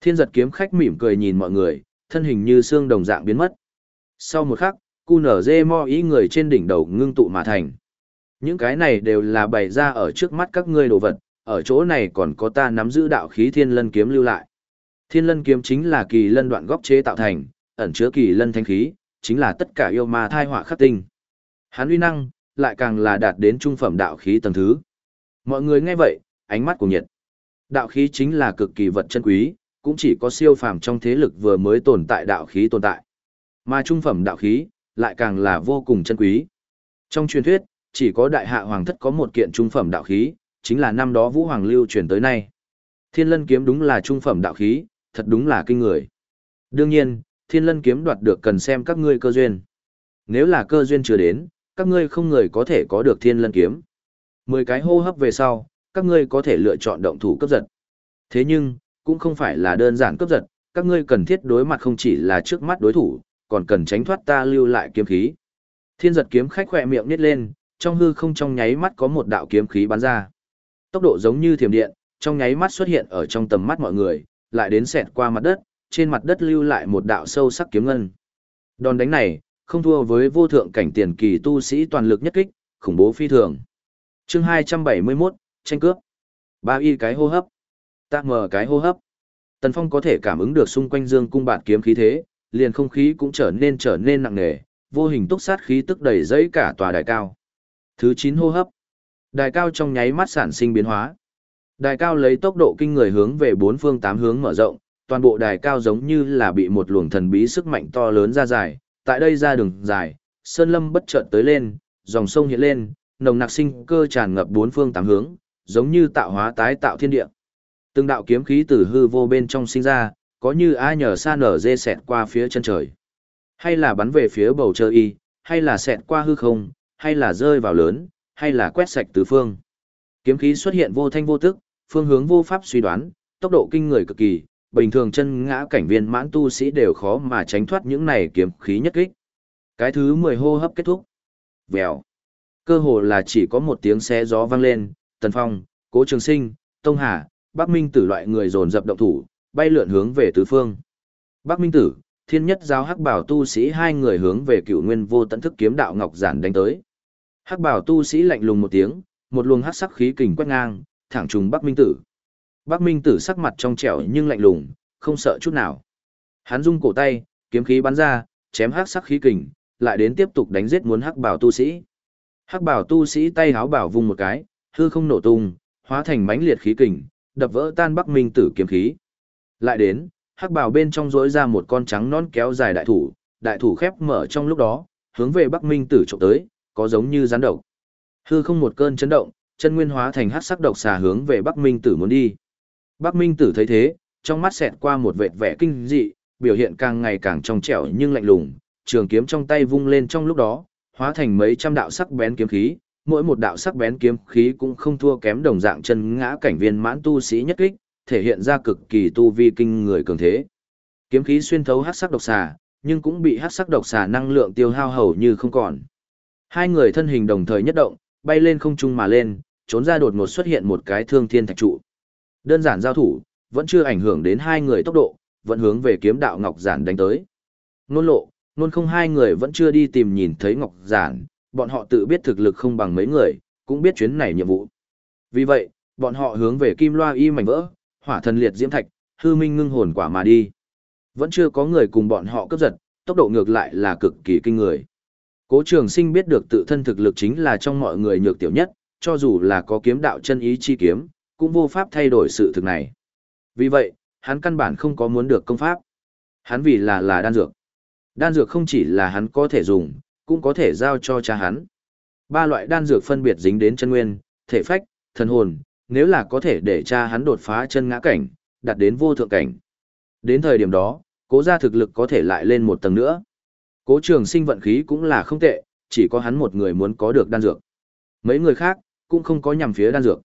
Thiên giật kiếm khách mỉm cười nhìn mọi người, thân hình như xương đồng dạng biến mất. Sau một khắc, cu nở dê mo ý người trên đỉnh đầu ngưng tụ mà thành. Những cái này đều là bày ra ở trước mắt các ngươi đồ vật, ở chỗ này còn có ta nắm giữ đạo khí thiên lân kiếm lưu lại. Thiên lân kiếm chính là kỳ lân đoạn góc chế tạo thành, ẩn chứa kỳ lân thanh khí, chính là tất cả yêu ma thai họa khắc tinh. Hán uy năng, lại càng là đạt đến trung phẩm đạo khí tầng thứ. Mọi người nghe vậy, ánh mắt của nhiệt. Đạo khí chính là cực kỳ vật chân quý, cũng chỉ có siêu phàm trong thế lực vừa mới tồn tại đạo khí tồn tại. Mà trung phẩm đạo khí, lại càng là vô cùng chân quý. Trong truyền thuyết, chỉ có đại hạ hoàng thất có một kiện trung phẩm đạo khí, chính là năm đó Vũ Hoàng lưu truyền tới nay. Thiên Lân kiếm đúng là trung phẩm đạo khí, thật đúng là kinh người. Đương nhiên, Thiên Lân kiếm đoạt được cần xem các ngươi cơ duyên. Nếu là cơ duyên chưa đến, các ngươi không người có thể có được Thiên Lân kiếm. Mười cái hô hấp về sau, các ngươi có thể lựa chọn động thủ cấp giật. Thế nhưng, cũng không phải là đơn giản cấp giật, các ngươi cần thiết đối mặt không chỉ là trước mắt đối thủ, còn cần tránh thoát ta lưu lại kiếm khí. Thiên giật kiếm khách khỏe miệng nít lên, trong hư không trong nháy mắt có một đạo kiếm khí bắn ra. Tốc độ giống như thiểm điện, trong nháy mắt xuất hiện ở trong tầm mắt mọi người, lại đến xẹt qua mặt đất, trên mặt đất lưu lại một đạo sâu sắc kiếm ngân. Đòn đánh này, không thua với vô thượng cảnh tiền kỳ tu sĩ toàn lực nhất kích, khủng bố phi thường. Chương 271, tranh cướp. Ba y cái hô hấp. Tác mờ cái hô hấp. Tần Phong có thể cảm ứng được xung quanh dương cung bạt kiếm khí thế, liền không khí cũng trở nên trở nên nặng nề, vô hình túc sát khí tức đầy dẫy cả tòa đài cao. Thứ 9 hô hấp. Đài cao trong nháy mắt sản sinh biến hóa. Đài cao lấy tốc độ kinh người hướng về bốn phương tám hướng mở rộng, toàn bộ đài cao giống như là bị một luồng thần bí sức mạnh to lớn ra dài, tại đây ra đường dài, sơn lâm bất chợt tới lên, dòng sông hiện lên, nồng nặc sinh cơ tràn ngập bốn phương tám hướng, giống như tạo hóa tái tạo thiên địa. Từng đạo kiếm khí từ hư vô bên trong sinh ra, có như ai nhờ xa nở dê xẹt qua phía chân trời. Hay là bắn về phía bầu trời y, hay là xẹt qua hư không, hay là rơi vào lớn, hay là quét sạch tứ phương. Kiếm khí xuất hiện vô thanh vô tức, phương hướng vô pháp suy đoán, tốc độ kinh người cực kỳ, bình thường chân ngã cảnh viên mãn tu sĩ đều khó mà tránh thoát những này kiếm khí nhất kích. Cái thứ 10 hô hấp kết thúc. Vèo. Cơ hồ là chỉ có một tiếng xé gió vang lên, Tần Phong, Cố Trường Sinh, Tông Hà, Bắc Minh Tử loại người dồn dập động thủ, bay lượn hướng về tứ phương. Bắc Minh Tử, Thiên Nhất giáo Hắc Bảo tu sĩ hai người hướng về Cựu Nguyên Vô Tận thức kiếm đạo ngọc giản đánh tới. Hắc Bảo tu sĩ lạnh lùng một tiếng, một luồng hắc sắc khí kình quét ngang, thẳng trùng Bắc Minh Tử. Bắc Minh Tử sắc mặt trong trẻo nhưng lạnh lùng, không sợ chút nào. Hắn rung cổ tay, kiếm khí bắn ra, chém hắc sắc khí kình, lại đến tiếp tục đánh giết muốn Hắc Bảo tu sĩ. Hắc Bảo tu sĩ tay háo bảo vung một cái, hư không nổ tung, hóa thành mãnh liệt khí kình, đập vỡ tan Bắc Minh Tử kiếm khí. Lại đến, Hắc bào bên trong rỗi ra một con trắng non kéo dài đại thủ, đại thủ khép mở trong lúc đó, hướng về Bắc Minh Tử chụp tới, có giống như rắn độc. Hư không một cơn chấn động, chân nguyên hóa thành hắc sắc độc xà hướng về Bắc Minh Tử muốn đi. Bắc Minh Tử thấy thế, trong mắt xẹt qua một vệt vẻ kinh dị, biểu hiện càng ngày càng trong trẻo nhưng lạnh lùng, trường kiếm trong tay vung lên trong lúc đó, hóa thành mấy trăm đạo sắc bén kiếm khí, mỗi một đạo sắc bén kiếm khí cũng không thua kém đồng dạng chân ngã cảnh viên mãn tu sĩ nhất kích, thể hiện ra cực kỳ tu vi kinh người cường thế. Kiếm khí xuyên thấu hắc sắc độc xà, nhưng cũng bị hắc sắc độc xà năng lượng tiêu hao hầu như không còn. Hai người thân hình đồng thời nhất động, bay lên không trung mà lên, trốn ra đột ngột xuất hiện một cái thương thiên thạch trụ. Đơn giản giao thủ, vẫn chưa ảnh hưởng đến hai người tốc độ, vẫn hướng về kiếm đạo Ngọc Giản đánh tới. Nôn lộ, nôn không hai người vẫn chưa đi tìm nhìn thấy Ngọc Giản, bọn họ tự biết thực lực không bằng mấy người, cũng biết chuyến này nhiệm vụ. Vì vậy, bọn họ hướng về kim loa y mảnh vỡ, hỏa thần liệt diễm thạch, hư minh ngưng hồn quả mà đi. Vẫn chưa có người cùng bọn họ cướp giật, tốc độ ngược lại là cực kỳ kinh người. Cố trường sinh biết được tự thân thực lực chính là trong mọi người nhược tiểu nhất, cho dù là có kiếm đạo chân ý chi kiếm, cũng vô pháp thay đổi sự thực này. Vì vậy, hắn căn bản không có muốn được công pháp. Hắn vì là là đan dược. Đan dược không chỉ là hắn có thể dùng, cũng có thể giao cho cha hắn. Ba loại đan dược phân biệt dính đến chân nguyên, thể phách, thần hồn, nếu là có thể để cha hắn đột phá chân ngã cảnh, đạt đến vô thượng cảnh. Đến thời điểm đó, cố gia thực lực có thể lại lên một tầng nữa. Cố trường sinh vận khí cũng là không tệ, chỉ có hắn một người muốn có được đan dược. Mấy người khác, cũng không có nhằm phía đan dược.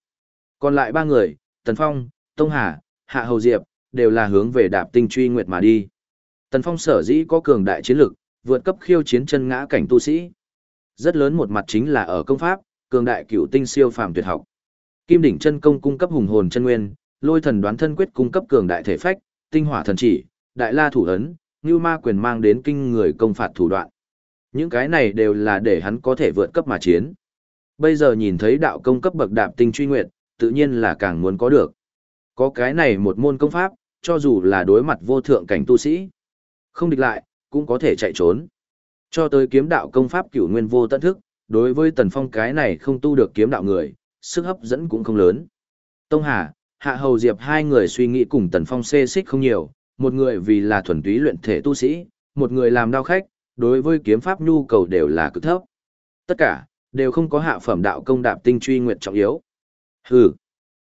Còn lại ba người, Tần Phong, Tông Hà, Hạ Hầu Diệp, đều là hướng về đạp tinh truy nguyệt mà đi. Tần Phong sở dĩ có cường đại chiến lực, vượt cấp khiêu chiến chân ngã cảnh tu sĩ. Rất lớn một mặt chính là ở công pháp, cường đại cửu tinh siêu phàm tuyệt học. Kim đỉnh chân công cung cấp hùng hồn chân nguyên, lôi thần đoán thân quyết cung cấp cường đại thể phách, tinh hỏa thần chỉ, đại la thủ ấn, như ma quyền mang đến kinh người công phạt thủ đoạn. Những cái này đều là để hắn có thể vượt cấp mà chiến. Bây giờ nhìn thấy đạo công cấp bậc đạp tinh truy nguyệt, tự nhiên là càng muốn có được. Có cái này một môn công pháp, cho dù là đối mặt vô thượng cảnh tu sĩ, không địch lại, cũng có thể chạy trốn. Cho tới kiếm đạo công pháp cửu nguyên vô tận thức, đối với tần phong cái này không tu được kiếm đạo người, sức hấp dẫn cũng không lớn. Tông Hà, Hạ Hầu Diệp hai người suy nghĩ cùng tần phong xê xích không nhiều, một người vì là thuần túy luyện thể tu sĩ, một người làm đao khách, đối với kiếm pháp nhu cầu đều là cực thấp. Tất cả, đều không có hạ phẩm đạo công đạp tinh truy nguyện trọng yếu. Hừ.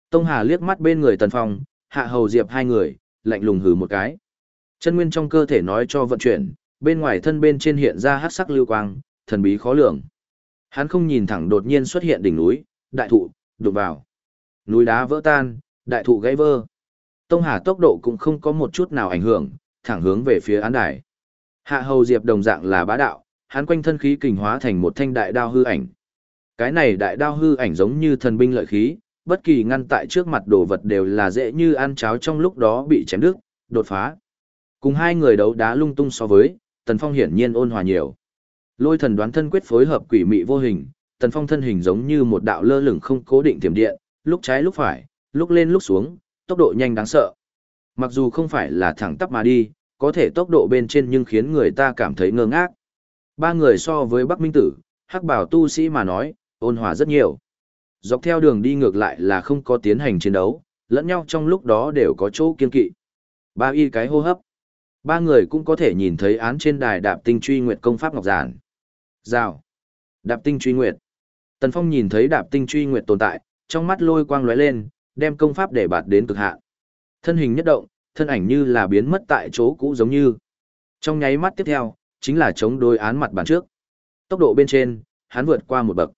Tông Hà liếc mắt bên người Tần Phong, Hạ Hầu Diệp hai người, lạnh lùng hừ một cái. Chân nguyên trong cơ thể nói cho vận chuyển, bên ngoài thân bên trên hiện ra hắc sắc lưu quang, thần bí khó lường. Hắn không nhìn thẳng đột nhiên xuất hiện đỉnh núi, đại thụ, đụng vào. Núi đá vỡ tan, đại thụ gãy vỡ. Tông Hà tốc độ cũng không có một chút nào ảnh hưởng, thẳng hướng về phía án đài. Hạ Hầu Diệp đồng dạng là bá đạo, hắn quanh thân khí kình hóa thành một thanh đại đao hư ảnh. Cái này đại đao hư ảnh giống như thần binh lợi khí, bất kỳ ngăn tại trước mặt đồ vật đều là dễ như ăn cháo trong lúc đó bị chém đứt, đột phá. Cùng hai người đấu đá lung tung so với, Tần Phong hiển nhiên ôn hòa nhiều. Lôi thần đoán thân quyết phối hợp quỷ mị vô hình, Tần Phong thân hình giống như một đạo lơ lửng không cố định tiềm điện, lúc trái lúc phải, lúc lên lúc xuống, tốc độ nhanh đáng sợ. Mặc dù không phải là thẳng tắp mà đi, có thể tốc độ bên trên nhưng khiến người ta cảm thấy ngơ ngác. Ba người so với Bắc Minh Tử, hắc bảo tu sĩ mà nói, ôn hòa rất nhiều. Dọc theo đường đi ngược lại là không có tiến hành chiến đấu, lẫn nhau trong lúc đó đều có chỗ kiên kỵ. Ba y cái hô hấp. Ba người cũng có thể nhìn thấy án trên đài đạp tinh truy nguyệt công pháp ngọc giản. Rào. Đạp tinh truy nguyệt. Tần Phong nhìn thấy đạp tinh truy nguyệt tồn tại, trong mắt lôi quang lóe lên, đem công pháp để bạt đến cực hạn. Thân hình nhất động, thân ảnh như là biến mất tại chỗ cũ giống như. Trong nháy mắt tiếp theo, chính là chống đối án mặt bàn trước. Tốc độ bên trên, hắn vượt qua một bậc.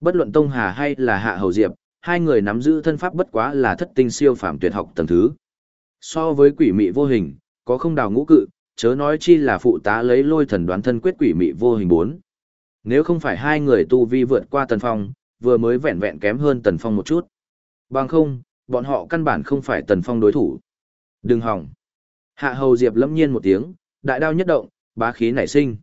Bất luận Tông Hà hay là Hạ Hầu Diệp, hai người nắm giữ thân pháp bất quá là thất tinh siêu phàm tuyệt học tầng thứ. So với quỷ mị vô hình, có không đào ngũ cự, chớ nói chi là phụ tá lấy lôi thần đoán thân quyết quỷ mị vô hình bốn. Nếu không phải hai người tu vi vượt qua Tần Phong, vừa mới vẹn vẹn kém hơn Tần Phong một chút. Bằng không, bọn họ căn bản không phải Tần Phong đối thủ. Đừng hỏng. Hạ Hầu Diệp lâm nhiên một tiếng, đại đao nhất động, bá khí nảy sinh.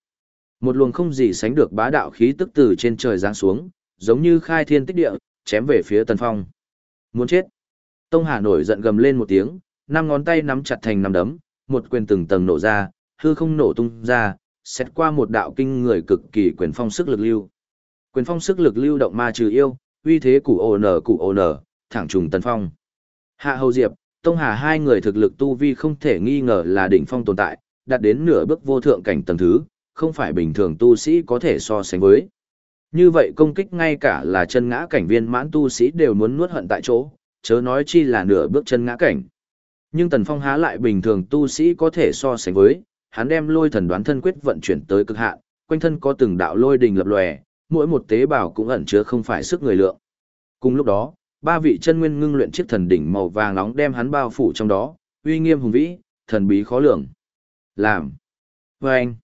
Một luồng không gì sánh được bá đạo khí tức từ trên trời giáng xuống, giống như khai thiên tích địa, chém về phía Tần Phong. Muốn chết. Tông Hà nổi giận gầm lên một tiếng, năm ngón tay nắm chặt thành nắm đấm, một quyền từng tầng nổ ra, hư không nổ tung ra, xét qua một đạo kinh người cực kỳ quyền phong sức lực lưu. Quyền phong sức lực lưu động ma trừ yêu, uy thế củ ồ nở củ ồ nở, thẳng trùng Tần Phong. Hạ Hầu Diệp, Tông Hà hai người thực lực tu vi không thể nghi ngờ là đỉnh phong tồn tại, đạt đến nửa bước vô thượng cảnh tầng thứ, không phải bình thường tu sĩ có thể so sánh với. Như vậy công kích ngay cả là chân ngã cảnh viên mãn tu sĩ đều muốn nuốt hận tại chỗ, chớ nói chi là nửa bước chân ngã cảnh. Nhưng Tần Phong há lại bình thường tu sĩ có thể so sánh với, hắn đem lôi thần đoán thân quyết vận chuyển tới cực hạn, quanh thân có từng đạo lôi đình lập lòe, mỗi một tế bào cũng ẩn chứa không phải sức người lượng. Cùng lúc đó, ba vị chân nguyên ngưng luyện chiếc thần đỉnh màu vàng nóng đem hắn bao phủ trong đó, uy nghiêm hùng vĩ, thần bí khó lường. Làm. Và anh.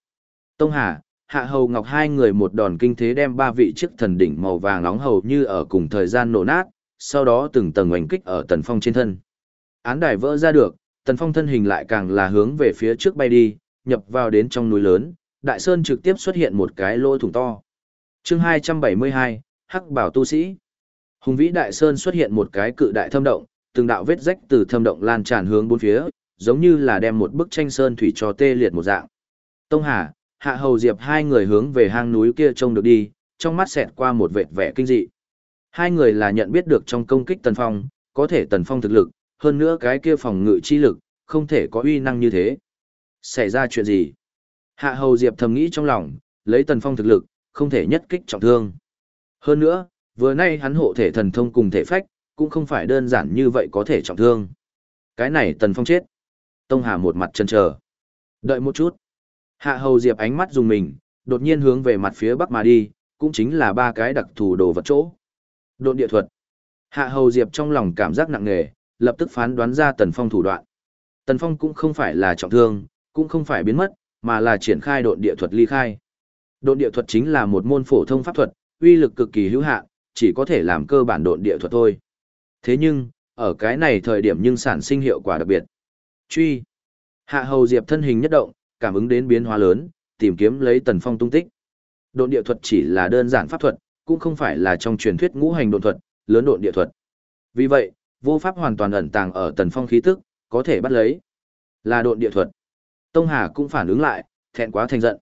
Tông Hà, Hạ Hầu Ngọc hai người một đòn kinh thế đem ba vị chiếc thần đỉnh màu vàng nóng hầu như ở cùng thời gian nổ nát, sau đó từng tầng oanh kích ở Tần Phong trên thân. Án đài vỡ ra được, Tần Phong thân hình lại càng là hướng về phía trước bay đi, nhập vào đến trong núi lớn, Đại Sơn trực tiếp xuất hiện một cái lỗ thủng to. chương 272, Hắc Bảo Tu Sĩ Hùng vĩ Đại Sơn xuất hiện một cái cự đại thâm động, từng đạo vết rách từ thâm động lan tràn hướng bốn phía, giống như là đem một bức tranh sơn thủy cho tê liệt một dạng. Tông Hà, Hạ Hầu Diệp hai người hướng về hang núi kia trông được đi, trong mắt xẹt qua một vệt vẻ kinh dị. Hai người là nhận biết được trong công kích Tần Phong, có thể Tần Phong thực lực, hơn nữa cái kia phòng ngự chi lực, không thể có uy năng như thế. Xảy ra chuyện gì? Hạ Hầu Diệp thầm nghĩ trong lòng, lấy Tần Phong thực lực, không thể nhất kích trọng thương. Hơn nữa, vừa nay hắn hộ thể thần thông cùng thể phách, cũng không phải đơn giản như vậy có thể trọng thương. Cái này Tần Phong chết. Tông Hà một mặt chân chờ. Đợi một chút. Hạ Hầu Diệp ánh mắt dùng mình, đột nhiên hướng về mặt phía bắc mà đi, cũng chính là ba cái đặc thù đồ vật chỗ. Độn địa thuật. Hạ Hầu Diệp trong lòng cảm giác nặng nề, lập tức phán đoán ra Tần Phong thủ đoạn. Tần Phong cũng không phải là trọng thương, cũng không phải biến mất, mà là triển khai độn địa thuật ly khai. Độn địa thuật chính là một môn phổ thông pháp thuật, uy lực cực kỳ hữu hạn, chỉ có thể làm cơ bản độn địa thuật thôi. Thế nhưng, ở cái này thời điểm nhưng sản sinh hiệu quả đặc biệt. Truy. Hạ Hầu Diệp thân hình nhất động, cảm ứng đến biến hóa lớn, tìm kiếm lấy Tần Phong tung tích. Độn địa thuật chỉ là đơn giản pháp thuật, cũng không phải là trong truyền thuyết ngũ hành độn thuật, lớn độn địa thuật. Vì vậy, vô pháp hoàn toàn ẩn tàng ở Tần Phong khí tức, có thể bắt lấy. Là độn địa thuật. Tông Hà cũng phản ứng lại, thẹn quá thành giận.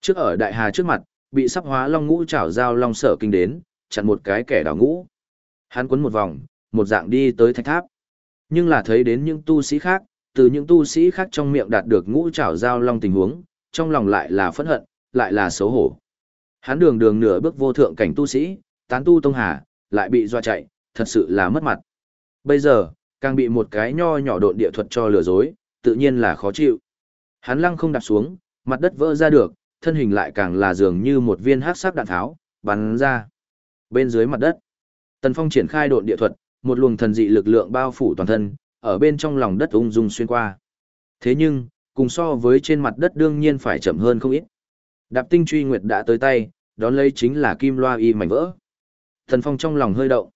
Trước ở Đại Hà trước mặt, bị sắp hóa long ngũ chảo giao long sở kinh đến, chặn một cái kẻ đào ngũ. Hắn quấn một vòng, một dạng đi tới thạch tháp. Nhưng là thấy đến những tu sĩ khác, từ những tu sĩ khác trong miệng đạt được ngũ Chảo giao long tình huống, trong lòng lại là phẫn hận, lại là xấu hổ. Hắn đường đường nửa bước vô thượng cảnh tu sĩ, tán tu tông hà, lại bị doa chạy, thật sự là mất mặt. Bây giờ, càng bị một cái nho nhỏ độn địa thuật cho lừa dối, tự nhiên là khó chịu. Hắn lăng không đạp xuống, mặt đất vỡ ra được, thân hình lại càng là dường như một viên hắc sắc đạn tháo, bắn ra. Bên dưới mặt đất, Tần Phong triển khai độn địa thuật, một luồng thần dị lực lượng bao phủ toàn thân, ở bên trong lòng đất ung dung xuyên qua. Thế nhưng, cùng so với trên mặt đất đương nhiên phải chậm hơn không ít. Đạp tinh truy nguyệt đã tới tay, đón lấy chính là kim loa y mảnh vỡ. Thần Phong trong lòng hơi động.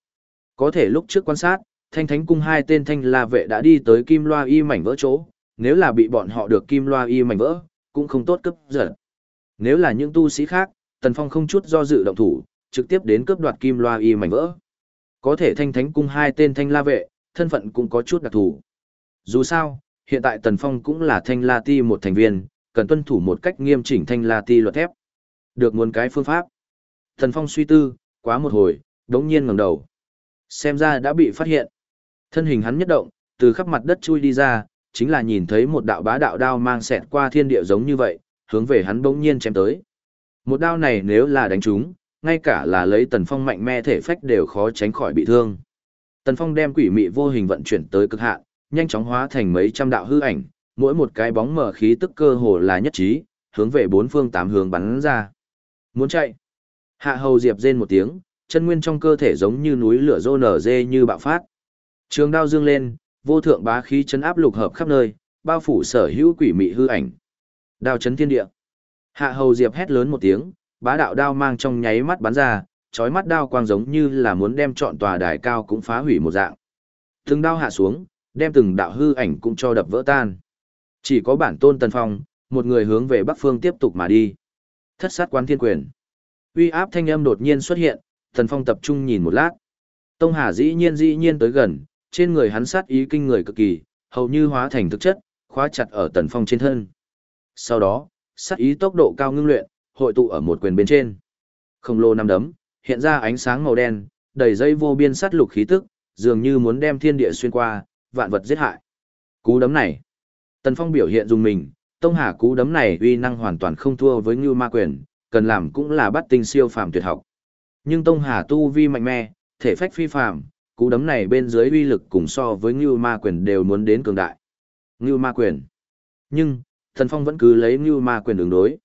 Có thể lúc trước quan sát, thanh thánh cung hai tên thanh la vệ đã đi tới kim loa y mảnh vỡ chỗ, nếu là bị bọn họ được kim loa y mảnh vỡ, cũng không tốt cướp giật. Nếu là những tu sĩ khác, Tần Phong không chút do dự động thủ, trực tiếp đến cướp đoạt kim loa y mảnh vỡ. Có thể thanh thánh cung hai tên thanh la vệ, thân phận cũng có chút đặc thù. Dù sao, hiện tại Tần Phong cũng là thanh la ti một thành viên, cần tuân thủ một cách nghiêm chỉnh thanh la ti luật thép. Được nguồn cái phương pháp. Tần Phong suy tư, quá một hồi, đống nhiên ngẩng đầu. Xem ra đã bị phát hiện. Thân hình hắn nhất động, từ khắp mặt đất chui đi ra, chính là nhìn thấy một đạo bá đạo đao mang xẹt qua thiên địa giống như vậy, hướng về hắn bỗng nhiên chém tới. Một đao này nếu là đánh trúng, ngay cả là lấy tần phong mạnh mẽ thể phách đều khó tránh khỏi bị thương. Tần phong đem quỷ mị vô hình vận chuyển tới cực hạn, nhanh chóng hóa thành mấy trăm đạo hư ảnh, mỗi một cái bóng mở khí tức cơ hồ là nhất trí, hướng về bốn phương tám hướng bắn ra. Muốn chạy. Hạ hầu diệp rên một tiếng, chân nguyên trong cơ thể giống như núi lửa rô nở dê như bạo phát. Trường đao dương lên, vô thượng bá khí chấn áp lục hợp khắp nơi, bao phủ sở hữu quỷ mị hư ảnh. Đao chấn thiên địa. Hạ hầu diệp hét lớn một tiếng, bá đạo đao mang trong nháy mắt bắn ra, chói mắt đao quang giống như là muốn đem trọn tòa đài cao cũng phá hủy một dạng. Từng đao hạ xuống, đem từng đạo hư ảnh cũng cho đập vỡ tan. Chỉ có bản tôn Tần Phong, một người hướng về bắc phương tiếp tục mà đi. Thất sát quán thiên quyền. Uy áp thanh âm đột nhiên xuất hiện, Tần Phong tập trung nhìn một lát. Tông Hà dĩ nhiên dĩ nhiên tới gần, trên người hắn sát ý kinh người cực kỳ, hầu như hóa thành thực chất, khóa chặt ở Tần Phong trên thân. Sau đó, sát ý tốc độ cao ngưng luyện, hội tụ ở một quyền bên trên. Không lô năm đấm, hiện ra ánh sáng màu đen, đầy dây vô biên sát lục khí tức, dường như muốn đem thiên địa xuyên qua, vạn vật giết hại. Cú đấm này, Tần Phong biểu hiện dùng mình, Tông Hà cú đấm này uy năng hoàn toàn không thua với Ngưu Ma quyền, cần làm cũng là bắt tinh siêu phàm tuyệt học. Nhưng Tông Hà tu vi mạnh mẽ, thể phách phi phàm, cú đấm này bên dưới uy lực cùng so với Ngưu Ma quyền đều muốn đến cường đại. Ngưu Ma quyền. Nhưng, thần Phong vẫn cứ lấy Ngưu Ma quyền ứng đối.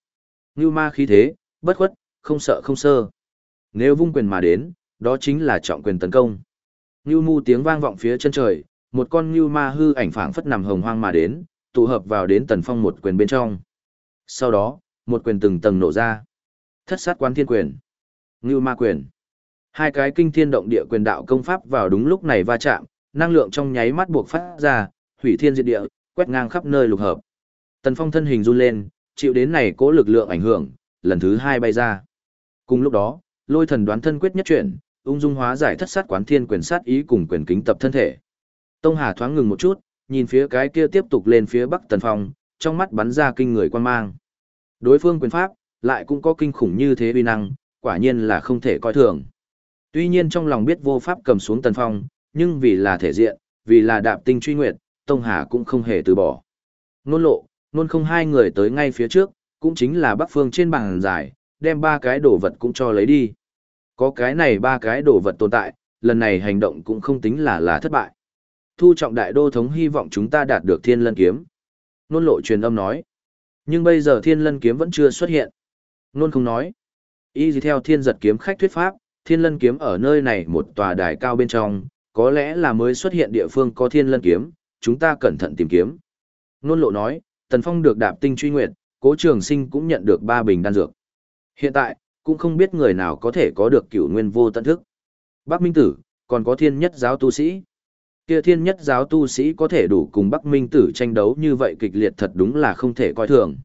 Ngưu Ma khí thế, bất khuất, không sợ không sơ. Nếu vung quyền mà đến, đó chính là trọng quyền tấn công. Ngưu mu tiếng vang vọng phía chân trời, một con ngưu ma hư ảnh phảng phất nằm hồng hoang mà đến, tụ hợp vào đến tần phong một quyền bên trong. Sau đó, một quyền từng tầng nổ ra. Thất sát quán thiên quyền. Ngưu ma quyền. Hai cái kinh thiên động địa quyền đạo công pháp vào đúng lúc này va chạm, năng lượng trong nháy mắt buộc phát ra, hủy thiên diệt địa, quét ngang khắp nơi lục hợp. Tần Phong thân hình run lên, chịu đến này cố lực lượng ảnh hưởng, lần thứ hai bay ra. Cùng lúc đó, lôi thần đoán thân quyết nhất chuyển, ung dung hóa giải thất sát quán thiên quyền sát ý cùng quyền kính tập thân thể. Tông Hà thoáng ngừng một chút, nhìn phía cái kia tiếp tục lên phía bắc tần phong, trong mắt bắn ra kinh người quan mang. Đối phương quyền pháp, lại cũng có kinh khủng như thế uy năng, quả nhiên là không thể coi thường. Tuy nhiên trong lòng biết vô pháp cầm xuống tần phong, nhưng vì là thể diện, vì là đạp tinh truy nguyệt, Tông Hà cũng không hề từ bỏ. Nôn lộ, nôn không hai người tới ngay phía trước, cũng chính là bắc phương trên bàn giải, đem ba cái đồ vật cũng cho lấy đi. Có cái này ba cái đồ vật tồn tại, lần này hành động cũng không tính là là thất bại. Thu trọng đại đô thống hy vọng chúng ta đạt được thiên lân kiếm. Nôn lộ truyền âm nói. Nhưng bây giờ thiên lân kiếm vẫn chưa xuất hiện. Nôn không nói. Y theo thiên giật kiếm khách thuyết pháp, thiên lân kiếm ở nơi này một tòa đài cao bên trong, có lẽ là mới xuất hiện địa phương có thiên lân kiếm, chúng ta cẩn thận tìm kiếm. Nôn lộ nói, Tần Phong được đạp tinh truy nguyệt, cố trường sinh cũng nhận được ba bình đan dược. Hiện tại, cũng không biết người nào có thể có được cửu nguyên vô tận thức. Bác Minh Tử, còn có thiên nhất giáo tu sĩ. kia thiên nhất giáo tu sĩ có thể đủ cùng Bắc Minh tử tranh đấu như vậy kịch liệt thật đúng là không thể coi thường.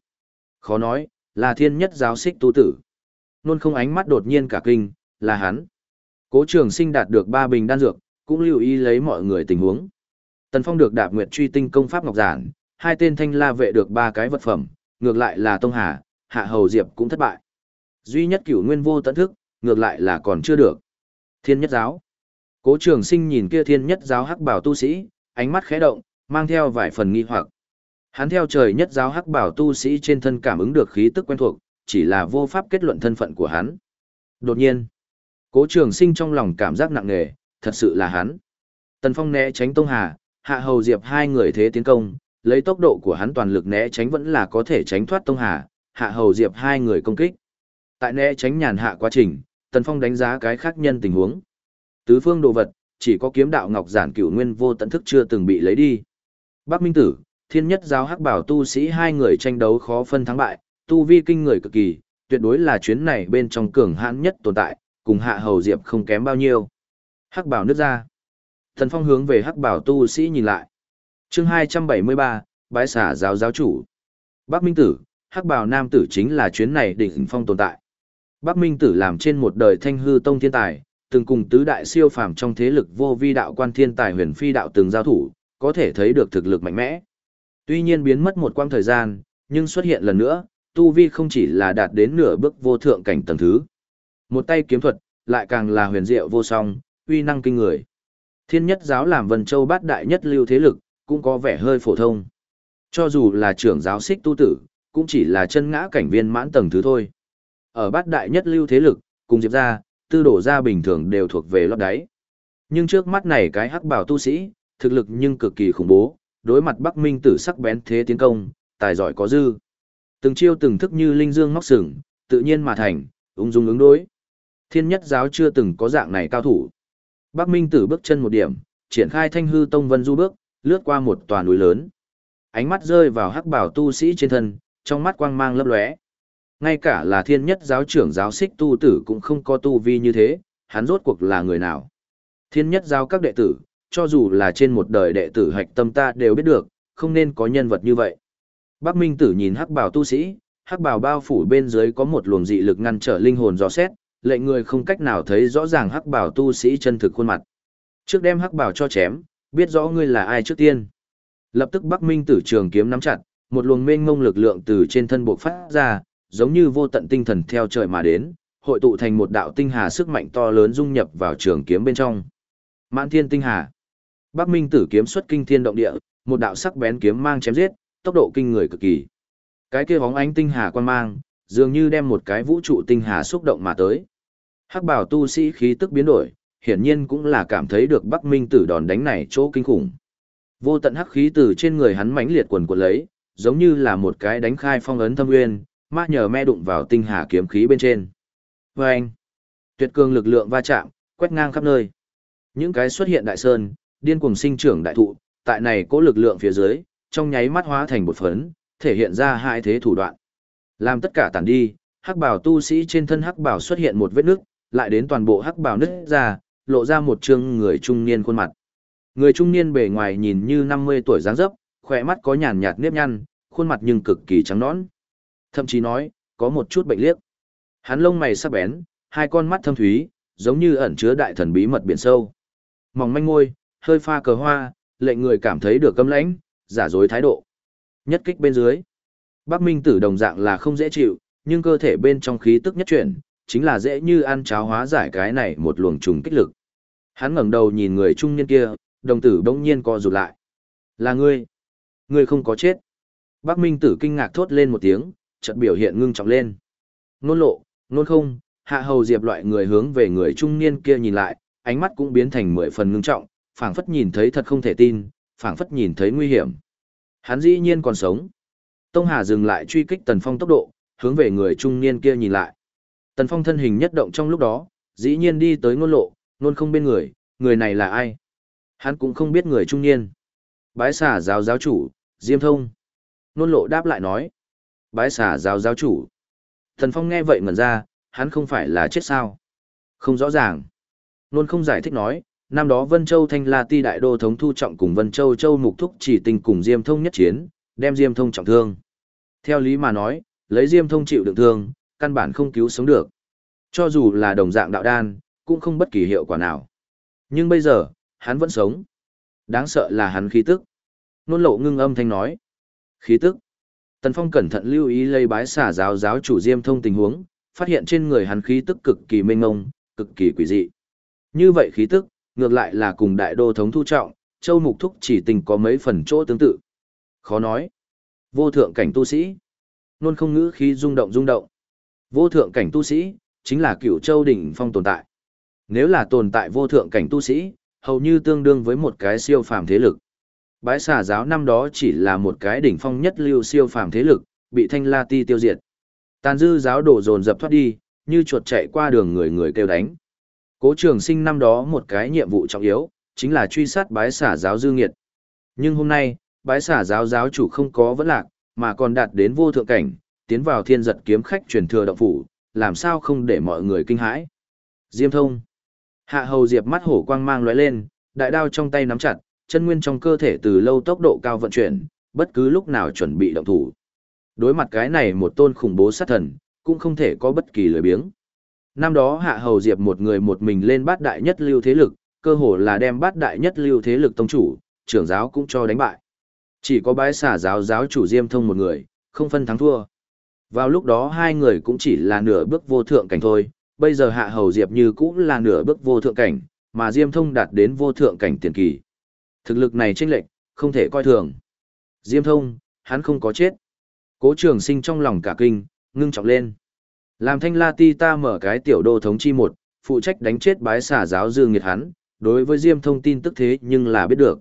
Khó nói, là thiên nhất giáo xích tu tử. Nôn không ánh mắt đột nhiên cả kinh, là hắn. Cố trường sinh đạt được ba bình đan dược, cũng lưu ý lấy mọi người tình huống. Tần Phong được đạp nguyệt truy tinh công pháp ngọc giản, hai tên thanh la vệ được ba cái vật phẩm, ngược lại là Tông Hà, Hạ Hầu Diệp cũng thất bại. Duy nhất cửu nguyên vô tận thức, ngược lại là còn chưa được. Thiên nhất giáo. Cố trường sinh nhìn kia thiên nhất giáo hắc bảo tu sĩ, ánh mắt khẽ động, mang theo vài phần nghi hoặc. Hắn theo trời nhất giáo hắc bảo tu sĩ trên thân cảm ứng được khí tức quen thuộc, chỉ là vô pháp kết luận thân phận của hắn. Đột nhiên, cố trường sinh trong lòng cảm giác nặng nề, thật sự là hắn. Tần Phong né tránh Tông Hà, Hạ Hầu Diệp hai người thế tiến công, lấy tốc độ của hắn toàn lực né tránh vẫn là có thể tránh thoát Tông Hà, Hạ Hầu Diệp hai người công kích. Tại né tránh nhàn hạ quá trình, Tần Phong đánh giá cái khác nhân tình huống. Tứ phương đồ vật, chỉ có kiếm đạo ngọc giản cửu nguyên vô tận thức chưa từng bị lấy đi. Bác Minh Tử, Thiên Nhất giáo Hắc Bảo tu sĩ hai người tranh đấu khó phân thắng bại, tu vi kinh người cực kỳ, tuyệt đối là chuyến này bên trong cường hãn nhất tồn tại, cùng Hạ Hầu Diệp không kém bao nhiêu. Hắc Bảo nứt ra. Thần Phong hướng về Hắc Bảo tu sĩ nhìn lại. Chương 273, bái xả giáo giáo chủ. Bắc Minh Tử, Hắc Bảo nam tử chính là chuyến này đỉnh phong tồn tại. Bắc Minh Tử làm trên một đời Thanh hư tông thiên tài, từng cùng tứ đại siêu phàm trong thế lực vô vi đạo quan thiên tài huyền phi đạo từng giao thủ, có thể thấy được thực lực mạnh mẽ. Tuy nhiên biến mất một quãng thời gian, nhưng xuất hiện lần nữa, tu vi không chỉ là đạt đến nửa bước vô thượng cảnh tầng thứ. Một tay kiếm thuật, lại càng là huyền diệu vô song, uy năng kinh người. Thiên nhất giáo làm Vân Châu bát đại nhất lưu thế lực, cũng có vẻ hơi phổ thông. Cho dù là trưởng giáo xích tu tử, cũng chỉ là chân ngã cảnh viên mãn tầng thứ thôi. Ở bát đại nhất lưu thế lực, cùng Diệp ra, tư đổ ra bình thường đều thuộc về lót đáy. Nhưng trước mắt này cái hắc bảo tu sĩ, thực lực nhưng cực kỳ khủng bố, đối mặt Bắc Minh tử sắc bén thế tiến công, tài giỏi có dư. Từng chiêu từng thức như linh dương móc sừng, tự nhiên mà thành, ung dung ứng đối. Thiên nhất giáo chưa từng có dạng này cao thủ. Bắc Minh tử bước chân một điểm, triển khai thanh hư tông vân du bước, lướt qua một tòa núi lớn. Ánh mắt rơi vào hắc bảo tu sĩ trên thân, trong mắt quang mang lấp lóe. Ngay cả là thiên nhất giáo trưởng giáo xích tu tử cũng không có tu vi như thế, hắn rốt cuộc là người nào. Thiên nhất giáo các đệ tử, cho dù là trên một đời đệ tử hạch tâm ta đều biết được, không nên có nhân vật như vậy. Bác Minh Tử nhìn hắc Bảo tu sĩ, hắc Bảo bao phủ bên dưới có một luồng dị lực ngăn trở linh hồn dò xét, lệnh người không cách nào thấy rõ ràng hắc bảo tu sĩ chân thực khuôn mặt. Trước đem hắc bảo cho chém, biết rõ ngươi là ai trước tiên. Lập tức Bắc Minh Tử trường kiếm nắm chặt, một luồng mênh mông lực lượng từ trên thân bộ phát ra, giống như vô tận tinh thần theo trời mà đến, hội tụ thành một đạo tinh hà sức mạnh to lớn dung nhập vào trường kiếm bên trong. Mãn Thiên Tinh Hà. Bắc Minh Tử kiếm xuất kinh thiên động địa, một đạo sắc bén kiếm mang chém giết, tốc độ kinh người cực kỳ. Cái kia bóng ánh tinh hà quan mang, dường như đem một cái vũ trụ tinh hà xúc động mà tới. Hắc Bảo tu sĩ khí tức biến đổi, hiển nhiên cũng là cảm thấy được Bắc Minh Tử đòn đánh này chỗ kinh khủng. Vô tận hắc khí từ trên người hắn mãnh liệt quần quật lấy, giống như là một cái đánh khai phong ấn thâm nguyên, ma nhờ me đụng vào tinh hà kiếm khí bên trên. Và anh, tuyệt cường lực lượng va chạm, quét ngang khắp nơi. Những cái xuất hiện đại sơn, điên cuồng sinh trưởng đại thụ, tại này có lực lượng phía dưới, trong nháy mắt hóa thành một phấn, thể hiện ra hai thế thủ đoạn. Làm tất cả tàn đi, hắc bảo tu sĩ trên thân hắc bảo xuất hiện một vết nước, lại đến toàn bộ hắc bảo nứt ra, lộ ra một trương người trung niên khuôn mặt. Người trung niên bề ngoài nhìn như 50 tuổi dáng dấp, khỏe mắt có nhàn nhạt nếp nhăn, khuôn mặt nhưng cực kỳ trắng nõn. Thậm chí nói, có một chút bệnh liếc. Hắn lông mày sắc bén, hai con mắt thâm thúy, giống như ẩn chứa đại thần bí mật biển sâu. Mỏng manh ngôi, hơi pha cờ hoa, lệnh người cảm thấy được cấm lãnh, giả dối thái độ. Nhất kích bên dưới. Bắc Minh tử đồng dạng là không dễ chịu, nhưng cơ thể bên trong khí tức nhất chuyển, chính là dễ như ăn cháo hóa giải cái này một luồng trùng kích lực. Hắn ngẩng đầu nhìn người trung niên kia, đồng tử bỗng nhiên co rụt lại. Là ngươi. Ngươi không có chết. Bắc Minh tử kinh ngạc thốt lên một tiếng, chợt biểu hiện ngưng trọng lên. Nôn lộ, nôn không, hạ hầu diệp loại người hướng về người trung niên kia nhìn lại, ánh mắt cũng biến thành mười phần ngưng trọng, phảng phất nhìn thấy thật không thể tin, phảng phất nhìn thấy nguy hiểm. Hắn dĩ nhiên còn sống. Tông Hà dừng lại truy kích Tần Phong tốc độ, hướng về người trung niên kia nhìn lại. Tần Phong thân hình nhất động trong lúc đó, dĩ nhiên đi tới ngôn lộ, nôn không bên người, người này là ai? Hắn cũng không biết người trung niên. Bái xả giáo giáo chủ, Diêm Thông. Nôn lộ đáp lại nói. Bái xả giáo giáo chủ. Tần Phong nghe vậy ngẩn ra, hắn không phải là chết sao? Không rõ ràng. Nôn không giải thích nói, năm đó Vân Châu Thanh La Ti đại đô thống thu trọng cùng Vân Châu Châu Mục Thúc chỉ tình cùng Diêm Thông nhất chiến, đem Diêm Thông trọng thương. Theo lý mà nói, lấy Diêm Thông chịu đựng thương, căn bản không cứu sống được. Cho dù là đồng dạng đạo đan, cũng không bất kỳ hiệu quả nào. Nhưng bây giờ, hắn vẫn sống. Đáng sợ là hắn khí tức. Nôn lộ ngưng âm thanh nói. Khí tức. Tần Phong cẩn thận lưu ý lấy bái xả giáo giáo chủ Diêm Thông tình huống, phát hiện trên người hắn khí tức cực kỳ mênh mông, cực kỳ quỷ dị. Như vậy khí tức, ngược lại là cùng đại đô thống thu trọng, châu mục thúc chỉ tình có mấy phần chỗ tương tự. Khó nói. Vô thượng cảnh tu sĩ. Nôn không ngữ khí rung động rung động. Vô thượng cảnh tu sĩ, chính là cửu châu đỉnh phong tồn tại. Nếu là tồn tại vô thượng cảnh tu sĩ, hầu như tương đương với một cái siêu phàm thế lực. Bái xà giáo năm đó chỉ là một cái đỉnh phong nhất lưu siêu phàm thế lực, bị thanh la ti tiêu diệt. Tàn dư giáo đổ dồn dập thoát đi, như chuột chạy qua đường người người kêu đánh. Cố trường sinh năm đó một cái nhiệm vụ trọng yếu, chính là truy sát bái xả giáo dư nghiệt. Nhưng hôm nay, bái xả giáo giáo chủ không có vấn lạc, mà còn đạt đến vô thượng cảnh, tiến vào thiên giật kiếm khách truyền thừa động phủ, làm sao không để mọi người kinh hãi. Diêm thông. Hạ hầu diệp mắt hổ quang mang lóe lên, đại đao trong tay nắm chặt, chân nguyên trong cơ thể từ lâu tốc độ cao vận chuyển, bất cứ lúc nào chuẩn bị động thủ. Đối mặt cái này một tôn khủng bố sát thần, cũng không thể có bất kỳ lời biếng. Năm đó Hạ Hầu Diệp một người một mình lên bát đại nhất lưu thế lực, cơ hồ là đem bát đại nhất lưu thế lực tông chủ, trưởng giáo cũng cho đánh bại. Chỉ có bái xả giáo giáo chủ Diêm Thông một người, không phân thắng thua. Vào lúc đó hai người cũng chỉ là nửa bước vô thượng cảnh thôi, bây giờ Hạ Hầu Diệp như cũng là nửa bước vô thượng cảnh, mà Diêm Thông đạt đến vô thượng cảnh tiền kỳ. Thực lực này chênh lệch, không thể coi thường. Diêm Thông, hắn không có chết. Cố Trường Sinh trong lòng cả kinh, ngưng trọng lên. Làm thanh la ti ta mở cái tiểu đô thống chi một, phụ trách đánh chết bái xả giáo dư nghiệt hắn, đối với Diêm thông tin tức thế nhưng là biết được.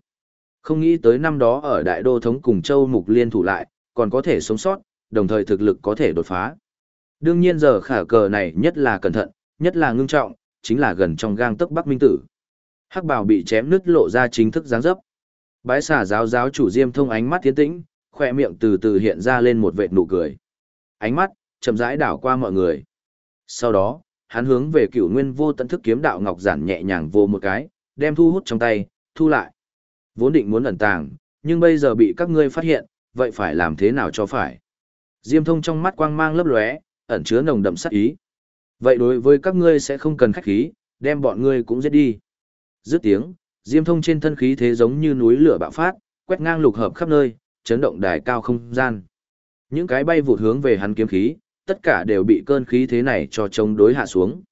Không nghĩ tới năm đó ở đại đô thống cùng châu mục liên thủ lại, còn có thể sống sót, đồng thời thực lực có thể đột phá. Đương nhiên giờ khả cờ này nhất là cẩn thận, nhất là ngưng trọng, chính là gần trong gang tấc Bắc Minh Tử. Hắc bào bị chém nứt lộ ra chính thức dáng dấp. Bái xả giáo giáo chủ Diêm thông ánh mắt tiến tĩnh, khỏe miệng từ từ hiện ra lên một vệt nụ cười. Ánh mắt, chậm rãi đảo qua mọi người. Sau đó, hắn hướng về cửu nguyên vô tận thức kiếm đạo ngọc giản nhẹ nhàng vô một cái, đem thu hút trong tay, thu lại. Vốn định muốn ẩn tàng, nhưng bây giờ bị các ngươi phát hiện, vậy phải làm thế nào cho phải? Diêm thông trong mắt quang mang lấp lóe, ẩn chứa nồng đậm sát ý. Vậy đối với các ngươi sẽ không cần khách khí, đem bọn ngươi cũng giết đi. Dứt tiếng, Diêm thông trên thân khí thế giống như núi lửa bạo phát, quét ngang lục hợp khắp nơi, chấn động đài cao không gian. Những cái bay vụt hướng về hắn kiếm khí, tất cả đều bị cơn khí thế này cho chống đối hạ xuống.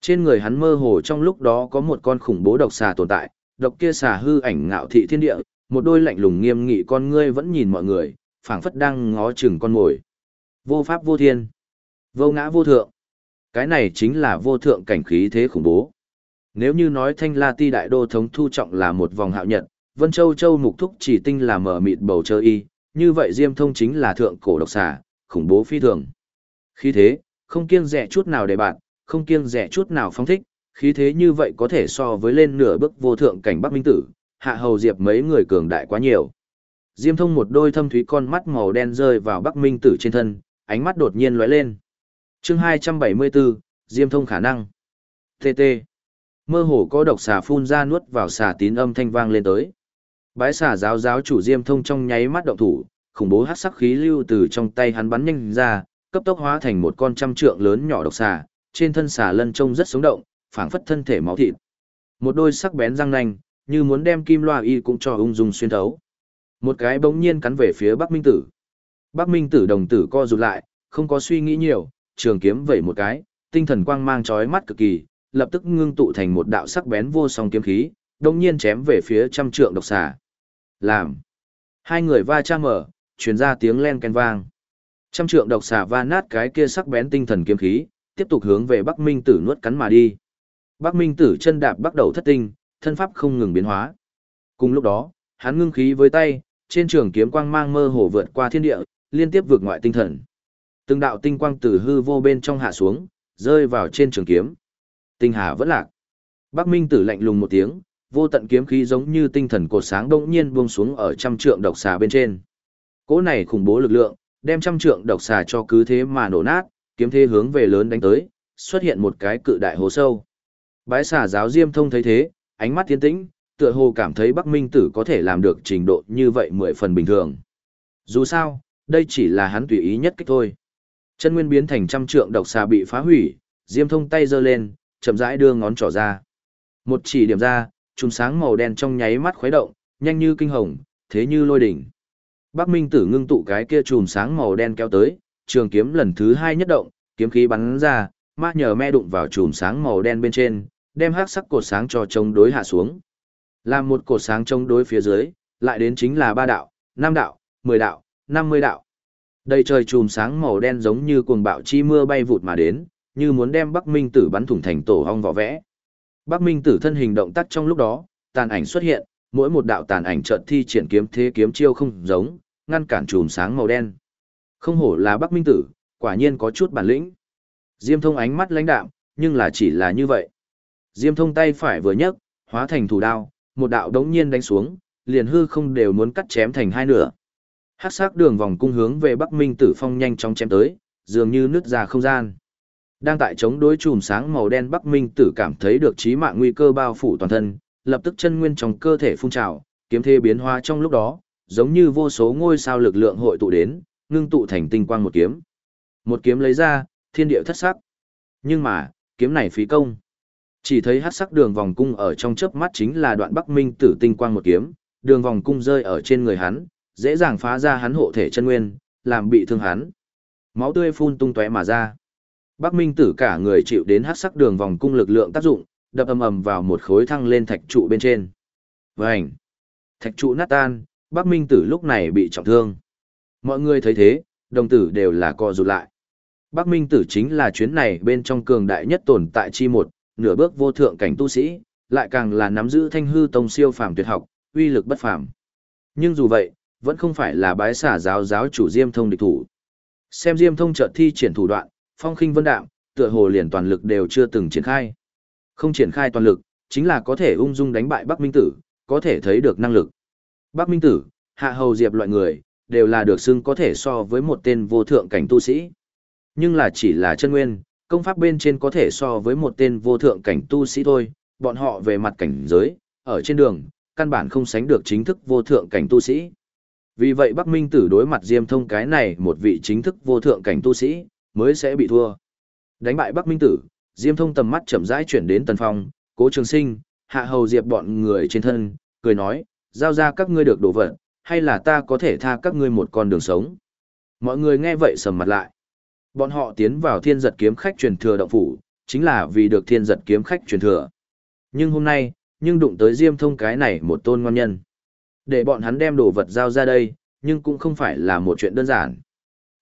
Trên người hắn mơ hồ trong lúc đó có một con khủng bố độc xà tồn tại, độc kia xà hư ảnh ngạo thị thiên địa, một đôi lạnh lùng nghiêm nghị con ngươi vẫn nhìn mọi người, phảng phất đang ngó chừng con mồi. Vô pháp vô thiên, vô ngã vô thượng. Cái này chính là vô thượng cảnh khí thế khủng bố. Nếu như nói Thanh La Ti đại đô thống thu trọng là một vòng hạo nhật, Vân Châu Châu mục thúc chỉ tinh là mở mịt bầu trời y, như vậy Diêm Thông chính là thượng cổ độc xà, khủng bố phi thường. Khí thế, không kiêng rẻ chút nào để bạn, không kiêng rẻ chút nào phong thích, khí thế như vậy có thể so với lên nửa bước vô thượng cảnh Bắc Minh Tử, hạ hầu diệp mấy người cường đại quá nhiều. Diêm thông một đôi thâm thúy con mắt màu đen rơi vào Bắc Minh Tử trên thân, ánh mắt đột nhiên lóe lên. chương 274, Diêm thông khả năng. TT. Mơ hồ có độc xà phun ra nuốt vào xà tín âm thanh vang lên tới. Bái xà giáo giáo chủ Diêm thông trong nháy mắt động thủ, khủng bố hắc sắc khí lưu từ trong tay hắn bắn nhanh ra, cấp tốc hóa thành một con trăm trượng lớn nhỏ độc xà, trên thân xà lân trông rất sống động, phảng phất thân thể máu thịt. Một đôi sắc bén răng nanh, như muốn đem kim loa y cũng cho ung dung xuyên thấu. Một cái bỗng nhiên cắn về phía Bắc Minh Tử. Bắc Minh Tử đồng tử co rụt lại, không có suy nghĩ nhiều, trường kiếm vẩy một cái, tinh thần quang mang chói mắt cực kỳ, lập tức ngưng tụ thành một đạo sắc bén vô song kiếm khí, đồng nhiên chém về phía trăm trượng độc xà. Làm. Hai người va chạm mở, truyền ra tiếng len ken vang. Trăm trượng độc xà va nát cái kia sắc bén tinh thần kiếm khí, tiếp tục hướng về Bắc Minh Tử nuốt cắn mà đi. Bắc Minh Tử chân đạp bắt đầu thất tinh, thân pháp không ngừng biến hóa. Cùng lúc đó, hắn ngưng khí với tay, trên trường kiếm quang mang mơ hồ vượt qua thiên địa, liên tiếp vượt ngoại tinh thần. Từng đạo tinh quang từ hư vô bên trong hạ xuống, rơi vào trên trường kiếm. Tinh hà vẫn lạc. Bắc Minh Tử lạnh lùng một tiếng, vô tận kiếm khí giống như tinh thần cột sáng đông nhiên buông xuống ở trăm trượng độc xà bên trên. Cỗ này khủng bố lực lượng, đem trăm trượng độc xà cho cứ thế mà nổ nát, kiếm thế hướng về lớn đánh tới, xuất hiện một cái cự đại hố sâu. Bái xà giáo Diêm Thông thấy thế, ánh mắt tiến tĩnh, tựa hồ cảm thấy Bắc Minh Tử có thể làm được trình độ như vậy mười phần bình thường. Dù sao, đây chỉ là hắn tùy ý nhất cách thôi. Chân nguyên biến thành trăm trượng độc xà bị phá hủy, Diêm Thông tay giơ lên, chậm rãi đưa ngón trỏ ra. Một chỉ điểm ra, chùm sáng màu đen trong nháy mắt khuấy động, nhanh như kinh hồng, thế như lôi đỉnh. Bắc Minh Tử ngưng tụ cái kia chùm sáng màu đen kéo tới, trường kiếm lần thứ hai nhất động, kiếm khí bắn ra, ma nhờ me đụng vào chùm sáng màu đen bên trên, đem hắc sắc cột sáng cho chống đối hạ xuống. Làm một cột sáng chống đối phía dưới, lại đến chính là ba đạo, năm đạo, mười đạo, năm mươi đạo. Đầy trời chùm sáng màu đen giống như cuồng bạo chi mưa bay vụt mà đến, như muốn đem Bắc Minh Tử bắn thủng thành tổ ong vỏ vẽ. Bắc Minh Tử thân hình động tác trong lúc đó, tàn ảnh xuất hiện, mỗi một đạo tàn ảnh chợt thi triển kiếm thế kiếm chiêu không giống, ngăn cản chùm sáng màu đen. Không hổ là Bắc Minh Tử, quả nhiên có chút bản lĩnh. Diêm Thông ánh mắt lãnh đạm, nhưng là chỉ là như vậy. Diêm Thông tay phải vừa nhấc, hóa thành thủ đao, một đạo đống nhiên đánh xuống, liền hư không đều muốn cắt chém thành hai nửa. Hắc sắc đường vòng cung hướng về Bắc Minh Tử Phong nhanh chóng chém tới, dường như nứt ra không gian. Đang tại chống đối chùm sáng màu đen Bắc Minh Tử cảm thấy được chí mạng nguy cơ bao phủ toàn thân, lập tức chân nguyên trong cơ thể phun trào, kiếm thế biến hóa trong lúc đó, giống như vô số ngôi sao lực lượng hội tụ đến, ngưng tụ thành tinh quang một kiếm. Một kiếm lấy ra, thiên địa thất sắc. Nhưng mà, kiếm này phí công. Chỉ thấy hắc sắc đường vòng cung ở trong chớp mắt chính là đoạn Bắc Minh Tử tinh quang một kiếm, đường vòng cung rơi ở trên người hắn, dễ dàng phá ra hắn hộ thể chân nguyên, làm bị thương hắn. Máu tươi phun tung tóe mà ra. Bắc Minh Tử cả người chịu đến hắc sắc đường vòng cung lực lượng tác dụng, đập ầm ầm vào một khối thăng lên thạch trụ bên trên. Vành! Thạch trụ nát tan, Bắc Minh Tử lúc này bị trọng thương. Mọi người thấy thế, đồng tử đều là co rụt lại. Bắc Minh Tử chính là chuyến này bên trong cường đại nhất tồn tại chi một, nửa bước vô thượng cảnh tu sĩ, lại càng là nắm giữ thanh hư tông siêu phàm tuyệt học, uy lực bất phàm. Nhưng dù vậy, vẫn không phải là bái xả giáo giáo chủ Diêm Thông địch thủ. Xem Diêm Thông chợt thi triển thủ đoạn, phong khinh vân đạm, tựa hồ liền toàn lực đều chưa từng triển khai. Không triển khai toàn lực, chính là có thể ung dung đánh bại Bắc Minh Tử, có thể thấy được năng lực. Bắc Minh Tử, Hạ Hầu Diệp loại người, đều là được xưng có thể so với một tên vô thượng cảnh tu sĩ. Nhưng là chỉ là chân nguyên, công pháp bên trên có thể so với một tên vô thượng cảnh tu sĩ thôi, bọn họ về mặt cảnh giới, ở trên đường, căn bản không sánh được chính thức vô thượng cảnh tu sĩ. Vì vậy Bắc Minh Tử đối mặt Diêm Thông cái này một vị chính thức vô thượng cảnh tu sĩ, mới sẽ bị thua. Đánh bại Bắc Minh Tử, Diêm Thông tầm mắt chậm rãi chuyển đến Tần Phong, Cố Trường Sinh, Hạ Hầu Diệp bọn người trên thân, cười nói, giao ra các ngươi được đồ vật, hay là ta có thể tha các ngươi một con đường sống. Mọi người nghe vậy sầm mặt lại. Bọn họ tiến vào thiên giật kiếm khách truyền thừa động phủ, chính là vì được thiên giật kiếm khách truyền thừa. Nhưng hôm nay, nhưng đụng tới Diêm Thông cái này một tôn ngon nhân. Để bọn hắn đem đồ vật giao ra đây, nhưng cũng không phải là một chuyện đơn giản.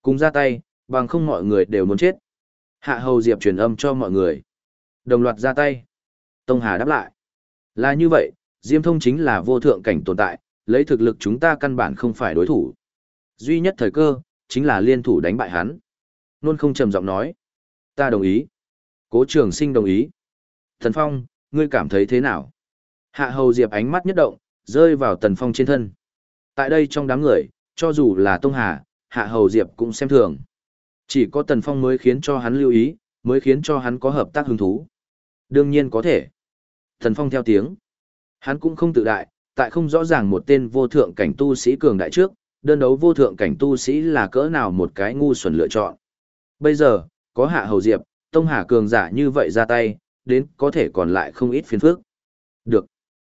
Cùng ra tay, bằng không mọi người đều muốn chết. Hạ Hầu Diệp truyền âm cho mọi người. Đồng loạt ra tay. Tông Hà đáp lại. Là như vậy, Diêm Thông chính là vô thượng cảnh tồn tại, lấy thực lực chúng ta căn bản không phải đối thủ. Duy nhất thời cơ, chính là liên thủ đánh bại hắn. Nôn không trầm giọng nói. Ta đồng ý. Cố trường sinh đồng ý. Thần Phong, ngươi cảm thấy thế nào? Hạ Hầu Diệp ánh mắt nhất động, rơi vào Tần Phong trên thân. Tại đây trong đám người, cho dù là Tông Hà, Hạ Hầu Diệp cũng xem thường. Chỉ có Tần Phong mới khiến cho hắn lưu ý, mới khiến cho hắn có hợp tác hứng thú. Đương nhiên có thể. Tần Phong theo tiếng. Hắn cũng không tự đại, tại không rõ ràng một tên vô thượng cảnh tu sĩ cường đại trước, đơn đấu vô thượng cảnh tu sĩ là cỡ nào một cái ngu xuẩn lựa chọn. Bây giờ, có Hạ Hầu Diệp, Tông Hà cường giả như vậy ra tay, đến có thể còn lại không ít phiền phức. Được.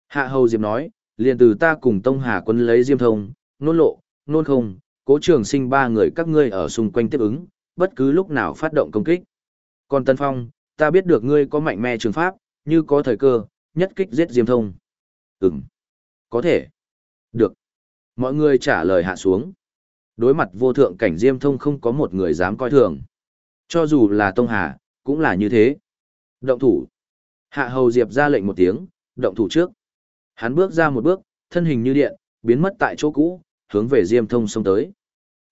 Hạ Hầu Diệp nói, liền từ ta cùng Tông Hà quân lấy Diêm Thông, nôn lộ, nôn không, cố trường sinh ba người các ngươi ở xung quanh tiếp ứng, bất cứ lúc nào phát động công kích. Còn Tân Phong, ta biết được ngươi có mạnh mẽ trường pháp, như có thời cơ, nhất kích giết Diêm Thông. Ừm. Có thể. Được. Mọi người trả lời hạ xuống. Đối mặt vô thượng cảnh Diêm Thông không có một người dám coi thường. Cho dù là Tông Hà, cũng là như thế. Động thủ. Hạ Hầu Diệp ra lệnh một tiếng, động thủ trước. Hắn bước ra một bước, thân hình như điện, biến mất tại chỗ cũ, hướng về Diêm Thông xông tới.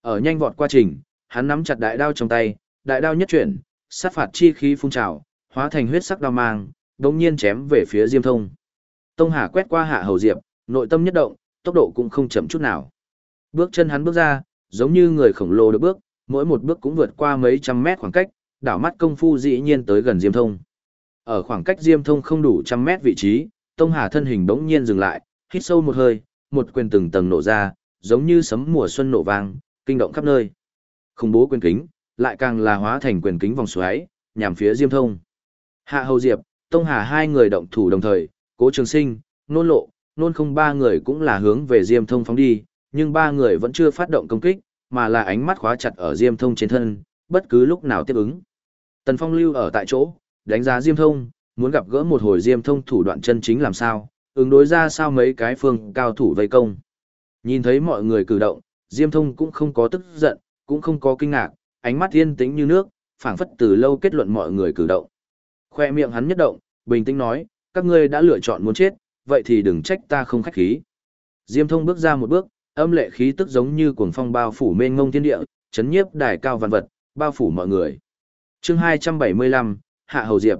Ở nhanh vọt quá trình, hắn nắm chặt đại đao trong tay, đại đao nhất chuyển, sát phạt chi khí phun trào, hóa thành huyết sắc đao mang, đống nhiên chém về phía Diêm Thông. Tông Hà quét qua Hạ Hầu Diệp, nội tâm nhất động, tốc độ cũng không chậm chút nào. Bước chân hắn bước ra, giống như người khổng lồ được bước, mỗi một bước cũng vượt qua mấy trăm mét khoảng cách, đảo mắt công phu dĩ nhiên tới gần Diêm Thông. Ở khoảng cách Diêm Thông không đủ trăm mét vị trí, Tông Hà thân hình bỗng nhiên dừng lại, hít sâu một hơi, một quyền từng tầng nổ ra, giống như sấm mùa xuân nổ vang, kinh động khắp nơi. Khủng bố quyền kính, lại càng là hóa thành quyền kính vòng xoáy, nhằm phía Diêm Thông. Hạ Hầu Diệp, Tông Hà hai người động thủ đồng thời, Cố Trường Sinh, Nôn Lộ, Nôn không ba người cũng là hướng về Diêm Thông phóng đi, nhưng ba người vẫn chưa phát động công kích, mà là ánh mắt khóa chặt ở Diêm Thông trên thân, bất cứ lúc nào tiếp ứng. Tần Phong lưu ở tại chỗ, đánh giá Diêm Thông, muốn gặp gỡ một hồi Diêm Thông thủ đoạn chân chính làm sao, ứng đối ra sao mấy cái phương cao thủ vây công. Nhìn thấy mọi người cử động, Diêm Thông cũng không có tức giận, cũng không có kinh ngạc, ánh mắt yên tĩnh như nước, phảng phất từ lâu kết luận mọi người cử động. Khoe miệng hắn nhất động, bình tĩnh nói, các ngươi đã lựa chọn muốn chết, vậy thì đừng trách ta không khách khí. Diêm Thông bước ra một bước, âm lệ khí tức giống như cuồng phong bao phủ mênh ngông thiên địa, chấn nhiếp đài cao văn vật, bao phủ mọi người. Chương 275, Hạ Hầu Diệp.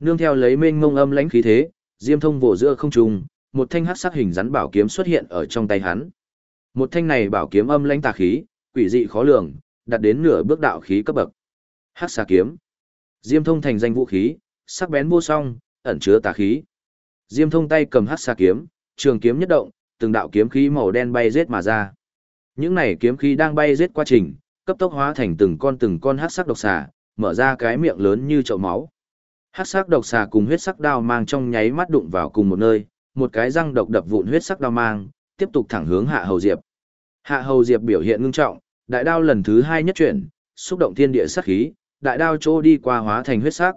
Nương theo lấy mênh ngông âm lãnh khí thế, Diêm Thông vồ giữa không trung, một thanh hắc sắc hình rắn bảo kiếm xuất hiện ở trong tay hắn. Một thanh này bảo kiếm âm lãnh tà khí, quỷ dị khó lường, đạt đến nửa bước đạo khí cấp bậc. Hắc xà kiếm. Diêm Thông thành danh vũ khí, sắc bén vô song, ẩn chứa tà khí. Diêm Thông tay cầm hắc xà kiếm, trường kiếm nhất động, từng đạo kiếm khí màu đen bay rết mà ra. Những này kiếm khí đang bay rết quá trình, cấp tốc hóa thành từng con từng con hắc sắc độc xà, mở ra cái miệng lớn như chậu máu. Hắc sắc độc xà cùng huyết sắc đao mang trong nháy mắt đụng vào cùng một nơi, một cái răng độc đập vụn huyết sắc đao mang, tiếp tục thẳng hướng Hạ Hầu Diệp. Hạ Hầu Diệp biểu hiện ngưng trọng, đại đao lần thứ hai nhất chuyển, xúc động thiên địa sát khí, đại đao chỗ đi qua hóa thành huyết sắc.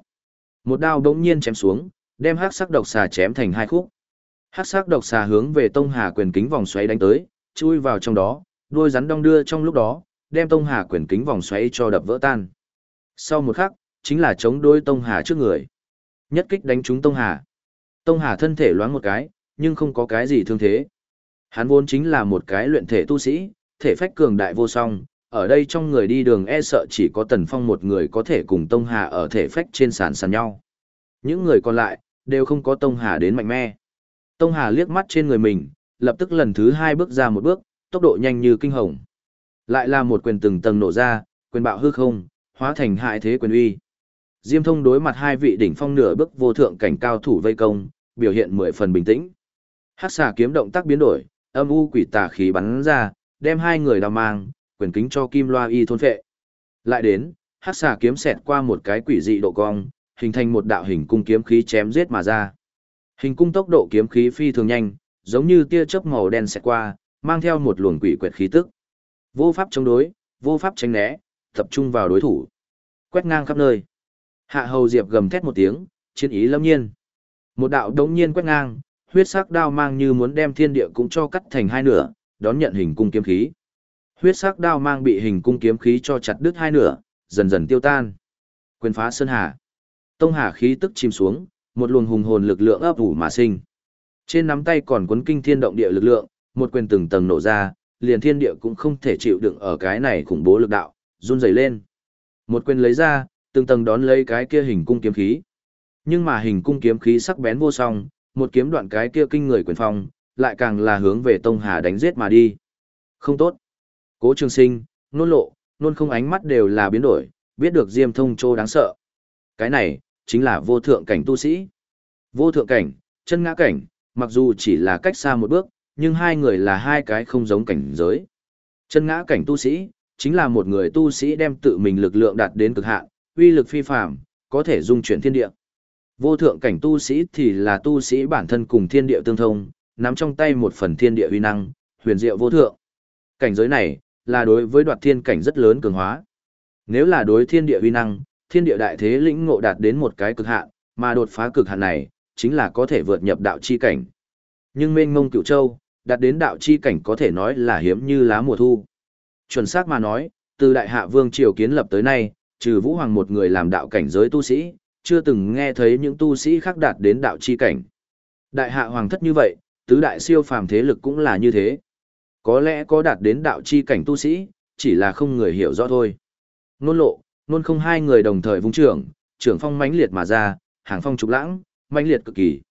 Một đao đống nhiên chém xuống, đem hắc sắc độc xà chém thành hai khúc. Hắc sắc độc xà hướng về Tông Hà quyền kính vòng xoáy đánh tới, chui vào trong đó, đuôi rắn đong đưa trong lúc đó, đem Tông Hà quyền kính vòng xoáy cho đập vỡ tan. Sau một khắc, chính là chống đôi Tông Hà trước người. Nhất kích đánh trúng Tông Hà. Tông Hà thân thể loáng một cái, nhưng không có cái gì thương thế. Hắn vốn chính là một cái luyện thể tu sĩ, thể phách cường đại vô song, ở đây trong người đi đường e sợ chỉ có Tần Phong một người có thể cùng Tông Hà ở thể phách trên sàn sàn nhau. Những người còn lại, đều không có Tông Hà đến mạnh mẽ. Tông Hà liếc mắt trên người mình, lập tức lần thứ hai bước ra một bước, tốc độ nhanh như kinh hồng. Lại là một quyền từng tầng nổ ra, quyền bạo hư không, hóa thành hại thế quyền uy. Diêm thông đối mặt hai vị đỉnh phong nửa bước vô thượng cảnh cao thủ vây công, biểu hiện mười phần bình tĩnh. Hắc xà kiếm động tác biến đổi, âm u quỷ tà khí bắn ra, đem hai người đào mang, quyền kính cho kim loa y thôn phệ. Lại đến, hắc xà kiếm xẹt qua một cái quỷ dị độ cong, hình thành một đạo hình cung kiếm khí chém giết mà ra. Hình cung tốc độ kiếm khí phi thường nhanh, giống như tia chớp màu đen xẹt qua, mang theo một luồng quỷ quyệt khí tức. Vô pháp chống đối, vô pháp tránh né, tập trung vào đối thủ. Quét ngang khắp nơi. Hạ Hầu Diệp gầm thét một tiếng, chiến ý lâm nhiên. Một đạo đống nhiên quét ngang, huyết sắc đao mang như muốn đem thiên địa cũng cho cắt thành hai nửa, đón nhận hình cung kiếm khí. Huyết sắc đao mang bị hình cung kiếm khí cho chặt đứt hai nửa, dần dần tiêu tan. Quyền phá sơn hà. Tông hà khí tức chìm xuống, một luồng hùng hồn lực lượng ấp ủ mà sinh. Trên nắm tay còn cuốn kinh thiên động địa lực lượng, một quyền từng tầng nổ ra, liền thiên địa cũng không thể chịu đựng ở cái này khủng bố lực đạo, run rẩy lên. Một quyền lấy ra, từng tầng đón lấy cái kia hình cung kiếm khí. Nhưng mà hình cung kiếm khí sắc bén vô song, một kiếm đoạn cái kia kinh người quyền phong, lại càng là hướng về Tông Hà đánh giết mà đi. Không tốt. Cố Trường Sinh, nôn lộ, nôn không ánh mắt đều là biến đổi, biết được Diêm Thông Trô đáng sợ. Cái này, chính là vô thượng cảnh tu sĩ. Vô thượng cảnh, chân ngã cảnh, mặc dù chỉ là cách xa một bước, nhưng hai người là hai cái không giống cảnh giới. Chân ngã cảnh tu sĩ, chính là một người tu sĩ đem tự mình lực lượng đạt đến cực hạn, uy lực phi phàm, có thể dung chuyển thiên địa. Vô thượng cảnh tu sĩ thì là tu sĩ bản thân cùng thiên địa tương thông, nắm trong tay một phần thiên địa uy năng, huyền diệu vô thượng. Cảnh giới này, là đối với đoạt thiên cảnh rất lớn cường hóa. Nếu là đối thiên địa uy năng, thiên địa đại thế lĩnh ngộ đạt đến một cái cực hạn, mà đột phá cực hạn này, chính là có thể vượt nhập đạo chi cảnh. Nhưng mênh mông cựu châu, đạt đến đạo chi cảnh có thể nói là hiếm như lá mùa thu. Chuẩn xác mà nói, từ đại hạ vương triều kiến lập tới nay, trừ Vũ Hoàng một người làm đạo cảnh giới tu sĩ, chưa từng nghe thấy những tu sĩ khác đạt đến đạo chi cảnh. Đại hạ hoàng thất như vậy, tứ đại siêu phàm thế lực cũng là như thế. Có lẽ có đạt đến đạo chi cảnh tu sĩ, chỉ là không người hiểu rõ thôi. Nôn lộ, nôn không hai người đồng thời vung trưởng, trưởng phong mãnh liệt mà ra, hàng phong trục lãng, mãnh liệt cực kỳ.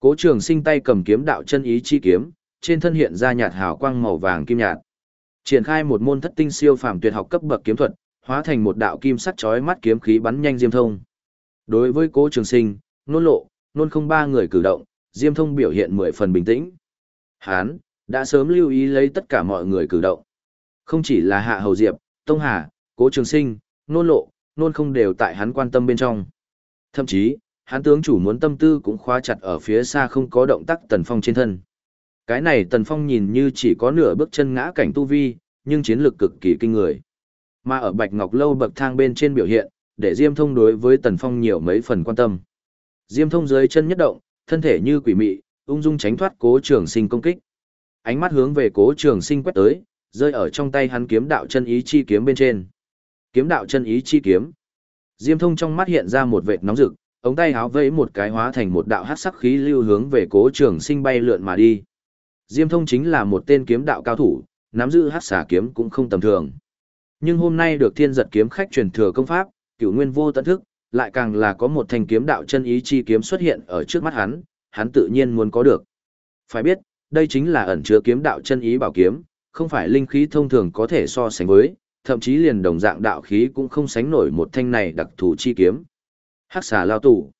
Cố trường sinh tay cầm kiếm đạo chân ý chi kiếm, trên thân hiện ra nhạt hào quang màu vàng kim nhạt. Triển khai một môn thất tinh siêu phàm tuyệt học cấp bậc kiếm thuật, hóa thành một đạo kim sắc chói mắt kiếm khí bắn nhanh diêm thông. Đối với Cố Trường Sinh, nôn lộ, nôn không ba người cử động, Diêm Thông biểu hiện mười phần bình tĩnh. Hán, đã sớm lưu ý lấy tất cả mọi người cử động. Không chỉ là Hạ Hầu Diệp, Tông Hà, Cố Trường Sinh, Nôn Lộ, Nôn không đều tại hắn quan tâm bên trong. Thậm chí, hắn tướng chủ muốn tâm tư cũng khóa chặt ở phía xa không có động tác Tần Phong trên thân. Cái này Tần Phong nhìn như chỉ có nửa bước chân ngã cảnh tu vi, nhưng chiến lược cực kỳ kinh người. Mà ở Bạch Ngọc Lâu bậc thang bên trên biểu hiện, để Diêm Thông đối với Tần Phong nhiều mấy phần quan tâm. Diêm Thông dưới chân nhất động, thân thể như quỷ mị, ung dung tránh thoát Cố Trường Sinh công kích. Ánh mắt hướng về Cố Trường Sinh quét tới, rơi ở trong tay hắn kiếm đạo chân ý chi kiếm bên trên. Kiếm đạo chân ý chi kiếm. Diêm Thông trong mắt hiện ra một vệt nóng rực, ống tay háo vẫy một cái hóa thành một đạo hắc sắc khí lưu hướng về Cố Trường Sinh bay lượn mà đi. Diêm Thông chính là một tên kiếm đạo cao thủ, nắm giữ hắc xà kiếm cũng không tầm thường. Nhưng hôm nay được thiên giật kiếm khách truyền thừa công pháp, cửu nguyên vô tận thức, lại càng là có một thanh kiếm đạo chân ý chi kiếm xuất hiện ở trước mắt hắn, hắn tự nhiên muốn có được. Phải biết, đây chính là ẩn chứa kiếm đạo chân ý bảo kiếm, không phải linh khí thông thường có thể so sánh với, thậm chí liền đồng dạng đạo khí cũng không sánh nổi một thanh này đặc thù chi kiếm. Hắc xà lao tủ.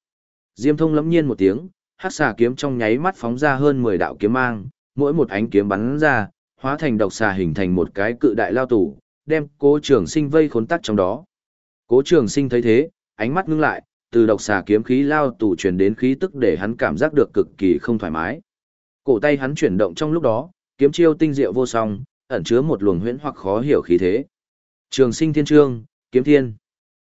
Diêm thông lẫm nhiên một tiếng, hắc xà kiếm trong nháy mắt phóng ra hơn 10 đạo kiếm mang, mỗi một ánh kiếm bắn ra, hóa thành độc xà hình thành một cái cự đại lao tủ, đem cố trường sinh vây khốn tắc trong đó. Cố trường sinh thấy thế, ánh mắt ngưng lại, từ độc xà kiếm khí lao tủ truyền đến khí tức để hắn cảm giác được cực kỳ không thoải mái. Cổ tay hắn chuyển động trong lúc đó, kiếm chiêu tinh diệu vô song, ẩn chứa một luồng huyễn hoặc khó hiểu khí thế. Trường sinh thiên trương, kiếm thiên.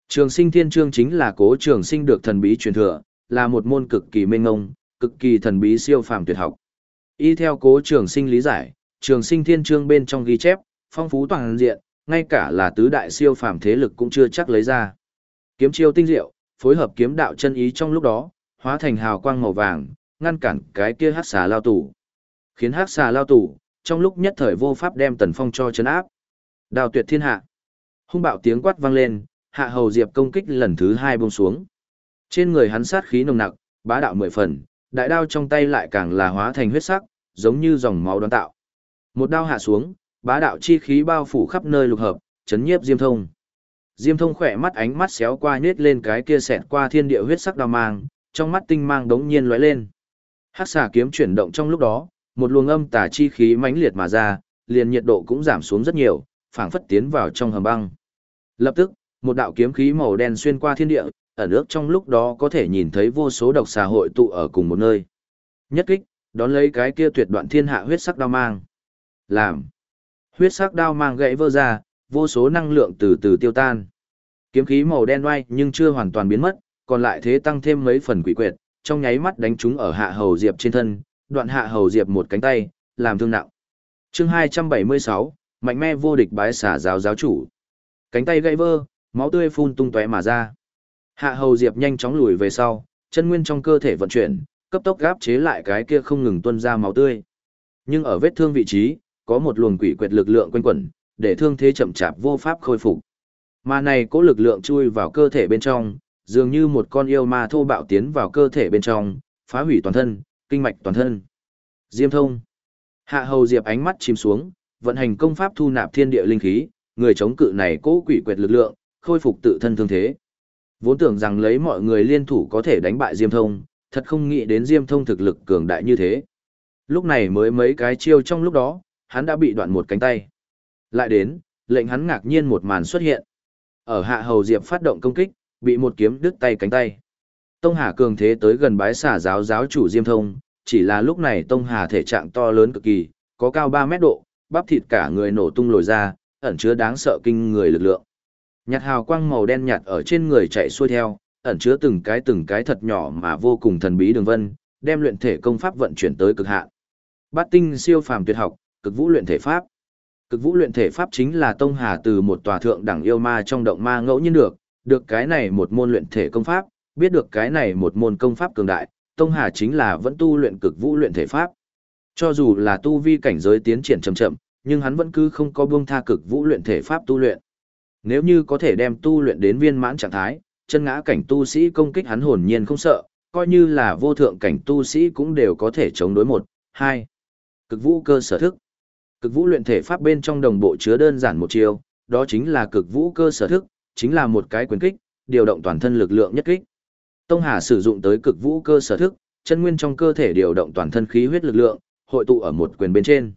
Trường sinh thiên trương chính là cố trường sinh được thần bí truyền thừa, là một môn cực kỳ mênh ngông, cực kỳ thần bí siêu phàm tuyệt học. Y theo cố trường sinh lý giải, trường sinh thiên trương bên trong ghi chép, phong phú toàn diện, ngay cả là tứ đại siêu phàm thế lực cũng chưa chắc lấy ra. Kiếm chiêu tinh diệu, phối hợp kiếm đạo chân ý trong lúc đó, hóa thành hào quang màu vàng, ngăn cản cái kia hắc xà lao tủ. Khiến hắc xà lao tủ, trong lúc nhất thời vô pháp đem Tần Phong cho chấn áp. Đào tuyệt thiên hạ. Hung bạo tiếng quát vang lên, hạ hầu diệp công kích lần thứ hai buông xuống. Trên người hắn sát khí nồng nặc, bá đạo mười phần, đại đao trong tay lại càng là hóa thành huyết sắc, giống như dòng máu đoán tạo. Một đao hạ xuống, bá đạo chi khí bao phủ khắp nơi lục hợp, chấn nhiếp Diêm Thông. Diêm Thông khỏe mắt ánh mắt xéo qua nhếch lên cái kia xẹt qua thiên địa huyết sắc đao mang, trong mắt tinh mang đống nhiên lóe lên. Hắc xà kiếm chuyển động trong lúc đó, một luồng âm tà chi khí mãnh liệt mà ra, liền nhiệt độ cũng giảm xuống rất nhiều, phảng phất tiến vào trong hầm băng. Lập tức, một đạo kiếm khí màu đen xuyên qua thiên địa, ở nước trong lúc đó có thể nhìn thấy vô số độc xà hội tụ ở cùng một nơi. Nhất kích, đón lấy cái kia tuyệt đoạn thiên hạ huyết sắc đao mang. Làm. Huyết sắc đao mang gãy vỡ ra, vô số năng lượng từ từ tiêu tan. Kiếm khí màu đen oai nhưng chưa hoàn toàn biến mất, còn lại thế tăng thêm mấy phần quỷ quyệt, trong nháy mắt đánh chúng ở hạ hầu diệp trên thân, đoạn hạ hầu diệp một cánh tay, làm thương nặng. Chương 276, mạnh mẽ vô địch bái xả giáo giáo chủ. Cánh tay gãy vơ, máu tươi phun tung tóe mà ra. Hạ hầu diệp nhanh chóng lùi về sau, chân nguyên trong cơ thể vận chuyển, cấp tốc gáp chế lại cái kia không ngừng tuôn ra máu tươi. Nhưng ở vết thương vị trí, có một luồng quỷ quyệt lực lượng quanh quẩn, để thương thế chậm chạp vô pháp khôi phục. Mà này có lực lượng chui vào cơ thể bên trong, dường như một con yêu ma thô bạo tiến vào cơ thể bên trong, phá hủy toàn thân, kinh mạch toàn thân. Diêm thông. Hạ hầu diệp ánh mắt chìm xuống, vận hành công pháp thu nạp thiên địa linh khí, người chống cự này cố quỷ quyệt lực lượng, khôi phục tự thân thương thế. Vốn tưởng rằng lấy mọi người liên thủ có thể đánh bại Diêm thông, thật không nghĩ đến Diêm thông thực lực cường đại như thế. Lúc này mới mấy cái chiêu trong lúc đó, hắn đã bị đoạn một cánh tay. Lại đến, lệnh hắn ngạc nhiên một màn xuất hiện. Ở hạ hầu diệp phát động công kích, bị một kiếm đứt tay cánh tay. Tông Hà cường thế tới gần bái xả giáo giáo chủ Diêm Thông, chỉ là lúc này Tông Hà thể trạng to lớn cực kỳ, có cao 3 mét độ, bắp thịt cả người nổ tung lồi ra, ẩn chứa đáng sợ kinh người lực lượng. Nhạt hào quang màu đen nhạt ở trên người chạy xuôi theo, ẩn chứa từng cái từng cái thật nhỏ mà vô cùng thần bí đường vân, đem luyện thể công pháp vận chuyển tới cực hạn. Bát tinh siêu phàm tuyệt học, cực vũ luyện thể pháp. Cực vũ luyện thể pháp chính là tông hà từ một tòa thượng đẳng yêu ma trong động ma ngẫu nhiên được, được cái này một môn luyện thể công pháp, biết được cái này một môn công pháp cường đại, tông hà chính là vẫn tu luyện cực vũ luyện thể pháp. Cho dù là tu vi cảnh giới tiến triển chậm chậm, nhưng hắn vẫn cứ không có buông tha cực vũ luyện thể pháp tu luyện. Nếu như có thể đem tu luyện đến viên mãn trạng thái, chân ngã cảnh tu sĩ công kích hắn hồn nhiên không sợ, coi như là vô thượng cảnh tu sĩ cũng đều có thể chống đối một, hai. Cực vũ cơ sở thức. Cực vũ luyện thể pháp bên trong đồng bộ chứa đơn giản một chiều, đó chính là cực vũ cơ sở thức, chính là một cái quyền kích, điều động toàn thân lực lượng nhất kích. Tông Hà sử dụng tới cực vũ cơ sở thức, chân nguyên trong cơ thể điều động toàn thân khí huyết lực lượng, hội tụ ở một quyền bên trên.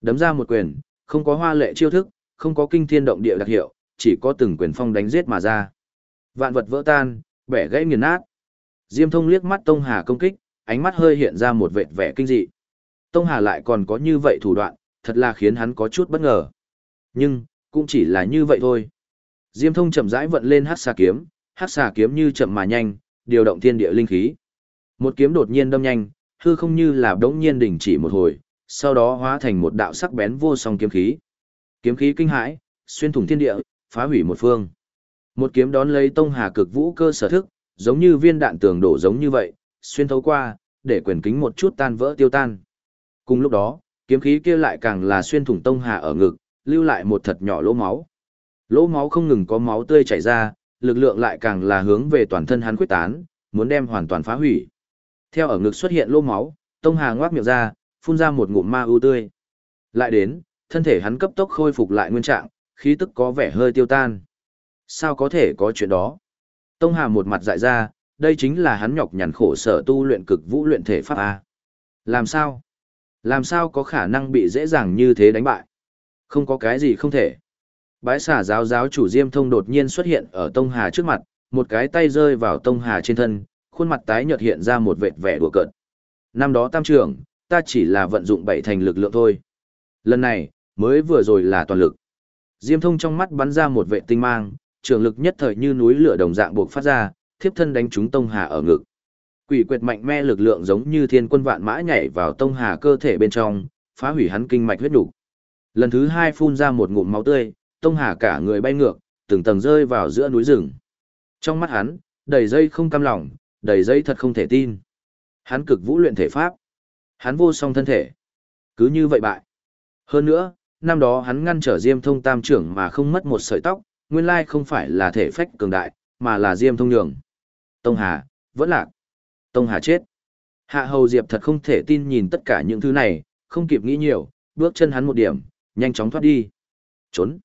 Đấm ra một quyền, không có hoa lệ chiêu thức, không có kinh thiên động địa đặc hiệu, chỉ có từng quyền phong đánh giết mà ra. Vạn vật vỡ tan, bẻ gãy nghiền nát. Diêm Thông liếc mắt Tông Hà công kích, ánh mắt hơi hiện ra một vệt vẻ kinh dị. Tông Hà lại còn có như vậy thủ đoạn, thật là khiến hắn có chút bất ngờ. Nhưng, cũng chỉ là như vậy thôi. Diêm Thông chậm rãi vận lên hắc xà kiếm, hắc xà kiếm như chậm mà nhanh, điều động thiên địa linh khí. Một kiếm đột nhiên đâm nhanh, hư không như là đống nhiên đình chỉ một hồi, sau đó hóa thành một đạo sắc bén vô song kiếm khí. Kiếm khí kinh hãi, xuyên thủng thiên địa, phá hủy một phương. Một kiếm đón lấy Tông Hà cực vũ cơ sở thức, giống như viên đạn tường đổ giống như vậy, xuyên thấu qua, để quyền kính một chút tan vỡ tiêu tan. Cùng lúc đó, kiếm khí kia lại càng là xuyên thủng Tông Hà ở ngực, lưu lại một thật nhỏ lỗ máu. Lỗ máu không ngừng có máu tươi chảy ra, lực lượng lại càng là hướng về toàn thân hắn quyết tán, muốn đem hoàn toàn phá hủy. Theo ở ngực xuất hiện lỗ máu, Tông Hà ngoác miệng ra, phun ra một ngụm ma ưu tươi. Lại đến, thân thể hắn cấp tốc khôi phục lại nguyên trạng, khí tức có vẻ hơi tiêu tan. Sao có thể có chuyện đó? Tông Hà một mặt dại ra, đây chính là hắn nhọc nhằn khổ sở tu luyện cực vũ luyện thể pháp A. Làm sao? Làm sao có khả năng bị dễ dàng như thế đánh bại? Không có cái gì không thể. Bái xả giáo giáo chủ Diêm Thông đột nhiên xuất hiện ở Tông Hà trước mặt, một cái tay rơi vào Tông Hà trên thân, khuôn mặt tái nhợt hiện ra một vệt vẻ đùa cợt. Năm đó tam trưởng, ta chỉ là vận dụng bảy thành lực lượng thôi. Lần này, mới vừa rồi là toàn lực. Diêm Thông trong mắt bắn ra một vệ tinh mang, trường lực nhất thời như núi lửa đồng dạng buộc phát ra, thiếp thân đánh trúng Tông Hà ở ngực. Quỷ quyệt mạnh mẽ lực lượng giống như thiên quân vạn mã nhảy vào Tông Hà cơ thể bên trong, phá hủy hắn kinh mạch huyết đủ. Lần thứ hai phun ra một ngụm máu tươi, Tông Hà cả người bay ngược, từng tầng rơi vào giữa núi rừng. Trong mắt hắn, đầy dây không cam lòng, đầy dây thật không thể tin. Hắn cực vũ luyện thể pháp. Hắn vô song thân thể. Cứ như vậy bại. Hơn nữa, năm đó hắn ngăn trở Diêm Thông tam trưởng mà không mất một sợi tóc, nguyên lai không phải là thể phách cường đại, mà là Diêm Thông nhường. Tông Hà, vẫn lạc. Tông Hà chết. Hạ Hầu Diệp thật không thể tin nhìn tất cả những thứ này, không kịp nghĩ nhiều, bước chân hắn một điểm, nhanh chóng thoát đi. Trốn.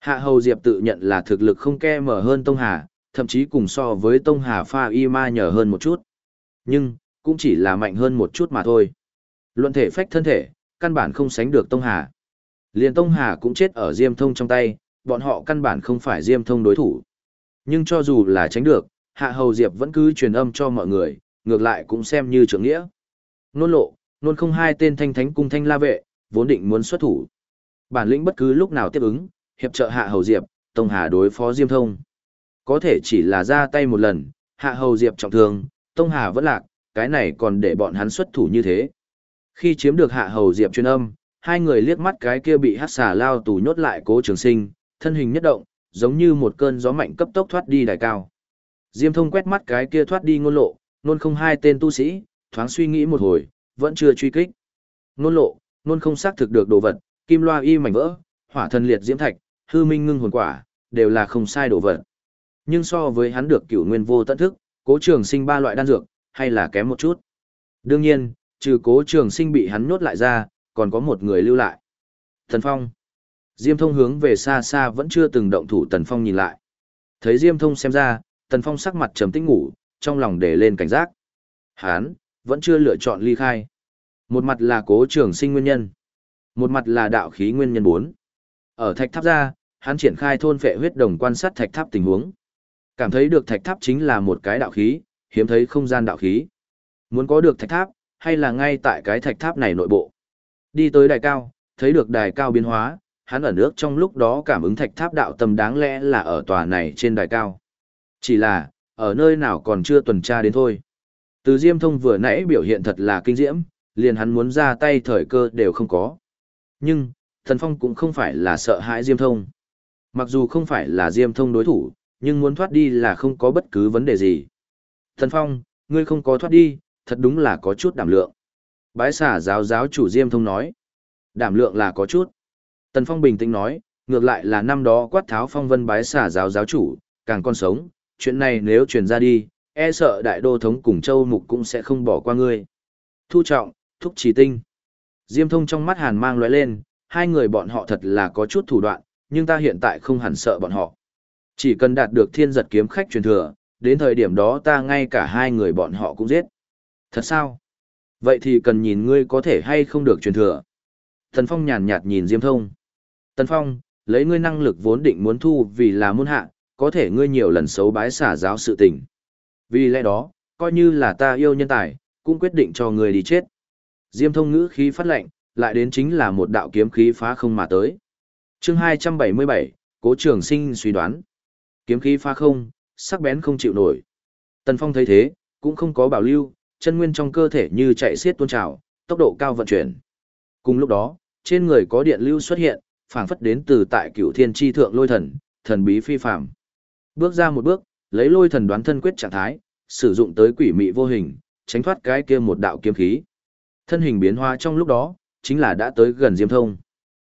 Hạ Hầu Diệp tự nhận là thực lực không ke mở hơn Tông Hà, thậm chí cùng so với Tông Hà pha y ma nhờ hơn một chút. Nhưng, cũng chỉ là mạnh hơn một chút mà thôi. Luận thể phách thân thể, căn bản không sánh được Tông Hà. Liền Tông Hà cũng chết ở Diêm Thông trong tay, bọn họ căn bản không phải Diêm Thông đối thủ. Nhưng cho dù là tránh được, Hạ Hầu Diệp vẫn cứ truyền âm cho mọi người, ngược lại cũng xem như trưởng nghĩa. Nôn lộ, nôn không hai tên thanh thánh cung thanh la vệ, vốn định muốn xuất thủ. Bản lĩnh bất cứ lúc nào tiếp ứng, hiệp trợ Hạ Hầu Diệp, Tông Hà đối phó Diêm Thông. Có thể chỉ là ra tay một lần, Hạ Hầu Diệp trọng thương, Tông Hà vẫn lạc, cái này còn để bọn hắn xuất thủ như thế. Khi chiếm được Hạ Hầu Diệp truyền âm, hai người liếc mắt cái kia bị hát xà lao tù nhốt lại cố trường sinh, thân hình nhất động, giống như một cơn gió mạnh cấp tốc thoát đi đài cao. Diêm thông quét mắt cái kia thoát đi ngôn lộ, nôn không hai tên tu sĩ, thoáng suy nghĩ một hồi, vẫn chưa truy kích. Ngôn lộ, nôn không xác thực được đồ vật, kim loa y mảnh vỡ, hỏa thần liệt diễm thạch, hư minh ngưng hồn quả, đều là không sai đồ vật. Nhưng so với hắn được cửu nguyên vô tận thức, cố trường sinh ba loại đan dược, hay là kém một chút. Đương nhiên, trừ cố trường sinh bị hắn nhốt lại ra, còn có một người lưu lại. Thần Phong. Diêm thông hướng về xa xa vẫn chưa từng động thủ Tần Phong nhìn lại. Thấy Diêm thông xem ra, Tần Phong sắc mặt trầm tĩnh ngủ, trong lòng để lên cảnh giác. Hán, vẫn chưa lựa chọn ly khai. Một mặt là cố trường sinh nguyên nhân. Một mặt là đạo khí nguyên nhân 4. Ở thạch tháp ra, hắn triển khai thôn phệ huyết đồng quan sát thạch tháp tình huống. Cảm thấy được thạch tháp chính là một cái đạo khí, hiếm thấy không gian đạo khí. Muốn có được thạch tháp, hay là ngay tại cái thạch tháp này nội bộ. Đi tới đài cao, thấy được đài cao biến hóa, hắn ở nước trong lúc đó cảm ứng thạch tháp đạo tâm đáng lẽ là ở tòa này trên đài cao. Chỉ là, ở nơi nào còn chưa tuần tra đến thôi. Từ Diêm Thông vừa nãy biểu hiện thật là kinh diễm, liền hắn muốn ra tay thời cơ đều không có. Nhưng, Thần Phong cũng không phải là sợ hãi Diêm Thông. Mặc dù không phải là Diêm Thông đối thủ, nhưng muốn thoát đi là không có bất cứ vấn đề gì. Thần Phong, ngươi không có thoát đi, thật đúng là có chút đảm lượng. Bái xả giáo giáo chủ Diêm Thông nói. Đảm lượng là có chút. Tần Phong bình tĩnh nói, ngược lại là năm đó quát tháo phong vân bái xả giáo giáo chủ, càng còn sống, chuyện này nếu truyền ra đi, e sợ đại đô thống cùng châu mục cũng sẽ không bỏ qua ngươi. Thu trọng, thúc trì tinh. Diêm thông trong mắt hàn mang lóe lên, hai người bọn họ thật là có chút thủ đoạn, nhưng ta hiện tại không hẳn sợ bọn họ. Chỉ cần đạt được thiên giật kiếm khách truyền thừa, đến thời điểm đó ta ngay cả hai người bọn họ cũng giết. Thật sao? Vậy thì cần nhìn ngươi có thể hay không được truyền thừa. Tần Phong nhàn nhạt nhìn Diêm Thông. Tần Phong, lấy ngươi năng lực vốn định muốn thu vì là môn hạ, có thể ngươi nhiều lần xấu bái xả giáo sự tình. Vì lẽ đó, coi như là ta yêu nhân tài, cũng quyết định cho ngươi đi chết. Diêm Thông ngữ khí phát lệnh, lại đến chính là một đạo kiếm khí phá không mà tới. Chương 277, Cố Trường Sinh suy đoán. Kiếm khí phá không, sắc bén không chịu nổi. Tần Phong thấy thế, cũng không có bảo lưu, chân nguyên trong cơ thể như chạy xiết tuôn trào, tốc độ cao vận chuyển. Cùng lúc đó, trên người có điện lưu xuất hiện, phảng phất đến từ tại Cửu Thiên chi thượng lôi thần, thần bí phi phàm. Bước ra một bước, lấy lôi thần đoán thân quyết trạng thái, sử dụng tới quỷ mị vô hình, tránh thoát cái kia một đạo kiếm khí. Thân hình biến hóa trong lúc đó, chính là đã tới gần Diêm Thông.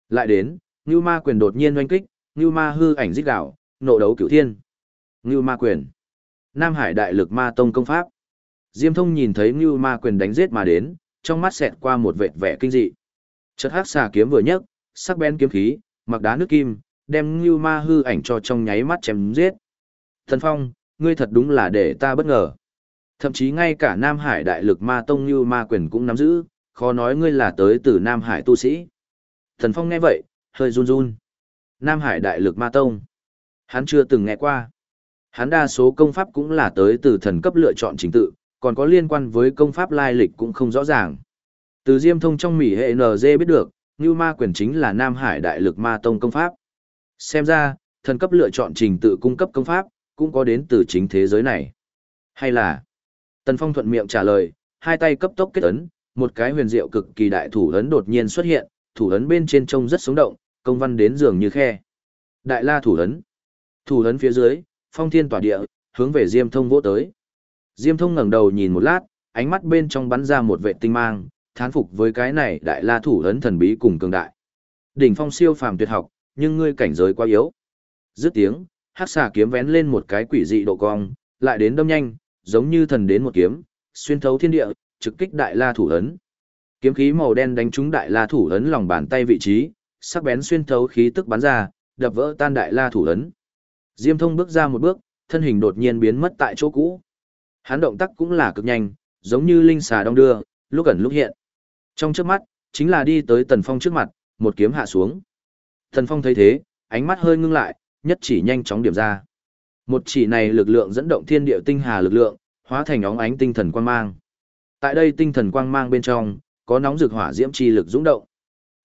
Lại đến, Nưu Ma quyền đột nhiên oanh kích, Nưu Ma hư ảnh rít gào, nộ đấu cửu thiên. Ngưu Ma quyền. Nam Hải Đại Lực Ma Tông công pháp. Diêm Thông nhìn thấy Ngưu Ma quyền đánh giết mà đến, trong mắt xẹt qua một vệt vẻ kinh dị. Chợt hắc xà kiếm vừa nhấc, sắc bén kiếm khí, mặc đá nước kim, đem Ngưu Ma hư ảnh cho trong nháy mắt chém giết. Thần Phong, ngươi thật đúng là để ta bất ngờ. Thậm chí ngay cả Nam Hải Đại Lực Ma Tông Ngưu Ma quyền cũng nắm giữ, khó nói ngươi là tới từ Nam Hải tu sĩ. Thần Phong nghe vậy, hơi run run. Nam Hải Đại Lực Ma Tông. Hắn chưa từng nghe qua. Hắn đa số công pháp cũng là tới từ thần cấp lựa chọn chính tự, còn có liên quan với công pháp lai lịch cũng không rõ ràng. Từ Diêm Thông trong Mỹ hệ NG biết được, Như Ma quyền chính là Nam Hải Đại Lực Ma Tông công pháp. Xem ra, thần cấp lựa chọn trình tự cung cấp công pháp, cũng có đến từ chính thế giới này. Hay là, Tần Phong thuận miệng trả lời, hai tay cấp tốc kết ấn, một cái huyền diệu cực kỳ đại thủ ấn đột nhiên xuất hiện, thủ ấn bên trên trông rất sống động, công văn đến giường như khe. Đại La thủ ấn. Thủ ấn phía dưới, phong thiên tỏa địa, hướng về Diêm Thông vỗ tới. Diêm Thông ngẩng đầu nhìn một lát, ánh mắt bên trong bắn ra một vệ tinh mang, thán phục với cái này đại la thủ ấn thần bí cùng cường đại. Đỉnh phong siêu phàm tuyệt học, nhưng ngươi cảnh giới quá yếu. Dứt tiếng, hắc xà kiếm vén lên một cái quỷ dị độ cong, lại đến đâm nhanh, giống như thần đến một kiếm, xuyên thấu thiên địa, trực kích đại la thủ ấn. Kiếm khí màu đen đánh trúng đại la thủ ấn lòng bàn tay vị trí, sắc bén xuyên thấu khí tức bắn ra, đập vỡ tan đại la thủ ấn. Diêm Thông bước ra một bước, thân hình đột nhiên biến mất tại chỗ cũ. Hắn động tác cũng là cực nhanh, giống như linh xà đong đưa, lúc ẩn lúc hiện. Trong chớp mắt, chính là đi tới Tần Phong trước mặt, một kiếm hạ xuống. Tần Phong thấy thế, ánh mắt hơi ngưng lại, nhất chỉ nhanh chóng điểm ra. Một chỉ này lực lượng dẫn động thiên địa tinh hà lực lượng, hóa thành óng ánh tinh thần quang mang. Tại đây tinh thần quang mang bên trong, có nóng rực hỏa diễm chi lực dũng động.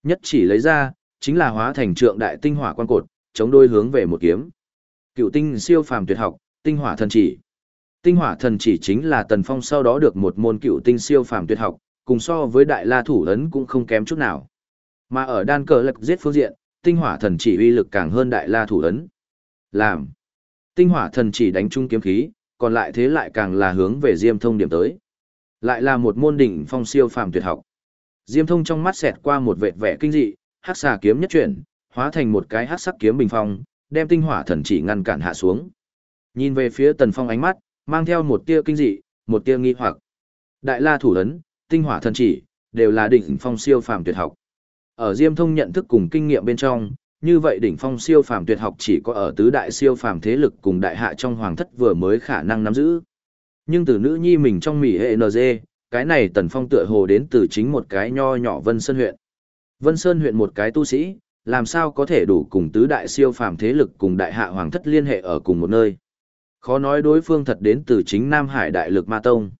Nhất chỉ lấy ra, chính là hóa thành trượng đại tinh hỏa quan cột, chống đôi hướng về một kiếm. Cựu tinh siêu phàm tuyệt học, tinh hỏa thần chỉ. Tinh hỏa thần chỉ chính là Tần Phong sau đó được một môn cựu tinh siêu phàm tuyệt học, cùng so với đại la thủ ấn cũng không kém chút nào. Mà ở đan cờ lật giết phương diện, tinh hỏa thần chỉ uy lực càng hơn đại la thủ ấn. Làm. Tinh hỏa thần chỉ đánh trung kiếm khí, còn lại thế lại càng là hướng về Diêm Thông điểm tới. Lại là một môn đỉnh phong siêu phàm tuyệt học. Diêm Thông trong mắt xẹt qua một vệt vẻ kinh dị, hắc xà kiếm nhất chuyển, hóa thành một cái hắc sắc kiếm bình phong, đem tinh hỏa thần chỉ ngăn cản hạ xuống. Nhìn về phía Tần Phong ánh mắt, mang theo một tia kinh dị, một tia nghi hoặc. Đại La thủ ấn, tinh hỏa thần chỉ, đều là đỉnh phong siêu phàm tuyệt học. Ở Diêm Thông nhận thức cùng kinh nghiệm bên trong, như vậy đỉnh phong siêu phàm tuyệt học chỉ có ở tứ đại siêu phàm thế lực cùng đại hạ trong hoàng thất vừa mới khả năng nắm giữ. Nhưng từ nữ nhi mình trong mỹ hệ NG, cái này Tần Phong tựa hồ đến từ chính một cái nho nhỏ Vân Sơn huyện. Vân Sơn huyện một cái tu sĩ, làm sao có thể đủ cùng tứ đại siêu phàm thế lực cùng đại hạ hoàng thất liên hệ ở cùng một nơi. Khó nói đối phương thật đến từ chính Nam Hải Đại lực Ma Tông.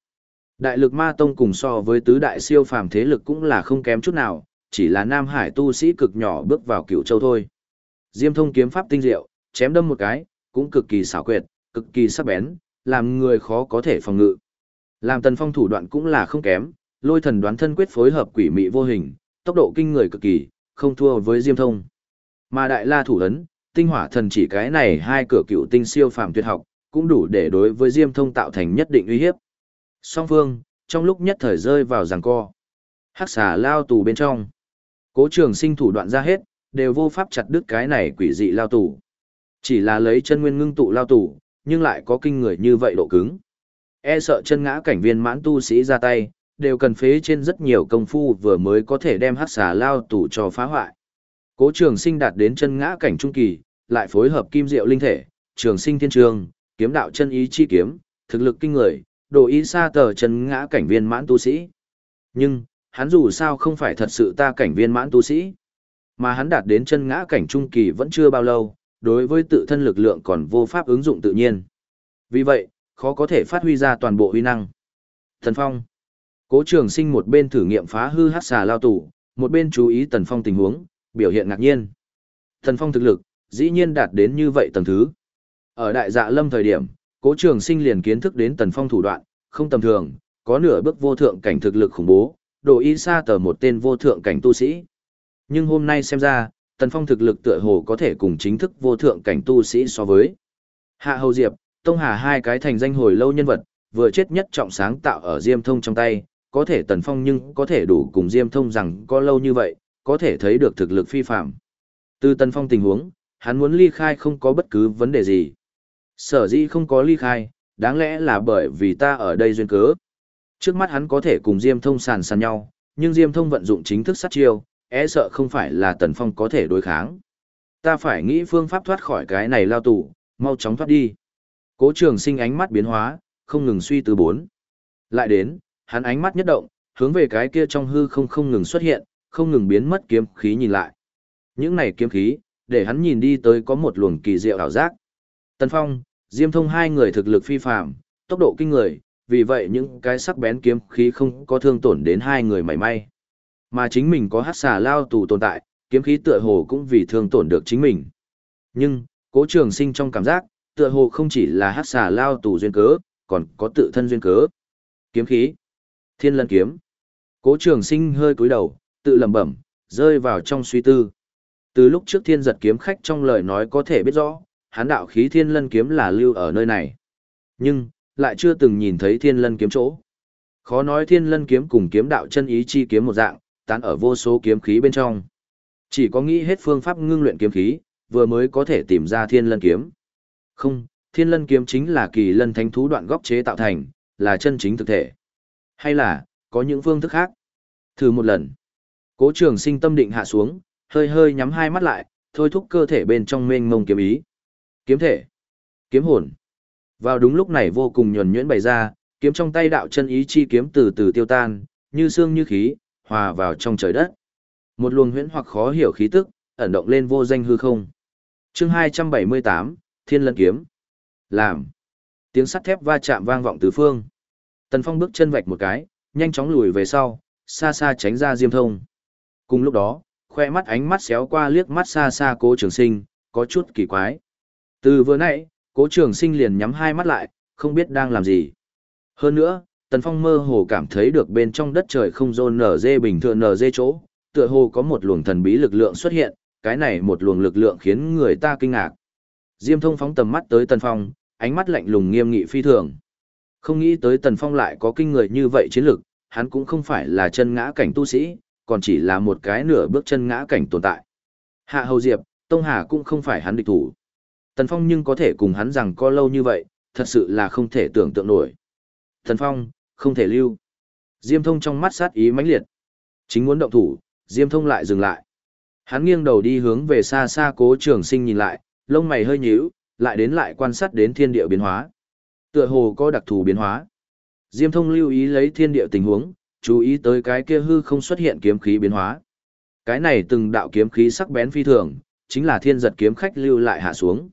Đại lực Ma Tông cùng so với tứ đại siêu phàm thế lực cũng là không kém chút nào, chỉ là Nam Hải tu sĩ cực nhỏ bước vào Cửu châu thôi. Diêm thông kiếm pháp tinh diệu, chém đâm một cái, cũng cực kỳ xảo quyệt, cực kỳ sắc bén, làm người khó có thể phòng ngự. Làm tần phong thủ đoạn cũng là không kém, lôi thần đoán thân quyết phối hợp quỷ mị vô hình, tốc độ kinh người cực kỳ, không thua với Diêm thông. Mà đại la thủ ấn, tinh hỏa thần chỉ cái này hai cửa cựu tinh siêu phàm tuyệt học, cũng đủ để đối với Diêm thông tạo thành nhất định uy hiếp. Song phương, trong lúc nhất thời rơi vào giằng co. Hắc xà lao tù bên trong. Cố trường sinh thủ đoạn ra hết, đều vô pháp chặt đứt cái này quỷ dị lao tù. Chỉ là lấy chân nguyên ngưng tụ lao tù, nhưng lại có kinh người như vậy độ cứng. E sợ chân ngã cảnh viên mãn tu sĩ ra tay, đều cần phế trên rất nhiều công phu vừa mới có thể đem hắc xà lao tù cho phá hoại. Cố trường sinh đạt đến chân ngã cảnh trung kỳ, lại phối hợp kim diệu linh thể, trường sinh thiên trường, kiếm đạo chân ý chi kiếm, thực lực kinh người, đồ ý xa tờ chân ngã cảnh viên mãn tu sĩ. Nhưng, hắn dù sao không phải thật sự ta cảnh viên mãn tu sĩ. Mà hắn đạt đến chân ngã cảnh trung kỳ vẫn chưa bao lâu, đối với tự thân lực lượng còn vô pháp ứng dụng tự nhiên. Vì vậy, khó có thể phát huy ra toàn bộ huy năng. Thần Phong Cố trường sinh một bên thử nghiệm phá hư hát xà lao tủ, một bên chú ý Tần Phong tình huống, biểu hiện ngạc nhiên. Thần Phong thực lực, dĩ nhiên đạt đến như vậy tầng thứ. Ở đại dạ lâm thời điểm, cố trường sinh liền kiến thức đến Tần Phong thủ đoạn, không tầm thường, có nửa bước vô thượng cảnh thực lực khủng bố, đồ y xa tờ một tên vô thượng cảnh tu sĩ. Nhưng hôm nay xem ra, Tần Phong thực lực tựa hồ có thể cùng chính thức vô thượng cảnh tu sĩ so với. Hạ Hầu Diệp, Tông Hà hai cái thành danh hồi lâu nhân vật, vừa chết nhất trọng sáng tạo ở Diêm Thông trong tay, có thể Tần Phong nhưng có thể đủ cùng Diêm Thông rằng có lâu như vậy, có thể thấy được thực lực phi phạm. Từ Tần Phong tình huống, hắn muốn ly khai không có bất cứ vấn đề gì. Sở dĩ không có ly khai, đáng lẽ là bởi vì ta ở đây duyên cớ. Trước mắt hắn có thể cùng Diêm Thông sàn sàn nhau, nhưng Diêm Thông vận dụng chính thức sát chiêu, e sợ không phải là Tần Phong có thể đối kháng. Ta phải nghĩ phương pháp thoát khỏi cái này lao tù, mau chóng thoát đi. Cố trường sinh ánh mắt biến hóa, không ngừng suy tư bốn. Lại đến, hắn ánh mắt nhất động, hướng về cái kia trong hư không không ngừng xuất hiện, không ngừng biến mất kiếm khí nhìn lại. Những này kiếm khí, để hắn nhìn đi tới có một luồng kỳ diệu ảo giác. Tần Phong, Diêm Thông hai người thực lực phi phàm, tốc độ kinh người, vì vậy những cái sắc bén kiếm khí không có thương tổn đến hai người mảy may. Mà chính mình có hát xà lao tù tồn tại, kiếm khí tựa hồ cũng vì thương tổn được chính mình. Nhưng, cố trường sinh trong cảm giác, tựa hồ không chỉ là hát xà lao tù duyên cớ, còn có tự thân duyên cớ. Kiếm khí. Thiên lân kiếm. Cố trường sinh hơi cúi đầu, tự lẩm bẩm, rơi vào trong suy tư. Từ lúc trước thiên giật kiếm khách trong lời nói có thể biết rõ, hán đạo khí thiên lân kiếm là lưu ở nơi này. Nhưng, lại chưa từng nhìn thấy thiên lân kiếm chỗ. Khó nói thiên lân kiếm cùng kiếm đạo chân ý chi kiếm một dạng, tán ở vô số kiếm khí bên trong. Chỉ có nghĩ hết phương pháp ngưng luyện kiếm khí, vừa mới có thể tìm ra thiên lân kiếm. Không, thiên lân kiếm chính là kỳ lân thánh thú đoạn góc chế tạo thành, là chân chính thực thể. Hay là, có những phương thức khác? Thử một lần. Cố trường sinh tâm định hạ xuống, hơi hơi nhắm hai mắt lại, thôi thúc cơ thể bên trong mênh mông kiếm ý. Kiếm thể. Kiếm hồn. Vào đúng lúc này vô cùng nhuần nhuyễn bày ra, kiếm trong tay đạo chân ý chi kiếm từ từ tiêu tan, như xương như khí, hòa vào trong trời đất. Một luồng huyễn hoặc khó hiểu khí tức, ẩn động lên vô danh hư không. Chương 278, Thiên Lân kiếm. Làm. Tiếng sắt thép va chạm vang vọng tứ phương. Tần Phong bước chân vạch một cái, nhanh chóng lùi về sau, xa xa tránh ra Diêm Thông. Cùng lúc đó, khoe mắt ánh mắt xéo qua liếc mắt xa xa Cố Trường Sinh, có chút kỳ quái. Từ vừa nãy, Cố Trường Sinh liền nhắm hai mắt lại, không biết đang làm gì. Hơn nữa, Tần Phong mơ hồ cảm thấy được bên trong đất trời không rôn nở dê bình thường nở dê chỗ, tựa hồ có một luồng thần bí lực lượng xuất hiện, cái này một luồng lực lượng khiến người ta kinh ngạc. Diêm Thông phóng tầm mắt tới Tần Phong, ánh mắt lạnh lùng nghiêm nghị phi thường. Không nghĩ tới Tần Phong lại có kinh người như vậy chiến lực, hắn cũng không phải là chân ngã cảnh tu sĩ, còn chỉ là một cái nửa bước chân ngã cảnh tồn tại. Hạ Hầu Diệp, Tông Hà cũng không phải hắn địch thủ. Tần Phong nhưng có thể cùng hắn rằng có lâu như vậy, thật sự là không thể tưởng tượng nổi. Tần Phong, không thể lưu. Diêm thông trong mắt sát ý mãnh liệt. Chính muốn động thủ, Diêm thông lại dừng lại. Hắn nghiêng đầu đi hướng về xa xa cố trường sinh nhìn lại, lông mày hơi nhíu, lại đến lại quan sát đến thiên địa biến hóa. Tựa hồ có đặc thù biến hóa. Diêm thông lưu ý lấy thiên địa tình huống, chú ý tới cái kia hư không xuất hiện kiếm khí biến hóa. Cái này từng đạo kiếm khí sắc bén phi thường, chính là thiên giật kiếm khách lưu lại hạ xuống.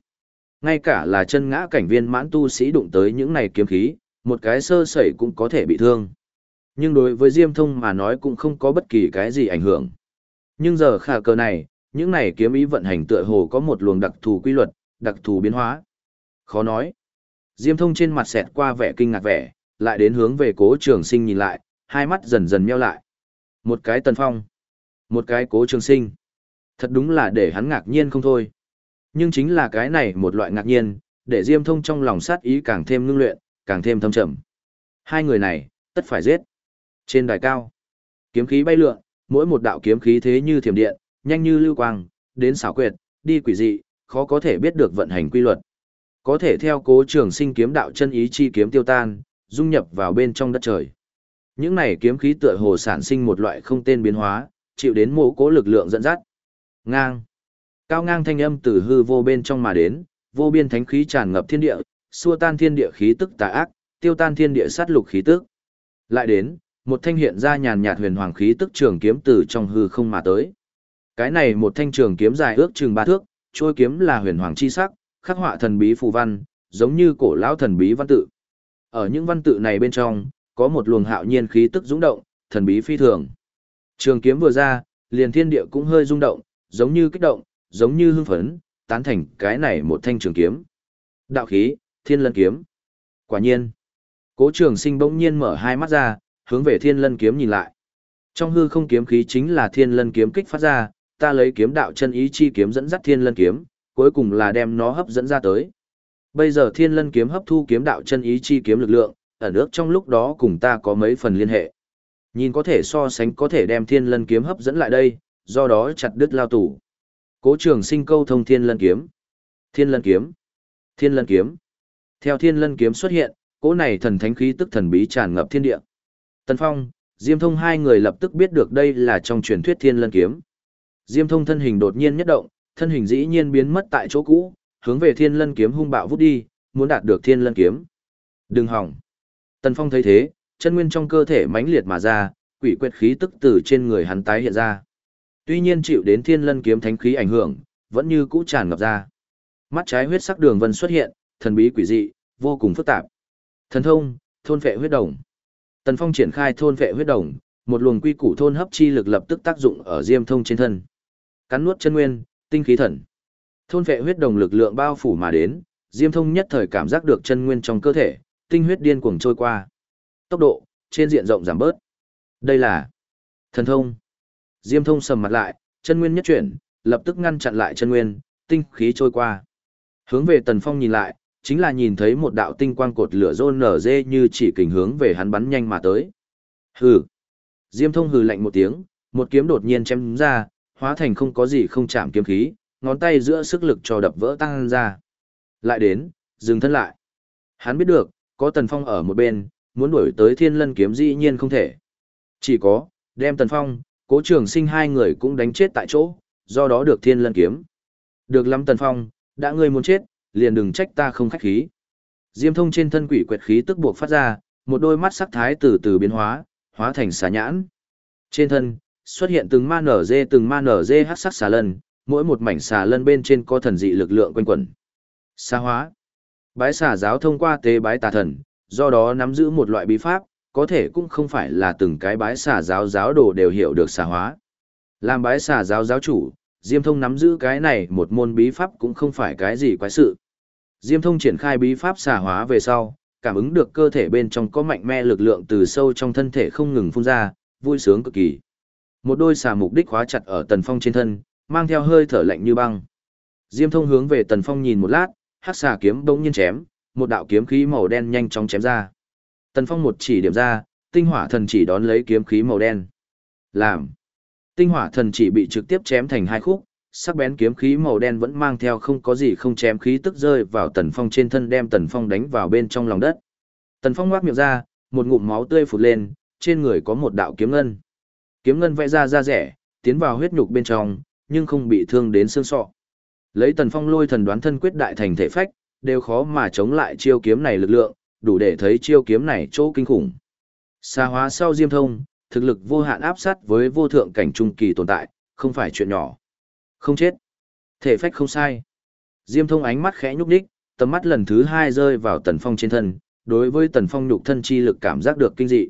Ngay cả là chân ngã cảnh viên mãn tu sĩ đụng tới những này kiếm khí, một cái sơ sẩy cũng có thể bị thương. Nhưng đối với Diêm Thông mà nói cũng không có bất kỳ cái gì ảnh hưởng. Nhưng giờ khả cờ này, những này kiếm ý vận hành tựa hồ có một luồng đặc thù quy luật, đặc thù biến hóa. Khó nói. Diêm Thông trên mặt xẹt qua vẻ kinh ngạc vẻ, lại đến hướng về cố trường sinh nhìn lại, hai mắt dần dần meo lại. Một cái tần phong, một cái cố trường sinh. Thật đúng là để hắn ngạc nhiên không thôi. Nhưng chính là cái này một loại ngạc nhiên, để Diêm Thông trong lòng sát ý càng thêm ngưng luyện, càng thêm thâm trầm. Hai người này, tất phải giết. Trên đài cao, kiếm khí bay lượn, mỗi một đạo kiếm khí thế như thiểm điện, nhanh như lưu quang, đến xảo quyệt, đi quỷ dị, khó có thể biết được vận hành quy luật. Có thể theo cố trường sinh kiếm đạo chân ý chi kiếm tiêu tan, dung nhập vào bên trong đất trời. Những này kiếm khí tựa hồ sản sinh một loại không tên biến hóa, chịu đến mộ cố lực lượng dẫn dắt. Ngang. Cao ngang thanh âm từ hư vô bên trong mà đến, vô biên thánh khí tràn ngập thiên địa, xua tan thiên địa khí tức tà ác, tiêu tan thiên địa sát lục khí tức. Lại đến, một thanh hiện ra nhàn nhạt huyền hoàng khí tức trường kiếm từ trong hư không mà tới. Cái này một thanh trường kiếm dài ước chừng ba thước, trôi kiếm là huyền hoàng chi sắc, khắc họa thần bí phù văn, giống như cổ lão thần bí văn tự. Ở những văn tự này bên trong, có một luồng hạo nhiên khí tức dũng động, thần bí phi thường. Trường kiếm vừa ra, liền thiên địa cũng hơi rung động, giống như kích động, giống như hưng phấn, tán thành cái này một thanh trường kiếm. Đạo khí, thiên lân kiếm. Quả nhiên, cố trường sinh bỗng nhiên mở hai mắt ra, hướng về thiên lân kiếm nhìn lại. Trong hư không kiếm khí chính là thiên lân kiếm kích phát ra, ta lấy kiếm đạo chân ý chi kiếm dẫn dắt thiên lân kiếm, cuối cùng là đem nó hấp dẫn ra tới. Bây giờ thiên lân kiếm hấp thu kiếm đạo chân ý chi kiếm lực lượng, ở nước trong lúc đó cùng ta có mấy phần liên hệ. Nhìn có thể so sánh có thể đem thiên lân kiếm hấp dẫn lại đây, do đó chặt đứt lao tủ. Cố trường sinh câu thông thiên lân kiếm. Thiên lân kiếm. Thiên lân kiếm. Theo thiên lân kiếm xuất hiện, cỗ này thần thánh khí tức thần bí tràn ngập thiên địa. Tần Phong, Diêm Thông hai người lập tức biết được đây là trong truyền thuyết thiên lân kiếm. Diêm Thông thân hình đột nhiên nhất động, thân hình dĩ nhiên biến mất tại chỗ cũ, hướng về thiên lân kiếm hung bạo vút đi, muốn đạt được thiên lân kiếm. Đừng hỏng. Tần Phong thấy thế, chân nguyên trong cơ thể mãnh liệt mà ra, quỷ quyệt khí tức từ trên người hắn tái hiện ra. Tuy nhiên chịu đến thiên lân kiếm thánh khí ảnh hưởng, vẫn như cũ tràn ngập ra. Mắt trái huyết sắc đường vân xuất hiện, thần bí quỷ dị, vô cùng phức tạp. Thần thông, thôn phệ huyết đồng. Tần Phong triển khai thôn phệ huyết đồng, một luồng quy củ thôn hấp chi lực lập tức tác dụng ở Diêm Thông trên thân. Cắn nuốt chân nguyên, tinh khí thần. Thôn phệ huyết đồng lực lượng bao phủ mà đến, Diêm Thông nhất thời cảm giác được chân nguyên trong cơ thể, tinh huyết điên cuồng trôi qua. Tốc độ trên diện rộng giảm bớt. Đây là thần thông. Diêm Thông sầm mặt lại, chân nguyên nhất chuyển, lập tức ngăn chặn lại chân nguyên, tinh khí trôi qua. Hướng về Tần Phong nhìn lại, chính là nhìn thấy một đạo tinh quang cột lửa rôn nở dê như chỉ kình hướng về hắn bắn nhanh mà tới. Hừ. Diêm Thông hừ lạnh một tiếng, một kiếm đột nhiên chém ra, hóa thành không có gì không chạm kiếm khí, ngón tay giữa sức lực cho đập vỡ tăng ra. Lại đến, dừng thân lại. Hắn biết được, có Tần Phong ở một bên, muốn đuổi tới Thiên Lân kiếm dĩ nhiên không thể. Chỉ có, đem Tần Phong, Cố Trường Sinh hai người cũng đánh chết tại chỗ, do đó được Thiên Lân kiếm. Được lắm Tần Phong, đã ngươi muốn chết, liền đừng trách ta không khách khí. Diêm thông trên thân quỷ quyệt khí tức buộc phát ra, một đôi mắt sắc thái từ từ biến hóa, hóa thành xà nhãn. Trên thân, xuất hiện từng ma nở dê từng ma nở dê hát sắc xà lân, mỗi một mảnh xà lân bên trên có thần dị lực lượng quanh quẩn. Xà hóa. Bái xà giáo thông qua tế bái tà thần, do đó nắm giữ một loại bí pháp, có thể cũng không phải là từng cái bái xà giáo giáo đồ đều hiểu được xà hóa. Làm bái xà giáo giáo chủ, Diêm Thông nắm giữ cái này một môn bí pháp cũng không phải cái gì quái sự. Diêm Thông triển khai bí pháp xà hóa về sau, cảm ứng được cơ thể bên trong có mạnh mẽ lực lượng từ sâu trong thân thể không ngừng phun ra, vui sướng cực kỳ. Một đôi xà mục đích khóa chặt ở Tần Phong trên thân, mang theo hơi thở lạnh như băng. Diêm Thông hướng về Tần Phong nhìn một lát, hắc xà kiếm bỗng nhiên chém, một đạo kiếm khí màu đen nhanh chóng chém ra. Tần Phong một chỉ điểm ra, tinh hỏa thần chỉ đón lấy kiếm khí màu đen. Làm. Tinh hỏa thần chỉ bị trực tiếp chém thành hai khúc, sắc bén kiếm khí màu đen vẫn mang theo không có gì không chém khí tức rơi vào Tần Phong trên thân đem Tần Phong đánh vào bên trong lòng đất. Tần Phong ngoác miệng ra, một ngụm máu tươi phụt lên, trên người có một đạo kiếm ngân. Kiếm ngân vẽ ra ra rẻ, tiến vào huyết nhục bên trong, nhưng không bị thương đến xương sọ. Lấy Tần Phong lôi thần đoán thân quyết đại thành thể phách, đều khó mà chống lại chiêu kiếm này lực lượng, đủ để thấy chiêu kiếm này chỗ kinh khủng. Xa hóa sau diêm thông, thực lực vô hạn áp sát với vô thượng cảnh trung kỳ tồn tại, không phải chuyện nhỏ. Không chết. Thể phách không sai. Diêm thông ánh mắt khẽ nhúc đích, tầm mắt lần thứ hai rơi vào tần phong trên thân, đối với tần phong nhục thân chi lực cảm giác được kinh dị.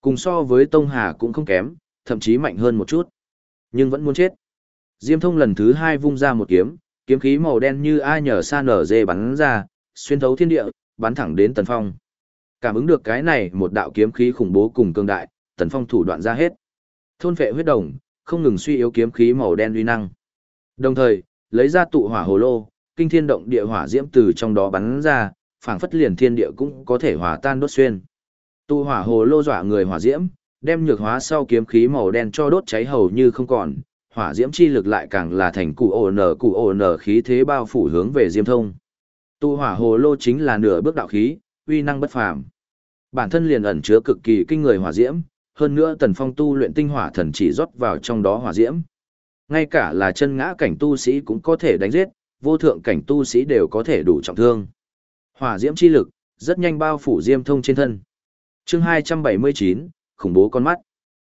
Cùng so với Tông Hà cũng không kém, thậm chí mạnh hơn một chút. Nhưng vẫn muốn chết. Diêm thông lần thứ hai vung ra một kiếm, kiếm khí màu đen như ai nhờ sa nở dê bắn ra, xuyên thấu thiên địa, bắn thẳng đến tần phong. Cảm ứng được cái này một đạo kiếm khí khủng bố cùng cường đại, tần phong thủ đoạn ra hết. Thôn vệ huyết đồng, không ngừng suy yếu kiếm khí màu đen uy năng. Đồng thời, lấy ra tụ hỏa hồ lô, kinh thiên động địa hỏa diễm từ trong đó bắn ra, phảng phất liền thiên địa cũng có thể hòa tan đốt xuyên. Tụ hỏa hồ lô dọa người hỏa diễm, đem nhược hóa sau kiếm khí màu đen cho đốt cháy hầu như không còn, hỏa diễm chi lực lại càng là thành cụ ổ nở cụ ổ nở khí thế bao phủ hướng về diêm thông. Tu hỏa hồ lô chính là nửa bước đạo khí, uy năng bất phàm. Bản thân liền ẩn chứa cực kỳ kinh người hỏa diễm, hơn nữa tần phong tu luyện tinh hỏa thần chỉ rót vào trong đó hỏa diễm. Ngay cả là chân ngã cảnh tu sĩ cũng có thể đánh giết, vô thượng cảnh tu sĩ đều có thể đủ trọng thương. Hỏa diễm chi lực, rất nhanh bao phủ Diêm Thông trên thân. Chương 279, khủng bố con mắt.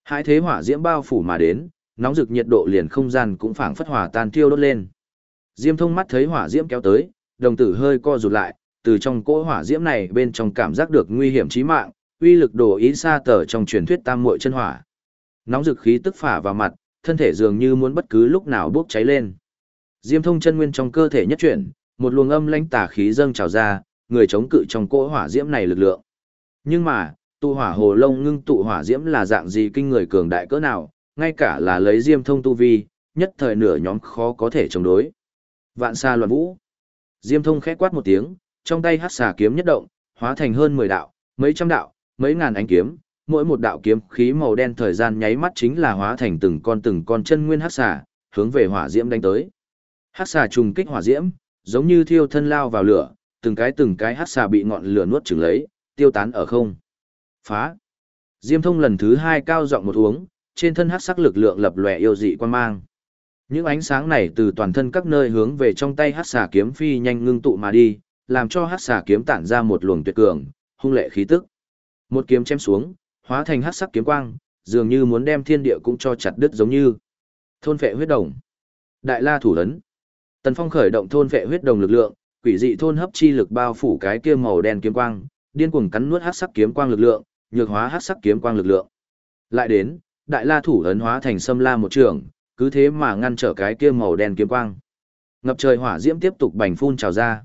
Hai thế hỏa diễm bao phủ mà đến, nóng rực nhiệt độ liền không gian cũng phảng phất hỏa tan thiêu đốt lên. Diêm Thông mắt thấy hỏa diễm kéo tới, đồng tử hơi co rụt lại, từ trong cỗ hỏa diễm này bên trong cảm giác được nguy hiểm chí mạng, uy lực đồ ý xa tờ trong truyền thuyết tam muội chân hỏa. Nóng dực khí tức phả vào mặt, thân thể dường như muốn bất cứ lúc nào bốc cháy lên. Diêm thông chân nguyên trong cơ thể nhất chuyển, một luồng âm lãnh tà khí dâng trào ra, người chống cự trong cỗ hỏa diễm này lực lượng. Nhưng mà, tụ hỏa hồ lông ngưng tụ hỏa diễm là dạng gì kinh người cường đại cỡ nào, ngay cả là lấy diêm thông tu vi, nhất thời nửa nhóm khó có thể chống đối. Vạn xa loạn vũ. Diêm thông khẽ quát một tiếng, trong tay hắc xà kiếm nhất động, hóa thành hơn 10 đạo, mấy trăm đạo, mấy ngàn ánh kiếm, mỗi một đạo kiếm khí màu đen thời gian nháy mắt chính là hóa thành từng con từng con chân nguyên hắc xà, hướng về hỏa diễm đánh tới. Hắc xà trùng kích hỏa diễm, giống như thiêu thân lao vào lửa, từng cái từng cái hắc xà bị ngọn lửa nuốt chửng lấy, tiêu tán ở không. Phá. Diêm Thông lần thứ hai cao giọng một uống, trên thân hắc sắc lực lượng lập lòe yêu dị quan mang. Những ánh sáng này từ toàn thân các nơi hướng về trong tay hắc xà kiếm phi nhanh ngưng tụ mà đi, làm cho hắc xà kiếm tản ra một luồng tuyệt cường, hung lệ khí tức. Một kiếm chém xuống, hóa thành hắc sắc kiếm quang, dường như muốn đem thiên địa cũng cho chặt đứt giống như. Thôn phệ huyết đồng. Đại La thủ ấn. Tần Phong khởi động thôn phệ huyết đồng lực lượng, quỷ dị thôn hấp chi lực bao phủ cái kia màu đen kiếm quang, điên cuồng cắn nuốt hắc sắc kiếm quang lực lượng, nhược hóa hắc sắc kiếm quang lực lượng. Lại đến, Đại La thủ ấn hóa thành sâm la một trường, cứ thế mà ngăn trở cái kia màu đen kiếm quang. Ngập trời hỏa diễm tiếp tục bành phun trào ra.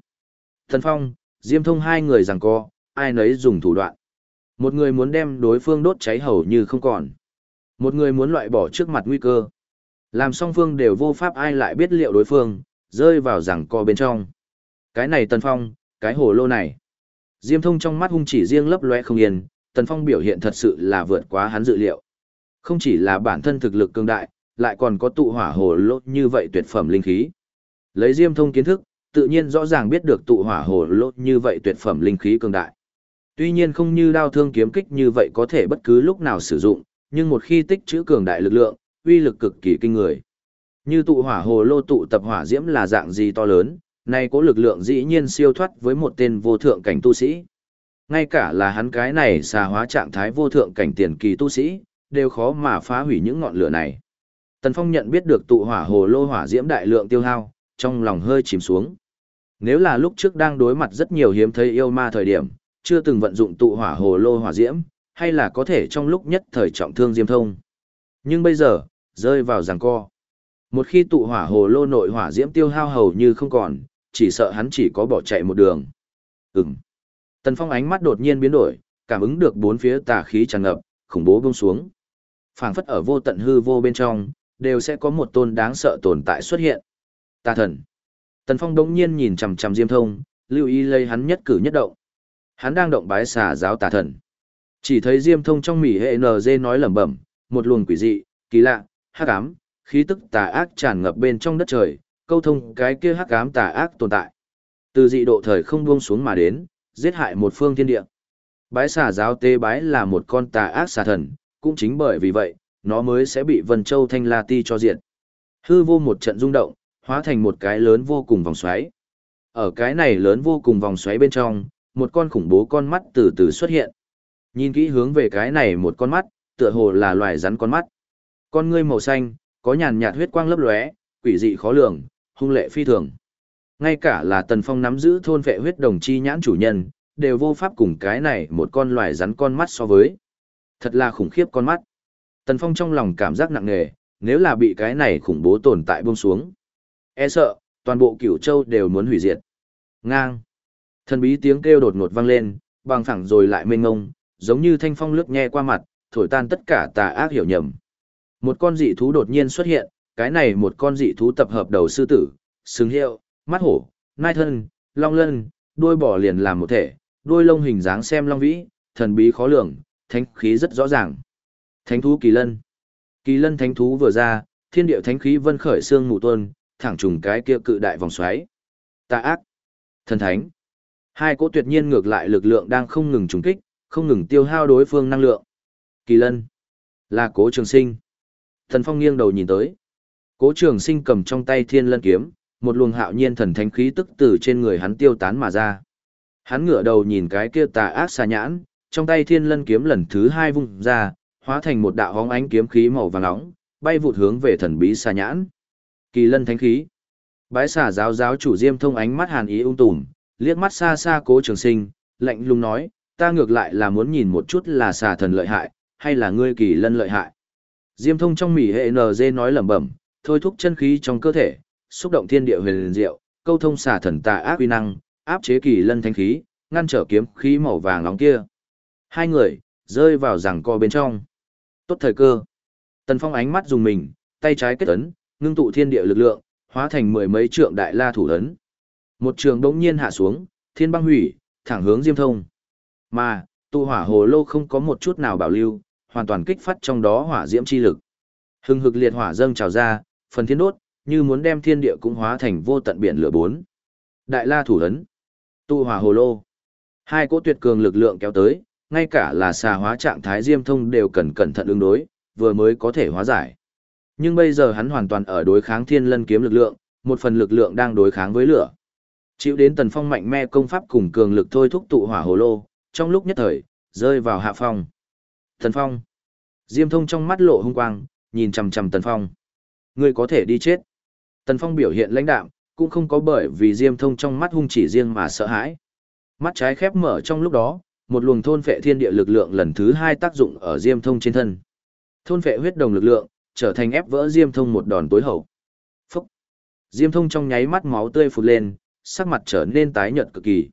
Thần Phong, Diêm Thông hai người giằng co, ai nấy dùng thủ đoạn. Một người muốn đem đối phương đốt cháy hầu như không còn. Một người muốn loại bỏ trước mặt nguy cơ. Làm song phương đều vô pháp ai lại biết liệu đối phương, rơi vào giằng co bên trong. Cái này Tần Phong, cái hồ lô này. Diêm Thông trong mắt hung chỉ riêng lấp lóe không yên, Tần Phong biểu hiện thật sự là vượt quá hắn dự liệu. Không chỉ là bản thân thực lực cường đại, lại còn có tụ hỏa hồ lô như vậy tuyệt phẩm linh khí. Lấy Diêm Thông kiến thức, tự nhiên rõ ràng biết được tụ hỏa hồ lô như vậy tuyệt phẩm linh khí cường đại. Tuy nhiên không như đao thương kiếm kích như vậy có thể bất cứ lúc nào sử dụng, nhưng một khi tích trữ cường đại lực lượng, uy lực cực kỳ kinh người. Như tụ hỏa hồ lô tụ tập hỏa diễm là dạng gì to lớn, nay có lực lượng dĩ nhiên siêu thoát với một tên vô thượng cảnh tu sĩ. Ngay cả là hắn cái này xà hóa trạng thái vô thượng cảnh tiền kỳ tu sĩ, đều khó mà phá hủy những ngọn lửa này. Tần Phong nhận biết được tụ hỏa hồ lô hỏa diễm đại lượng tiêu hao, trong lòng hơi chìm xuống. Nếu là lúc trước đang đối mặt rất nhiều hiếm thấy yêu ma thời điểm, chưa từng vận dụng tụ hỏa hồ lô hỏa diễm, hay là có thể trong lúc nhất thời trọng thương diêm thông. Nhưng bây giờ, rơi vào giằng co. Một khi tụ hỏa hồ lô nội hỏa diễm tiêu hao hầu như không còn, chỉ sợ hắn chỉ có bỏ chạy một đường. Ừm. Tần Phong ánh mắt đột nhiên biến đổi, cảm ứng được bốn phía tà khí tràn ngập, khủng bố buông xuống. Phảng phất ở vô tận hư vô bên trong, đều sẽ có một tôn đáng sợ tồn tại xuất hiện. Tà thần. Tần Phong đống nhiên nhìn chằm chằm Diêm Thông, lưu ý lấy hắn nhất cử nhất động. Hắn đang động bái xà giáo tà thần. Chỉ thấy Diêm Thông trong mỉ hệ NG nói lẩm bẩm, một luồng quỷ dị, kỳ lạ, hắc ám, khí tức tà ác tràn ngập bên trong đất trời, câu thông cái kia hắc ám tà ác tồn tại. Từ dị độ thời không buông xuống mà đến, giết hại một phương thiên địa. Bái xà giáo tê bái là một con tà ác xà thần, cũng chính bởi vì vậy, nó mới sẽ bị Vân Châu Thanh La Ti cho diện. Hư vô một trận rung động, hóa thành một cái lớn vô cùng vòng xoáy. Ở cái này lớn vô cùng vòng xoáy bên trong, một con khủng bố con mắt từ từ xuất hiện. Nhìn kỹ hướng về cái này một con mắt, tựa hồ là loài rắn con mắt. Con ngươi màu xanh, có nhàn nhạt huyết quang lấp lóe, quỷ dị khó lường, hung lệ phi thường. Ngay cả là Tần Phong nắm giữ thôn vệ huyết đồng chi nhãn chủ nhân, đều vô pháp cùng cái này một con loài rắn con mắt so với. Thật là khủng khiếp con mắt. Tần Phong trong lòng cảm giác nặng nề, nếu là bị cái này khủng bố tồn tại buông xuống. E sợ, toàn bộ cửu châu đều muốn hủy diệt. Ngang. Thần bí tiếng kêu đột ngột vang lên, bằng phẳng rồi lại mênh ngông, giống như thanh phong lướt nhẹ qua mặt, thổi tan tất cả tà ác hiểu nhầm. Một con dị thú đột nhiên xuất hiện, cái này một con dị thú tập hợp đầu sư tử, sừng hiệu, mắt hổ, nai thân, long lân, đuôi bò liền làm một thể, đuôi lông hình dáng xem long vĩ, thần bí khó lường, thánh khí rất rõ ràng. Thánh thú kỳ lân. Kỳ lân thánh thú vừa ra, thiên địa thánh khí vân khởi xương mù tuôn, thẳng trùng cái kia cự đại vòng xoáy. Tà ác, thần thánh. Hai cỗ tuyệt nhiên ngược lại lực lượng đang không ngừng trùng kích, không ngừng tiêu hao đối phương năng lượng. Kỳ lân, là cố trường sinh. Thần phong nghiêng đầu nhìn tới. Cố trường sinh cầm trong tay thiên lân kiếm, một luồng hạo nhiên thần thánh khí tức từ trên người hắn tiêu tán mà ra. Hắn ngửa đầu nhìn cái kia tà ác xà nhãn, trong tay thiên lân kiếm lần thứ hai vung ra, hóa thành một đạo hóng ánh kiếm khí màu vàng nóng, bay vụt hướng về thần bí xà nhãn. Kỳ lân thánh khí. Bái xà giáo giáo chủ Diêm Thông ánh mắt hàn ý ung tùm, liếc mắt xa xa Cố Trường Sinh, lạnh lùng nói, ta ngược lại là muốn nhìn một chút là xà thần lợi hại, hay là ngươi kỳ lân lợi hại. Diêm Thông trong mỉ hệ NG nói lẩm bẩm, thôi thúc chân khí trong cơ thể, xúc động thiên địa huyền diệu, câu thông xà thần tà ác uy năng, áp chế kỳ lân thánh khí, ngăn trở kiếm khí màu vàng nóng kia. Hai người rơi vào giằng co bên trong. Tốt thời cơ. Tần Phong ánh mắt dùng mình, tay trái kết ấn, ngưng tụ thiên địa lực lượng, hóa thành mười mấy trượng đại la thủ ấn. Một trường đống nhiên hạ xuống, thiên băng hủy, thẳng hướng Diêm Thông. Mà, tụ hỏa hồ lô không có một chút nào bảo lưu, hoàn toàn kích phát trong đó hỏa diễm chi lực. Hưng hực liệt hỏa dâng trào ra, phần thiên đốt, như muốn đem thiên địa cũng hóa thành vô tận biển lửa bốn. Đại la thủ ấn, tụ hỏa hồ lô. Hai cỗ tuyệt cường lực lượng kéo tới, ngay cả là xà hóa trạng thái diêm thông đều cần cẩn thận ứng đối, vừa mới có thể hóa giải. Nhưng bây giờ hắn hoàn toàn ở đối kháng thiên lân kiếm lực lượng, một phần lực lượng đang đối kháng với lửa. Chịu đến tần phong mạnh mẽ công pháp cùng cường lực thôi thúc tụ hỏa hồ lô, trong lúc nhất thời, rơi vào hạ phong. Tần phong. Diêm thông trong mắt lộ hung quang, nhìn chằm chằm tần phong. Ngươi có thể đi chết. Tần phong biểu hiện lãnh đạm, cũng không có bởi vì diêm thông trong mắt hung chỉ riêng mà sợ hãi. Mắt trái khép mở trong lúc đó, một luồng thôn phệ thiên địa lực lượng lần thứ hai tác dụng ở diêm thông trên thân. Thôn phệ huyết đồng lực lượng, trở thành ép vỡ diêm thông một đòn tối hậu. Phúc! Diêm thông trong nháy mắt máu tươi phụt lên, sắc mặt trở nên tái nhợt cực kỳ.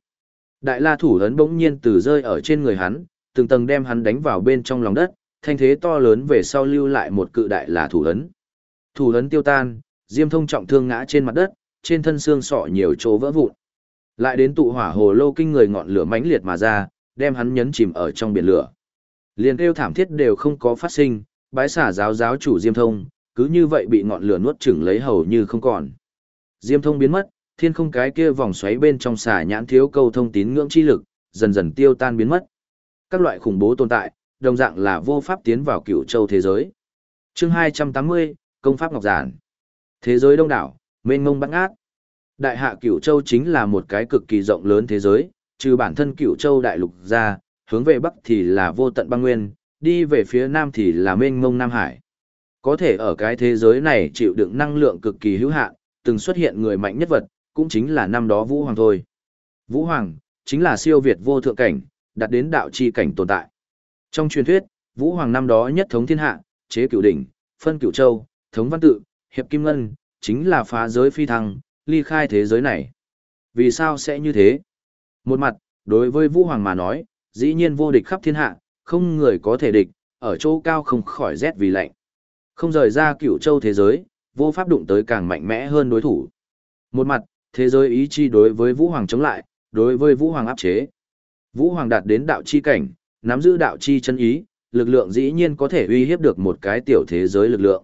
Đại la thủ ấn bỗng nhiên từ rơi ở trên người hắn, từng tầng đem hắn đánh vào bên trong lòng đất, thanh thế to lớn về sau lưu lại một cự đại là thủ ấn. Thủ ấn tiêu tan, Diêm Thông trọng thương ngã trên mặt đất, trên thân xương sọ nhiều chỗ vỡ vụn. Lại đến tụ hỏa hồ lô kinh người ngọn lửa mãnh liệt mà ra, đem hắn nhấn chìm ở trong biển lửa. Liền kêu thảm thiết đều không có phát sinh, bái xả giáo giáo chủ Diêm Thông, cứ như vậy bị ngọn lửa nuốt chửng lấy hầu như không còn. Diêm Thông biến mất, thiên không cái kia vòng xoáy bên trong xả nhãn thiếu câu thông tín ngưỡng chi lực, dần dần tiêu tan biến mất. Các loại khủng bố tồn tại, đồng dạng là vô pháp tiến vào cựu châu thế giới. Chương 280, Công pháp Ngọc Giản. Thế giới đông đảo, mênh mông bát ngát. Đại hạ cựu châu chính là một cái cực kỳ rộng lớn thế giới, trừ bản thân cựu châu đại lục ra, hướng về bắc thì là vô tận băng nguyên, đi về phía nam thì là mênh mông Nam Hải. Có thể ở cái thế giới này chịu đựng năng lượng cực kỳ hữu hạn, từng xuất hiện người mạnh nhất vật, cũng chính là năm đó Vũ Hoàng thôi. Vũ Hoàng, chính là siêu việt vô thượng cảnh, đạt đến đạo chi cảnh tồn tại. Trong truyền thuyết, Vũ Hoàng năm đó nhất thống thiên hạ, chế cửu đỉnh, phân cửu châu, thống văn tự, hiệp kim ngân, chính là phá giới phi thăng, ly khai thế giới này. Vì sao sẽ như thế? Một mặt, đối với Vũ Hoàng mà nói, dĩ nhiên vô địch khắp thiên hạ, không người có thể địch, ở chỗ cao không khỏi rét vì lạnh. Không rời ra cửu châu thế giới, vô pháp đụng tới càng mạnh mẽ hơn đối thủ. Một mặt, thế giới ý chi đối với Vũ Hoàng chống lại, đối với Vũ Hoàng áp chế. Vũ Hoàng đạt đến đạo chi cảnh, nắm giữ đạo chi chân ý, lực lượng dĩ nhiên có thể uy hiếp được một cái tiểu thế giới lực lượng.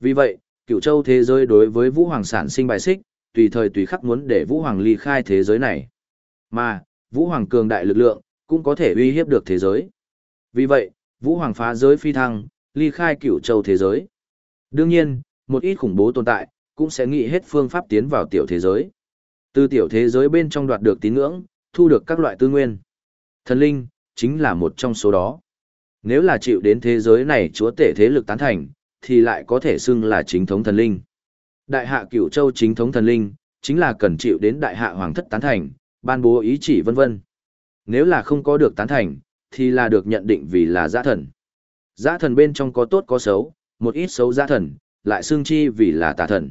Vì vậy, cựu châu thế giới đối với Vũ Hoàng sản sinh bài xích, tùy thời tùy khắc muốn để Vũ Hoàng ly khai thế giới này. Mà, Vũ Hoàng cường đại lực lượng, cũng có thể uy hiếp được thế giới. Vì vậy, Vũ Hoàng phá giới phi thăng, ly khai cựu châu thế giới. Đương nhiên, một ít khủng bố tồn tại, cũng sẽ nghĩ hết phương pháp tiến vào tiểu thế giới. Từ tiểu thế giới bên trong đoạt được tín ngưỡng, thu được các loại tư nguyên. Thần linh, chính là một trong số đó. Nếu là chịu đến thế giới này chúa tể thế lực tán thành, thì lại có thể xưng là chính thống thần linh. Đại hạ cửu châu chính thống thần linh, chính là cần chịu đến đại hạ hoàng thất tán thành, ban bố ý chỉ vân vân. Nếu là không có được tán thành, thì là được nhận định vì là giã thần. Giã thần bên trong có tốt có xấu, một ít xấu giã thần, lại xương chi vì là tà thần.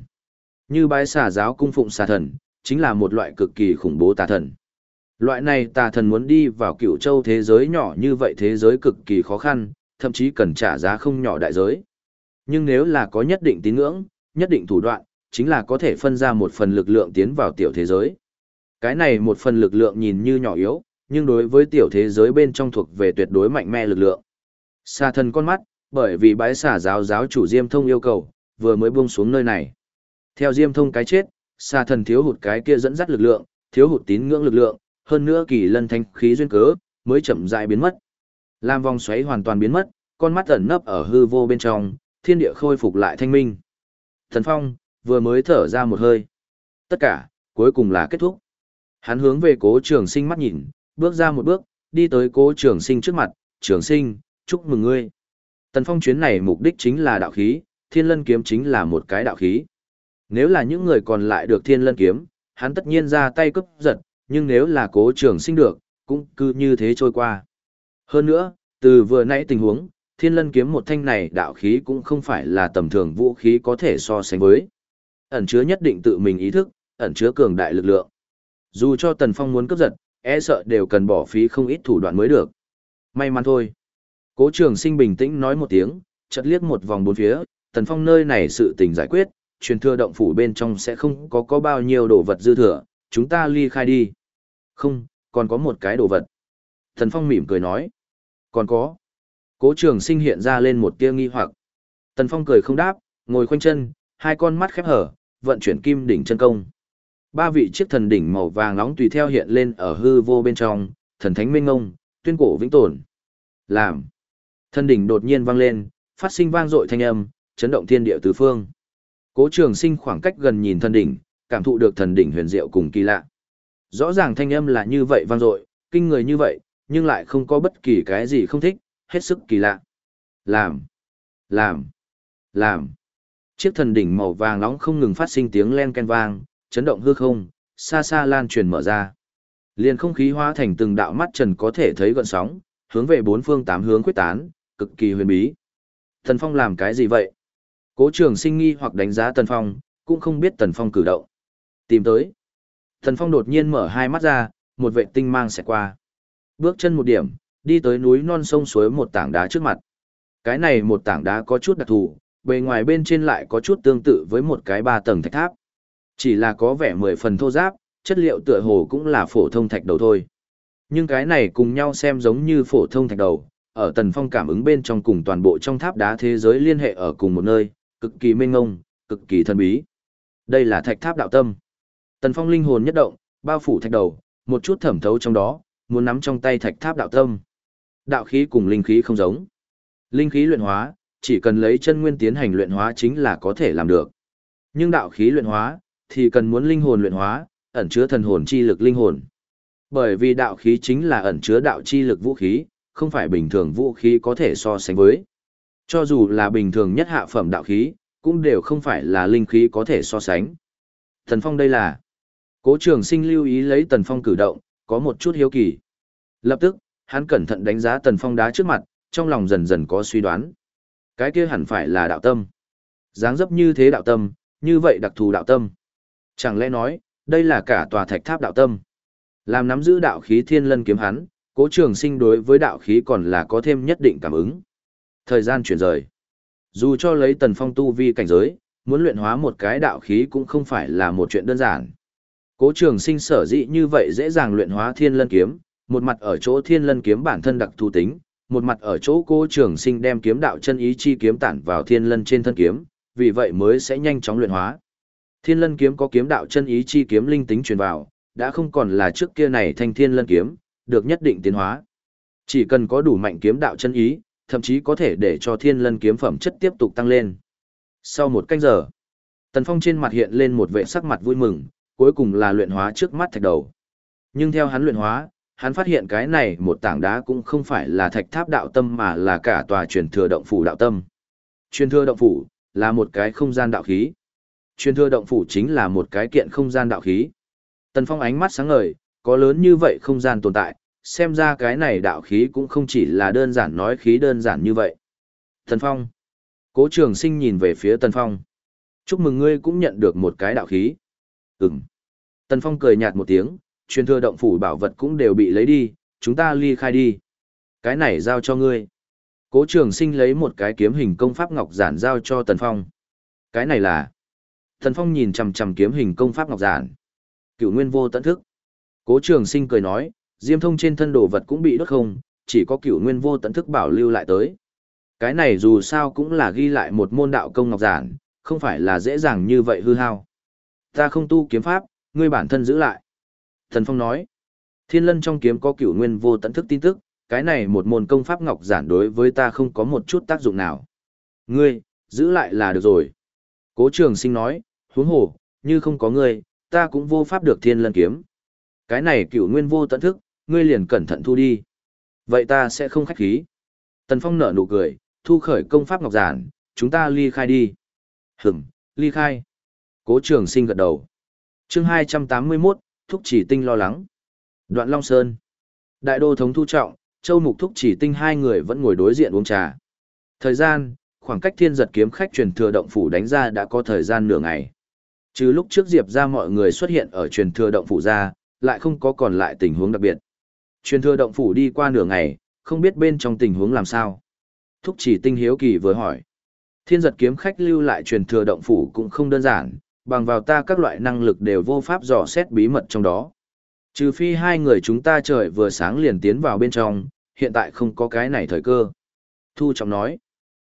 Như bái xà giáo cung phụng xà thần, chính là một loại cực kỳ khủng bố tà thần. Loại này tà thần muốn đi vào cựu châu thế giới nhỏ như vậy thế giới cực kỳ khó khăn, thậm chí cần trả giá không nhỏ đại giới. Nhưng nếu là có nhất định tín ngưỡng, nhất định thủ đoạn, chính là có thể phân ra một phần lực lượng tiến vào tiểu thế giới. Cái này một phần lực lượng nhìn như nhỏ yếu, nhưng đối với tiểu thế giới bên trong thuộc về tuyệt đối mạnh mẽ lực lượng. Xà thần con mắt, bởi vì bái xà giáo giáo chủ Diêm Thông yêu cầu, vừa mới buông xuống nơi này. Theo Diêm Thông cái chết, xà thần thiếu hụt cái kia dẫn dắt lực lượng, thiếu hụt tín ngưỡng lực lượng, hơn nữa kỳ lân thanh khí duyên cớ, mới chậm rãi biến mất. Lam vòng xoáy hoàn toàn biến mất, con mắt ẩn nấp ở hư vô bên trong, thiên địa khôi phục lại thanh minh. Thần Phong vừa mới thở ra một hơi. Tất cả, cuối cùng là kết thúc. Hắn hướng về cố trường sinh mắt nhìn, bước ra một bước, đi tới cố trường sinh trước mặt, trường sinh, chúc mừng ngươi. Tần Phong chuyến này mục đích chính là đạo khí, thiên lân kiếm chính là một cái đạo khí. Nếu là những người còn lại được thiên lân kiếm, hắn tất nhiên ra tay cướp giật, nhưng nếu là cố trường sinh được, cũng cứ như thế trôi qua. Hơn nữa, từ vừa nãy tình huống, thiên lân kiếm một thanh này đạo khí cũng không phải là tầm thường vũ khí có thể so sánh với. Ẩn chứa nhất định tự mình ý thức, ẩn chứa cường đại lực lượng. Dù cho Tần Phong muốn cướp giật, e sợ đều cần bỏ phí không ít thủ đoạn mới được. May mắn thôi. Cố trường sinh bình tĩnh nói một tiếng, chật liếc một vòng bốn phía, Tần Phong nơi này sự tình giải quyết, truyền thừa động phủ bên trong sẽ không có có bao nhiêu đồ vật dư thừa, chúng ta ly khai đi. Không, còn có một cái đồ vật. Tần Phong mỉm cười nói. Còn có. Cố trường sinh hiện ra lên một tia nghi hoặc. Tần Phong cười không đáp, ngồi khoanh chân, hai con mắt khép hở, vận chuyển kim đỉnh chân công. Ba vị chiếc thần đỉnh màu vàng nóng tùy theo hiện lên ở hư vô bên trong, thần thánh minh ngông, tuyên cổ vĩnh tồn. Làm. Thần đỉnh đột nhiên vang lên, phát sinh vang dội thanh âm, chấn động thiên địa tứ phương. Cố Trường Sinh khoảng cách gần nhìn thần đỉnh, cảm thụ được thần đỉnh huyền diệu cùng kỳ lạ. Rõ ràng thanh âm là như vậy vang dội, kinh người như vậy, nhưng lại không có bất kỳ cái gì không thích, hết sức kỳ lạ. Làm, làm, làm. Chiếc thần đỉnh màu vàng nóng không ngừng phát sinh tiếng len ken vang, chấn động hư không, xa xa lan truyền mở ra. Liền không khí hóa thành từng đạo mắt trần có thể thấy gợn sóng, hướng về bốn phương tám hướng quyết tán, cực kỳ huyền bí. Thần Phong làm cái gì vậy? Cố trường sinh nghi hoặc đánh giá Tần Phong, cũng không biết Tần Phong cử động. Tìm tới. Tần Phong đột nhiên mở hai mắt ra, một vệ tinh mang sẽ qua. Bước chân một điểm, đi tới núi non sông suối một tảng đá trước mặt. Cái này một tảng đá có chút đặc thù, bề ngoài bên trên lại có chút tương tự với một cái ba tầng thạch tháp. Chỉ là có vẻ mười phần thô giáp, chất liệu tựa hồ cũng là phổ thông thạch đầu thôi. Nhưng cái này cùng nhau xem giống như phổ thông thạch đầu, ở tần phong cảm ứng bên trong cùng toàn bộ trong tháp đá thế giới liên hệ ở cùng một nơi, cực kỳ mênh ngông, cực kỳ thần bí. Đây là thạch tháp đạo tâm. Tần phong linh hồn nhất động, bao phủ thạch đầu, một chút thẩm thấu trong đó, muốn nắm trong tay thạch tháp đạo tâm. Đạo khí cùng linh khí không giống. Linh khí luyện hóa, chỉ cần lấy chân nguyên tiến hành luyện hóa chính là có thể làm được. Nhưng đạo khí luyện hóa, thì cần muốn linh hồn luyện hóa, ẩn chứa thần hồn chi lực linh hồn. Bởi vì đạo khí chính là ẩn chứa đạo chi lực vũ khí, không phải bình thường vũ khí có thể so sánh với. Cho dù là bình thường nhất hạ phẩm đạo khí, cũng đều không phải là linh khí có thể so sánh. Thần Phong đây là... Cố trường sinh lưu ý lấy Tần Phong cử động, có một chút hiếu kỳ. Lập tức, hắn cẩn thận đánh giá Tần Phong đá trước mặt, trong lòng dần dần có suy đoán. Cái kia hẳn phải là đạo tâm. dáng dấp như thế đạo tâm, như vậy đặc thù đạo tâm. Chẳng lẽ nói, đây là cả tòa thạch tháp đạo tâm. Làm nắm giữ đạo khí thiên lân kiếm hắn, cố trường sinh đối với đạo khí còn là có thêm nhất định cảm ứng. Thời gian chuyển rời. Dù cho lấy tần phong tu vi cảnh giới, muốn luyện hóa một cái đạo khí cũng không phải là một chuyện đơn giản. Cố trường sinh sở dĩ như vậy dễ dàng luyện hóa thiên lân kiếm, một mặt ở chỗ thiên lân kiếm bản thân đặc thù tính, một mặt ở chỗ cố trường sinh đem kiếm đạo chân ý chi kiếm tản vào thiên lân trên thân kiếm, vì vậy mới sẽ nhanh chóng luyện hóa. Thiên lân kiếm có kiếm đạo chân ý chi kiếm linh tính truyền vào, đã không còn là trước kia này thanh thiên lân kiếm, được nhất định tiến hóa. Chỉ cần có đủ mạnh kiếm đạo chân ý, thậm chí có thể để cho thiên lân kiếm phẩm chất tiếp tục tăng lên. Sau một canh giờ, Tần Phong trên mặt hiện lên một vẻ sắc mặt vui mừng, cuối cùng là luyện hóa trước mắt thạch đầu. Nhưng theo hắn luyện hóa, hắn phát hiện cái này một tảng đá cũng không phải là thạch tháp đạo tâm mà là cả tòa truyền thừa động phủ đạo tâm. Truyền thừa động phủ là một cái không gian đạo khí. Truyền thừa động phủ chính là một cái kiện không gian đạo khí. Tần Phong ánh mắt sáng ngời, có lớn như vậy không gian tồn tại, xem ra cái này đạo khí cũng không chỉ là đơn giản nói khí đơn giản như vậy. Tần Phong. Cố trường sinh nhìn về phía Tần Phong. Chúc mừng ngươi cũng nhận được một cái đạo khí. Ừm. Tần Phong cười nhạt một tiếng, truyền thừa động phủ bảo vật cũng đều bị lấy đi, chúng ta ly khai đi. Cái này giao cho ngươi. Cố trường sinh lấy một cái kiếm hình công pháp ngọc giản giao cho Tần Phong. Cái này là... Thần Phong nhìn chằm chằm kiếm hình công pháp ngọc giản. Cựu nguyên vô tận thức. Cố trường sinh cười nói, diêm thông trên thân đồ vật cũng bị đốt không, chỉ có cựu nguyên vô tận thức bảo lưu lại tới. Cái này dù sao cũng là ghi lại một môn đạo công ngọc giản, không phải là dễ dàng như vậy hư hao. Ta không tu kiếm pháp, ngươi bản thân giữ lại. Thần Phong nói, thiên lân trong kiếm có cửu nguyên vô tận thức tin tức, cái này một môn công pháp ngọc giản đối với ta không có một chút tác dụng nào. Ngươi, giữ lại là được rồi. Cố trường sinh nói, huống hồ, như không có ngươi, ta cũng vô pháp được thiên lân kiếm. Cái này cựu nguyên vô tận thức, ngươi liền cẩn thận thu đi. Vậy ta sẽ không khách khí. Tần Phong nở nụ cười, thu khởi công pháp ngọc giản, chúng ta ly khai đi. Hửm, ly khai. Cố trường sinh gật đầu. chương 281, thúc chỉ tinh lo lắng. Đoạn Long Sơn. Đại đô thống thu trọng, châu mục thúc chỉ tinh hai người vẫn ngồi đối diện uống trà. Thời gian, khoảng cách thiên giật kiếm khách truyền thừa động phủ đánh ra đã có thời gian nửa ngày. Chứ lúc trước Diệp ra mọi người xuất hiện ở truyền thừa động phủ ra, lại không có còn lại tình huống đặc biệt. Truyền thừa động phủ đi qua nửa ngày, không biết bên trong tình huống làm sao. Thúc chỉ tinh hiếu kỳ vừa hỏi. Thiên giật kiếm khách lưu lại truyền thừa động phủ cũng không đơn giản, bằng vào ta các loại năng lực đều vô pháp dò xét bí mật trong đó. Trừ phi hai người chúng ta trời vừa sáng liền tiến vào bên trong, hiện tại không có cái này thời cơ. Thu trọng nói,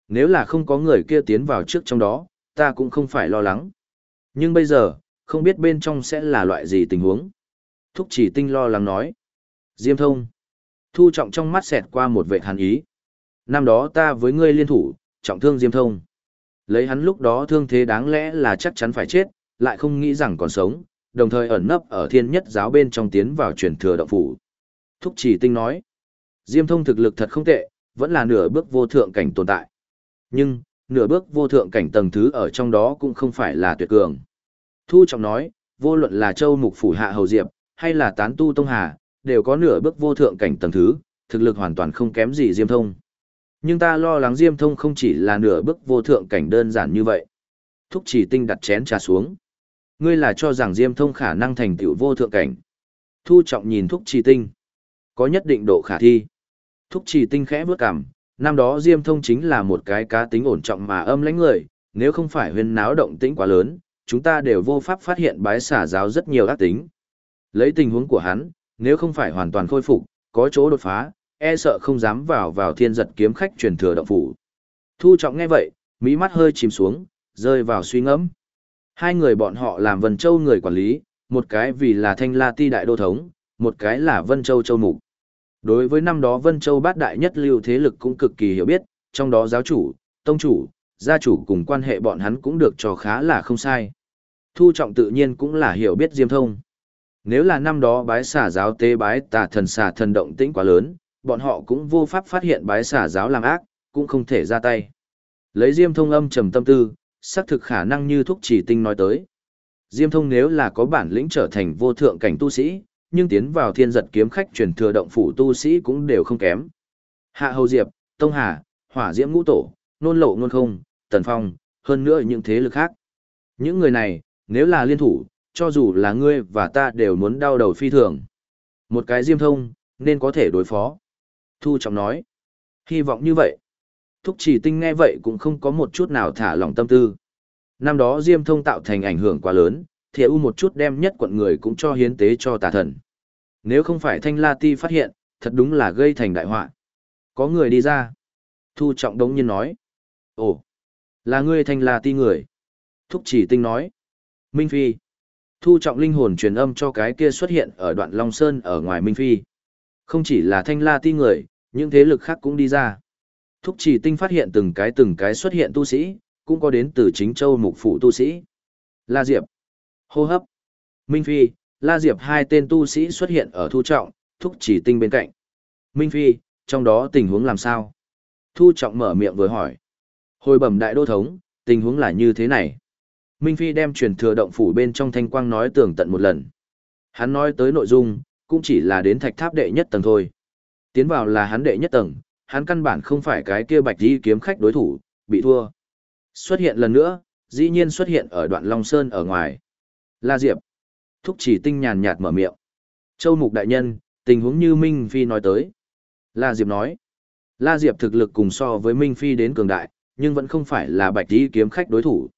nếu là không có người kia tiến vào trước trong đó, ta cũng không phải lo lắng. Nhưng bây giờ, không biết bên trong sẽ là loại gì tình huống. Thúc chỉ tinh lo lắng nói. Diêm thông. Thu trọng trong mắt xẹt qua một vệ hàn ý. Năm đó ta với ngươi liên thủ, trọng thương Diêm thông. Lấy hắn lúc đó thương thế đáng lẽ là chắc chắn phải chết, lại không nghĩ rằng còn sống, đồng thời ẩn nấp ở thiên nhất giáo bên trong tiến vào truyền thừa động phủ. Thúc chỉ tinh nói. Diêm thông thực lực thật không tệ, vẫn là nửa bước vô thượng cảnh tồn tại. Nhưng, nửa bước vô thượng cảnh tầng thứ ở trong đó cũng không phải là tuyệt cường. Thu trọng nói, vô luận là châu mục phủ hạ hầu diệp, hay là tán tu tông hà, đều có nửa bước vô thượng cảnh tầng thứ, thực lực hoàn toàn không kém gì Diêm Thông. Nhưng ta lo lắng Diêm Thông không chỉ là nửa bước vô thượng cảnh đơn giản như vậy. Thúc chỉ tinh đặt chén trà xuống. Ngươi là cho rằng Diêm Thông khả năng thành tựu vô thượng cảnh. Thu trọng nhìn Thúc chỉ tinh. Có nhất định độ khả thi. Thúc chỉ tinh khẽ bước cằm, năm đó Diêm Thông chính là một cái cá tính ổn trọng mà âm lãnh người, nếu không phải huyên náo động tĩnh quá lớn, chúng ta đều vô pháp phát hiện bái xả giáo rất nhiều ác tính. Lấy tình huống của hắn, nếu không phải hoàn toàn khôi phục, có chỗ đột phá, e sợ không dám vào vào thiên giật kiếm khách truyền thừa động phủ. Thu trọng nghe vậy, mỹ mắt hơi chìm xuống, rơi vào suy ngẫm. Hai người bọn họ làm Vân Châu người quản lý, một cái vì là Thanh La Ti đại đô thống, một cái là Vân Châu châu mục. Đối với năm đó Vân Châu bát đại nhất lưu thế lực cũng cực kỳ hiểu biết, trong đó giáo chủ, tông chủ, gia chủ cùng quan hệ bọn hắn cũng được cho khá là không sai. Thu trọng tự nhiên cũng là hiểu biết diêm thông. Nếu là năm đó bái xả giáo tế bái tà thần xả thần động tĩnh quá lớn, bọn họ cũng vô pháp phát hiện bái xả giáo làm ác, cũng không thể ra tay. Lấy diêm thông âm trầm tâm tư, xác thực khả năng như thúc chỉ tinh nói tới. Diêm thông nếu là có bản lĩnh trở thành vô thượng cảnh tu sĩ, nhưng tiến vào thiên giật kiếm khách truyền thừa động phủ tu sĩ cũng đều không kém. Hạ Hầu Diệp, Tông Hà, Hỏa Diễm Ngũ Tổ, Nôn Lộ Nôn Không, Tần Phong, hơn nữa những thế lực khác. Những người này, nếu là liên thủ, cho dù là ngươi và ta đều muốn đau đầu phi thường. Một cái diêm thông, nên có thể đối phó. Thu Trọng nói. Hy vọng như vậy. Thúc chỉ tinh nghe vậy cũng không có một chút nào thả lỏng tâm tư. Năm đó diêm thông tạo thành ảnh hưởng quá lớn, thì u một chút đem nhất quận người cũng cho hiến tế cho tà thần. Nếu không phải thanh la ti phát hiện, thật đúng là gây thành đại họa. Có người đi ra. Thu Trọng đống nhiên nói. Ồ, là ngươi thanh la ti người. Thúc chỉ tinh nói. Minh Phi. Thu trọng linh hồn truyền âm cho cái kia xuất hiện ở đoạn Long Sơn ở ngoài Minh Phi. Không chỉ là thanh la ti người, những thế lực khác cũng đi ra. Thúc chỉ tinh phát hiện từng cái từng cái xuất hiện tu sĩ, cũng có đến từ chính châu mục phủ tu sĩ. La Diệp. Hô hấp. Minh Phi, La Diệp hai tên tu sĩ xuất hiện ở thu trọng, thúc chỉ tinh bên cạnh. Minh Phi, trong đó tình huống làm sao? Thu trọng mở miệng vừa hỏi. Hồi bẩm đại đô thống, tình huống là như thế này. Minh Phi đem truyền thừa động phủ bên trong thanh quang nói tường tận một lần. Hắn nói tới nội dung, cũng chỉ là đến thạch tháp đệ nhất tầng thôi. Tiến vào là hắn đệ nhất tầng, hắn căn bản không phải cái kia bạch đi kiếm khách đối thủ, bị thua. Xuất hiện lần nữa, dĩ nhiên xuất hiện ở đoạn Long Sơn ở ngoài. La Diệp. Thúc chỉ tinh nhàn nhạt mở miệng. Châu Mục Đại Nhân, tình huống như Minh Phi nói tới. La Diệp nói. La Diệp thực lực cùng so với Minh Phi đến cường đại, nhưng vẫn không phải là bạch tí kiếm khách đối thủ.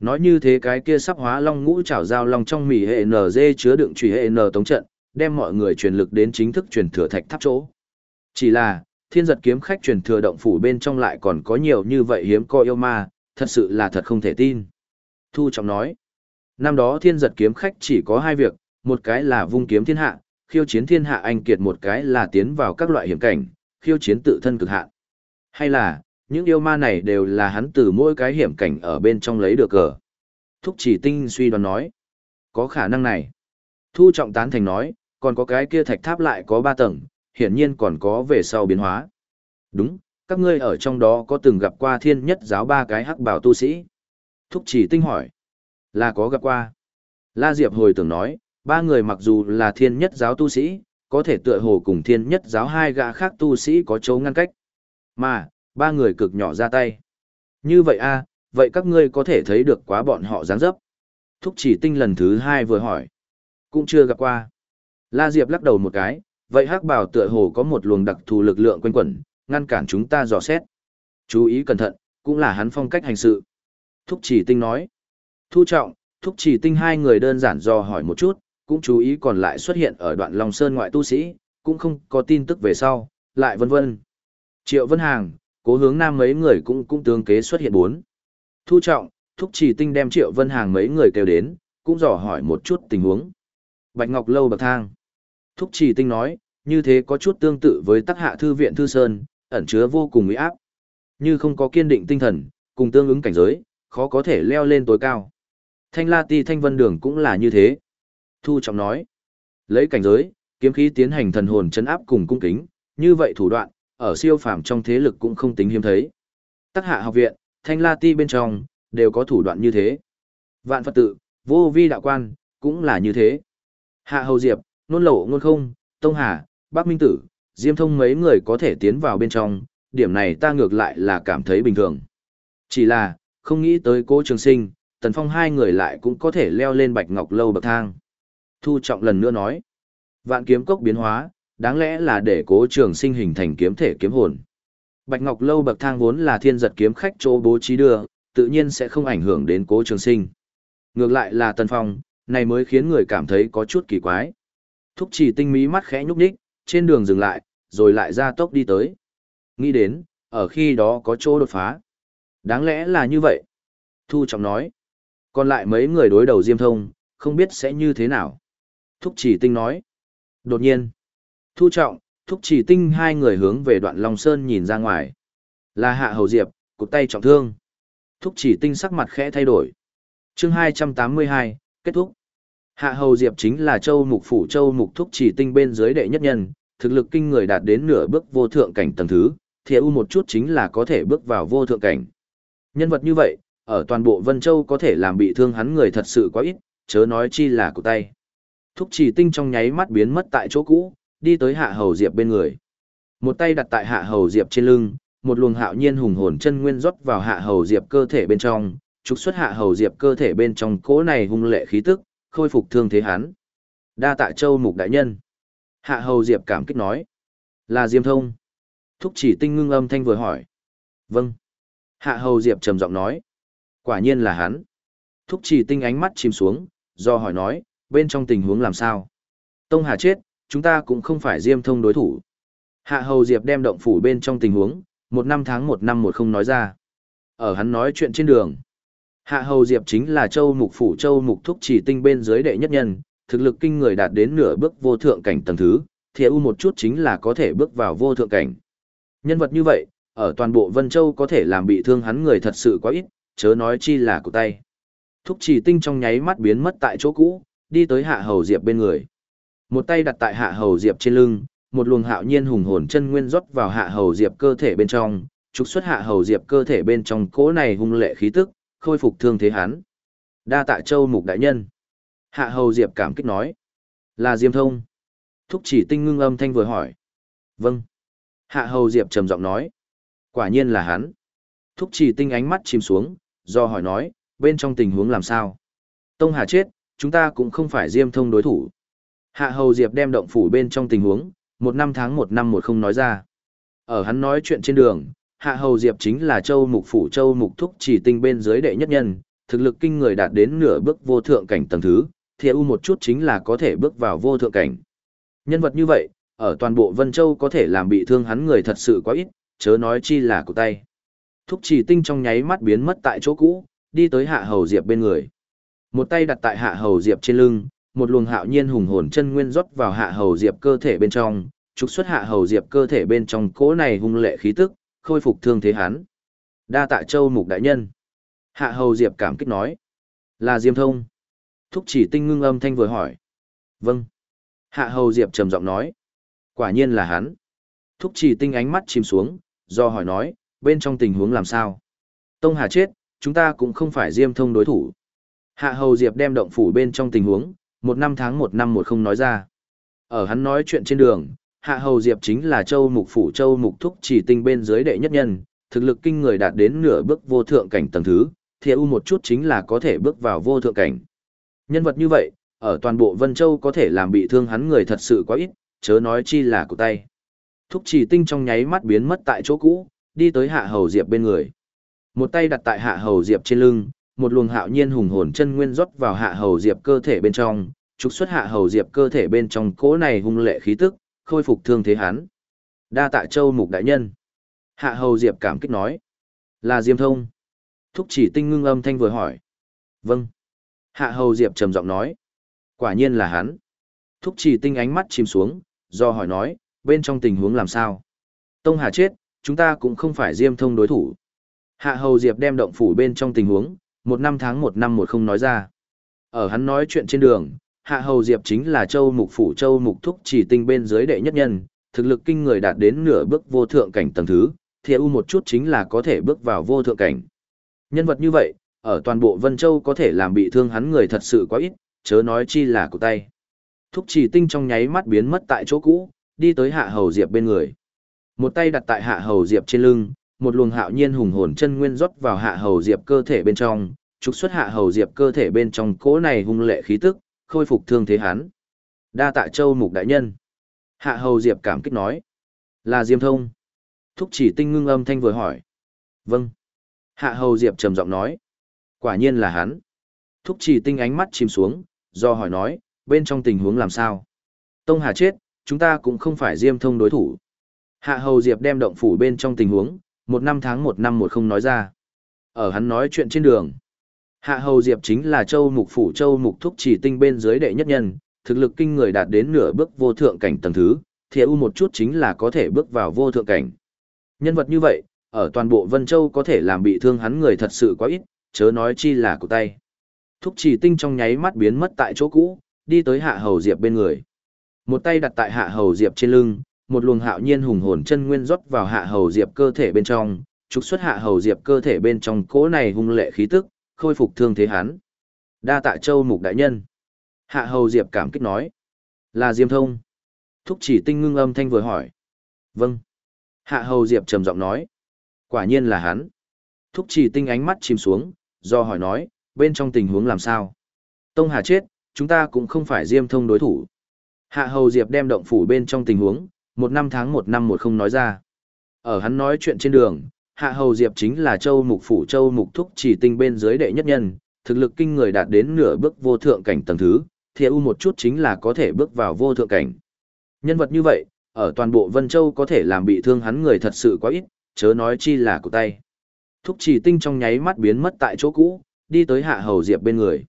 Nói như thế cái kia sắp hóa long ngũ trảo giao long trong mỉ hệ NG chứa đựng trùy hệ N tống trận, đem mọi người truyền lực đến chính thức truyền thừa thạch tháp chỗ. Chỉ là, thiên giật kiếm khách truyền thừa động phủ bên trong lại còn có nhiều như vậy hiếm coi yêu ma, thật sự là thật không thể tin. Thu trọng nói, năm đó thiên giật kiếm khách chỉ có hai việc, một cái là vung kiếm thiên hạ, khiêu chiến thiên hạ anh kiệt một cái là tiến vào các loại hiểm cảnh, khiêu chiến tự thân cực hạn. Hay là, những yêu ma này đều là hắn từ mỗi cái hiểm cảnh ở bên trong lấy được cờ. Thúc chỉ tinh suy đoán nói. Có khả năng này. Thu trọng tán thành nói, còn có cái kia thạch tháp lại có ba tầng, hiển nhiên còn có về sau biến hóa. Đúng, các ngươi ở trong đó có từng gặp qua thiên nhất giáo ba cái hắc bảo tu sĩ? Thúc chỉ tinh hỏi. Là có gặp qua. La Diệp hồi tưởng nói, ba người mặc dù là thiên nhất giáo tu sĩ, có thể tựa hồ cùng thiên nhất giáo hai gã khác tu sĩ có chấu ngăn cách. Mà, ba người cực nhỏ ra tay. Như vậy a, vậy các ngươi có thể thấy được quá bọn họ dáng dấp. Thúc chỉ tinh lần thứ hai vừa hỏi. Cũng chưa gặp qua. La Diệp lắc đầu một cái, vậy hắc bảo tựa hồ có một luồng đặc thù lực lượng quanh quẩn, ngăn cản chúng ta dò xét. Chú ý cẩn thận, cũng là hắn phong cách hành sự. Thúc chỉ tinh nói. Thu trọng, thúc chỉ tinh hai người đơn giản dò hỏi một chút, cũng chú ý còn lại xuất hiện ở đoạn Long Sơn ngoại tu sĩ, cũng không có tin tức về sau, lại vân vân. Triệu Vân Hàng, cố hướng nam mấy người cũng cũng tương kế xuất hiện bốn. Thu trọng, thúc chỉ tinh đem Triệu Vân Hàng mấy người kêu đến, cũng dò hỏi một chút tình huống. Bạch Ngọc Lâu bậc thang. Thúc chỉ tinh nói, như thế có chút tương tự với tác hạ thư viện thư sơn, ẩn chứa vô cùng uy áp. Như không có kiên định tinh thần, cùng tương ứng cảnh giới, khó có thể leo lên tối cao. Thanh La Ti Thanh Vân Đường cũng là như thế. Thu Trọng nói, lấy cảnh giới, kiếm khí tiến hành thần hồn chấn áp cùng cung kính, như vậy thủ đoạn, ở siêu phàm trong thế lực cũng không tính hiếm thấy. Tác hạ học viện, Thanh La Ti bên trong, đều có thủ đoạn như thế. Vạn Phật tự, vô vi đạo quan, cũng là như thế. Hạ Hầu Diệp, Nôn Lộ Nôn Không, Tông Hà, Bác Minh Tử, Diêm Thông mấy người có thể tiến vào bên trong, điểm này ta ngược lại là cảm thấy bình thường. Chỉ là, không nghĩ tới cố trường sinh, Tần Phong hai người lại cũng có thể leo lên Bạch Ngọc Lâu bậc thang. Thu Trọng lần nữa nói, vạn kiếm cốc biến hóa, đáng lẽ là để cố trường sinh hình thành kiếm thể kiếm hồn. Bạch Ngọc Lâu bậc thang vốn là thiên giật kiếm khách chỗ bố trí đưa, tự nhiên sẽ không ảnh hưởng đến cố trường sinh. Ngược lại là Tần Phong, này mới khiến người cảm thấy có chút kỳ quái. Thúc chỉ tinh mỹ mắt khẽ nhúc nhích, trên đường dừng lại, rồi lại ra tốc đi tới. Nghĩ đến, ở khi đó có chỗ đột phá. Đáng lẽ là như vậy. Thu Trọng nói. Còn lại mấy người đối đầu Diêm Thông, không biết sẽ như thế nào. Thúc chỉ tinh nói. Đột nhiên. Thu Trọng, Thúc chỉ tinh hai người hướng về đoạn Long Sơn nhìn ra ngoài. Là Hạ Hầu Diệp, cụt tay trọng thương. Thúc chỉ tinh sắc mặt khẽ thay đổi. chương 282, kết thúc. Hạ Hầu Diệp chính là châu mục phủ châu mục thúc chỉ tinh bên dưới đệ nhất nhân, thực lực kinh người đạt đến nửa bước vô thượng cảnh tầng thứ, thì ưu một chút chính là có thể bước vào vô thượng cảnh. Nhân vật như vậy, ở toàn bộ Vân Châu có thể làm bị thương hắn người thật sự quá ít, chớ nói chi là của tay. Thúc chỉ tinh trong nháy mắt biến mất tại chỗ cũ, đi tới Hạ Hầu Diệp bên người. Một tay đặt tại Hạ Hầu Diệp trên lưng, một luồng hạo nhiên hùng hồn chân nguyên rót vào Hạ Hầu Diệp cơ thể bên trong, trục xuất Hạ Hầu Diệp cơ thể bên trong cỗ này hung lệ khí tức, khôi phục thương thế hắn. Đa tạ châu mục đại nhân. Hạ hầu diệp cảm kích nói. Là diêm thông. Thúc chỉ tinh ngưng âm thanh vừa hỏi. Vâng. Hạ hầu diệp trầm giọng nói. Quả nhiên là hắn. Thúc chỉ tinh ánh mắt chìm xuống, do hỏi nói, bên trong tình huống làm sao? Tông Hà chết, chúng ta cũng không phải diêm thông đối thủ. Hạ hầu diệp đem động phủ bên trong tình huống, một năm tháng một năm một không nói ra. Ở hắn nói chuyện trên đường. Hạ Hầu Diệp chính là châu mục phủ châu mục thúc chỉ tinh bên dưới đệ nhất nhân, thực lực kinh người đạt đến nửa bước vô thượng cảnh tầng thứ, thì ưu một chút chính là có thể bước vào vô thượng cảnh. Nhân vật như vậy, ở toàn bộ Vân Châu có thể làm bị thương hắn người thật sự quá ít, chớ nói chi là của tay. Thúc chỉ tinh trong nháy mắt biến mất tại chỗ cũ, đi tới Hạ Hầu Diệp bên người. Một tay đặt tại Hạ Hầu Diệp trên lưng, một luồng hạo nhiên hùng hồn chân nguyên rót vào Hạ Hầu Diệp cơ thể bên trong, trục xuất Hạ Hầu Diệp cơ thể bên trong cỗ này hung lệ khí tức, khôi phục thương thế hắn. Đa tạ châu mục đại nhân. Hạ hầu diệp cảm kích nói. Là diêm thông. Thúc chỉ tinh ngưng âm thanh vừa hỏi. Vâng. Hạ hầu diệp trầm giọng nói. Quả nhiên là hắn. Thúc chỉ tinh ánh mắt chìm xuống, do hỏi nói, bên trong tình huống làm sao. Tông Hà chết, chúng ta cũng không phải diêm thông đối thủ. Hạ hầu diệp đem động phủ bên trong tình huống, một năm tháng một năm một không nói ra. Ở hắn nói chuyện trên đường, Hạ Hầu Diệp chính là châu mục phủ châu mục thúc chỉ tinh bên dưới đệ nhất nhân, thực lực kinh người đạt đến nửa bước vô thượng cảnh tầng thứ, thì ưu một chút chính là có thể bước vào vô thượng cảnh. Nhân vật như vậy, ở toàn bộ Vân Châu có thể làm bị thương hắn người thật sự quá ít, chớ nói chi là của tay. Thúc chỉ tinh trong nháy mắt biến mất tại chỗ cũ, đi tới Hạ Hầu Diệp bên người. Một tay đặt tại Hạ Hầu Diệp trên lưng, một luồng hạo nhiên hùng hồn chân nguyên rót vào Hạ Hầu Diệp cơ thể bên trong, trục xuất Hạ Hầu Diệp cơ thể bên trong cỗ này hung lệ khí tức, khôi phục thương thế hắn. Đa tạ châu mục đại nhân. Hạ hầu diệp cảm kích nói. Là Diêm thông. Thúc chỉ tinh ngưng âm thanh vừa hỏi. Vâng. Hạ Hầu Diệp trầm giọng nói. Quả nhiên là hắn. Thúc chỉ tinh ánh mắt chìm xuống, do hỏi nói, bên trong tình huống làm sao? Tông Hà chết, chúng ta cũng không phải diêm thông đối thủ. Hạ Hầu Diệp đem động phủ bên trong tình huống, một năm tháng một năm một không nói ra. Ở hắn nói chuyện trên đường, Hạ Hầu Diệp chính là châu mục phủ châu mục thúc chỉ tinh bên dưới đệ nhất nhân, thực lực kinh người đạt đến nửa bước vô thượng cảnh tầng thứ, thì u một chút chính là có thể bước vào vô thượng cảnh. Nhân vật như vậy, ở toàn bộ Vân Châu có thể làm bị thương hắn người thật sự quá ít, chớ nói chi là của tay. Thúc chỉ tinh trong nháy mắt biến mất tại chỗ cũ, đi tới Hạ Hầu Diệp bên người. Một tay đặt tại Hạ Hầu Diệp trên lưng, một luồng hạo nhiên hùng hồn chân nguyên rót vào Hạ Hầu Diệp cơ thể bên trong, trục xuất Hạ Hầu Diệp cơ thể bên trong cỗ này hung lệ khí tức, khôi phục thương thế hắn. Đa tạ châu mục đại nhân. Hạ Hầu Diệp cảm kích nói. Là Diêm Thông. Thúc chỉ tinh ngưng âm thanh vừa hỏi. Vâng. Hạ Hầu Diệp trầm giọng nói. Quả nhiên là hắn. Thúc chỉ tinh ánh mắt chìm xuống, do hỏi nói, bên trong tình huống làm sao? Tông Hà chết, chúng ta cũng không phải Diêm Thông đối thủ. Hạ Hầu Diệp đem động phủ bên trong tình huống, một năm tháng một năm một không nói ra. Ở hắn nói chuyện trên đường, Hạ Hầu Diệp chính là châu mục phủ châu mục thúc chỉ tinh bên dưới đệ nhất nhân, thực lực kinh người đạt đến nửa bước vô thượng cảnh tầng thứ, thì u một chút chính là có thể bước vào vô thượng cảnh. Nhân vật như vậy, ở toàn bộ Vân Châu có thể làm bị thương hắn người thật sự quá ít, chớ nói chi là của tay. Thúc chỉ tinh trong nháy mắt biến mất tại chỗ cũ, đi tới Hạ Hầu Diệp bên người. Một tay đặt tại Hạ Hầu Diệp trên lưng, một luồng hạo nhiên hùng hồn chân nguyên rót vào Hạ Hầu Diệp cơ thể bên trong, trục xuất Hạ Hầu Diệp cơ thể bên trong cỗ này hung lệ khí tức, khôi phục thương thế hắn. Đa tạ Châu Mục đại nhân. Hạ Hầu Diệp cảm kích nói. Là Diêm Thông. Thúc chỉ tinh ngưng âm thanh vừa hỏi. Vâng. Hạ Hầu Diệp trầm giọng nói. Quả nhiên là hắn. Thúc chỉ tinh ánh mắt chìm xuống, do hỏi nói, bên trong tình huống làm sao? Tông Hà chết, chúng ta cũng không phải Diêm Thông đối thủ. Hạ Hầu Diệp đem động phủ bên trong tình huống, một năm tháng một năm một không nói ra. Ở hắn nói chuyện trên đường. Hạ Hầu Diệp chính là châu mục phủ châu mục thúc chỉ tinh bên dưới đệ nhất nhân, thực lực kinh người đạt đến nửa bước vô thượng cảnh tầng thứ, thì u một chút chính là có thể bước vào vô thượng cảnh. Nhân vật như vậy, ở toàn bộ Vân Châu có thể làm bị thương hắn người thật sự quá ít, chớ nói chi là của tay. Thúc chỉ tinh trong nháy mắt biến mất tại chỗ cũ, đi tới Hạ Hầu Diệp bên người. Một tay đặt tại Hạ Hầu Diệp trên lưng, một luồng hạo nhiên hùng hồn chân nguyên rót vào Hạ Hầu Diệp cơ thể bên trong, trục xuất Hạ Hầu Diệp cơ thể bên trong cỗ này hung lệ khí tức, khôi phục thương thế hắn. Đa tạ Châu Mục đại nhân. Hạ Hầu Diệp cảm kích nói. Là Diêm Thông. Thúc chỉ tinh ngưng âm thanh vừa hỏi. Vâng. Hạ Hầu Diệp trầm giọng nói. Quả nhiên là hắn. Thúc chỉ tinh ánh mắt chìm xuống, do hỏi nói, bên trong tình huống làm sao? Tông Hà chết, chúng ta cũng không phải Diêm Thông đối thủ. Hạ Hầu Diệp đem động phủ bên trong tình huống, một năm tháng một năm một không nói ra. Ở hắn nói chuyện trên đường, Hạ Hầu Diệp chính là châu mục phủ châu mục thúc chỉ tinh bên dưới đệ nhất nhân, thực lực kinh người đạt đến nửa bước vô thượng cảnh tầng thứ, thì u một chút chính là có thể bước vào vô thượng cảnh. Nhân vật như vậy, ở toàn bộ Vân Châu có thể làm bị thương hắn người thật sự quá ít, chớ nói chi là của tay. Thúc chỉ tinh trong nháy mắt biến mất tại chỗ cũ, đi tới Hạ Hầu Diệp bên người.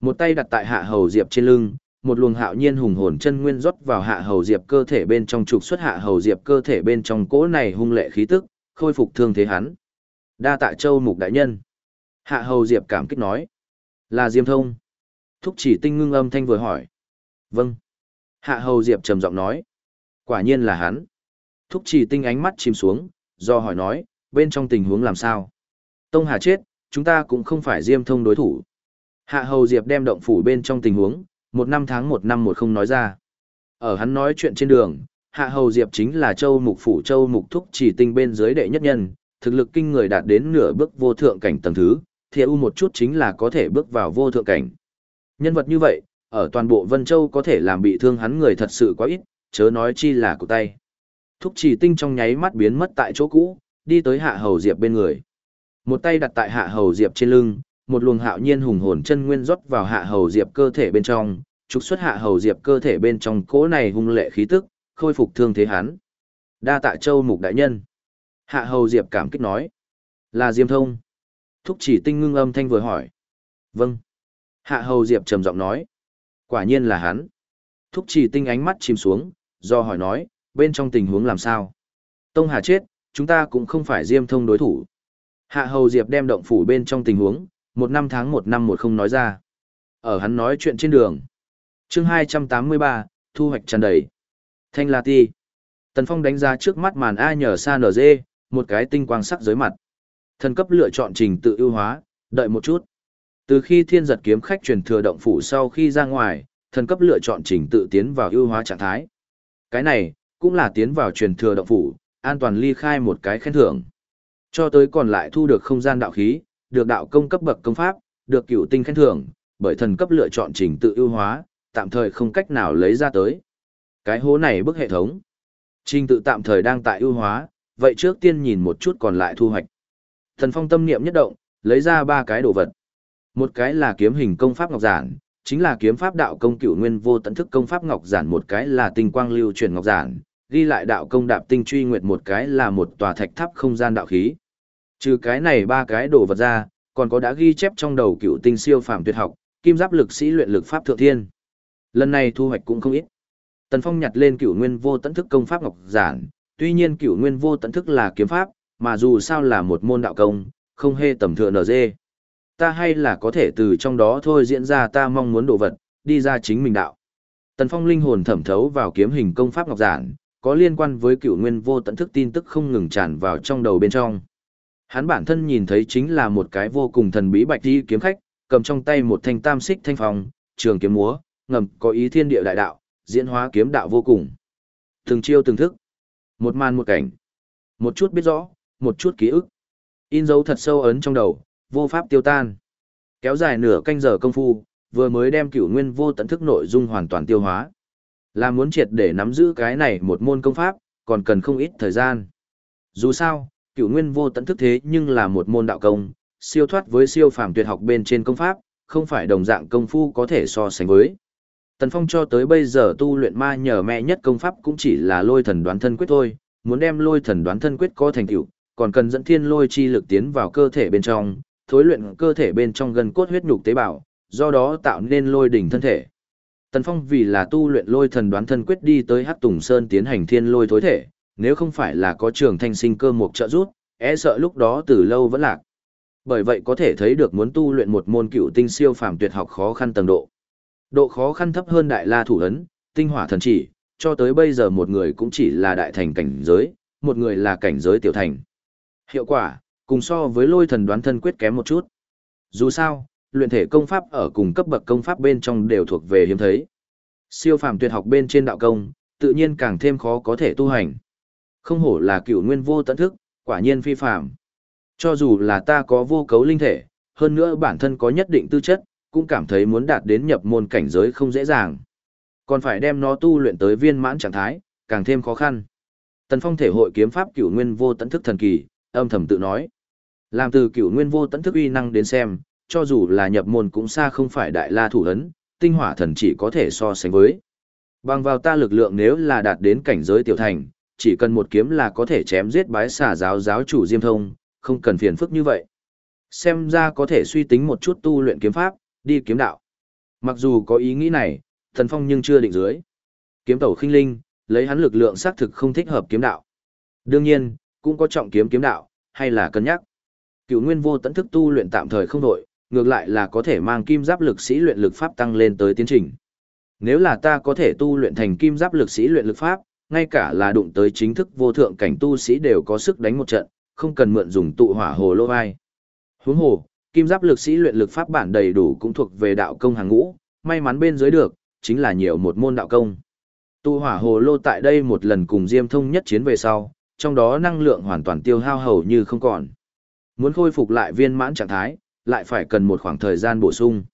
Một tay đặt tại Hạ Hầu Diệp trên lưng, một luồng hạo nhiên hùng hồn chân nguyên rót vào Hạ Hầu Diệp cơ thể bên trong trục xuất Hạ Hầu Diệp cơ thể bên trong cỗ này hung lệ khí tức, khôi phục thương thế hắn. Đa tạ Châu Mục đại nhân. Hạ Hầu Diệp cảm kích nói. Là Diêm Thông. Thúc chỉ tinh ngưng âm thanh vừa hỏi. Vâng. Hạ Hầu Diệp trầm giọng nói. Quả nhiên là hắn. Thúc chỉ tinh ánh mắt chìm xuống, do hỏi nói, bên trong tình huống làm sao? Tông Hà chết, chúng ta cũng không phải Diêm Thông đối thủ. Hạ Hầu Diệp đem động phủ bên trong tình huống, một năm tháng một năm một không nói ra. Ở hắn nói chuyện trên đường, Hạ Hầu Diệp chính là châu mục phủ châu mục thúc chỉ tinh bên dưới đệ nhất nhân, thực lực kinh người đạt đến nửa bước vô thượng cảnh tầng thứ, thì u một chút chính là có thể bước vào vô thượng cảnh. Nhân vật như vậy, ở toàn bộ Vân Châu có thể làm bị thương hắn người thật sự quá ít, chớ nói chi là của tay. Thúc chỉ tinh trong nháy mắt biến mất tại chỗ cũ, đi tới Hạ Hầu Diệp bên người. Một tay đặt tại Hạ Hầu Diệp trên lưng, một luồng hạo nhiên hùng hồn chân nguyên rót vào Hạ Hầu Diệp cơ thể bên trong, trục xuất Hạ Hầu Diệp cơ thể bên trong cỗ này hung lệ khí tức, khôi phục thương thế hắn. Đa tạ Châu Mục đại nhân. Hạ Hầu Diệp cảm kích nói. Là Diêm Thông. Thúc chỉ tinh ngưng âm thanh vừa hỏi. Vâng. Hạ Hầu Diệp trầm giọng nói. Quả nhiên là hắn. Thúc chỉ tinh ánh mắt chìm xuống, do hỏi nói, bên trong tình huống làm sao? Tông Hà chết, chúng ta cũng không phải Diêm Thông đối thủ. Hạ Hầu Diệp đem động phủ bên trong tình huống, một năm tháng một năm một không nói ra. Ở hắn nói chuyện trên đường chương 283, thu hoạch tràn đầy. Thanh La Ti. Tần Phong đánh giá trước mắt màn A nhờ xa NG, một cái tinh quang sắc dưới mặt. Thần cấp lựa chọn trình tự ưu hóa, đợi một chút. Từ khi thiên giật kiếm khách truyền thừa động phủ sau khi ra ngoài, thần cấp lựa chọn trình tự tiến vào ưu hóa trạng thái. Cái này, cũng là tiến vào truyền thừa động phủ, an toàn ly khai một cái khen thưởng. Cho tới còn lại thu được không gian đạo khí, được đạo công cấp bậc công pháp, được cựu tinh khen thưởng, bởi thần cấp lựa chọn trình tự ưu hóa, tạm thời không cách nào lấy ra tới. Cái hố này bức hệ thống. Trình tự tạm thời đang tại ưu hóa, vậy trước tiên nhìn một chút còn lại thu hoạch. Thần phong tâm niệm nhất động, lấy ra ba cái đồ vật. Một cái là kiếm hình công pháp ngọc giản, chính là kiếm pháp đạo công cửu nguyên vô tận thức công pháp ngọc giản một cái là tinh quang lưu truyền ngọc giản, ghi lại đạo công đạp tinh truy nguyệt một cái là một tòa thạch tháp không gian đạo khí. Trừ cái này ba cái đồ vật ra, còn có đã ghi chép trong đầu cửu tinh siêu phàm tuyệt học, kim giáp lực sĩ luyện lực pháp thượng thiên. Lần này thu hoạch cũng không ít. Tần Phong nhặt lên cửu nguyên vô tận thức công pháp ngọc giản, tuy nhiên cửu nguyên vô tận thức là kiếm pháp, mà dù sao là một môn đạo công, không hề tầm thừa dê. Ta hay là có thể từ trong đó thôi diễn ra ta mong muốn đồ vật, đi ra chính mình đạo. Tần Phong linh hồn thẩm thấu vào kiếm hình công pháp ngọc giản, có liên quan với cựu nguyên vô tận thức tin tức không ngừng tràn vào trong đầu bên trong. Hắn bản thân nhìn thấy chính là một cái vô cùng thần bí bạch đi kiếm khách, cầm trong tay một thanh tam xích thanh phong, trường kiếm múa, ngầm có ý thiên địa đại đạo, diễn hóa kiếm đạo vô cùng. Từng chiêu từng thức, một màn một cảnh, một chút biết rõ, một chút ký ức. In dấu thật sâu ấn trong đầu, vô pháp tiêu tan. Kéo dài nửa canh giờ công phu, vừa mới đem cửu nguyên vô tận thức nội dung hoàn toàn tiêu hóa. Là muốn triệt để nắm giữ cái này một môn công pháp, còn cần không ít thời gian. Dù sao, cửu nguyên vô tận thức thế nhưng là một môn đạo công, siêu thoát với siêu phàm tuyệt học bên trên công pháp, không phải đồng dạng công phu có thể so sánh với. Tần Phong cho tới bây giờ tu luyện ma nhờ mẹ nhất công pháp cũng chỉ là lôi thần đoán thân quyết thôi, muốn đem lôi thần đoán thân quyết có thành tựu, còn cần dẫn thiên lôi chi lực tiến vào cơ thể bên trong, thối luyện cơ thể bên trong gần cốt huyết nhục tế bào, do đó tạo nên lôi đỉnh thân thể. Tần Phong vì là tu luyện lôi thần đoán thân quyết đi tới Hắc Tùng Sơn tiến hành thiên lôi thối thể, nếu không phải là có trường thanh sinh cơ mục trợ giúp, e sợ lúc đó từ lâu vẫn lạc. Bởi vậy có thể thấy được muốn tu luyện một môn cựu tinh siêu phàm tuyệt học khó khăn tầng độ. Độ khó khăn thấp hơn đại la thủ ấn, tinh hỏa thần chỉ, cho tới bây giờ một người cũng chỉ là đại thành cảnh giới, một người là cảnh giới tiểu thành. Hiệu quả, cùng so với lôi thần đoán thân quyết kém một chút. Dù sao, luyện thể công pháp ở cùng cấp bậc công pháp bên trong đều thuộc về hiếm thấy. Siêu phàm tuyệt học bên trên đạo công, tự nhiên càng thêm khó có thể tu hành. Không hổ là cựu nguyên vô tận thức, quả nhiên phi phàm. Cho dù là ta có vô cấu linh thể, hơn nữa bản thân có nhất định tư chất, cũng cảm thấy muốn đạt đến nhập môn cảnh giới không dễ dàng. Còn phải đem nó tu luyện tới viên mãn trạng thái, càng thêm khó khăn. Tần Phong thể hội kiếm pháp cửu nguyên vô tận thức thần kỳ, âm thầm tự nói. Làm từ cửu nguyên vô tận thức uy năng đến xem, cho dù là nhập môn cũng xa không phải đại la thủ ấn, tinh hỏa thần chỉ có thể so sánh với. Bằng vào ta lực lượng nếu là đạt đến cảnh giới tiểu thành, chỉ cần một kiếm là có thể chém giết bái xả giáo giáo chủ Diêm Thông, không cần phiền phức như vậy. Xem ra có thể suy tính một chút tu luyện kiếm pháp, đi kiếm đạo. Mặc dù có ý nghĩ này, thần phong nhưng chưa định dưới. Kiếm tẩu khinh linh, lấy hắn lực lượng xác thực không thích hợp kiếm đạo. Đương nhiên, cũng có trọng kiếm kiếm đạo, hay là cân nhắc. Cựu nguyên vô tận thức tu luyện tạm thời không đổi, ngược lại là có thể mang kim giáp lực sĩ luyện lực pháp tăng lên tới tiến trình. Nếu là ta có thể tu luyện thành kim giáp lực sĩ luyện lực pháp, ngay cả là đụng tới chính thức vô thượng cảnh tu sĩ đều có sức đánh một trận, không cần mượn dùng tụ hỏa hồ lô vai. Huống hồ, kim giáp lực sĩ luyện lực pháp bản đầy đủ cũng thuộc về đạo công hàng ngũ, may mắn bên dưới được, chính là nhiều một môn đạo công. Tu hỏa hồ lô tại đây một lần cùng Diêm Thông nhất chiến về sau, trong đó năng lượng hoàn toàn tiêu hao hầu như không còn. Muốn khôi phục lại viên mãn trạng thái, lại phải cần một khoảng thời gian bổ sung.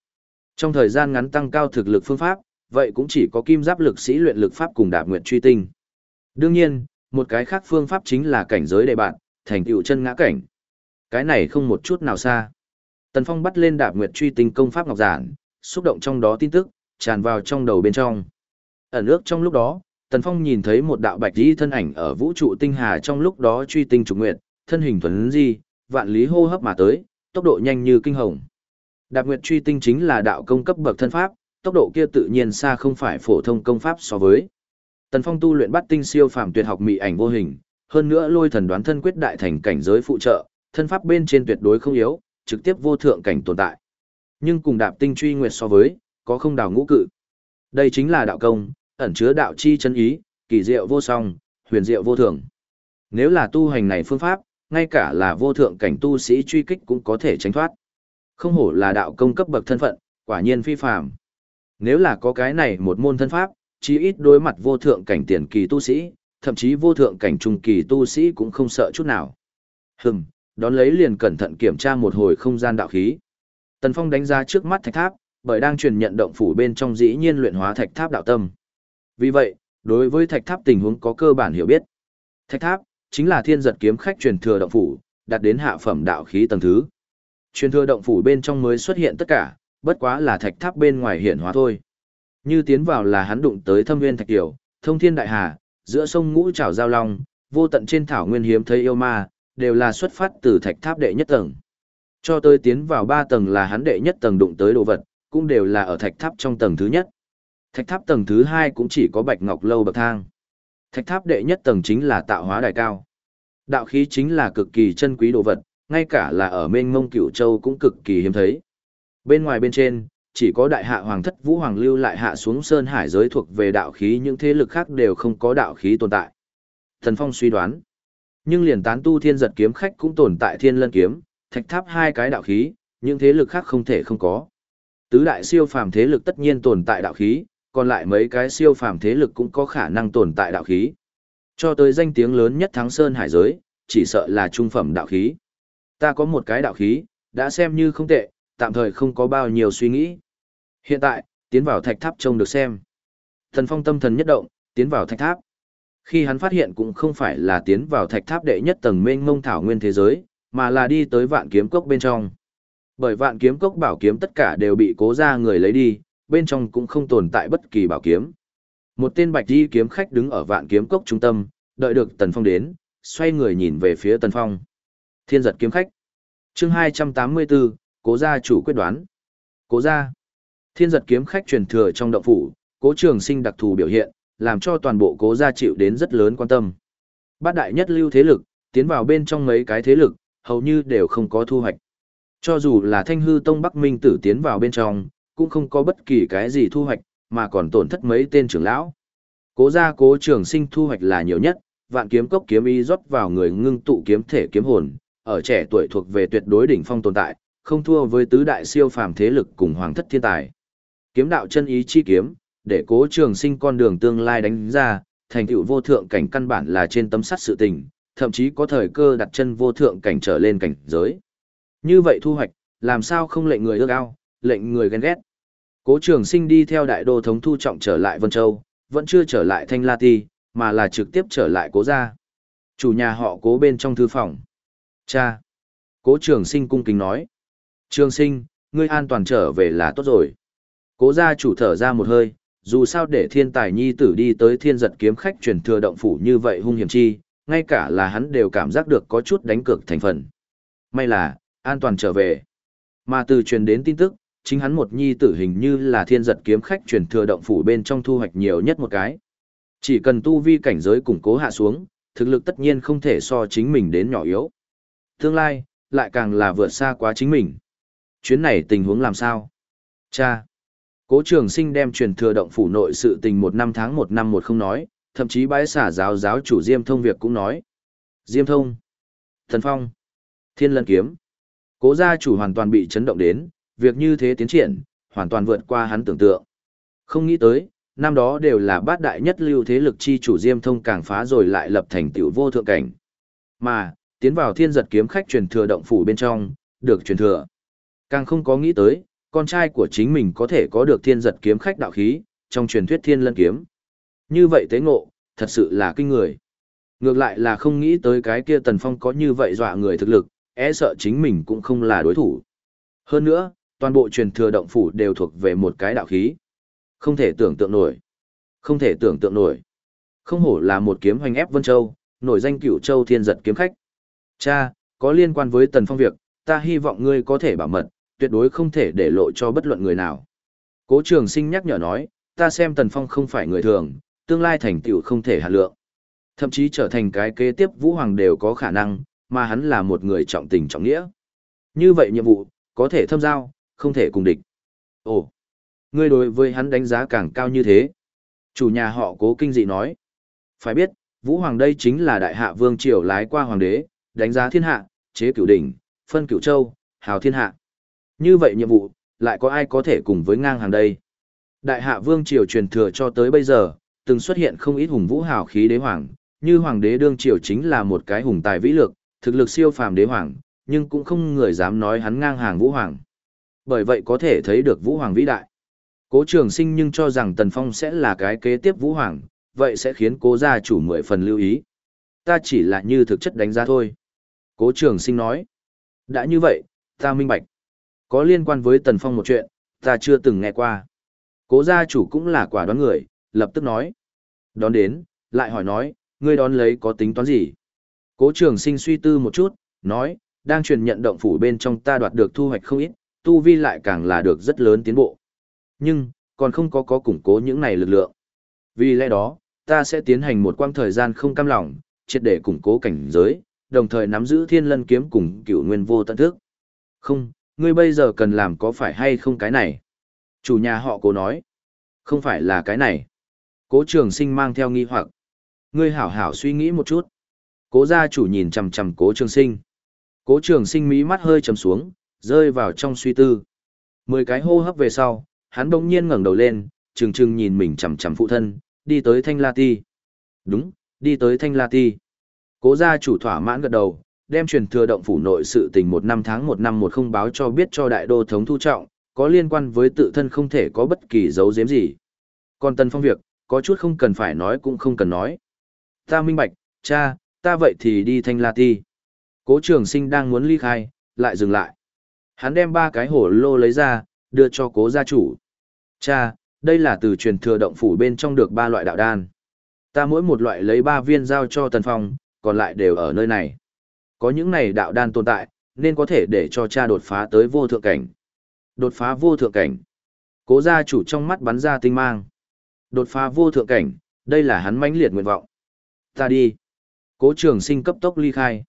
Trong thời gian ngắn tăng cao thực lực phương pháp, vậy cũng chỉ có kim giáp lực sĩ luyện lực pháp cùng đạp nguyện truy tinh. Đương nhiên, một cái khác phương pháp chính là cảnh giới đề bạn, thành tựu chân ngã cảnh. Cái này không một chút nào xa. Tần Phong bắt lên đạp nguyệt truy tinh công pháp ngọc giản, xúc động trong đó tin tức, tràn vào trong đầu bên trong. Ẩn ước trong lúc đó, Tần Phong nhìn thấy một đạo bạch di thân ảnh ở vũ trụ tinh hà trong lúc đó truy tinh trục nguyệt, thân hình thuần di, vạn lý hô hấp mà tới, tốc độ nhanh như kinh hồng. Đạp nguyệt truy tinh chính là đạo công cấp bậc thân pháp, tốc độ kia tự nhiên xa không phải phổ thông công pháp so với. Tần Phong tu luyện bắt tinh siêu phàm tuyệt học mị ảnh vô hình, hơn nữa lôi thần đoán thân quyết đại thành cảnh giới phụ trợ, thân pháp bên trên tuyệt đối không yếu, trực tiếp vô thượng cảnh tồn tại. Nhưng cùng đạp tinh truy nguyệt so với, có không đào ngũ cự. Đây chính là đạo công, ẩn chứa đạo chi chân ý, kỳ diệu vô song, huyền diệu vô thường. Nếu là tu hành này phương pháp, ngay cả là vô thượng cảnh tu sĩ truy kích cũng có thể tránh thoát. Không hổ là đạo công cấp bậc thân phận, quả nhiên phi phàm. Nếu là có cái này một môn thân pháp, chí ít đối mặt vô thượng cảnh tiền kỳ tu sĩ, thậm chí vô thượng cảnh trung kỳ tu sĩ cũng không sợ chút nào. Hừm, đón lấy liền cẩn thận kiểm tra một hồi không gian đạo khí. Tần Phong đánh giá trước mắt thạch tháp, bởi đang truyền nhận động phủ bên trong dĩ nhiên luyện hóa thạch tháp đạo tâm. Vì vậy, đối với thạch tháp tình huống có cơ bản hiểu biết. Thạch tháp chính là thiên giật kiếm khách truyền thừa động phủ, đạt đến hạ phẩm đạo khí tầng thứ. Truyền thừa động phủ bên trong mới xuất hiện tất cả, bất quá là thạch tháp bên ngoài hiện hóa thôi. Như tiến vào là hắn đụng tới thâm nguyên thạch tiểu, thông thiên đại hà, giữa sông ngũ trảo giao long, vô tận trên thảo nguyên hiếm thấy yêu ma, đều là xuất phát từ thạch tháp đệ nhất tầng. Cho tới tiến vào ba tầng là hắn đệ nhất tầng đụng tới đồ vật, cũng đều là ở thạch tháp trong tầng thứ nhất. Thạch tháp tầng thứ hai cũng chỉ có bạch ngọc lâu bậc thang. Thạch tháp đệ nhất tầng chính là tạo hóa đài cao. Đạo khí chính là cực kỳ chân quý đồ vật, ngay cả là ở mênh mông cửu châu cũng cực kỳ hiếm thấy. Bên ngoài bên trên, chỉ có đại hạ hoàng thất vũ hoàng lưu lại hạ xuống sơn hải giới thuộc về đạo khí những thế lực khác đều không có đạo khí tồn tại. Thần Phong suy đoán, nhưng liền tán tu thiên giật kiếm khách cũng tồn tại thiên lân kiếm, thạch tháp hai cái đạo khí, những thế lực khác không thể không có. Tứ đại siêu phàm thế lực tất nhiên tồn tại đạo khí, còn lại mấy cái siêu phàm thế lực cũng có khả năng tồn tại đạo khí. Cho tới danh tiếng lớn nhất thắng sơn hải giới, chỉ sợ là trung phẩm đạo khí. Ta có một cái đạo khí, đã xem như không tệ, tạm thời không có bao nhiêu suy nghĩ. Hiện tại, tiến vào thạch tháp trông được xem. Thần phong tâm thần nhất động, tiến vào thạch tháp. Khi hắn phát hiện cũng không phải là tiến vào thạch tháp đệ nhất tầng mênh mông thảo nguyên thế giới, mà là đi tới vạn kiếm cốc bên trong. Bởi vạn kiếm cốc bảo kiếm tất cả đều bị cố ra người lấy đi, bên trong cũng không tồn tại bất kỳ bảo kiếm. Một tên bạch di kiếm khách đứng ở vạn kiếm cốc trung tâm, đợi được Tần Phong đến, xoay người nhìn về phía Tần Phong. Thiên giật kiếm khách. chương 284, cố gia chủ quyết đoán. Cố gia. Thiên giật kiếm khách truyền thừa trong động phủ, cố trường sinh đặc thù biểu hiện, làm cho toàn bộ cố gia chịu đến rất lớn quan tâm. Bát đại nhất lưu thế lực, tiến vào bên trong mấy cái thế lực, hầu như đều không có thu hoạch. Cho dù là thanh hư tông Bắc Minh tử tiến vào bên trong, cũng không có bất kỳ cái gì thu hoạch, mà còn tổn thất mấy tên trưởng lão. Cố gia cố trường sinh thu hoạch là nhiều nhất, vạn kiếm cốc kiếm y rót vào người ngưng tụ kiếm thể kiếm hồn, ở trẻ tuổi thuộc về tuyệt đối đỉnh phong tồn tại, không thua với tứ đại siêu phàm thế lực cùng hoàng thất thiên tài. Kiếm đạo chân ý chi kiếm, để cố trường sinh con đường tương lai đánh ra, thành tựu vô thượng cảnh căn bản là trên tấm sắt sự tình, thậm chí có thời cơ đặt chân vô thượng cảnh trở lên cảnh giới. Như vậy thu hoạch, làm sao không lệnh người ước ao, lệnh người ghen ghét. Cố trường sinh đi theo đại đô thống thu trọng trở lại Vân Châu, vẫn chưa trở lại Thanh La Ti, mà là trực tiếp trở lại cố gia. Chủ nhà họ cố bên trong thư phòng. Cha! Cố trường sinh cung kính nói. Trường sinh, ngươi an toàn trở về là tốt rồi. Cố gia chủ thở ra một hơi, dù sao để thiên tài nhi tử đi tới thiên giật kiếm khách truyền thừa động phủ như vậy hung hiểm chi, ngay cả là hắn đều cảm giác được có chút đánh cược thành phần. May là, an toàn trở về. Mà từ truyền đến tin tức, chính hắn một nhi tử hình như là thiên giật kiếm khách truyền thừa động phủ bên trong thu hoạch nhiều nhất một cái. Chỉ cần tu vi cảnh giới củng cố hạ xuống, thực lực tất nhiên không thể so chính mình đến nhỏ yếu. Tương lai, lại càng là vượt xa quá chính mình. Chuyến này tình huống làm sao? Cha! Cố trường sinh đem truyền thừa động phủ nội sự tình một năm tháng một năm một không nói, thậm chí bái xả giáo giáo chủ Diêm Thông việc cũng nói. Diêm Thông! Thần Phong! Thiên Lân Kiếm! Cố gia chủ hoàn toàn bị chấn động đến, việc như thế tiến triển, hoàn toàn vượt qua hắn tưởng tượng. Không nghĩ tới, năm đó đều là bát đại nhất lưu thế lực chi chủ Diêm Thông càng phá rồi lại lập thành tiểu vô thượng cảnh. Mà, tiến vào thiên giật kiếm khách truyền thừa động phủ bên trong, được truyền thừa. Càng không có nghĩ tới, con trai của chính mình có thể có được thiên giật kiếm khách đạo khí, trong truyền thuyết thiên lân kiếm. Như vậy tế ngộ, thật sự là kinh người. Ngược lại là không nghĩ tới cái kia tần phong có như vậy dọa người thực lực, e sợ chính mình cũng không là đối thủ. Hơn nữa, toàn bộ truyền thừa động phủ đều thuộc về một cái đạo khí. Không thể tưởng tượng nổi. Không thể tưởng tượng nổi. Không hổ là một kiếm hoành ép Vân Châu, nổi danh cửu châu thiên giật kiếm khách. Cha, có liên quan với tần phong việc, ta hy vọng ngươi có thể bảo mật, tuyệt đối không thể để lộ cho bất luận người nào. Cố trường sinh nhắc nhở nói, ta xem tần phong không phải người thường, tương lai thành tựu không thể hạt lượng. Thậm chí trở thành cái kế tiếp vũ hoàng đều có khả năng, mà hắn là một người trọng tình trọng nghĩa. Như vậy nhiệm vụ, có thể thâm giao, không thể cùng địch. Ồ, ngươi đối với hắn đánh giá càng cao như thế. Chủ nhà họ cố kinh dị nói. Phải biết, Vũ Hoàng đây chính là đại hạ vương triều lái qua hoàng đế, đánh giá thiên hạ, chế cửu đỉnh, phân cửu châu, hào thiên hạ. Như vậy nhiệm vụ, lại có ai có thể cùng với ngang hàng đây? Đại hạ vương triều truyền thừa cho tới bây giờ, từng xuất hiện không ít hùng vũ hào khí đế hoàng, như hoàng đế đương triều chính là một cái hùng tài vĩ lực, thực lực siêu phàm đế hoàng, nhưng cũng không người dám nói hắn ngang hàng vũ hoàng. Bởi vậy có thể thấy được vũ hoàng vĩ đại. Cố trường sinh nhưng cho rằng Tần Phong sẽ là cái kế tiếp vũ hoàng, vậy sẽ khiến cố gia chủ mười phần lưu ý. Ta chỉ là như thực chất đánh giá thôi. Cố trường sinh nói. Đã như vậy, ta minh bạch. Có liên quan với Tần Phong một chuyện, ta chưa từng nghe qua. Cố gia chủ cũng là quả đoán người, lập tức nói. Đón đến, lại hỏi nói, ngươi đón lấy có tính toán gì? Cố trường sinh suy tư một chút, nói, đang truyền nhận động phủ bên trong ta đoạt được thu hoạch không ít, tu vi lại càng là được rất lớn tiến bộ. Nhưng, còn không có có củng cố những này lực lượng. Vì lẽ đó, ta sẽ tiến hành một quãng thời gian không cam lòng, triệt để củng cố cảnh giới, đồng thời nắm giữ thiên lân kiếm cùng cửu nguyên vô tận thức. Không, ngươi bây giờ cần làm có phải hay không cái này? Chủ nhà họ cố nói. Không phải là cái này. Cố trường sinh mang theo nghi hoặc. Ngươi hảo hảo suy nghĩ một chút. Cố gia chủ nhìn chầm chầm cố trường sinh. Cố trường sinh mí mắt hơi trầm xuống, rơi vào trong suy tư. Mười cái hô hấp về sau, hắn đông nhiên ngẩng đầu lên, trừng trừng nhìn mình chầm chầm phụ thân, đi tới thanh la ti. Đúng, đi tới thanh la ti. Cố gia chủ thỏa mãn gật đầu, đem truyền thừa động phủ nội sự tình một năm tháng một năm một không báo cho biết cho đại đô thống thu trọng, có liên quan với tự thân không thể có bất kỳ dấu giếm gì. Còn tần phong việc, có chút không cần phải nói cũng không cần nói. Ta minh bạch, cha, ta vậy thì đi thanh la ti. Cố trường sinh đang muốn ly khai, lại dừng lại. Hắn đem ba cái hổ lô lấy ra, đưa cho cố gia chủ. Cha, đây là từ truyền thừa động phủ bên trong được ba loại đạo đan. Ta mỗi một loại lấy ba viên giao cho tần phong, còn lại đều ở nơi này. Có những này đạo đan tồn tại, nên có thể để cho cha đột phá tới vô thượng cảnh. Đột phá vô thượng cảnh. Cố gia chủ trong mắt bắn ra tinh mang. Đột phá vô thượng cảnh, đây là hắn mãnh liệt nguyện vọng. Ta đi. Cố trường sinh cấp tốc ly khai.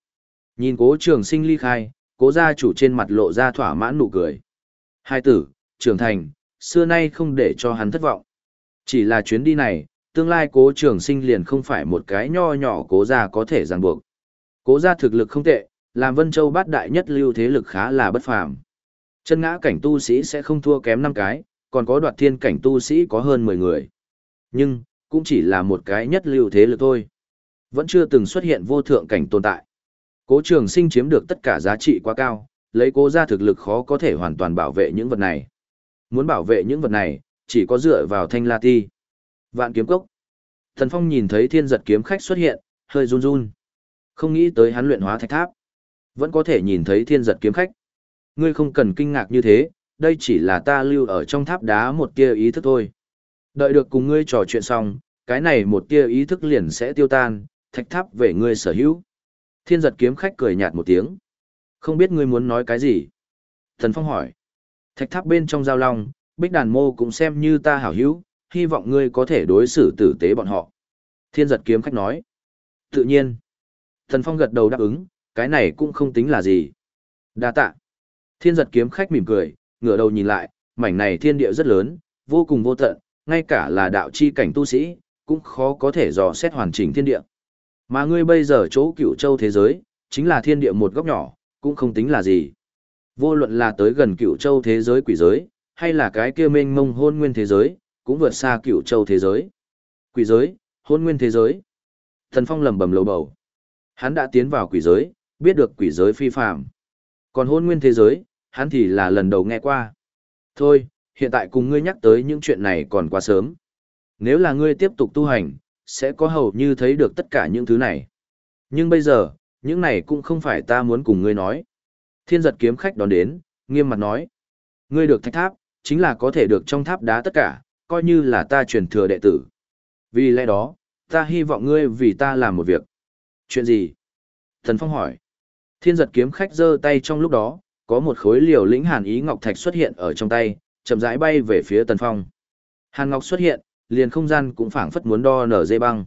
Nhìn cố trường sinh ly khai, cố gia chủ trên mặt lộ ra thỏa mãn nụ cười. Hai tử, trưởng thành, xưa nay không để cho hắn thất vọng. Chỉ là chuyến đi này, tương lai cố trường sinh liền không phải một cái nho nhỏ cố gia có thể ràng buộc. Cố gia thực lực không tệ, làm Vân Châu bát đại nhất lưu thế lực khá là bất phàm. Chân ngã cảnh tu sĩ sẽ không thua kém năm cái, còn có đoạt thiên cảnh tu sĩ có hơn 10 người. Nhưng, cũng chỉ là một cái nhất lưu thế lực thôi. Vẫn chưa từng xuất hiện vô thượng cảnh tồn tại. Cố trường sinh chiếm được tất cả giá trị quá cao, lấy cố gia thực lực khó có thể hoàn toàn bảo vệ những vật này. Muốn bảo vệ những vật này, chỉ có dựa vào thanh la ti. Vạn kiếm cốc. Thần Phong nhìn thấy thiên giật kiếm khách xuất hiện, hơi run run. Không nghĩ tới hắn luyện hóa thạch tháp. Vẫn có thể nhìn thấy thiên giật kiếm khách. Ngươi không cần kinh ngạc như thế, đây chỉ là ta lưu ở trong tháp đá một tia ý thức thôi. Đợi được cùng ngươi trò chuyện xong, cái này một tia ý thức liền sẽ tiêu tan, thạch tháp về ngươi sở hữu. Thiên giật kiếm khách cười nhạt một tiếng. Không biết ngươi muốn nói cái gì? Thần Phong hỏi. Thạch tháp bên trong giao long, bích đàn mô cũng xem như ta hảo hữu, hy vọng ngươi có thể đối xử tử tế bọn họ. Thiên giật kiếm khách nói. Tự nhiên. Thần Phong gật đầu đáp ứng, cái này cũng không tính là gì. Đa tạ. Thiên giật kiếm khách mỉm cười, ngửa đầu nhìn lại, mảnh này thiên địa rất lớn, vô cùng vô tận, ngay cả là đạo chi cảnh tu sĩ, cũng khó có thể dò xét hoàn chỉnh thiên địa. Mà ngươi bây giờ chỗ cựu châu thế giới, chính là thiên địa một góc nhỏ, cũng không tính là gì. Vô luận là tới gần cựu châu thế giới quỷ giới, hay là cái kia mênh mông hôn nguyên thế giới, cũng vượt xa cựu châu thế giới. Quỷ giới, hôn nguyên thế giới. Thần Phong lầm bầm lầu bầu. Hắn đã tiến vào quỷ giới, biết được quỷ giới phi phạm. Còn hôn nguyên thế giới, hắn thì là lần đầu nghe qua. Thôi, hiện tại cùng ngươi nhắc tới những chuyện này còn quá sớm. Nếu là ngươi tiếp tục tu hành, sẽ có hầu như thấy được tất cả những thứ này. Nhưng bây giờ, những này cũng không phải ta muốn cùng ngươi nói. Thiên giật kiếm khách đón đến, nghiêm mặt nói. Ngươi được thách tháp, chính là có thể được trong tháp đá tất cả, coi như là ta truyền thừa đệ tử. Vì lẽ đó, ta hy vọng ngươi vì ta làm một việc. Chuyện gì? Thần Phong hỏi. Thiên giật kiếm khách giơ tay trong lúc đó, có một khối liều lĩnh hàn ý ngọc thạch xuất hiện ở trong tay, chậm rãi bay về phía Tần Phong. Hàn ngọc xuất hiện, liền không gian cũng phảng phất muốn đo nở dây băng.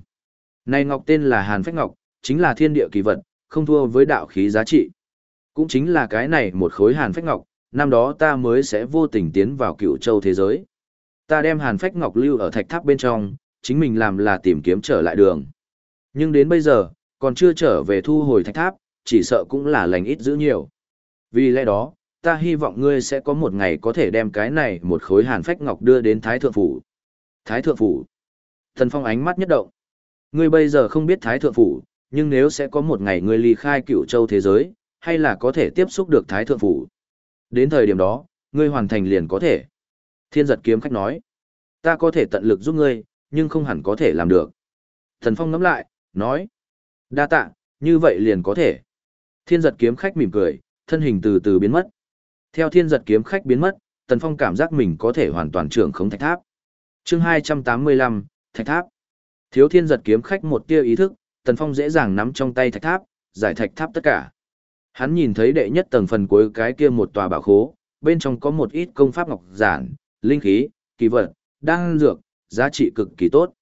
Này ngọc tên là Hàn Phách Ngọc, chính là thiên địa kỳ vật, không thua với đạo khí giá trị. Cũng chính là cái này một khối Hàn Phách Ngọc, năm đó ta mới sẽ vô tình tiến vào cựu châu thế giới. Ta đem Hàn Phách Ngọc lưu ở thạch tháp bên trong, chính mình làm là tìm kiếm trở lại đường. Nhưng đến bây giờ, còn chưa trở về thu hồi thạch tháp, chỉ sợ cũng là lành ít giữ nhiều. Vì lẽ đó, ta hy vọng ngươi sẽ có một ngày có thể đem cái này một khối hàn phách ngọc đưa đến Thái Thượng Phủ. Thái Thượng Phủ. Thần Phong ánh mắt nhất động. Ngươi bây giờ không biết Thái Thượng Phủ, nhưng nếu sẽ có một ngày ngươi ly khai cựu châu thế giới, hay là có thể tiếp xúc được Thái Thượng Phủ. Đến thời điểm đó, ngươi hoàn thành liền có thể. Thiên giật kiếm khách nói. Ta có thể tận lực giúp ngươi, nhưng không hẳn có thể làm được. Thần Phong ngắm lại, nói. Đa tạ, như vậy liền có thể. Thiên giật kiếm khách mỉm cười, thân hình từ từ biến mất. Theo thiên giật kiếm khách biến mất, Tần Phong cảm giác mình có thể hoàn toàn trưởng khống thạch tháp. chương 285, thạch tháp. Thiếu thiên giật kiếm khách một tia ý thức, Tần Phong dễ dàng nắm trong tay thạch tháp, giải thạch tháp tất cả. Hắn nhìn thấy đệ nhất tầng phần cuối cái kia một tòa bảo khố, bên trong có một ít công pháp ngọc giản, linh khí, kỳ vật, đan dược, giá trị cực kỳ tốt.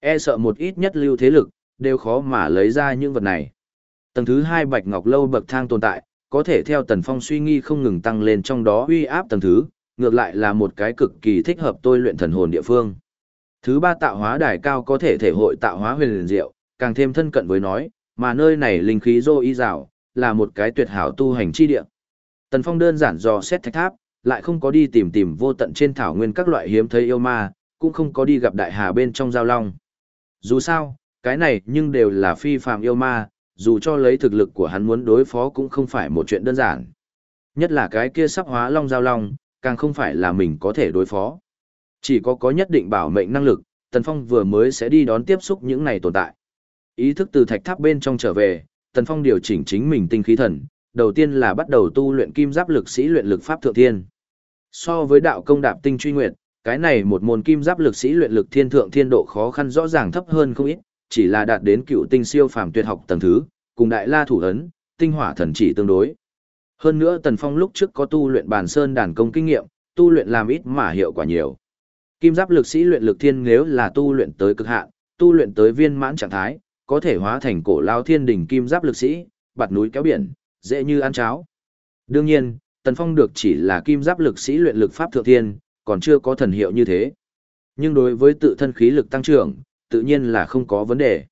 E sợ một ít nhất lưu thế lực, đều khó mà lấy ra những vật này. Tầng thứ hai bạch ngọc lâu bậc thang tồn tại, có thể theo tần phong suy nghi không ngừng tăng lên trong đó uy áp tầng thứ, ngược lại là một cái cực kỳ thích hợp tôi luyện thần hồn địa phương. Thứ ba tạo hóa đài cao có thể thể hội tạo hóa huyền liền diệu, càng thêm thân cận với nói, mà nơi này linh khí dô y rào, là một cái tuyệt hảo tu hành chi địa. Tần Phong đơn giản dò xét thạch tháp, lại không có đi tìm tìm vô tận trên thảo nguyên các loại hiếm thấy yêu ma, cũng không có đi gặp đại hà bên trong giao long. Dù sao, cái này nhưng đều là phi phàm yêu ma, dù cho lấy thực lực của hắn muốn đối phó cũng không phải một chuyện đơn giản. Nhất là cái kia sắp hóa long giao long, càng không phải là mình có thể đối phó. Chỉ có có nhất định bảo mệnh năng lực, Tần Phong vừa mới sẽ đi đón tiếp xúc những này tồn tại. Ý thức từ thạch tháp bên trong trở về, Tần Phong điều chỉnh chính mình tinh khí thần, đầu tiên là bắt đầu tu luyện kim giáp lực sĩ luyện lực pháp thượng thiên. So với đạo công đạp tinh truy nguyệt, cái này một môn kim giáp lực sĩ luyện lực thiên thượng thiên độ khó khăn rõ ràng thấp hơn không ít, chỉ là đạt đến cựu tinh siêu phàm tuyệt học tầng thứ, cùng đại la thủ ấn, tinh hỏa thần chỉ tương đối. Hơn nữa Tần Phong lúc trước có tu luyện bàn sơn đàn công kinh nghiệm, tu luyện làm ít mà hiệu quả nhiều. Kim giáp lực sĩ luyện lực thiên nếu là tu luyện tới cực hạn, tu luyện tới viên mãn trạng thái, có thể hóa thành cổ lao thiên đỉnh kim giáp lực sĩ, bạt núi kéo biển, dễ như ăn cháo. Đương nhiên, Tần Phong được chỉ là kim giáp lực sĩ luyện lực pháp thượng thiên, còn chưa có thần hiệu như thế. Nhưng đối với tự thân khí lực tăng trưởng, tự nhiên là không có vấn đề.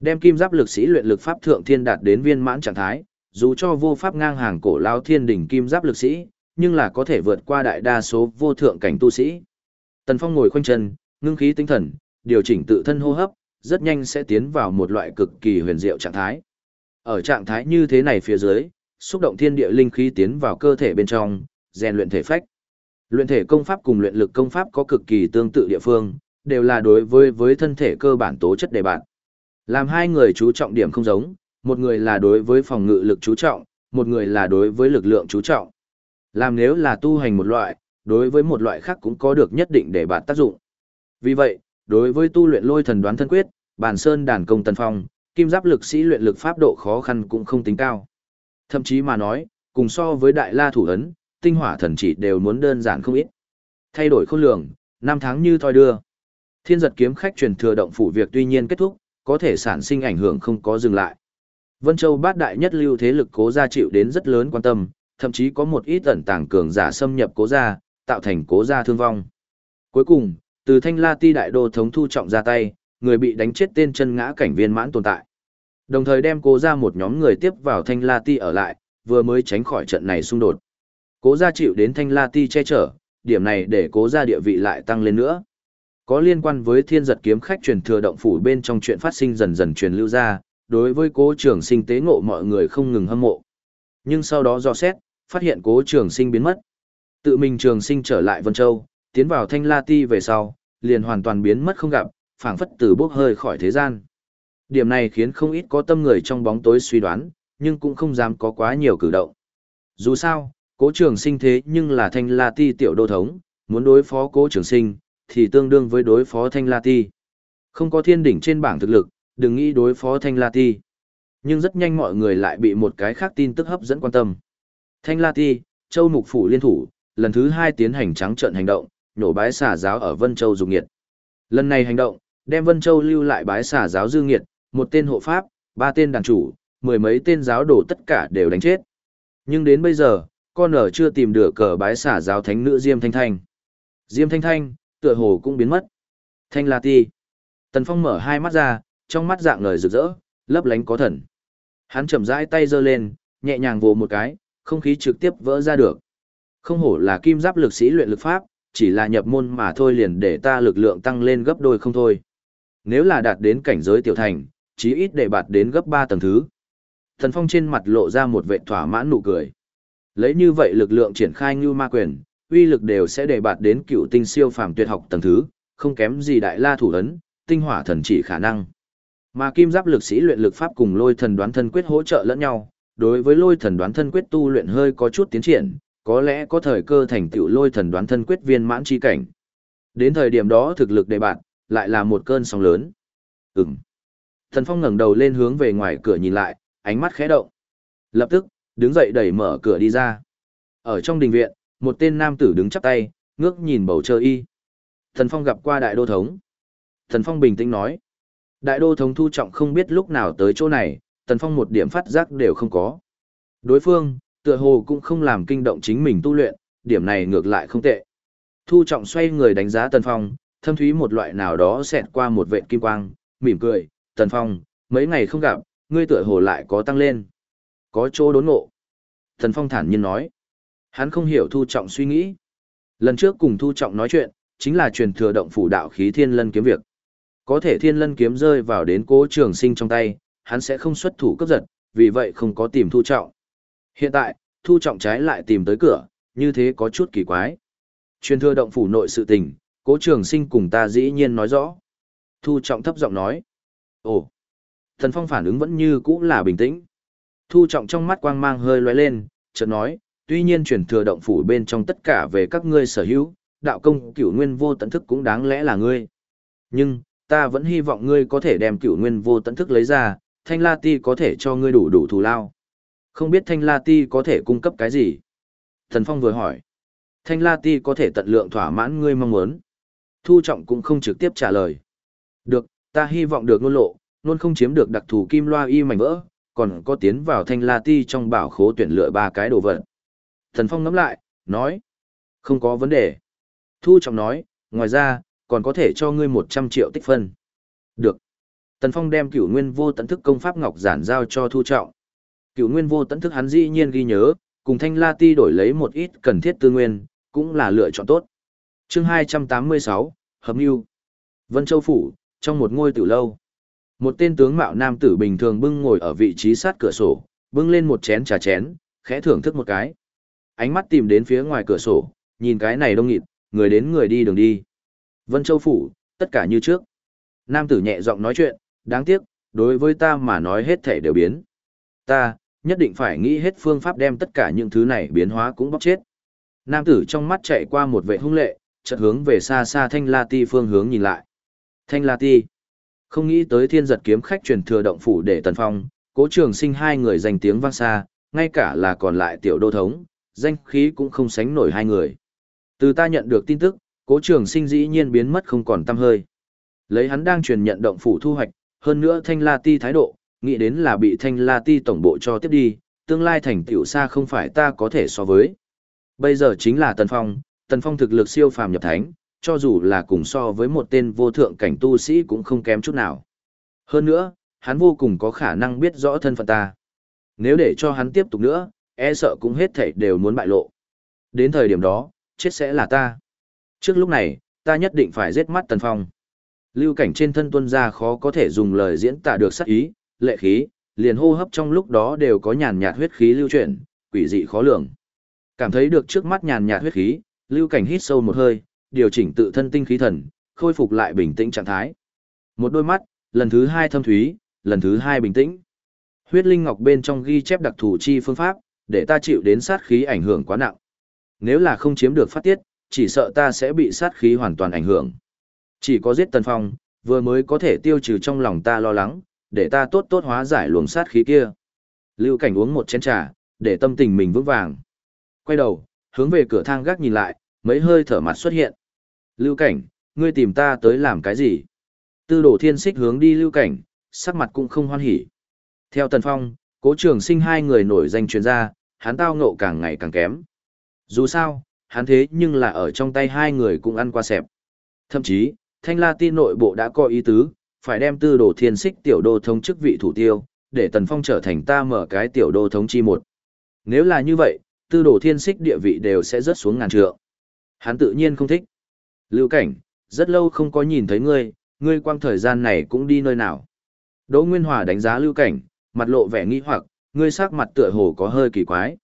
Đem kim giáp lực sĩ luyện lực pháp thượng thiên đạt đến viên mãn trạng thái, dù cho vô pháp ngang hàng cổ lao thiên đỉnh kim giáp lực sĩ, nhưng là có thể vượt qua đại đa số vô thượng cảnh tu sĩ. Tần Phong ngồi khoanh chân, ngưng khí tinh thần, điều chỉnh tự thân hô hấp, rất nhanh sẽ tiến vào một loại cực kỳ huyền diệu trạng thái. Ở trạng thái như thế này phía dưới, xúc động thiên địa linh khí tiến vào cơ thể bên trong, rèn luyện thể phách. Luyện thể công pháp cùng luyện lực công pháp có cực kỳ tương tự địa phương, đều là đối với với thân thể cơ bản tố chất đề bạn. Làm hai người chú trọng điểm không giống, một người là đối với phòng ngự lực chú trọng, một người là đối với lực lượng chú trọng. Làm nếu là tu hành một loại, đối với một loại khác cũng có được nhất định để bạn tác dụng. Vì vậy, đối với tu luyện lôi thần đoán thân quyết, bản sơn đàn công tân phong, kim giáp lực sĩ luyện lực pháp độ khó khăn cũng không tính cao. Thậm chí mà nói, cùng so với đại la thủ ấn, tinh hỏa thần chỉ đều muốn đơn giản không ít. Thay đổi khôn lường, năm tháng như thoi đưa. Thiên giật kiếm khách truyền thừa động phủ việc tuy nhiên kết thúc, có thể sản sinh ảnh hưởng không có dừng lại. Vân Châu bát đại nhất lưu thế lực cố gia chịu đến rất lớn quan tâm, thậm chí có một ít ẩn tàng cường giả xâm nhập cố gia, tạo thành cố gia thương vong. Cuối cùng, từ thanh la ti đại đô thống thu trọng ra tay, người bị đánh chết tên chân ngã cảnh viên mãn tồn tại. Đồng thời đem cố gia một nhóm người tiếp vào thanh la ti ở lại, vừa mới tránh khỏi trận này xung đột. Cố gia chịu đến thanh la ti che chở, điểm này để cố gia địa vị lại tăng lên nữa. Có liên quan với thiên giật kiếm khách truyền thừa động phủ bên trong chuyện phát sinh dần dần truyền lưu ra, đối với cố trường sinh tế ngộ mọi người không ngừng hâm mộ. Nhưng sau đó do xét, phát hiện cố trường sinh biến mất. Tự mình trường sinh trở lại Vân Châu, tiến vào thanh la ti về sau, liền hoàn toàn biến mất không gặp, phảng phất từ bốc hơi khỏi thế gian. Điểm này khiến không ít có tâm người trong bóng tối suy đoán, nhưng cũng không dám có quá nhiều cử động. Dù sao, cố trường sinh thế nhưng là thanh la ti tiểu đô thống, muốn đối phó cố trường sinh, thì tương đương với đối phó thanh la ti. Không có thiên đỉnh trên bảng thực lực, đừng nghĩ đối phó thanh la ti. Nhưng rất nhanh mọi người lại bị một cái khác tin tức hấp dẫn quan tâm. Thanh la ti, châu mục phủ liên thủ, lần thứ hai tiến hành trắng trận hành động, nhổ bái xả giáo ở Vân Châu dục nghiệt. Lần này hành động, đem Vân Châu lưu lại bái xả giáo dư nghiệt, một tên hộ pháp, ba tên đàn chủ, mười mấy tên giáo đồ tất cả đều đánh chết. Nhưng đến bây giờ, con ở chưa tìm được cờ bái xả giáo thánh nữ Diêm Thanh Thanh. Diêm Thanh Thanh, tựa hồ cũng biến mất. Thanh La Ti. Tần Phong mở hai mắt ra, trong mắt dạng ngời rực rỡ, lấp lánh có thần. Hắn chậm rãi tay giơ lên, nhẹ nhàng vồ một cái, không khí trực tiếp vỡ ra được. Không hổ là kim giáp lực sĩ luyện lực pháp, chỉ là nhập môn mà thôi liền để ta lực lượng tăng lên gấp đôi không thôi. Nếu là đạt đến cảnh giới tiểu thành, chí ít để bạt đến gấp 3 tầng thứ. Thần Phong trên mặt lộ ra một vẻ thỏa mãn nụ cười. Lấy như vậy lực lượng triển khai như ma quyền, uy lực đều sẽ để bạt đến cựu tinh siêu phàm tuyệt học tầng thứ, không kém gì đại la thủ ấn, tinh hỏa thần chỉ khả năng. Mà kim giáp lực sĩ luyện lực pháp cùng lôi thần đoán thân quyết hỗ trợ lẫn nhau, đối với lôi thần đoán thân quyết tu luyện hơi có chút tiến triển, có lẽ có thời cơ thành tựu lôi thần đoán thân quyết viên mãn chi cảnh. Đến thời điểm đó thực lực đề bạn, lại là một cơn sóng lớn. Ừm. Thần Phong ngẩng đầu lên hướng về ngoài cửa nhìn lại, ánh mắt khẽ động. Lập tức, đứng dậy đẩy mở cửa đi ra. Ở trong đình viện, một tên nam tử đứng chắp tay, ngước nhìn bầu trời y. Thần Phong gặp qua đại đô thống. Thần Phong bình tĩnh nói. Đại đô thống thu trọng không biết lúc nào tới chỗ này, Thần Phong một điểm phát giác đều không có. Đối phương, tựa hồ cũng không làm kinh động chính mình tu luyện, điểm này ngược lại không tệ. Thu trọng xoay người đánh giá Tần Phong, thâm thúy một loại nào đó xẹt qua một vệt kim quang, mỉm cười, Tần Phong, mấy ngày không gặp, ngươi tựa hồ lại có tăng lên. Có chỗ đốn ngộ. Tần Phong thản nhiên nói. Hắn không hiểu Thu Trọng suy nghĩ. Lần trước cùng Thu Trọng nói chuyện, chính là truyền thừa động phủ đạo khí thiên lân kiếm việc. Có thể thiên lân kiếm rơi vào đến cố trường sinh trong tay, hắn sẽ không xuất thủ cấp giật, vì vậy không có tìm Thu Trọng. Hiện tại, Thu Trọng trái lại tìm tới cửa, như thế có chút kỳ quái. Truyền thừa động phủ nội sự tình, cố trường sinh cùng ta dĩ nhiên nói rõ. Thu Trọng thấp giọng nói. Ồ! Thần Phong phản ứng vẫn như cũ là bình tĩnh. Thu Trọng trong mắt quang mang hơi lóe lên, chợt nói, tuy nhiên truyền thừa động phủ bên trong tất cả về các ngươi sở hữu, đạo công cửu nguyên vô tận thức cũng đáng lẽ là ngươi. Nhưng, ta vẫn hy vọng ngươi có thể đem cửu nguyên vô tận thức lấy ra, thanh la ti có thể cho ngươi đủ đủ thù lao. Không biết thanh la ti có thể cung cấp cái gì? Thần Phong vừa hỏi. Thanh la ti có thể tận lượng thỏa mãn ngươi mong muốn. Thu Trọng cũng không trực tiếp trả lời. Được, ta hy vọng được ngôn lộ, luôn không chiếm được đặc thù kim loa y mảnh vỡ, còn có tiến vào thanh la ti trong bảo khố tuyển lựa ba cái đồ vật. Thần Phong ngắm lại, nói. Không có vấn đề. Thu Trọng nói, ngoài ra, còn có thể cho ngươi 100 triệu tích phân. Được. Tần Phong đem cửu nguyên vô tận thức công pháp ngọc giản giao cho Thu Trọng. Cửu nguyên vô tận thức hắn dĩ nhiên ghi nhớ, cùng thanh la ti đổi lấy một ít cần thiết tư nguyên, cũng là lựa chọn tốt. chương 286, Hợp Mưu Vân Châu Phủ, trong một ngôi tử lâu. Một tên tướng mạo nam tử bình thường bưng ngồi ở vị trí sát cửa sổ, bưng lên một chén trà chén, khẽ thưởng thức một cái. Ánh mắt tìm đến phía ngoài cửa sổ, nhìn cái này đông nghịt, người đến người đi đường đi. Vân Châu Phủ, tất cả như trước. Nam tử nhẹ giọng nói chuyện, đáng tiếc, đối với ta mà nói hết thể đều biến. Ta, nhất định phải nghĩ hết phương pháp đem tất cả những thứ này biến hóa cũng bóc chết. Nam tử trong mắt chạy qua một vệ hung lệ, chợt hướng về xa xa Thanh La Ti phương hướng nhìn lại. Thanh La Ti. Không nghĩ tới thiên giật kiếm khách truyền thừa động phủ để tần phong, cố trường sinh hai người danh tiếng vang xa, ngay cả là còn lại tiểu đô thống, danh khí cũng không sánh nổi hai người. Từ ta nhận được tin tức, cố trường sinh dĩ nhiên biến mất không còn tâm hơi. Lấy hắn đang truyền nhận động phủ thu hoạch, hơn nữa thanh la ti thái độ, nghĩ đến là bị thanh la ti tổng bộ cho tiếp đi, tương lai thành tiểu xa không phải ta có thể so với. Bây giờ chính là Tần Phong, Tần Phong thực lực siêu phàm nhập thánh, cho dù là cùng so với một tên vô thượng cảnh tu sĩ cũng không kém chút nào. Hơn nữa, hắn vô cùng có khả năng biết rõ thân phận ta. Nếu để cho hắn tiếp tục nữa, e sợ cũng hết thảy đều muốn bại lộ. Đến thời điểm đó, chết sẽ là ta. Trước lúc này, ta nhất định phải giết mắt Tần Phong. Lưu cảnh trên thân tuân ra khó có thể dùng lời diễn tả được sắc ý, lệ khí, liền hô hấp trong lúc đó đều có nhàn nhạt huyết khí lưu chuyển, quỷ dị khó lường. Cảm thấy được trước mắt nhàn nhạt huyết khí, Lưu cảnh hít sâu một hơi, điều chỉnh tự thân tinh khí thần, khôi phục lại bình tĩnh trạng thái. Một đôi mắt, lần thứ hai thâm thúy, lần thứ hai bình tĩnh. Huyết linh ngọc bên trong ghi chép đặc thù chi phương pháp, để ta chịu đến sát khí ảnh hưởng quá nặng. Nếu là không chiếm được phát tiết, chỉ sợ ta sẽ bị sát khí hoàn toàn ảnh hưởng. Chỉ có giết Tần Phong, vừa mới có thể tiêu trừ trong lòng ta lo lắng, để ta tốt tốt hóa giải luồng sát khí kia. Lưu Cảnh uống một chén trà, để tâm tình mình vững vàng. Quay đầu, hướng về cửa thang gác nhìn lại, mấy hơi thở mặt xuất hiện. Lưu Cảnh, ngươi tìm ta tới làm cái gì? Tư đồ thiên xích hướng đi Lưu Cảnh, sắc mặt cũng không hoan hỉ. Theo Tần Phong, cố trường sinh hai người nổi danh chuyên gia, hắn tao ngộ càng ngày càng kém. Dù sao, hắn thế nhưng là ở trong tay hai người cũng ăn qua xẹp. Thậm chí, thanh la ti nội bộ đã có ý tứ, phải đem tư đồ thiên xích tiểu đô thống chức vị thủ tiêu, để Tần Phong trở thành ta mở cái tiểu đô thống chi một. Nếu là như vậy, tư đồ thiên xích địa vị đều sẽ rớt xuống ngàn trượng. Hắn tự nhiên không thích. Lưu cảnh, rất lâu không có nhìn thấy ngươi, ngươi quang thời gian này cũng đi nơi nào. Đỗ Nguyên Hòa đánh giá lưu cảnh, mặt lộ vẻ nghi hoặc, ngươi sắc mặt tựa hồ có hơi kỳ quái.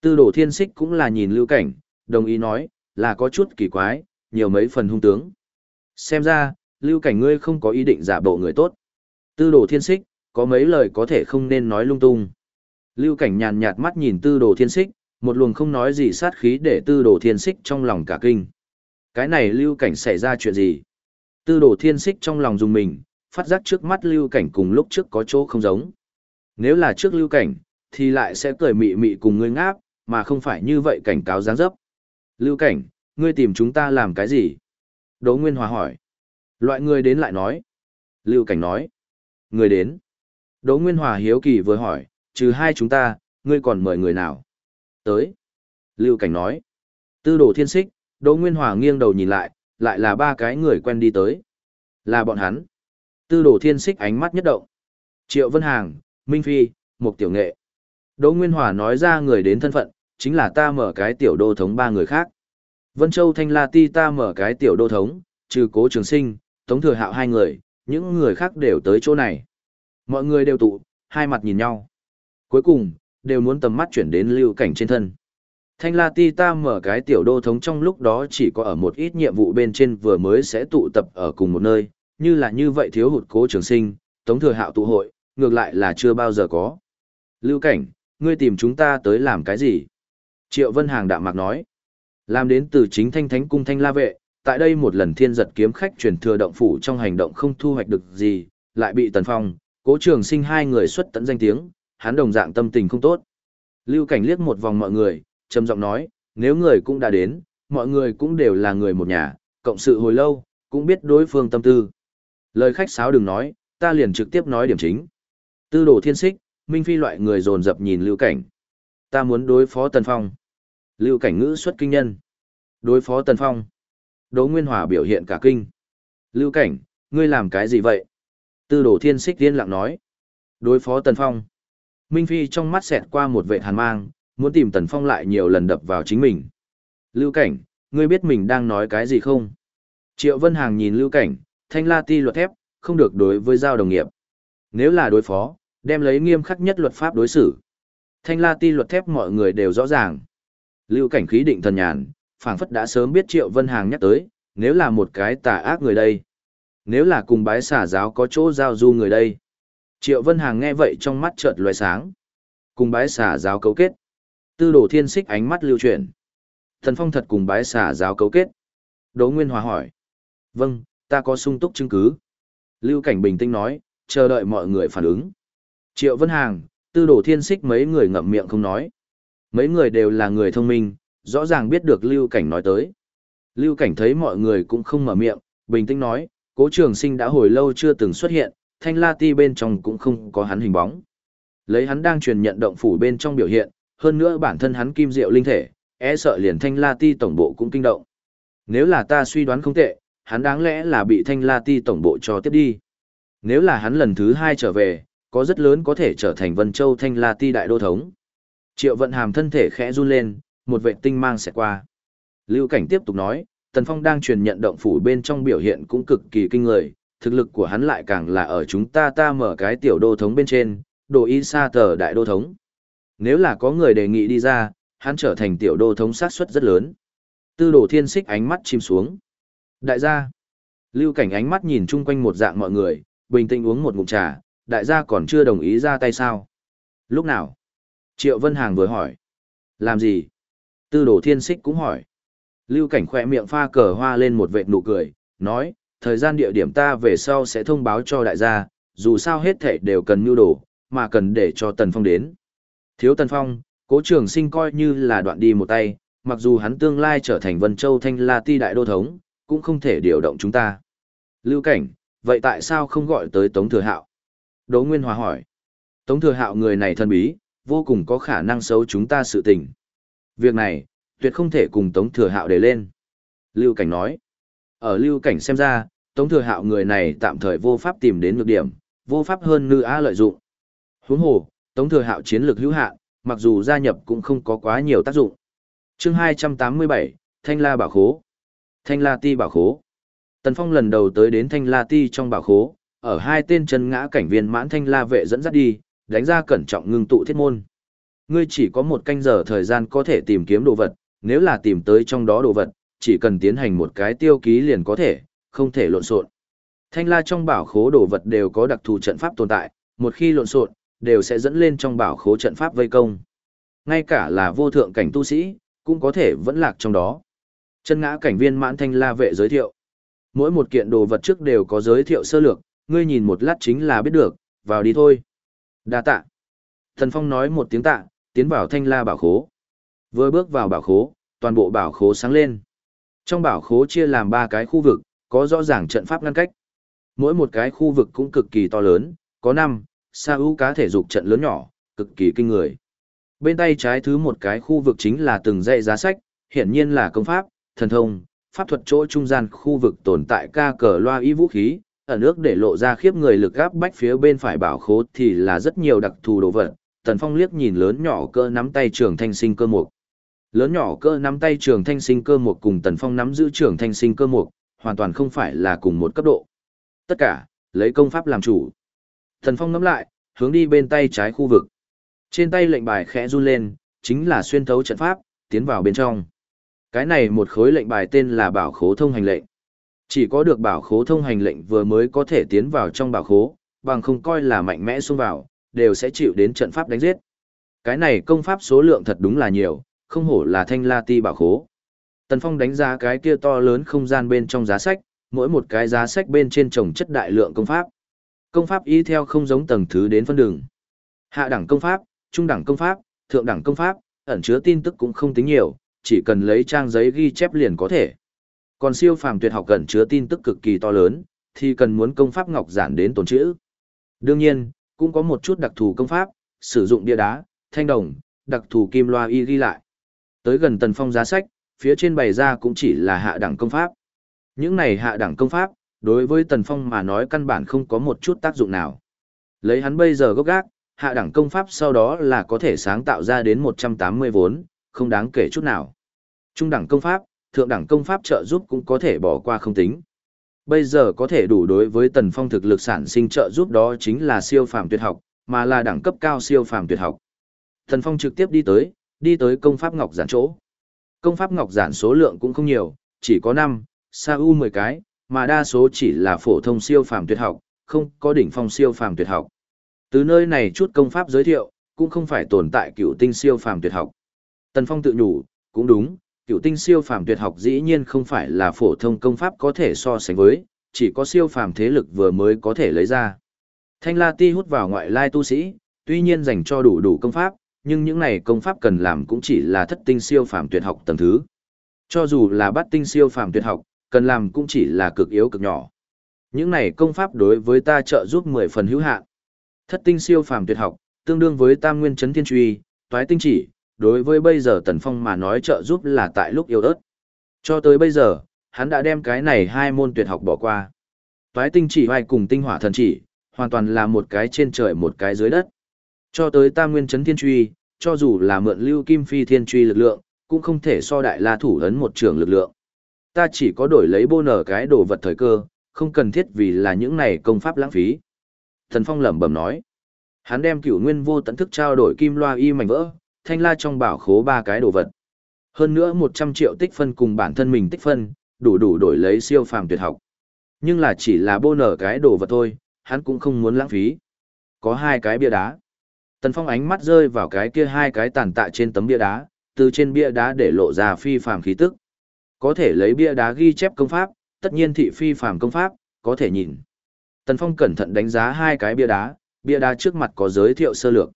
Tư đồ thiên xích cũng là nhìn lưu cảnh, đồng ý nói, là có chút kỳ quái, nhiều mấy phần hung tướng. Xem ra, lưu cảnh ngươi không có ý định giả bộ người tốt. Tư đồ thiên xích, có mấy lời có thể không nên nói lung tung. Lưu cảnh nhàn nhạt mắt nhìn tư đồ thiên xích, một luồng không nói gì sát khí để tư đồ thiên xích trong lòng cả kinh. Cái này lưu cảnh xảy ra chuyện gì? Tư đồ thiên xích trong lòng dùng mình, phát giác trước mắt lưu cảnh cùng lúc trước có chỗ không giống. Nếu là trước lưu cảnh, thì lại sẽ cười mị mị cùng ngươi ngáp, mà không phải như vậy cảnh cáo giáng dấp. Lưu cảnh, ngươi tìm chúng ta làm cái gì? Đỗ Nguyên Hòa hỏi. Loại người đến lại nói. Lưu cảnh nói. Người đến. Đỗ Nguyên Hòa hiếu kỳ vừa hỏi, trừ hai chúng ta, ngươi còn mời người nào? Tới. Lưu cảnh nói. Tư đồ thiên xích, Đỗ Nguyên Hòa nghiêng đầu nhìn lại, lại là ba cái người quen đi tới. Là bọn hắn. Tư đồ thiên xích ánh mắt nhất động. Triệu Vân Hàng, Minh Phi, một tiểu nghệ. Đỗ Nguyên Hòa nói ra người đến thân phận, chính là ta mở cái tiểu đô thống ba người khác. Vân Châu Thanh La Ti ta mở cái tiểu đô thống, trừ cố trường sinh, tống thừa hạo hai người, những người khác đều tới chỗ này. Mọi người đều tụ, hai mặt nhìn nhau. Cuối cùng, đều muốn tầm mắt chuyển đến lưu cảnh trên thân. Thanh La Ti ta mở cái tiểu đô thống trong lúc đó chỉ có ở một ít nhiệm vụ bên trên vừa mới sẽ tụ tập ở cùng một nơi, như là như vậy thiếu hụt cố trường sinh, tống thừa hạo tụ hội, ngược lại là chưa bao giờ có. Lưu cảnh, ngươi tìm chúng ta tới làm cái gì? Triệu Vân Hàng đạm mạc nói. Làm đến từ chính thanh thánh cung thanh la vệ, tại đây một lần thiên giật kiếm khách truyền thừa động phủ trong hành động không thu hoạch được gì, lại bị tần phong, cố trường sinh hai người xuất tận danh tiếng, hắn đồng dạng tâm tình không tốt. Lưu cảnh liếc một vòng mọi người, trầm giọng nói, nếu người cũng đã đến, mọi người cũng đều là người một nhà, cộng sự hồi lâu, cũng biết đối phương tâm tư. Lời khách sáo đừng nói, ta liền trực tiếp nói điểm chính. Tư đồ thiên xích, Minh Phi loại người dồn dập nhìn Lưu Cảnh. Ta muốn đối phó Tần Phong. Lưu Cảnh ngữ xuất kinh nhân. Đối phó Tần Phong. Đỗ Nguyên Hòa biểu hiện cả kinh. Lưu Cảnh, ngươi làm cái gì vậy? Tư đồ thiên xích tiên lặng nói. Đối phó Tần Phong. Minh Phi trong mắt xẹt qua một vệ hàn mang, muốn tìm Tần Phong lại nhiều lần đập vào chính mình. Lưu Cảnh, ngươi biết mình đang nói cái gì không? Triệu Vân Hàng nhìn Lưu Cảnh, thanh la ti luật thép, không được đối với giao đồng nghiệp. Nếu là đối phó, đem lấy nghiêm khắc nhất luật pháp đối xử. Thanh la ti luật thép mọi người đều rõ ràng. Lưu cảnh khí định thần nhàn, phảng phất đã sớm biết Triệu Vân Hàng nhắc tới, nếu là một cái tà ác người đây. Nếu là cùng bái xả giáo có chỗ giao du người đây. Triệu Vân Hàng nghe vậy trong mắt chợt lóe sáng. Cùng bái xả giáo cấu kết. Tư đồ thiên xích ánh mắt lưu chuyển. Thần phong thật cùng bái xả giáo cấu kết. Đỗ Nguyên Hòa hỏi. Vâng, ta có sung túc chứng cứ. Lưu Cảnh bình tĩnh nói, chờ đợi mọi người phản ứng. Triệu Vân Hàng, tư Đổ thiên xích mấy người ngậm miệng không nói. Mấy người đều là người thông minh, rõ ràng biết được Lưu Cảnh nói tới. Lưu Cảnh thấy mọi người cũng không mở miệng, bình tĩnh nói, cố trường sinh đã hồi lâu chưa từng xuất hiện, thanh la ti bên trong cũng không có hắn hình bóng. Lấy hắn đang truyền nhận động phủ bên trong biểu hiện, hơn nữa bản thân hắn kim diệu linh thể, e sợ liền thanh la ti tổng bộ cũng kinh động. Nếu là ta suy đoán không tệ, hắn đáng lẽ là bị thanh la ti tổng bộ cho tiếp đi. Nếu là hắn lần thứ hai trở về, có rất lớn có thể trở thành Vân Châu Thanh La Ti đại đô thống. Triệu Vận Hàm thân thể khẽ run lên, một vệ tinh mang sẽ qua. Lưu Cảnh tiếp tục nói, Tần Phong đang truyền nhận động phủ bên trong biểu hiện cũng cực kỳ kinh người, thực lực của hắn lại càng là ở chúng ta ta mở cái tiểu đô thống bên trên, đồ y xa tờ đại đô thống. Nếu là có người đề nghị đi ra, hắn trở thành tiểu đô thống sát suất rất lớn. Tư đồ thiên xích ánh mắt chìm xuống. Đại gia, Lưu Cảnh ánh mắt nhìn chung quanh một dạng mọi người, bình tĩnh uống một ngụm trà, đại gia còn chưa đồng ý ra tay sao? Lúc nào? Triệu Vân Hàng vừa hỏi. Làm gì? Tư đồ thiên xích cũng hỏi. Lưu cảnh khỏe miệng pha cờ hoa lên một vệt nụ cười, nói, thời gian địa điểm ta về sau sẽ thông báo cho đại gia, dù sao hết thể đều cần nhu đồ, mà cần để cho Tần Phong đến. Thiếu Tần Phong, cố trường sinh coi như là đoạn đi một tay, mặc dù hắn tương lai trở thành Vân Châu Thanh La Ti Đại Đô Thống, cũng không thể điều động chúng ta. Lưu cảnh, vậy tại sao không gọi tới Tống Thừa Hạo? Đỗ Nguyên Hòa hỏi. Tống thừa hạo người này thân bí, vô cùng có khả năng xấu chúng ta sự tình. Việc này, tuyệt không thể cùng Tống thừa hạo để lên. Lưu Cảnh nói. Ở Lưu Cảnh xem ra, Tống Thừa Hạo người này tạm thời vô pháp tìm đến nhược điểm, vô pháp hơn nữ á lợi dụng. Huống hồ, Tống Thừa Hạo chiến lược hữu hạn, mặc dù gia nhập cũng không có quá nhiều tác dụng. Chương 287, Thanh La Bảo Khố. Thanh La Ti Bảo Khố. Tần Phong lần đầu tới đến Thanh La Ti trong bảo khố, ở hai tên chân ngã cảnh viên mãn Thanh La vệ dẫn dắt đi, đánh ra cẩn trọng ngưng tụ thiết môn. Ngươi chỉ có một canh giờ thời gian có thể tìm kiếm đồ vật, nếu là tìm tới trong đó đồ vật, chỉ cần tiến hành một cái tiêu ký liền có thể, không thể lộn xộn. Thanh la trong bảo khố đồ vật đều có đặc thù trận pháp tồn tại, một khi lộn xộn, đều sẽ dẫn lên trong bảo khố trận pháp vây công. Ngay cả là vô thượng cảnh tu sĩ, cũng có thể vẫn lạc trong đó. Chân ngã cảnh viên mãn thanh la vệ giới thiệu. Mỗi một kiện đồ vật trước đều có giới thiệu sơ lược, ngươi nhìn một lát chính là biết được, vào đi thôi. Đa tạ. Thần Phong nói một tiếng tạ, tiến vào thanh la bảo khố. Vừa bước vào bảo khố, toàn bộ bảo khố sáng lên. Trong bảo khố chia làm ba cái khu vực, có rõ ràng trận pháp ngăn cách. Mỗi một cái khu vực cũng cực kỳ to lớn, có năm, sa ưu cá thể dục trận lớn nhỏ, cực kỳ kinh người. Bên tay trái thứ một cái khu vực chính là từng dãy giá sách, hiển nhiên là công pháp, thần thông, pháp thuật chỗ trung gian khu vực tồn tại ca cờ loa y vũ khí, ở nước để lộ ra khiếp người lực gáp bách phía bên phải bảo khố thì là rất nhiều đặc thù đồ vật. Tần Phong liếc nhìn lớn nhỏ cơ nắm tay trường thanh sinh cơ mục. Lớn nhỏ cơ nắm tay trường thanh sinh cơ mục cùng Tần Phong nắm giữ trường thanh sinh cơ mục, hoàn toàn không phải là cùng một cấp độ. Tất cả, lấy công pháp làm chủ. Tần Phong nắm lại, hướng đi bên tay trái khu vực. Trên tay lệnh bài khẽ run lên, chính là xuyên thấu trận pháp, tiến vào bên trong. Cái này một khối lệnh bài tên là bảo khố thông hành lệnh. Chỉ có được bảo khố thông hành lệnh vừa mới có thể tiến vào trong bảo khố, bằng không coi là mạnh mẽ xông vào, đều sẽ chịu đến trận pháp đánh giết. Cái này công pháp số lượng thật đúng là nhiều, không hổ là thanh la ti bảo khố. Tần Phong đánh giá cái kia to lớn không gian bên trong giá sách, mỗi một cái giá sách bên trên trồng chất đại lượng công pháp. Công pháp y theo không giống tầng thứ đến phân đường. Hạ đẳng công pháp, trung đẳng công pháp, thượng đẳng công pháp, ẩn chứa tin tức cũng không tính nhiều, chỉ cần lấy trang giấy ghi chép liền có thể. Còn siêu phàm tuyệt học cần chứa tin tức cực kỳ to lớn, thì cần muốn công pháp ngọc giản đến tồn chữ. Đương nhiên, cũng có một chút đặc thù công pháp, sử dụng bia đá, thanh đồng, đặc thù kim loa y ghi lại. Tới gần tần phong giá sách, phía trên bày ra cũng chỉ là hạ đẳng công pháp. Những này hạ đẳng công pháp, đối với tần phong mà nói căn bản không có một chút tác dụng nào. Lấy hắn bây giờ gốc gác, hạ đẳng công pháp sau đó là có thể sáng tạo ra đến 180 vốn, không đáng kể chút nào. Trung đẳng công pháp, thượng đẳng công pháp trợ giúp cũng có thể bỏ qua không tính. Bây giờ có thể đủ đối với tần phong thực lực sản sinh trợ giúp đó chính là siêu phàm tuyệt học, mà là đẳng cấp cao siêu phàm tuyệt học. Tần phong trực tiếp đi tới, đi tới công pháp ngọc giản chỗ. Công pháp ngọc giản số lượng cũng không nhiều, chỉ có 5, sa u 10 cái, mà đa số chỉ là phổ thông siêu phàm tuyệt học, không có đỉnh phong siêu phàm tuyệt học. Từ nơi này chút công pháp giới thiệu, cũng không phải tồn tại cựu tinh siêu phàm tuyệt học. Tần Phong tự nhủ, cũng đúng, cựu tinh siêu phàm tuyệt học dĩ nhiên không phải là phổ thông công pháp có thể so sánh với, chỉ có siêu phàm thế lực vừa mới có thể lấy ra. Thanh La Ti hút vào ngoại lai tu sĩ, tuy nhiên dành cho đủ đủ công pháp, nhưng những này công pháp cần làm cũng chỉ là thất tinh siêu phàm tuyệt học tầng thứ. Cho dù là bát tinh siêu phàm tuyệt học, cần làm cũng chỉ là cực yếu cực nhỏ. Những này công pháp đối với ta trợ giúp 10 phần hữu hạn. Thất tinh siêu phàm tuyệt học, tương đương với tam nguyên chấn thiên truy, toái tinh chỉ, đối với bây giờ Tần Phong mà nói trợ giúp là tại lúc yêu ớt. Cho tới bây giờ, hắn đã đem cái này hai môn tuyệt học bỏ qua. Toái tinh chỉ hoài cùng tinh hỏa thần chỉ, hoàn toàn là một cái trên trời một cái dưới đất. Cho tới tam nguyên chấn thiên truy, cho dù là mượn lưu kim phi thiên truy lực lượng, cũng không thể so đại la thủ ấn một trường lực lượng. Ta chỉ có đổi lấy bô nở cái đồ vật thời cơ, không cần thiết vì là những này công pháp lãng phí. Thần Phong lẩm bẩm nói. Hắn đem cửu nguyên vô tận thức trao đổi kim loa y mảnh vỡ, thanh la trong bảo khố ba cái đồ vật. Hơn nữa 100 triệu tích phân cùng bản thân mình tích phân, đủ đủ đổi lấy siêu phàm tuyệt học. Nhưng là chỉ là bô nở cái đồ vật thôi, hắn cũng không muốn lãng phí. Có hai cái bia đá. Tần Phong ánh mắt rơi vào cái kia hai cái tàn tạ trên tấm bia đá, từ trên bia đá để lộ ra phi phàm khí tức. Có thể lấy bia đá ghi chép công pháp, tất nhiên thị phi phàm công pháp, có thể nhìn. Tần Phong cẩn thận đánh giá hai cái bia đá, bia đá trước mặt có giới thiệu sơ lược.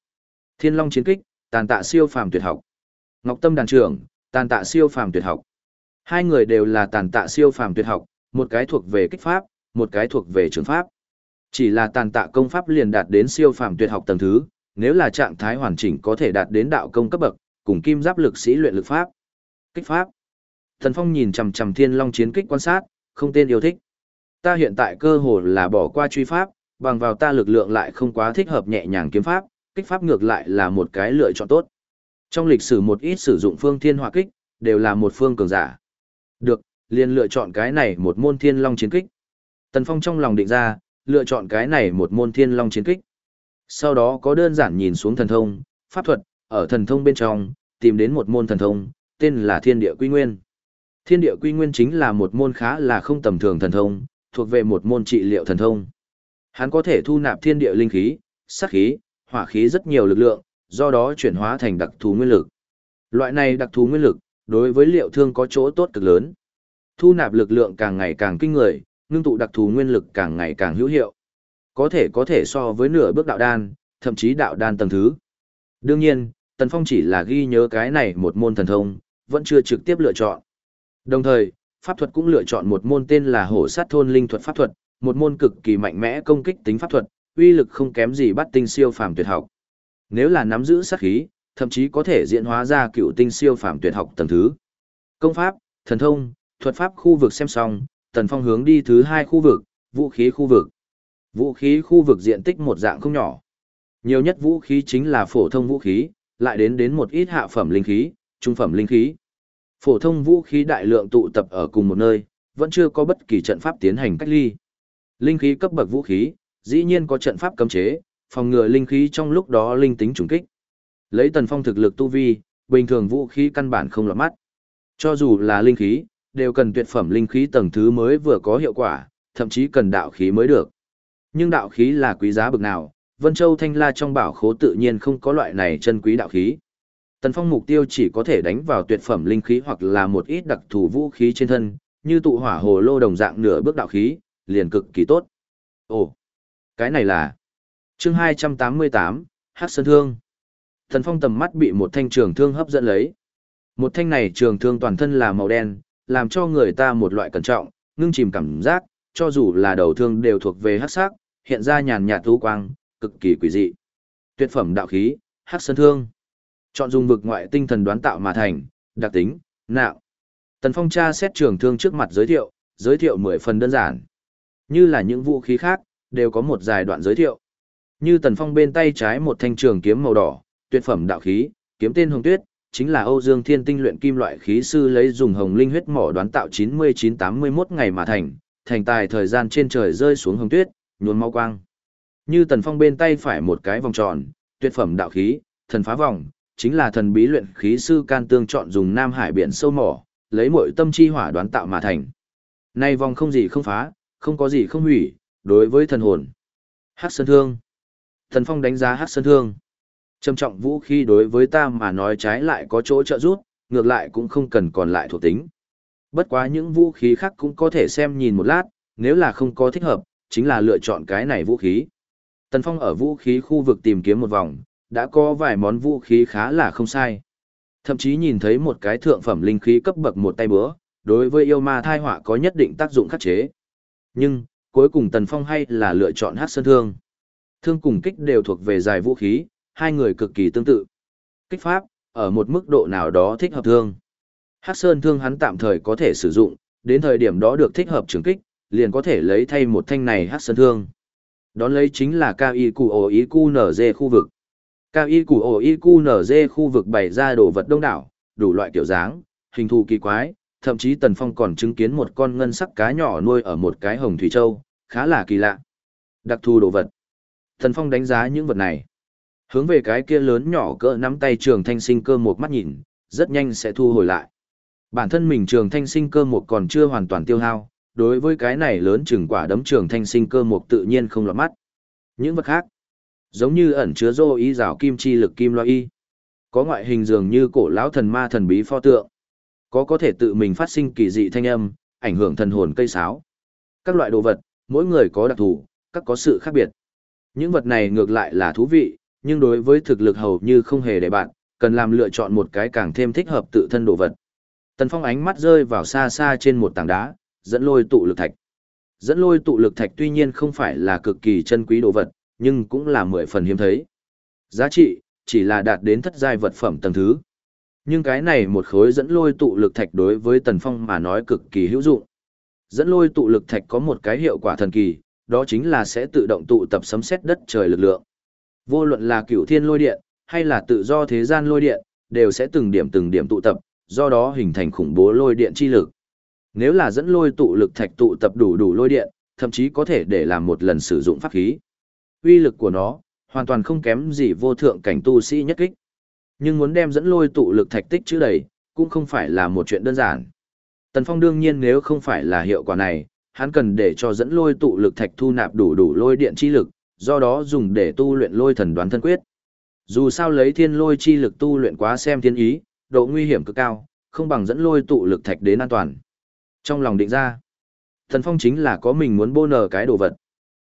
Thiên Long chiến kích, tàn tạ siêu phàm tuyệt học. Ngọc Tâm đàn trưởng, tàn tạ siêu phàm tuyệt học. Hai người đều là tàn tạ siêu phàm tuyệt học, một cái thuộc về kích pháp, một cái thuộc về trường pháp. Chỉ là tàn tạ công pháp liền đạt đến siêu phàm tuyệt học tầng thứ, nếu là trạng thái hoàn chỉnh có thể đạt đến đạo công cấp bậc, cùng kim giáp lực sĩ luyện lực pháp. Kích pháp. Thần Phong nhìn chằm chằm Thiên Long chiến kích quan sát, không tên yêu thích. Ta hiện tại cơ hồ là bỏ qua truy pháp, bằng vào ta lực lượng lại không quá thích hợp nhẹ nhàng kiếm pháp, kích pháp ngược lại là một cái lựa chọn tốt. Trong lịch sử một ít sử dụng phương thiên hỏa kích, đều là một phương cường giả. Được, liền lựa chọn cái này một môn thiên long chiến kích. Tần Phong trong lòng định ra, lựa chọn cái này một môn thiên long chiến kích. Sau đó có đơn giản nhìn xuống thần thông, pháp thuật, ở thần thông bên trong, tìm đến một môn thần thông, tên là thiên địa quy nguyên. Thiên địa quy nguyên chính là một môn khá là không tầm thường thần thông, thuộc về một môn trị liệu thần thông. Hắn có thể thu nạp thiên địa linh khí, sắc khí, hỏa khí rất nhiều lực lượng, do đó chuyển hóa thành đặc thù nguyên lực. Loại này đặc thù nguyên lực, đối với liệu thương có chỗ tốt cực lớn. Thu nạp lực lượng càng ngày càng kinh người, ngưng tụ đặc thù nguyên lực càng ngày càng hữu hiệu. Có thể có thể so với nửa bước đạo đan, thậm chí đạo đan tầng thứ. Đương nhiên, Tần Phong chỉ là ghi nhớ cái này một môn thần thông, vẫn chưa trực tiếp lựa chọn. Đồng thời, pháp thuật cũng lựa chọn một môn tên là hổ sát thôn linh thuật pháp thuật, một môn cực kỳ mạnh mẽ công kích tính pháp thuật, uy lực không kém gì bắt tinh siêu phàm tuyệt học. Nếu là nắm giữ sát khí, thậm chí có thể diễn hóa ra cựu tinh siêu phàm tuyệt học tầng thứ. Công pháp, thần thông, thuật pháp khu vực xem xong, Tần Phong hướng đi thứ hai khu vực, vũ khí khu vực. Vũ khí khu vực diện tích một dạng không nhỏ. Nhiều nhất vũ khí chính là phổ thông vũ khí, lại đến đến một ít hạ phẩm linh khí, trung phẩm linh khí. Phổ thông vũ khí đại lượng tụ tập ở cùng một nơi, vẫn chưa có bất kỳ trận pháp tiến hành cách ly. Linh khí cấp bậc vũ khí, dĩ nhiên có trận pháp cấm chế, phòng ngừa linh khí trong lúc đó linh tính trùng kích. Lấy Tần Phong thực lực tu vi, bình thường vũ khí căn bản không lọt mắt. Cho dù là linh khí, đều cần tuyệt phẩm linh khí tầng thứ mới vừa có hiệu quả, thậm chí cần đạo khí mới được. Nhưng đạo khí là quý giá bực nào, Vân Châu Thanh La trong bảo khố tự nhiên không có loại này chân quý đạo khí. Tần Phong mục tiêu chỉ có thể đánh vào tuyệt phẩm linh khí hoặc là một ít đặc thù vũ khí trên thân, như tụ hỏa hồ lô đồng dạng nửa bước đạo khí, liền cực kỳ tốt. Ồ, cái này là chương 288, Hát Sơn Thương. thần Phong tầm mắt bị một thanh trường thương hấp dẫn lấy. Một thanh này trường thương toàn thân là màu đen, làm cho người ta một loại cẩn trọng, ngưng chìm cảm giác, cho dù là đầu thương đều thuộc về hắc sắc, hiện ra nhàn nhạt thú quang, cực kỳ quỷ dị. Tuyệt phẩm đạo khí, hắc sơn thương. Chọn dùng vực ngoại tinh thần đoán tạo mà thành, đặc tính, nạo. Tần Phong tra xét trường thương trước mặt giới thiệu, giới thiệu mười phần đơn giản. Như là những vũ khí khác, đều có một dài đoạn giới thiệu. Như Tần Phong bên tay trái một thanh trường kiếm màu đỏ, tuyệt phẩm đạo khí, kiếm tên Hồng Tuyết, chính là Âu Dương Thiên Tinh luyện kim loại khí sư lấy dùng hồng linh huyết mỏ đoán tạo 99-81 ngày mà thành, thành tài thời gian trên trời rơi xuống hồng tuyết, nhuôn mau quang. Như Tần Phong bên tay phải một cái vòng tròn, tuyệt phẩm đạo khí, thần phá vòng, chính là thần bí luyện khí sư can tương chọn dùng Nam Hải biển sâu mỏ, lấy mọi tâm chi hỏa đoán tạo mà thành. Nay vòng không gì không phá, không có gì không hủy, đối với thần hồn. Hắc Sơn Thương. Thần Phong đánh giá Hắc Sơn Thương. Trầm trọng vũ khí đối với ta mà nói trái lại có chỗ trợ giúp, ngược lại cũng không cần còn lại thuộc tính. Bất quá những vũ khí khác cũng có thể xem nhìn một lát, nếu là không có thích hợp, chính là lựa chọn cái này vũ khí. Tần Phong ở vũ khí khu vực tìm kiếm một vòng, đã có vài món vũ khí khá là không sai. Thậm chí nhìn thấy một cái thượng phẩm linh khí cấp bậc một tay bữa, đối với yêu ma thai họa có nhất định tác dụng khắc chế. Nhưng, cuối cùng Tần Phong hay là lựa chọn hát sơn thương. Thương cùng kích đều thuộc về dài vũ khí, hai người cực kỳ tương tự. Kích pháp, ở một mức độ nào đó thích hợp thương. Hắc Sơn thương hắn tạm thời có thể sử dụng, đến thời điểm đó được thích hợp trường kích, liền có thể lấy thay một thanh này Hắc Sơn thương. Đón lấy chính là KIQOIQNZ khu vực. KIQOIQNZ khu vực bày ra đồ vật đông đảo, đủ loại kiểu dáng, hình thù kỳ quái, thậm chí Tần Phong còn chứng kiến một con ngân sắc cá nhỏ nuôi ở một cái hồng thủy châu, khá là kỳ lạ. Đặc thù đồ vật. thần Phong đánh giá những vật này. Hướng về cái kia lớn nhỏ cỡ nắm tay trường thanh sinh cơ một mắt nhìn, rất nhanh sẽ thu hồi lại. Bản thân mình trường thanh sinh cơ một còn chưa hoàn toàn tiêu hao, đối với cái này lớn chừng quả đấm trường thanh sinh cơ một tự nhiên không lọt mắt. Những vật khác, giống như ẩn chứa dô ý rào kim chi lực kim loa y. Có ngoại hình dường như cổ lão thần ma thần bí pho tượng. Có có thể tự mình phát sinh kỳ dị thanh âm, ảnh hưởng thần hồn cây sáo. Các loại đồ vật, mỗi người có đặc thù, các có sự khác biệt. Những vật này ngược lại là thú vị, nhưng đối với thực lực hầu như không hề để bạn, cần làm lựa chọn một cái càng thêm thích hợp tự thân đồ vật. Tần Phong ánh mắt rơi vào xa xa trên một tảng đá, dẫn lôi tụ lực thạch. Dẫn lôi tụ lực thạch tuy nhiên không phải là cực kỳ chân quý đồ vật, nhưng cũng là mười phần hiếm thấy. Giá trị, chỉ là đạt đến thất giai vật phẩm tầng thứ. Nhưng cái này một khối dẫn lôi tụ lực thạch đối với Tần Phong mà nói cực kỳ hữu dụng. Dẫn lôi tụ lực thạch có một cái hiệu quả thần kỳ, đó chính là sẽ tự động tụ tập sấm xét đất trời lực lượng. Vô luận là cửu thiên lôi điện, hay là tự do thế gian lôi điện, đều sẽ từng điểm từng điểm tụ tập, do đó hình thành khủng bố lôi điện chi lực. Nếu là dẫn lôi tụ lực thạch tụ tập đủ đủ lôi điện, thậm chí có thể để làm một lần sử dụng pháp khí. Uy lực của nó, hoàn toàn không kém gì vô thượng cảnh tu sĩ nhất kích. Nhưng muốn đem dẫn lôi tụ lực thạch tích chữ đầy, cũng không phải là một chuyện đơn giản. Tần Phong đương nhiên nếu không phải là hiệu quả này, hắn cần để cho dẫn lôi tụ lực thạch thu nạp đủ đủ lôi điện chi lực, do đó dùng để tu luyện lôi thần đoán thân quyết. Dù sao lấy thiên lôi chi lực tu luyện quá xem thiên ý, độ nguy hiểm cực cao, không bằng dẫn lôi tụ lực thạch đến an toàn. Trong lòng định ra, Thần Phong chính là có mình muốn bô nở cái đồ vật.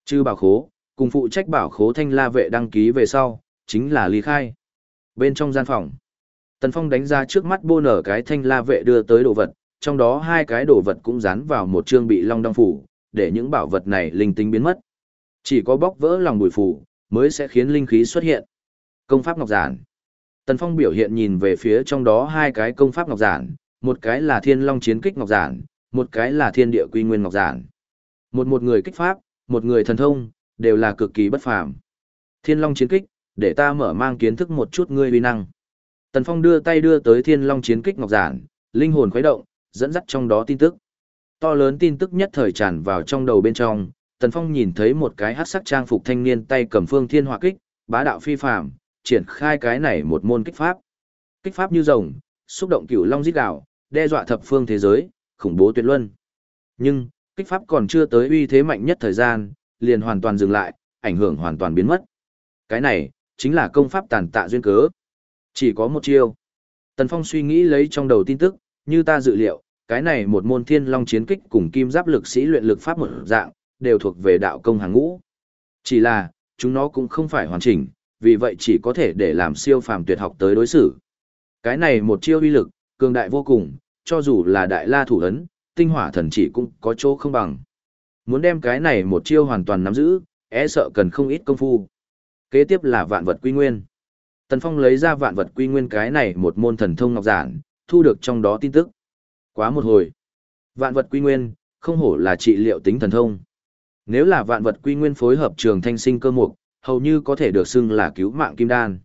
Chư bảo khố, cùng phụ trách bảo khố thanh la vệ đăng ký về sau, chính là ly khai. Bên trong gian phòng, Tần Phong đánh ra trước mắt bô nở cái thanh la vệ đưa tới đồ vật, trong đó hai cái đồ vật cũng dán vào một chương bị long đong phủ, để những bảo vật này linh tính biến mất. Chỉ có bóc vỡ lòng bùi phủ, mới sẽ khiến linh khí xuất hiện. Công pháp ngọc giản. Tần Phong biểu hiện nhìn về phía trong đó hai cái công pháp ngọc giản, một cái là thiên long chiến kích ngọc giản, một cái là thiên địa quy nguyên ngọc giản. Một một người kích pháp, một người thần thông, đều là cực kỳ bất phàm. Thiên long chiến kích, để ta mở mang kiến thức một chút ngươi uy năng. Tần Phong đưa tay đưa tới thiên long chiến kích ngọc giản, linh hồn khuấy động, dẫn dắt trong đó tin tức. To lớn tin tức nhất thời tràn vào trong đầu bên trong, Tần Phong nhìn thấy một cái hắc sắc trang phục thanh niên tay cầm phương thiên hỏa kích, bá đạo phi phàm, triển khai cái này một môn kích pháp. Kích pháp như rồng, xúc động cửu long giết đảo, đe dọa thập phương thế giới, khủng bố tuyệt luân. Nhưng, kích pháp còn chưa tới uy thế mạnh nhất thời gian, liền hoàn toàn dừng lại, ảnh hưởng hoàn toàn biến mất. Cái này, chính là công pháp tàn tạ duyên cớ. Chỉ có một chiêu. Tần Phong suy nghĩ lấy trong đầu tin tức, như ta dự liệu, cái này một môn thiên long chiến kích cùng kim giáp lực sĩ luyện lực pháp một dạng, đều thuộc về đạo công hàng ngũ. Chỉ là, chúng nó cũng không phải hoàn chỉnh, vì vậy chỉ có thể để làm siêu phàm tuyệt học tới đối xử. Cái này một chiêu uy lực, cường đại vô cùng, cho dù là đại la thủ ấn, tinh hỏa thần chỉ cũng có chỗ không bằng. Muốn đem cái này một chiêu hoàn toàn nắm giữ, e sợ cần không ít công phu. Kế tiếp là vạn vật quy nguyên. Tần Phong lấy ra vạn vật quy nguyên cái này một môn thần thông ngọc giản, thu được trong đó tin tức. Quá một hồi. Vạn vật quy nguyên, không hổ là trị liệu tính thần thông. Nếu là vạn vật quy nguyên phối hợp trường thanh sinh cơ mục, hầu như có thể được xưng là cứu mạng kim đan.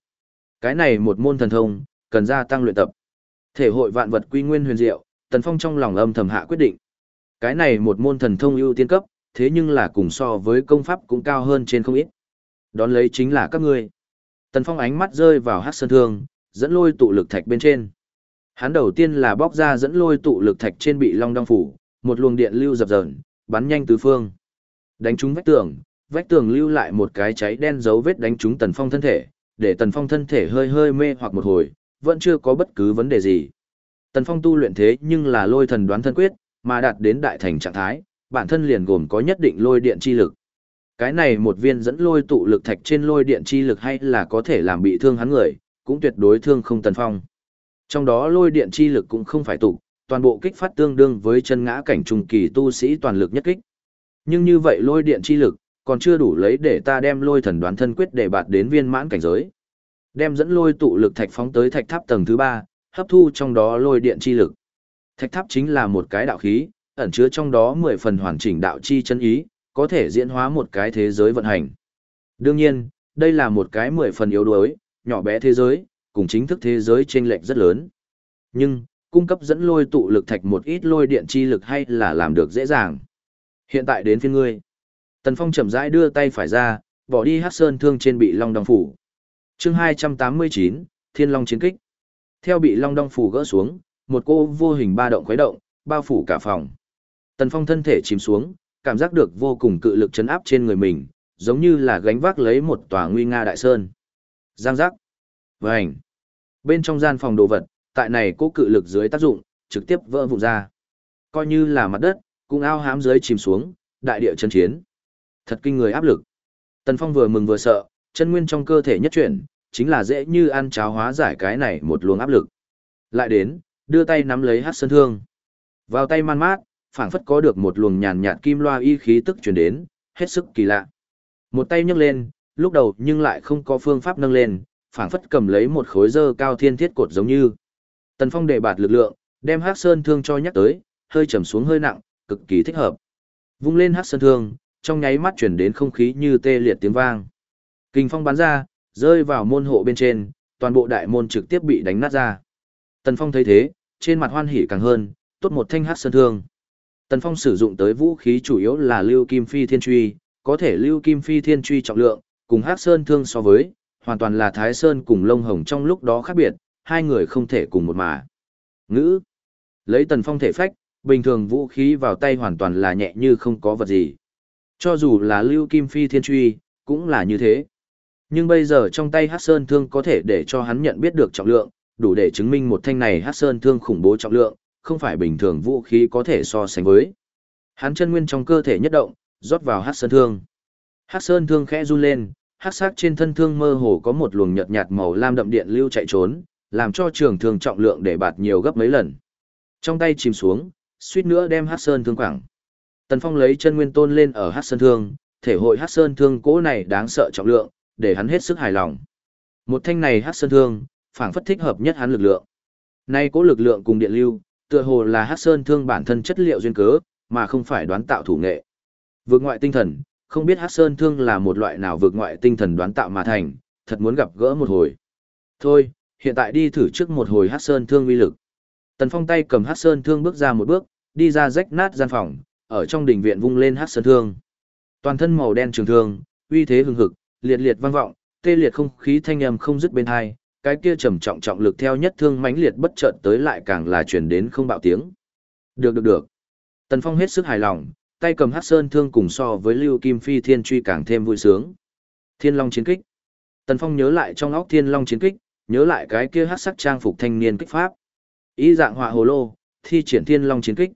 Cái này một môn thần thông, cần gia tăng luyện tập. Thể hội vạn vật quy nguyên huyền diệu, Tần Phong trong lòng âm thầm hạ quyết định. Cái này một môn thần thông ưu tiên cấp, thế nhưng là cùng so với công pháp cũng cao hơn trên không ít. Đón lấy chính là các ngươi. Tần Phong ánh mắt rơi vào Hắc Sơn Thương, dẫn lôi tụ lực thạch bên trên. Hắn đầu tiên là bóc ra dẫn lôi tụ lực thạch trên bị long đong phủ, một luồng điện lưu dập dờn, bắn nhanh tứ phương. Đánh trúng vách tường, vách tường lưu lại một cái cháy đen dấu vết đánh trúng Tần Phong thân thể, để Tần Phong thân thể hơi hơi mê hoặc một hồi, vẫn chưa có bất cứ vấn đề gì. Tần Phong tu luyện thế nhưng là lôi thần đoán thân quyết, mà đạt đến đại thành trạng thái, bản thân liền gồm có nhất định lôi điện chi lực. Cái này một viên dẫn lôi tụ lực thạch trên lôi điện chi lực hay là có thể làm bị thương hắn người, cũng tuyệt đối thương không Tần Phong. Trong đó lôi điện chi lực cũng không phải tụ, toàn bộ kích phát tương đương với chân ngã cảnh trùng kỳ tu sĩ toàn lực nhất kích. Nhưng như vậy lôi điện chi lực, còn chưa đủ lấy để ta đem lôi thần đoán thân quyết để bạt đến viên mãn cảnh giới. Đem dẫn lôi tụ lực thạch phóng tới thạch tháp tầng thứ ba, hấp thu trong đó lôi điện chi lực. Thạch tháp chính là một cái đạo khí, ẩn chứa trong đó mười phần hoàn chỉnh đạo chi chân ý, có thể diễn hóa một cái thế giới vận hành. Đương nhiên, đây là một cái mười phần yếu đuối, nhỏ bé thế giới, cùng chính thức thế giới chênh lệch rất lớn. Nhưng, cung cấp dẫn lôi tụ lực thạch một ít lôi điện chi lực hay là làm được dễ dàng. Hiện tại đến phiên ngươi. Tần Phong chậm rãi đưa tay phải ra, bỏ đi hắc sơn thương trên bị long đong phủ. chương 289, Thiên Long chiến kích. Theo bị long đong phủ gỡ xuống, một cô vô hình ba động khuấy động, bao phủ cả phòng. Tần Phong thân thể chìm xuống, cảm giác được vô cùng cự lực chấn áp trên người mình, giống như là gánh vác lấy một tòa nguy nga đại sơn. Giang giác. Vành. Bên trong gian phòng đồ vật, tại này cố cự lực dưới tác dụng, trực tiếp vỡ vụn ra. Coi như là mặt đất, cũng ao hám dưới chìm xuống, đại địa chân chiến. Thật kinh người áp lực. Tần Phong vừa mừng vừa sợ, chân nguyên trong cơ thể nhất chuyển, chính là dễ như ăn cháo hóa giải cái này một luồng áp lực. Lại đến, đưa tay nắm lấy hát sơn thương. Vào tay man mát, phảng phất có được một luồng nhàn nhạt kim loa y khí tức truyền đến, hết sức kỳ lạ. Một tay nhấc lên, lúc đầu nhưng lại không có phương pháp nâng lên, phảng phất cầm lấy một khối dơ cao thiên thiết cột giống như. Tần Phong đề bạt lực lượng, đem Hắc Sơn thương cho nhắc tới, hơi trầm xuống hơi nặng, cực kỳ thích hợp. Vung lên hắc sơn thương, trong nháy mắt chuyển đến không khí như tê liệt tiếng vang. Kinh phong bắn ra, rơi vào môn hộ bên trên, toàn bộ đại môn trực tiếp bị đánh nát ra. Tần Phong thấy thế, trên mặt hoan hỉ càng hơn, tốt một thanh hắc sơn thương. Tần Phong sử dụng tới vũ khí chủ yếu là lưu kim phi thiên truy, có thể lưu kim phi thiên truy trọng lượng, cùng hắc sơn thương so với, hoàn toàn là thái sơn cùng lông hồng trong lúc đó khác biệt, hai người không thể cùng một mà. Ngữ. Lấy Tần Phong thể phách, bình thường vũ khí vào tay hoàn toàn là nhẹ như không có vật gì. Cho dù là lưu kim phi thiên truy, cũng là như thế. Nhưng bây giờ trong tay Hắc Sơn Thương có thể để cho hắn nhận biết được trọng lượng, đủ để chứng minh một thanh này Hắc Sơn Thương khủng bố trọng lượng, không phải bình thường vũ khí có thể so sánh với. Hắn chân nguyên trong cơ thể nhất động, rót vào Hắc Sơn Thương. Hắc Sơn Thương khẽ run lên, hắc sắc trên thân thương mơ hồ có một luồng nhợt nhạt màu lam đậm điện lưu chạy trốn, làm cho trường thương trọng lượng để bạt nhiều gấp mấy lần. Trong tay chìm xuống, suýt nữa đem Hắc Sơn Thương quẳng. Tần Phong lấy chân nguyên tôn lên ở Hắc Sơn Thương, thể hội Hắc Sơn Thương cỗ này đáng sợ trọng lượng, để hắn hết sức hài lòng. Một thanh này Hắc Sơn Thương, phảng phất thích hợp nhất hắn lực lượng. Nay cỗ lực lượng cùng điện lưu, tựa hồ là Hắc Sơn Thương bản thân chất liệu duyên cớ, mà không phải đoán tạo thủ nghệ. Vượt ngoại tinh thần, không biết Hắc Sơn Thương là một loại nào vượt ngoại tinh thần đoán tạo mà thành, thật muốn gặp gỡ một hồi. Thôi, hiện tại đi thử trước một hồi Hắc Sơn Thương uy lực. Tần Phong tay cầm Hắc Sơn Thương bước ra một bước, đi ra rách nát gian phòng, ở trong đình viện vung lên Hắc Sơn Thương. Toàn thân màu đen trường thương, uy thế hừng hực, liệt liệt vang vọng, tê liệt không khí thanh âm không dứt bên hai, cái kia trầm trọng trọng lực theo nhất thương mãnh liệt bất chợt tới lại càng là truyền đến không bạo tiếng. Được được được. Tần Phong hết sức hài lòng, tay cầm Hắc Sơn thương cùng so với Lưu Kim Phi Thiên truy càng thêm vui sướng. Thiên Long chiến kích. Tần Phong nhớ lại trong óc Thiên Long chiến kích, nhớ lại cái kia hắc sắc trang phục thanh niên kích pháp. Ý dạng họa hồ lô, thi triển Thiên Long chiến kích.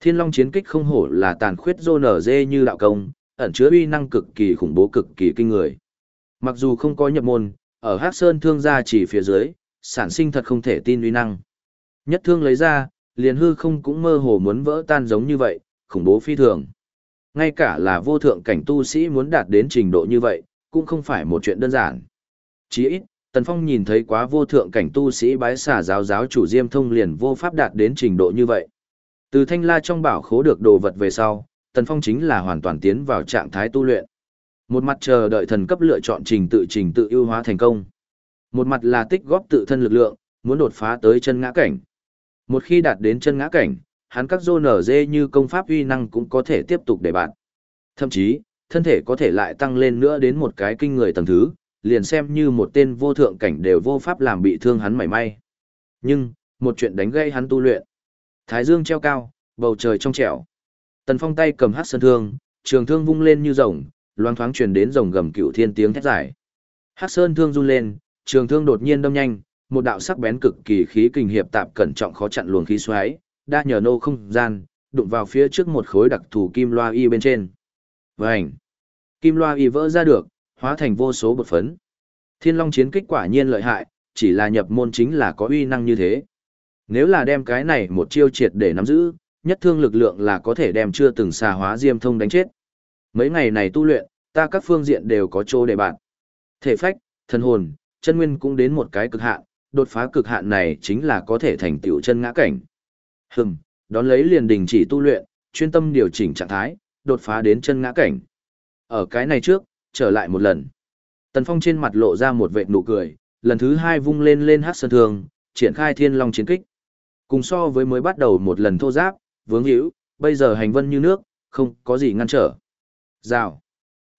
Thiên Long chiến kích không hổ là tàn khuyết dô nở dê như đạo công, ẩn chứa uy năng cực kỳ khủng bố cực kỳ kinh người. Mặc dù không có nhập môn, ở Hắc Sơn thương gia chỉ phía dưới, sản sinh thật không thể tin uy năng. Nhất thương lấy ra, liền hư không cũng mơ hồ muốn vỡ tan giống như vậy, khủng bố phi thường. Ngay cả là vô thượng cảnh tu sĩ muốn đạt đến trình độ như vậy, cũng không phải một chuyện đơn giản. Chỉ ít, Tần Phong nhìn thấy quá vô thượng cảnh tu sĩ bái xả giáo giáo chủ Diêm Thông liền vô pháp đạt đến trình độ như vậy. Từ thanh la trong bảo khố được đồ vật về sau, Tần Phong chính là hoàn toàn tiến vào trạng thái tu luyện. Một mặt chờ đợi thần cấp lựa chọn trình tự trình tự ưu hóa thành công. Một mặt là tích góp tự thân lực lượng, muốn đột phá tới chân ngã cảnh. Một khi đạt đến chân ngã cảnh, hắn các dô nở dê như công pháp uy năng cũng có thể tiếp tục để bạn. Thậm chí, thân thể có thể lại tăng lên nữa đến một cái kinh người tầng thứ, liền xem như một tên vô thượng cảnh đều vô pháp làm bị thương hắn mảy may. Nhưng, một chuyện đánh gây hắn tu luyện. Thái dương treo cao, bầu trời trong trẻo. Tần Phong tay cầm hát sơn thương, trường thương vung lên như rồng, loang thoáng truyền đến rồng gầm cựu thiên tiếng thét dài. Hát sơn thương run lên, trường thương đột nhiên đâm nhanh, một đạo sắc bén cực kỳ khí kình hiệp tạp cẩn trọng khó chặn luồng khí xoáy, đa nhờ nô không gian, đụng vào phía trước một khối đặc thù kim loa y bên trên. Vành! Kim loa y vỡ ra được, hóa thành vô số bột phấn. Thiên Long chiến kích quả nhiên lợi hại, chỉ là nhập môn chính là có uy năng như thế. Nếu là đem cái này một chiêu triệt để nắm giữ, nhất thương lực lượng là có thể đem chưa từng xà hóa diêm thông đánh chết. Mấy ngày này tu luyện, ta các phương diện đều có chỗ để bạn. Thể phách, thân hồn, chân nguyên cũng đến một cái cực hạn, đột phá cực hạn này chính là có thể thành tựu chân ngã cảnh. Hừm, đón lấy liền đình chỉ tu luyện, chuyên tâm điều chỉnh trạng thái, đột phá đến chân ngã cảnh. Ở cái này trước, trở lại một lần. Tần Phong trên mặt lộ ra một vệt nụ cười, lần thứ hai vung lên lên hát sơn thường, triển khai thiên long chiến kích. Cùng so với mới bắt đầu một lần thô giáp, vướng hữu, bây giờ hành vân như nước, không có gì ngăn trở. Rào.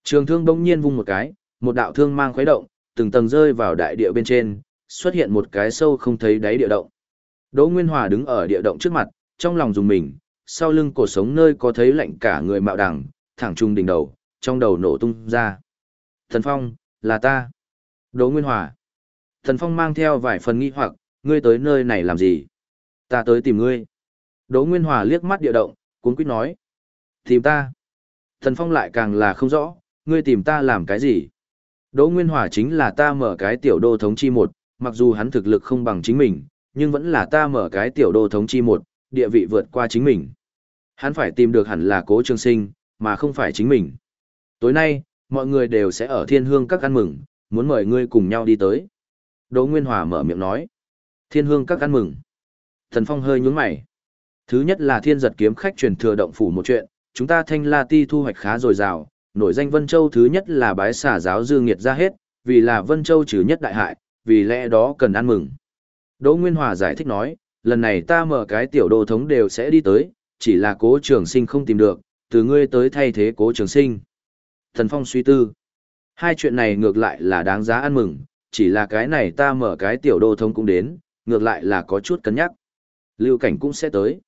Trường thương bỗng nhiên vung một cái, một đạo thương mang khuấy động, từng tầng rơi vào đại địa bên trên, xuất hiện một cái sâu không thấy đáy địa động. Đỗ Nguyên Hòa đứng ở địa động trước mặt, trong lòng dùng mình, sau lưng cổ sống nơi có thấy lạnh cả người mạo đằng, thẳng trung đỉnh đầu, trong đầu nổ tung ra. Thần Phong, là ta. Đỗ Nguyên Hòa. Thần Phong mang theo vài phần nghi hoặc, ngươi tới nơi này làm gì? Ta tới tìm ngươi. Đỗ Nguyên Hòa liếc mắt địa động, cuốn quýt nói. Tìm ta. Thần Phong lại càng là không rõ, ngươi tìm ta làm cái gì? Đỗ Nguyên Hòa chính là ta mở cái tiểu đô thống chi một, mặc dù hắn thực lực không bằng chính mình, nhưng vẫn là ta mở cái tiểu đô thống chi một, địa vị vượt qua chính mình. Hắn phải tìm được hẳn là cố trường sinh, mà không phải chính mình. Tối nay, mọi người đều sẽ ở thiên hương các ăn mừng, muốn mời ngươi cùng nhau đi tới. Đỗ Nguyên Hòa mở miệng nói. Thiên hương các ăn mừng. Thần Phong hơi nhướng mày. Thứ nhất là thiên giật kiếm khách truyền thừa động phủ một chuyện, chúng ta thanh la ti thu hoạch khá dồi dào, nổi danh Vân Châu thứ nhất là bái xả giáo dư nghiệt ra hết, vì là Vân Châu trừ nhất đại hại, vì lẽ đó cần ăn mừng. Đỗ Nguyên Hòa giải thích nói, lần này ta mở cái tiểu đô thống đều sẽ đi tới, chỉ là cố trường sinh không tìm được, từ ngươi tới thay thế cố trường sinh. Thần Phong suy tư. Hai chuyện này ngược lại là đáng giá ăn mừng, chỉ là cái này ta mở cái tiểu đô thống cũng đến, ngược lại là có chút cân nhắc. Lưu cảnh cũng sẽ tới.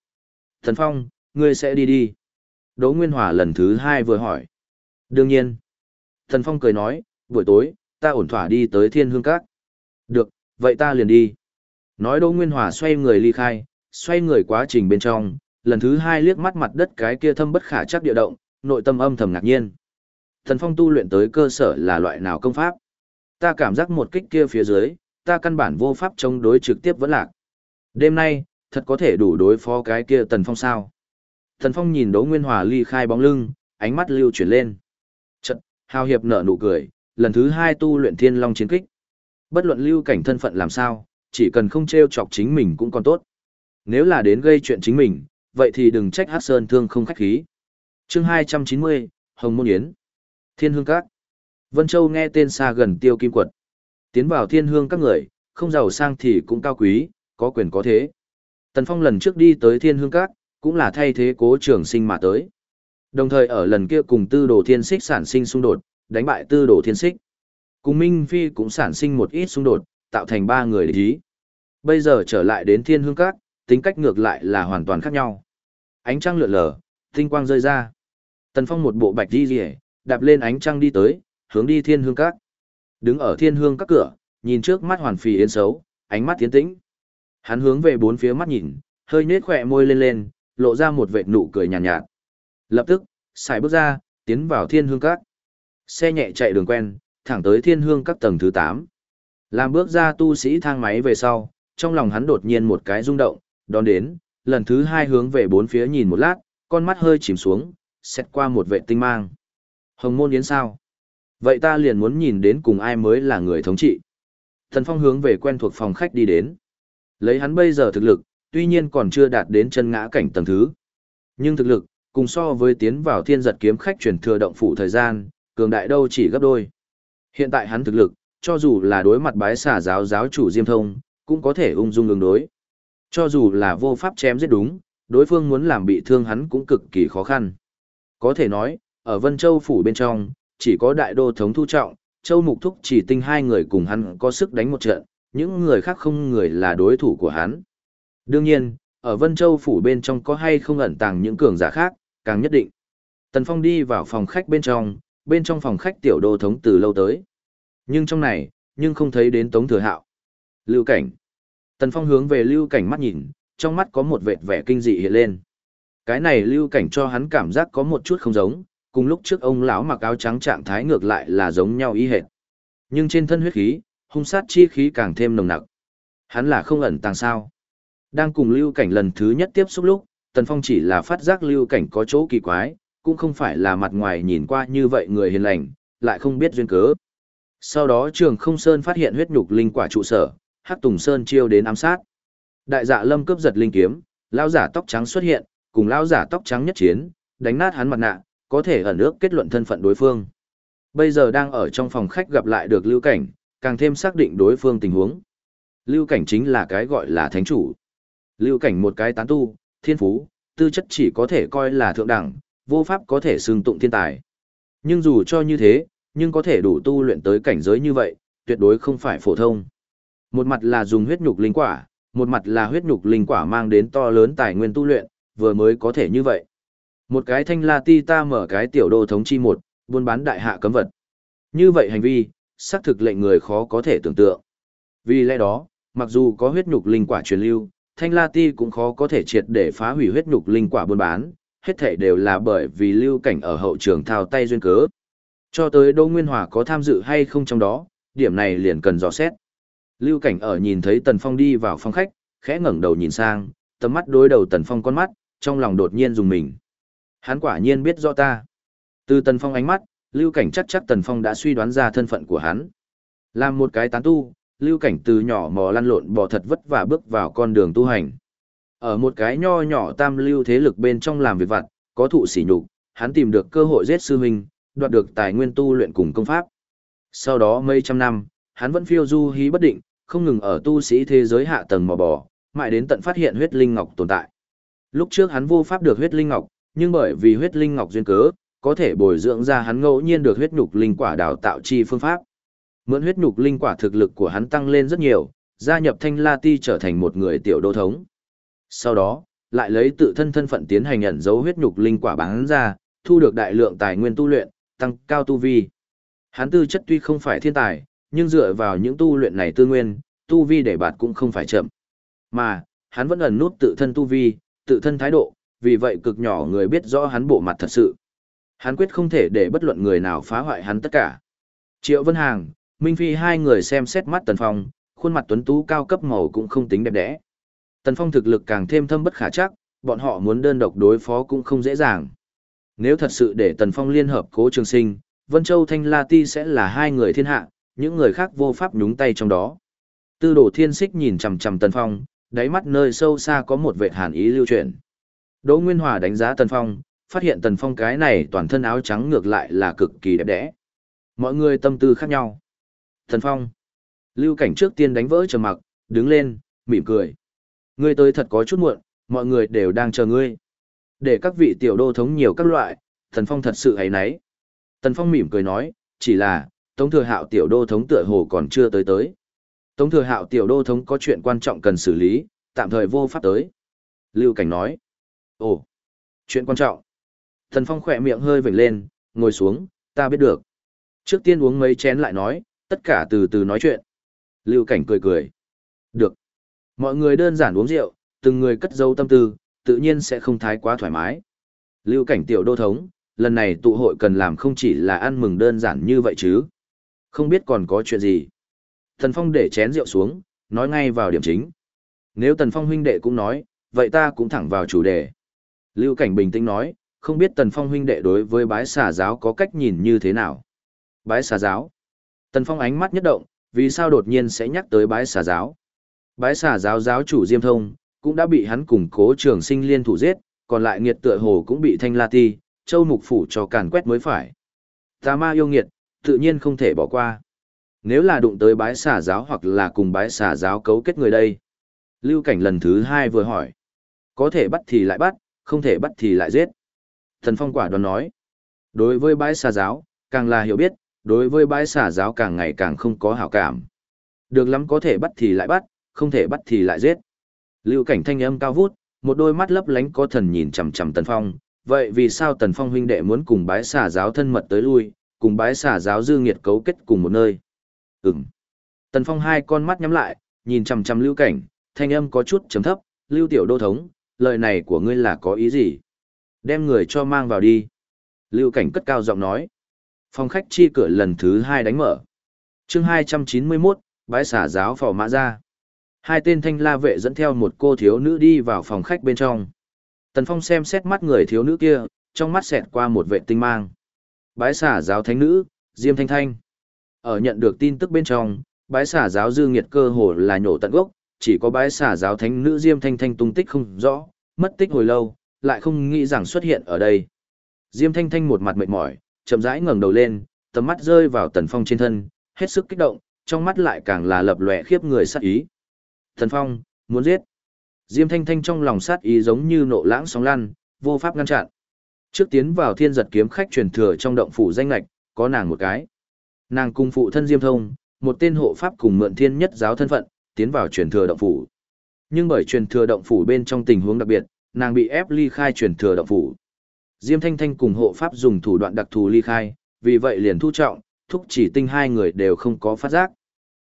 Thần Phong, ngươi sẽ đi đi. Đỗ Nguyên Hòa lần thứ hai vừa hỏi. Đương nhiên. Thần Phong cười nói, buổi tối, ta ổn thỏa đi tới thiên hương các. Được, vậy ta liền đi. Nói Đỗ Nguyên Hòa xoay người ly khai, xoay người quá trình bên trong, lần thứ hai liếc mắt mặt đất cái kia thâm bất khả chắc địa động, nội tâm âm thầm ngạc nhiên. Thần Phong tu luyện tới cơ sở là loại nào công pháp? Ta cảm giác một kích kia phía dưới, ta căn bản vô pháp chống đối trực tiếp vẫn lạc. Đêm nay, thật có thể đủ đối phó cái kia Tần Phong sao? Thần Phong nhìn Đỗ Nguyên Hòa ly khai bóng lưng, ánh mắt lưu chuyển lên. Chật, hào hiệp nở nụ cười, lần thứ hai tu luyện thiên long chiến kích. Bất luận lưu cảnh thân phận làm sao, chỉ cần không treo chọc chính mình cũng còn tốt. Nếu là đến gây chuyện chính mình, vậy thì đừng trách Hát Sơn thương không khách khí. chương 290, Hồng Môn Yến. Thiên Hương Các. Vân Châu nghe tên xa gần tiêu kim quật. Tiến vào thiên hương các người, không giàu sang thì cũng cao quý, có quyền có thế. Tần Phong lần trước đi tới thiên hương các, cũng là thay thế cố trường sinh mà tới. Đồng thời ở lần kia cùng tư đồ thiên xích sản sinh xung đột, đánh bại tư đồ thiên xích. Cùng Minh Phi cũng sản sinh một ít xung đột, tạo thành ba người địch ý. Bây giờ trở lại đến thiên hương các, tính cách ngược lại là hoàn toàn khác nhau. Ánh trăng lượn lờ, tinh quang rơi ra. Tần Phong một bộ bạch đi rỉ, đạp lên ánh trăng đi tới, hướng đi thiên hương các. Đứng ở thiên hương các cửa, nhìn trước mắt hoàn phì yên xấu, ánh mắt tiến tĩnh. Hắn hướng về bốn phía mắt nhìn, hơi nết khỏe môi lên lên, lộ ra một vệt nụ cười nhàn nhạt, nhạt. Lập tức, xài bước ra, tiến vào thiên hương các. Xe nhẹ chạy đường quen, thẳng tới thiên hương các tầng thứ 8. Làm bước ra tu sĩ thang máy về sau, trong lòng hắn đột nhiên một cái rung động, đón đến, lần thứ hai hướng về bốn phía nhìn một lát, con mắt hơi chìm xuống, xét qua một vệ tinh mang. Hồng môn yến sao? Vậy ta liền muốn nhìn đến cùng ai mới là người thống trị. Thần Phong hướng về quen thuộc phòng khách đi đến. Lấy hắn bây giờ thực lực, tuy nhiên còn chưa đạt đến chân ngã cảnh tầng thứ. Nhưng thực lực, cùng so với tiến vào thiên giật kiếm khách chuyển thừa động phủ thời gian, cường đại đâu chỉ gấp đôi. Hiện tại hắn thực lực, cho dù là đối mặt bái xả giáo giáo chủ Diêm Thông, cũng có thể ung dung ứng đối. Cho dù là vô pháp chém giết đúng, đối phương muốn làm bị thương hắn cũng cực kỳ khó khăn. Có thể nói, ở Vân Châu phủ bên trong, chỉ có đại đô thống thu trọng, Châu Mục Thúc chỉ tinh hai người cùng hắn có sức đánh một trận, những người khác không người là đối thủ của hắn. Đương nhiên, ở Vân Châu phủ bên trong có hay không ẩn tàng những cường giả khác, càng nhất định. Tần Phong đi vào phòng khách bên trong, bên trong phòng khách tiểu đô thống từ lâu tới. Nhưng trong này, nhưng không thấy đến Tống Thừa Hạo. Lưu Cảnh. Tần Phong hướng về Lưu Cảnh mắt nhìn, trong mắt có một vệt vẻ kinh dị hiện lên. Cái này Lưu Cảnh cho hắn cảm giác có một chút không giống, cùng lúc trước ông lão mặc áo trắng trạng thái ngược lại là giống nhau ý hệt. Nhưng trên thân huyết khí, hung sát chi khí càng thêm nồng nặc. Hắn là không ẩn tàng sao. Đang cùng lưu cảnh lần thứ nhất tiếp xúc lúc, Tần Phong chỉ là phát giác lưu cảnh có chỗ kỳ quái, cũng không phải là mặt ngoài nhìn qua như vậy người hiền lành, lại không biết duyên cớ. Sau đó trường không sơn phát hiện huyết nhục linh quả trụ sở, hắc tùng sơn chiêu đến ám sát. Đại dạ lâm cướp giật linh kiếm, lão giả tóc trắng xuất hiện, cùng lão giả tóc trắng nhất chiến, đánh nát hắn mặt nạ, có thể ẩn ước kết luận thân phận đối phương. Bây giờ đang ở trong phòng khách gặp lại được Lưu Cảnh, càng thêm xác định đối phương tình huống. Lưu Cảnh chính là cái gọi là thánh chủ. Lưu Cảnh một cái tán tu, thiên phú, tư chất chỉ có thể coi là thượng đẳng, vô pháp có thể xưng tụng thiên tài. Nhưng dù cho như thế, nhưng có thể đủ tu luyện tới cảnh giới như vậy, tuyệt đối không phải phổ thông. Một mặt là dùng huyết nhục linh quả, một mặt là huyết nhục linh quả mang đến to lớn tài nguyên tu luyện, vừa mới có thể như vậy. Một cái thanh la ti ta mở cái tiểu đô thống chi một, buôn bán đại hạ cấm vật. Như vậy hành vi, xác thực lệnh người khó có thể tưởng tượng. Vì lẽ đó, mặc dù có huyết nhục linh quả truyền lưu, thanh la ti cũng khó có thể triệt để phá hủy huyết nhục linh quả buôn bán, hết thể đều là bởi vì lưu cảnh ở hậu trường thao tay duyên cớ. Cho tới Đỗ Nguyên Hòa có tham dự hay không trong đó, điểm này liền cần dò xét. Lưu cảnh ở nhìn thấy Tần Phong đi vào phòng khách, khẽ ngẩng đầu nhìn sang, tầm mắt đối đầu Tần Phong con mắt, trong lòng đột nhiên dùng mình. Hắn quả nhiên biết rõ ta. Từ Tần Phong ánh mắt, Lưu Cảnh chắc chắc Tần Phong đã suy đoán ra thân phận của hắn. Làm một cái tán tu, Lưu Cảnh từ nhỏ mò lăn lộn bò thật vất vả bước vào con đường tu hành. Ở một cái nho nhỏ tam lưu thế lực bên trong làm việc vặt, có thụ sỉ nhục, hắn tìm được cơ hội giết sư huynh, đoạt được tài nguyên tu luyện cùng công pháp. Sau đó mấy trăm năm, hắn vẫn phiêu du hí bất định, không ngừng ở tu sĩ thế giới hạ tầng mò bò, mãi đến tận phát hiện huyết linh ngọc tồn tại. Lúc trước hắn vô pháp được huyết linh ngọc, nhưng bởi vì huyết linh ngọc duyên cớ, có thể bồi dưỡng ra hắn ngẫu nhiên được huyết nhục linh quả đào tạo chi phương pháp. Mượn huyết nhục linh quả thực lực của hắn tăng lên rất nhiều, gia nhập Thanh La Ti trở thành một người tiểu đô thống. Sau đó, lại lấy tự thân thân phận tiến hành ẩn dấu huyết nhục linh quả bán ra, thu được đại lượng tài nguyên tu luyện, tăng cao tu vi. Hắn tư chất tuy không phải thiên tài, nhưng dựa vào những tu luyện này tư nguyên, tu vi để bạt cũng không phải chậm. Mà, hắn vẫn ẩn nút tự thân tu vi, tự thân thái độ, vì vậy cực nhỏ người biết rõ hắn bộ mặt thật sự. Hắn quyết không thể để bất luận người nào phá hoại hắn tất cả. Triệu Vân Hàng, Minh Phi hai người xem xét mắt Tần Phong, khuôn mặt tuấn tú cao cấp màu cũng không tính đẹp đẽ. Tần Phong thực lực càng thêm thâm bất khả chắc, bọn họ muốn đơn độc đối phó cũng không dễ dàng. Nếu thật sự để Tần Phong liên hợp Cố Trường Sinh, Vân Châu Thanh La Ti sẽ là hai người thiên hạ, những người khác vô pháp nhúng tay trong đó. Tư đồ thiên xích nhìn chằm chằm Tần Phong, đáy mắt nơi sâu xa có một vệt hàn ý lưu chuyển. Đỗ Nguyên Hòa đánh giá Tần Phong, phát hiện Tần Phong cái này toàn thân áo trắng ngược lại là cực kỳ đẹp đẽ. Mọi người tâm tư khác nhau. Tần Phong. Lưu cảnh trước tiên đánh vỡ trầm mặc, đứng lên, mỉm cười. Ngươi tới thật có chút muộn, mọi người đều đang chờ ngươi. Để các vị tiểu đô thống nhiều các loại, Tần Phong thật sự hãy nấy. Tần Phong mỉm cười nói, chỉ là, Tống Thừa Hạo tiểu đô thống tựa hồ còn chưa tới tới. Tống Thừa Hạo tiểu đô thống có chuyện quan trọng cần xử lý, tạm thời vô pháp tới. Lưu Cảnh nói, ồ, chuyện quan trọng. Tần Phong khỏe miệng hơi vểnh lên, ngồi xuống, ta biết được. Trước tiên uống mấy chén lại nói, tất cả từ từ nói chuyện. Lưu Cảnh cười cười. Được. Mọi người đơn giản uống rượu, từng người cất dấu tâm tư, tự nhiên sẽ không thái quá thoải mái. Lưu Cảnh tiểu đô thống, lần này tụ hội cần làm không chỉ là ăn mừng đơn giản như vậy chứ. Không biết còn có chuyện gì. Tần Phong để chén rượu xuống, nói ngay vào điểm chính. Nếu Tần Phong huynh đệ cũng nói, vậy ta cũng thẳng vào chủ đề. Lưu Cảnh bình tĩnh nói, không biết Tần Phong huynh đệ đối với bái xà giáo có cách nhìn như thế nào. Bái xà giáo. Tần Phong ánh mắt nhất động, vì sao đột nhiên sẽ nhắc tới bái xà giáo. Bái xà giáo giáo chủ Diêm Thông, cũng đã bị hắn củng cố trường sinh liên thủ giết, còn lại nghiệt tựa hồ cũng bị thanh la ti, châu mục phủ cho càn quét mới phải. Tà ma yêu nghiệt, tự nhiên không thể bỏ qua. Nếu là đụng tới bái xà giáo hoặc là cùng bái xà giáo cấu kết người đây. Lưu cảnh lần thứ hai vừa hỏi. Có thể bắt thì lại bắt, không thể bắt thì lại giết. Thần phong quả đoán nói. Đối với bái xà giáo, càng là hiểu biết, đối với bái xà giáo càng ngày càng không có hảo cảm. Được lắm có thể bắt thì lại bắt, không thể bắt thì lại giết. Lưu cảnh thanh âm cao vút, một đôi mắt lấp lánh có thần nhìn chằm chằm Tần Phong, vậy vì sao Tần Phong huynh đệ muốn cùng bái xà giáo thân mật tới lui, cùng bái xà giáo dư nghiệt cấu kết cùng một nơi? Ừm. Tần Phong hai con mắt nhắm lại, nhìn chằm chằm Lưu cảnh, thanh âm có chút trầm thấp, Lưu tiểu đô thống, lời này của ngươi là có ý gì? Đem người cho mang vào đi. Lưu cảnh cất cao giọng nói. Phòng khách chi cửa lần thứ hai đánh mở. chương 291, bái xả giáo phò mã ra. Hai tên thanh la vệ dẫn theo một cô thiếu nữ đi vào phòng khách bên trong. Tần Phong xem xét mắt người thiếu nữ kia, trong mắt xẹt qua một vệ tinh mang. Bái xả giáo thánh nữ, Diêm Thanh Thanh. Ở nhận được tin tức bên trong, bái xả giáo dư nghiệt cơ hồ là nhổ tận gốc, chỉ có bái xả giáo thánh nữ Diêm Thanh Thanh tung tích không rõ, mất tích hồi lâu, lại không nghĩ rằng xuất hiện ở đây. Diêm Thanh Thanh một mặt mệt mỏi, chậm rãi ngẩng đầu lên, tầm mắt rơi vào Tần Phong trên thân, hết sức kích động, trong mắt lại càng là lập lòe khiếp người sát ý. Thần Phong, muốn giết. Diêm Thanh Thanh trong lòng sát ý giống như nộ lãng sóng lăn, vô pháp ngăn chặn. Trước tiến vào thiên giật kiếm khách truyền thừa trong động phủ danh lạch, có nàng một cái. Nàng cung phụ thân Diêm Thông, một tên hộ pháp cùng mượn thiên nhất giáo thân phận, tiến vào truyền thừa động phủ. Nhưng bởi truyền thừa động phủ bên trong tình huống đặc biệt, nàng bị ép ly khai truyền thừa động phủ. Diêm Thanh Thanh cùng hộ pháp dùng thủ đoạn đặc thù ly khai, vì vậy liền thu trọng, thúc chỉ tinh hai người đều không có phát giác.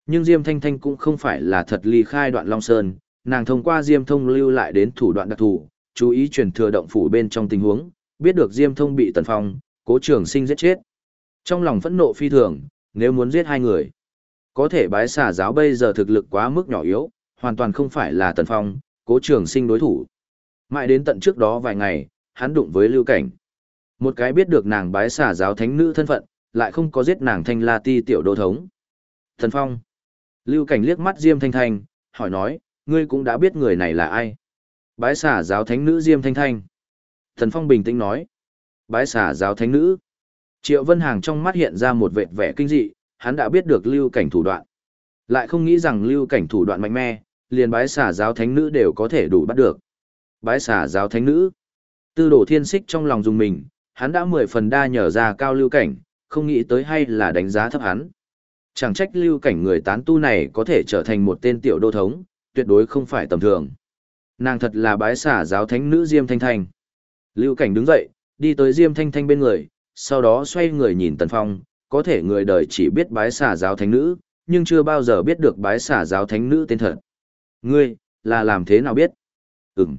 Nhưng Diêm Thanh Thanh cũng không phải là thật ly khai đoạn Long Sơn, nàng thông qua Diêm Thông lưu lại đến thủ đoạn đặc thù, chú ý truyền thừa động phủ bên trong tình huống, biết được Diêm Thông bị Tần Phong, Cố Trường Sinh giết chết. Trong lòng phẫn nộ phi thường, nếu muốn giết hai người, có thể bái xả giáo bây giờ thực lực quá mức nhỏ yếu, hoàn toàn không phải là Tần Phong, Cố Trường Sinh đối thủ. Mãi đến tận trước đó vài ngày, hắn đụng với Lưu Cảnh. Một cái biết được nàng bái xả giáo thánh nữ thân phận, lại không có giết nàng thanh la ti tiểu đô thống. Thần Phong. Lưu Cảnh liếc mắt Diêm Thanh Thanh, hỏi nói, ngươi cũng đã biết người này là ai. Bái xả giáo thánh nữ Diêm Thanh Thanh. Thần Phong bình tĩnh nói. Bái xả giáo thánh nữ. Triệu Vân Hàng trong mắt hiện ra một vệt vẻ kinh dị, hắn đã biết được lưu cảnh thủ đoạn. Lại không nghĩ rằng lưu cảnh thủ đoạn mạnh mẽ, liền bái xả giáo thánh nữ đều có thể đủ bắt được. Bái xả giáo thánh nữ. Tư đổ thiên xích trong lòng dùng mình, hắn đã mười phần đa nhờ ra cao lưu cảnh, không nghĩ tới hay là đánh giá thấp hắn. Chẳng trách lưu cảnh người tán tu này có thể trở thành một tên tiểu đô thống, tuyệt đối không phải tầm thường. Nàng thật là bái xả giáo thánh nữ Diêm Thanh Thanh. Lưu cảnh đứng dậy, đi tới Diêm Thanh Thanh bên người, sau đó xoay người nhìn Tần Phong, có thể người đời chỉ biết bái xả giáo thánh nữ, nhưng chưa bao giờ biết được bái xả giáo thánh nữ tên thật. Ngươi, là làm thế nào biết? Ừm.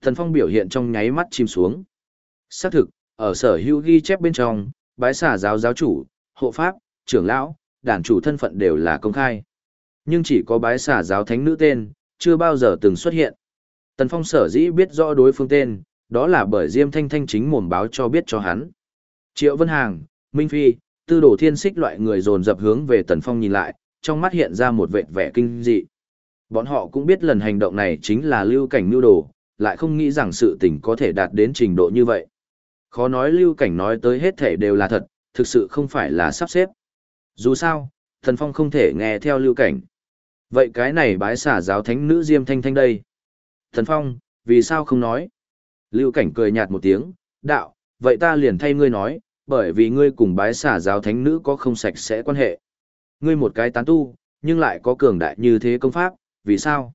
Tần Phong biểu hiện trong nháy mắt chìm xuống. Xác thực, ở sở hữu ghi chép bên trong, bái xả giáo giáo chủ, hộ pháp, trưởng lão, đàn chủ thân phận đều là công khai. Nhưng chỉ có bái xả giáo thánh nữ tên, chưa bao giờ từng xuất hiện. Tần Phong sở dĩ biết rõ đối phương tên, đó là bởi Diêm Thanh Thanh chính mồm báo cho biết cho hắn. Triệu Vân Hàng, Minh Phi, tư đồ thiên xích loại người dồn dập hướng về Tần Phong nhìn lại, trong mắt hiện ra một vệt vẻ kinh dị. Bọn họ cũng biết lần hành động này chính là lưu cảnh nưu đồ, lại không nghĩ rằng sự tình có thể đạt đến trình độ như vậy. Khó nói lưu cảnh nói tới hết thể đều là thật, thực sự không phải là sắp xếp. Dù sao, Thần Phong không thể nghe theo lưu cảnh. Vậy cái này bái xả giáo thánh nữ Diêm Thanh Thanh đây. Thần Phong, vì sao không nói? Lưu cảnh cười nhạt một tiếng, đạo, vậy ta liền thay ngươi nói, bởi vì ngươi cùng bái xả giáo thánh nữ có không sạch sẽ quan hệ. Ngươi một cái tán tu, nhưng lại có cường đại như thế công pháp, vì sao?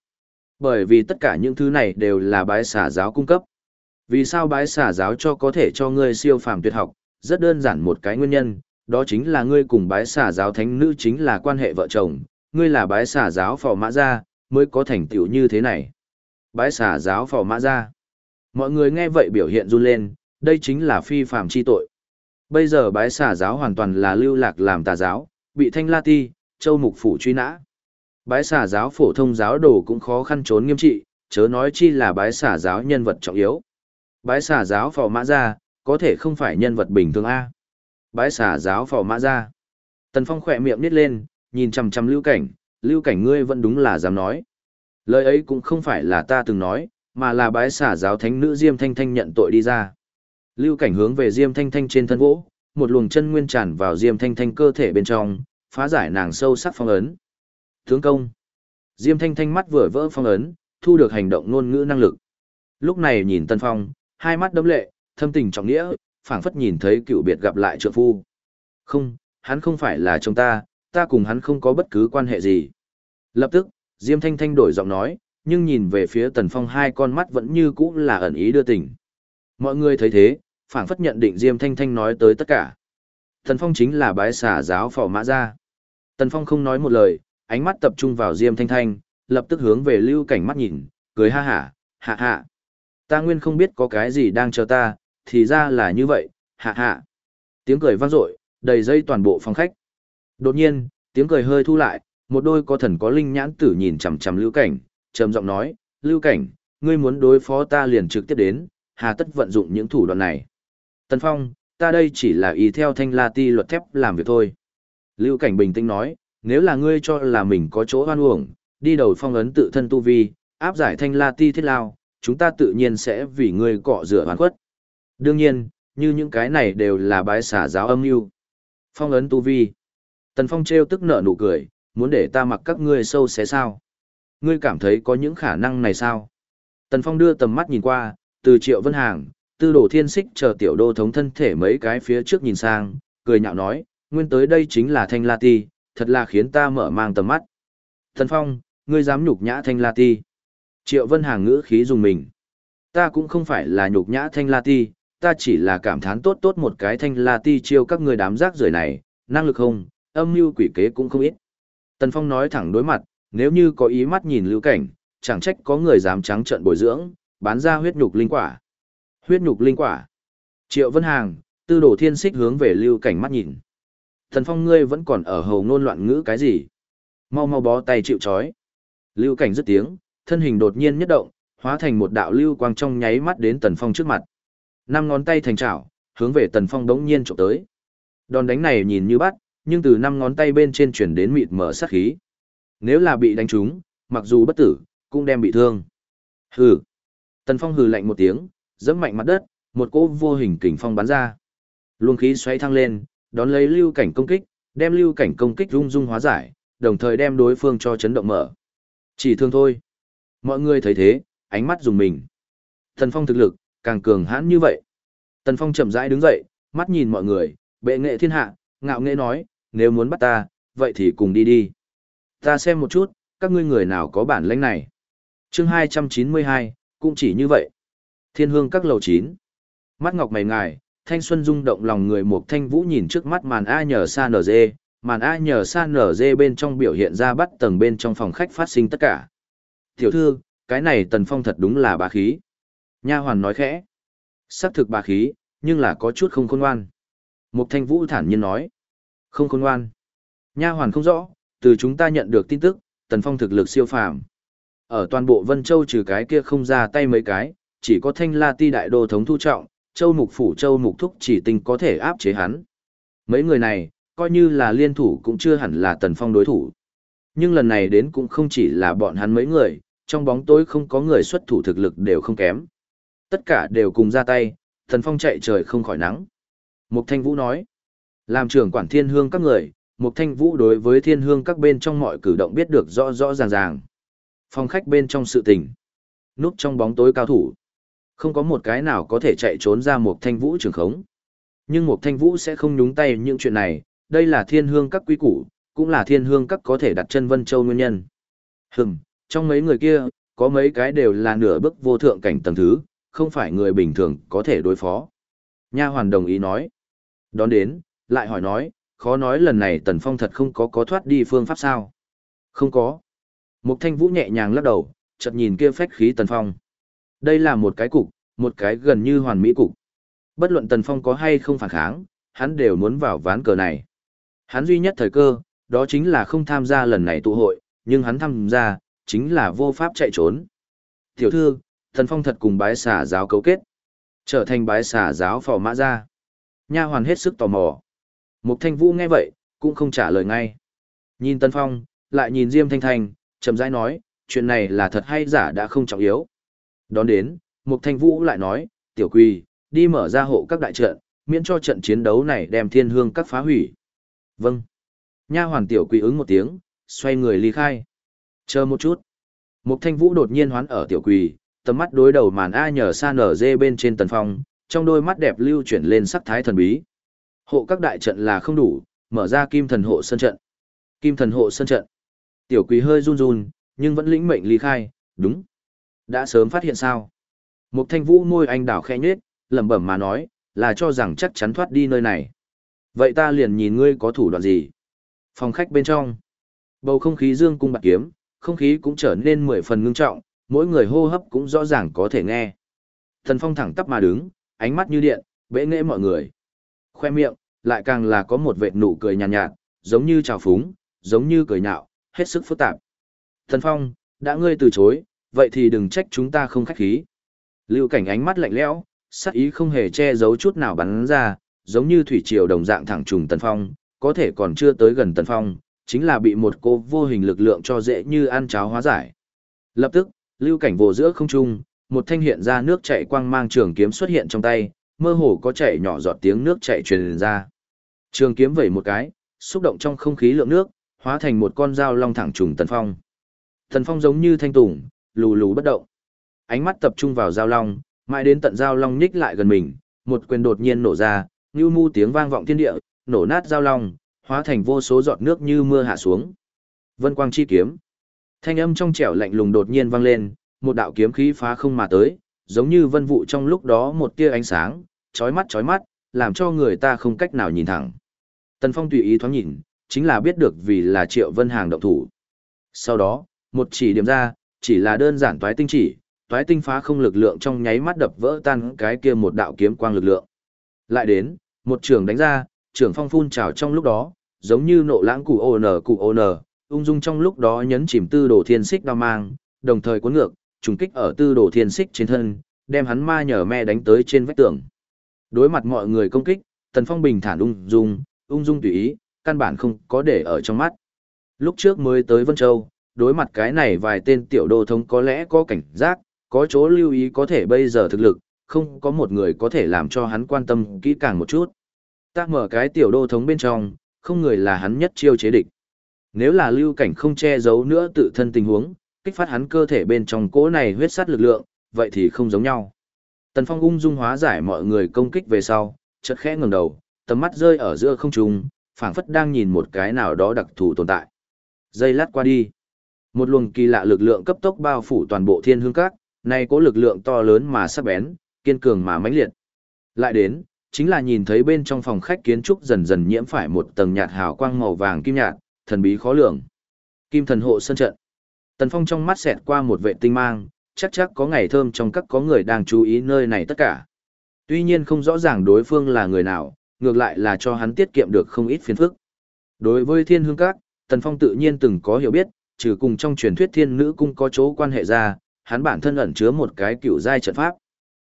Bởi vì tất cả những thứ này đều là bái xả giáo cung cấp. Vì sao bái xả giáo cho có thể cho ngươi siêu phàm tuyệt học? Rất đơn giản một cái nguyên nhân, đó chính là ngươi cùng bái xả giáo thánh nữ chính là quan hệ vợ chồng, ngươi là bái xả giáo phò mã gia, mới có thành tựu như thế này. Bái xả giáo phò mã gia. Mọi người nghe vậy biểu hiện run lên, đây chính là phi phạm chi tội. Bây giờ bái xả giáo hoàn toàn là lưu lạc làm tà giáo, bị thanh la ti, châu mục phủ truy nã. Bái xả giáo phổ thông giáo đồ cũng khó khăn trốn nghiêm trị, chớ nói chi là bái xả giáo nhân vật trọng yếu. Bái xả giáo phò mã gia, có thể không phải nhân vật bình thường A. Bái xả giáo phò mã ra Tần Phong khỏe miệng nít lên, nhìn chằm chằm lưu cảnh, lưu cảnh ngươi vẫn đúng là dám nói. Lời ấy cũng không phải là ta từng nói, mà là bái xả giáo thánh nữ Diêm Thanh Thanh nhận tội đi ra. Lưu cảnh hướng về Diêm Thanh Thanh trên thân gỗ một luồng chân nguyên tràn vào Diêm Thanh Thanh cơ thể bên trong, phá giải nàng sâu sắc phong ấn. Tướng công. Diêm Thanh Thanh mắt vừa vỡ phong ấn, thu được hành động ngôn ngữ năng lực. Lúc này nhìn Tân Phong, hai mắt đấm lệ, thâm tình trọng nghĩa, phảng phất nhìn thấy cựu biệt gặp lại trượng phu. Không, hắn không phải là chồng ta, ta cùng hắn không có bất cứ quan hệ gì. Lập tức, Diêm Thanh Thanh đổi giọng nói, nhưng nhìn về phía Tần Phong hai con mắt vẫn như cũ là ẩn ý đưa tình. Mọi người thấy thế, phảng phất nhận định Diêm Thanh Thanh nói tới tất cả. Tần Phong chính là bái xả giáo phò mã ra. Tần Phong không nói một lời, ánh mắt tập trung vào Diêm Thanh Thanh, lập tức hướng về lưu cảnh mắt nhìn, cười ha hả, hạ hạ. Ta nguyên không biết có cái gì đang chờ ta, thì ra là như vậy, hạ hạ. Tiếng cười vang dội, đầy dây toàn bộ phòng khách. Đột nhiên, tiếng cười hơi thu lại, một đôi có thần có linh nhãn tử nhìn chằm chằm lưu cảnh, trầm giọng nói, lưu cảnh, ngươi muốn đối phó ta liền trực tiếp đến, hà tất vận dụng những thủ đoạn này. Tần Phong, ta đây chỉ là ý theo thanh la ti luật thép làm việc thôi. Lưu cảnh bình tĩnh nói, nếu là ngươi cho là mình có chỗ hoan uổng, đi đầu phong ấn tự thân tu vi, áp giải thanh la ti thiết lao, chúng ta tự nhiên sẽ vì ngươi cọ rửa hoàn khuất. Đương nhiên, như những cái này đều là bái xả giáo âm mưu Phong ấn tu vi. Tần Phong trêu tức nở nụ cười, muốn để ta mặc các ngươi sâu xé sao? Ngươi cảm thấy có những khả năng này sao? Tần Phong đưa tầm mắt nhìn qua, từ Triệu Vân Hàng, tư đồ thiên xích chờ tiểu đô thống thân thể mấy cái phía trước nhìn sang, cười nhạo nói, nguyên tới đây chính là Thanh La Ti, thật là khiến ta mở mang tầm mắt. Tần Phong, ngươi dám nhục nhã Thanh La Ti. Triệu Vân Hàng ngữ khí dùng mình. Ta cũng không phải là nhục nhã Thanh La Ti, ta chỉ là cảm thán tốt tốt một cái Thanh La Ti chiêu các người đám rác rưởi này, năng lực không, âm mưu quỷ kế cũng không ít. Tần Phong nói thẳng đối mặt, nếu như có ý mắt nhìn lưu cảnh, chẳng trách có người dám trắng trợn bồi dưỡng, bán ra huyết nhục linh quả. Huyết nhục linh quả. Triệu Vân Hàng, tư đồ thiên xích hướng về lưu cảnh mắt nhìn. Tần Phong ngươi vẫn còn ở hầu ngôn loạn ngữ cái gì? Mau mau bó tay chịu chói. Lưu cảnh dứt tiếng, thân hình đột nhiên nhất động, hóa thành một đạo lưu quang trong nháy mắt đến Tần Phong trước mặt. Năm ngón tay thành chảo, hướng về Tần Phong đống nhiên chụp tới. Đòn đánh này nhìn như bắt, nhưng từ năm ngón tay bên trên chuyển đến mịt mở sát khí. Nếu là bị đánh trúng, mặc dù bất tử, cũng đem bị thương. Hừ. Tần Phong hừ lạnh một tiếng, giẫm mạnh mặt đất, một cỗ vô hình kình phong bắn ra. Luồng khí xoay thăng lên, đón lấy lưu cảnh công kích, đem lưu cảnh công kích rung rung hóa giải, đồng thời đem đối phương cho chấn động mở. Chỉ thương thôi. Mọi người thấy thế, ánh mắt dùng mình. Tần Phong thực lực, càng cường hãn như vậy. Tần Phong chậm rãi đứng dậy, mắt nhìn mọi người, bệ nghệ thiên hạ, ngạo nghệ nói, nếu muốn bắt ta, vậy thì cùng đi đi. Ta xem một chút, các ngươi người nào có bản lĩnh này. chương 292, cũng chỉ như vậy. Thiên hương các lầu 9. Mắt ngọc mày ngài, thanh xuân rung động lòng người một thanh vũ nhìn trước mắt màn A nhờ sa nở dê, màn A nhờ sa nở dê bên trong biểu hiện ra bắt tầng bên trong phòng khách phát sinh tất cả. Tiểu thư, cái này tần phong thật đúng là bá khí. Nha hoàn nói khẽ. Sắc thực bà khí, nhưng là có chút không khôn ngoan. Mục thanh vũ thản nhiên nói. Không khôn ngoan. Nha hoàn không rõ, từ chúng ta nhận được tin tức, tần phong thực lực siêu phàm. Ở toàn bộ Vân Châu trừ cái kia không ra tay mấy cái, chỉ có thanh la ti đại đô thống thu trọng, châu mục phủ châu mục thúc chỉ tình có thể áp chế hắn. Mấy người này, coi như là liên thủ cũng chưa hẳn là tần phong đối thủ. Nhưng lần này đến cũng không chỉ là bọn hắn mấy người, trong bóng tối không có người xuất thủ thực lực đều không kém. Tất cả đều cùng ra tay, thần phong chạy trời không khỏi nắng. Mục Thanh Vũ nói, làm trưởng quản thiên hương các người, Mục Thanh Vũ đối với thiên hương các bên trong mọi cử động biết được rõ rõ ràng ràng. Phòng khách bên trong sự tình, núp trong bóng tối cao thủ. Không có một cái nào có thể chạy trốn ra Mục Thanh Vũ trường khống. Nhưng Mục Thanh Vũ sẽ không nhúng tay những chuyện này, đây là thiên hương các quý củ, cũng là thiên hương các có thể đặt chân Vân Châu nguyên nhân. Hừm, trong mấy người kia, có mấy cái đều là nửa bước vô thượng cảnh tầng thứ, không phải người bình thường có thể đối phó. Nha hoàn đồng ý nói. Đón đến, lại hỏi nói, khó nói lần này Tần Phong thật không có có thoát đi phương pháp sao? Không có. Mục Thanh Vũ nhẹ nhàng lắc đầu, chợt nhìn kia phách khí Tần Phong. Đây là một cái cục, một cái gần như hoàn mỹ cục. Bất luận Tần Phong có hay không phản kháng, hắn đều muốn vào ván cờ này. Hắn duy nhất thời cơ, đó chính là không tham gia lần này tụ hội, nhưng hắn tham gia, chính là vô pháp chạy trốn. Tiểu thư, Thần Phong thật cùng bái xả giáo cấu kết. Trở thành bái xả giáo phò mã ra. Nha hoàn hết sức tò mò. Mục Thanh Vũ nghe vậy, cũng không trả lời ngay. Nhìn Tân Phong, lại nhìn Diêm Thanh Thanh, chậm rãi nói, chuyện này là thật hay giả đã không trọng yếu. Đón đến, Mục Thanh Vũ lại nói, tiểu quỳ, đi mở ra hộ các đại trận, miễn cho trận chiến đấu này đem thiên hương các phá hủy. Vâng. Nha hoàn tiểu quỳ ứng một tiếng, xoay người ly khai. Chờ một chút. Mục Thanh Vũ đột nhiên hoán ở tiểu quỳ, tầm mắt đối đầu màn A nhờ sa nở dê bên trên tần phong, trong đôi mắt đẹp lưu chuyển lên sắc thái thần bí. Hộ các đại trận là không đủ, mở ra kim thần hộ sân trận. Kim thần hộ sân trận. Tiểu quý hơi run run, nhưng vẫn lĩnh mệnh ly khai, đúng. Đã sớm phát hiện sao? Một thanh vũ môi anh đảo khẽ nhết, lẩm bẩm mà nói, là cho rằng chắc chắn thoát đi nơi này. Vậy ta liền nhìn ngươi có thủ đoạn gì? Phòng khách bên trong. Bầu không khí dương cung bạc kiếm, không khí cũng trở nên mười phần ngưng trọng, mỗi người hô hấp cũng rõ ràng có thể nghe. Thần Phong thẳng tắp mà đứng, ánh mắt như điện, bẽ nghệ mọi người. Khoe miệng, lại càng là có một vệt nụ cười nhàn nhạt, nhạt, giống như trào phúng, giống như cười nhạo, hết sức phức tạp. Thần Phong, đã ngươi từ chối, vậy thì đừng trách chúng ta không khách khí. Lưu cảnh ánh mắt lạnh lẽo, sắc ý không hề che giấu chút nào bắn ra, giống như thủy triều đồng dạng thẳng trùng Tần Phong, có thể còn chưa tới gần Tần Phong, chính là bị một cô vô hình lực lượng cho dễ như ăn cháo hóa giải. Lập tức, lưu cảnh vô giữa không trung, một thanh hiện ra nước chảy quang mang trường kiếm xuất hiện trong tay, mơ hồ có chảy nhỏ giọt tiếng nước chảy truyền ra. Trường kiếm vẩy một cái, xúc động trong không khí lượng nước, hóa thành một con dao long thẳng trùng Tần Phong. Tần Phong giống như thanh tùng, lù lù bất động. Ánh mắt tập trung vào dao long, mãi đến tận dao long nhích lại gần mình, một quyền đột nhiên nổ ra, như mu tiếng vang vọng thiên địa, nổ nát dao long, hóa thành vô số giọt nước như mưa hạ xuống. Vân quang chi kiếm. Thanh âm trong trẻo lạnh lùng đột nhiên vang lên, một đạo kiếm khí phá không mà tới, giống như vân vụ trong lúc đó một tia ánh sáng, chói mắt chói mắt, làm cho người ta không cách nào nhìn thẳng. Tần Phong tùy ý thoáng nhìn, chính là biết được vì là Triệu Vân Hàng động thủ. Sau đó, một chỉ điểm ra, chỉ là đơn giản toái tinh chỉ, toái tinh phá không lực lượng trong nháy mắt đập vỡ tan cái kia một đạo kiếm quang lực lượng. Lại đến, một trường đánh ra, trường phong phun trào trong lúc đó, giống như nộ lãng cụ ô nở cụ ô nở, ung dung trong lúc đó nhấn chìm tư đồ thiên xích đao mang, đồng thời cuốn ngược, trùng kích ở tư đồ thiên xích trên thân, đem hắn ma nhờ me đánh tới trên vách tường. Đối mặt mọi người công kích, Tần Phong bình thản ung dung, ung dung tùy ý, căn bản không có để ở trong mắt. Lúc trước mới tới Vân Châu, đối mặt cái này vài tên tiểu đô thống có lẽ có cảnh giác, có chỗ lưu ý có thể bây giờ thực lực, không có một người có thể làm cho hắn quan tâm kỹ càng một chút. Ta mở cái tiểu đô thống bên trong, không người là hắn nhất chiêu chế địch. Nếu là lưu cảnh không che giấu nữa tự thân tình huống, kích phát hắn cơ thể bên trong cỗ này huyết sát lực lượng, vậy thì không giống nhau. Tần Phong ung dung hóa giải mọi người công kích về sau, chợt khẽ ngẩng đầu, tầm mắt rơi ở giữa không trung, phảng phất đang nhìn một cái nào đó đặc thù tồn tại. Giây lát qua đi, một luồng kỳ lạ lực lượng cấp tốc bao phủ toàn bộ thiên hương các, này có lực lượng to lớn mà sắc bén, kiên cường mà mãnh liệt. Lại đến, chính là nhìn thấy bên trong phòng khách kiến trúc dần dần nhiễm phải một tầng nhạt hào quang màu vàng kim nhạt, thần bí khó lường. Kim thần hộ sân trận. Tần Phong trong mắt xẹt qua một vệ tinh mang, chắc chắc có ngày thơm trong các có người đang chú ý nơi này tất cả. Tuy nhiên không rõ ràng đối phương là người nào, ngược lại là cho hắn tiết kiệm được không ít phiền phức. Đối với thiên hương các, Tần Phong tự nhiên từng có hiểu biết, trừ cùng trong truyền thuyết thiên nữ cung có chỗ quan hệ ra, hắn bản thân ẩn chứa một cái cựu giai trận pháp.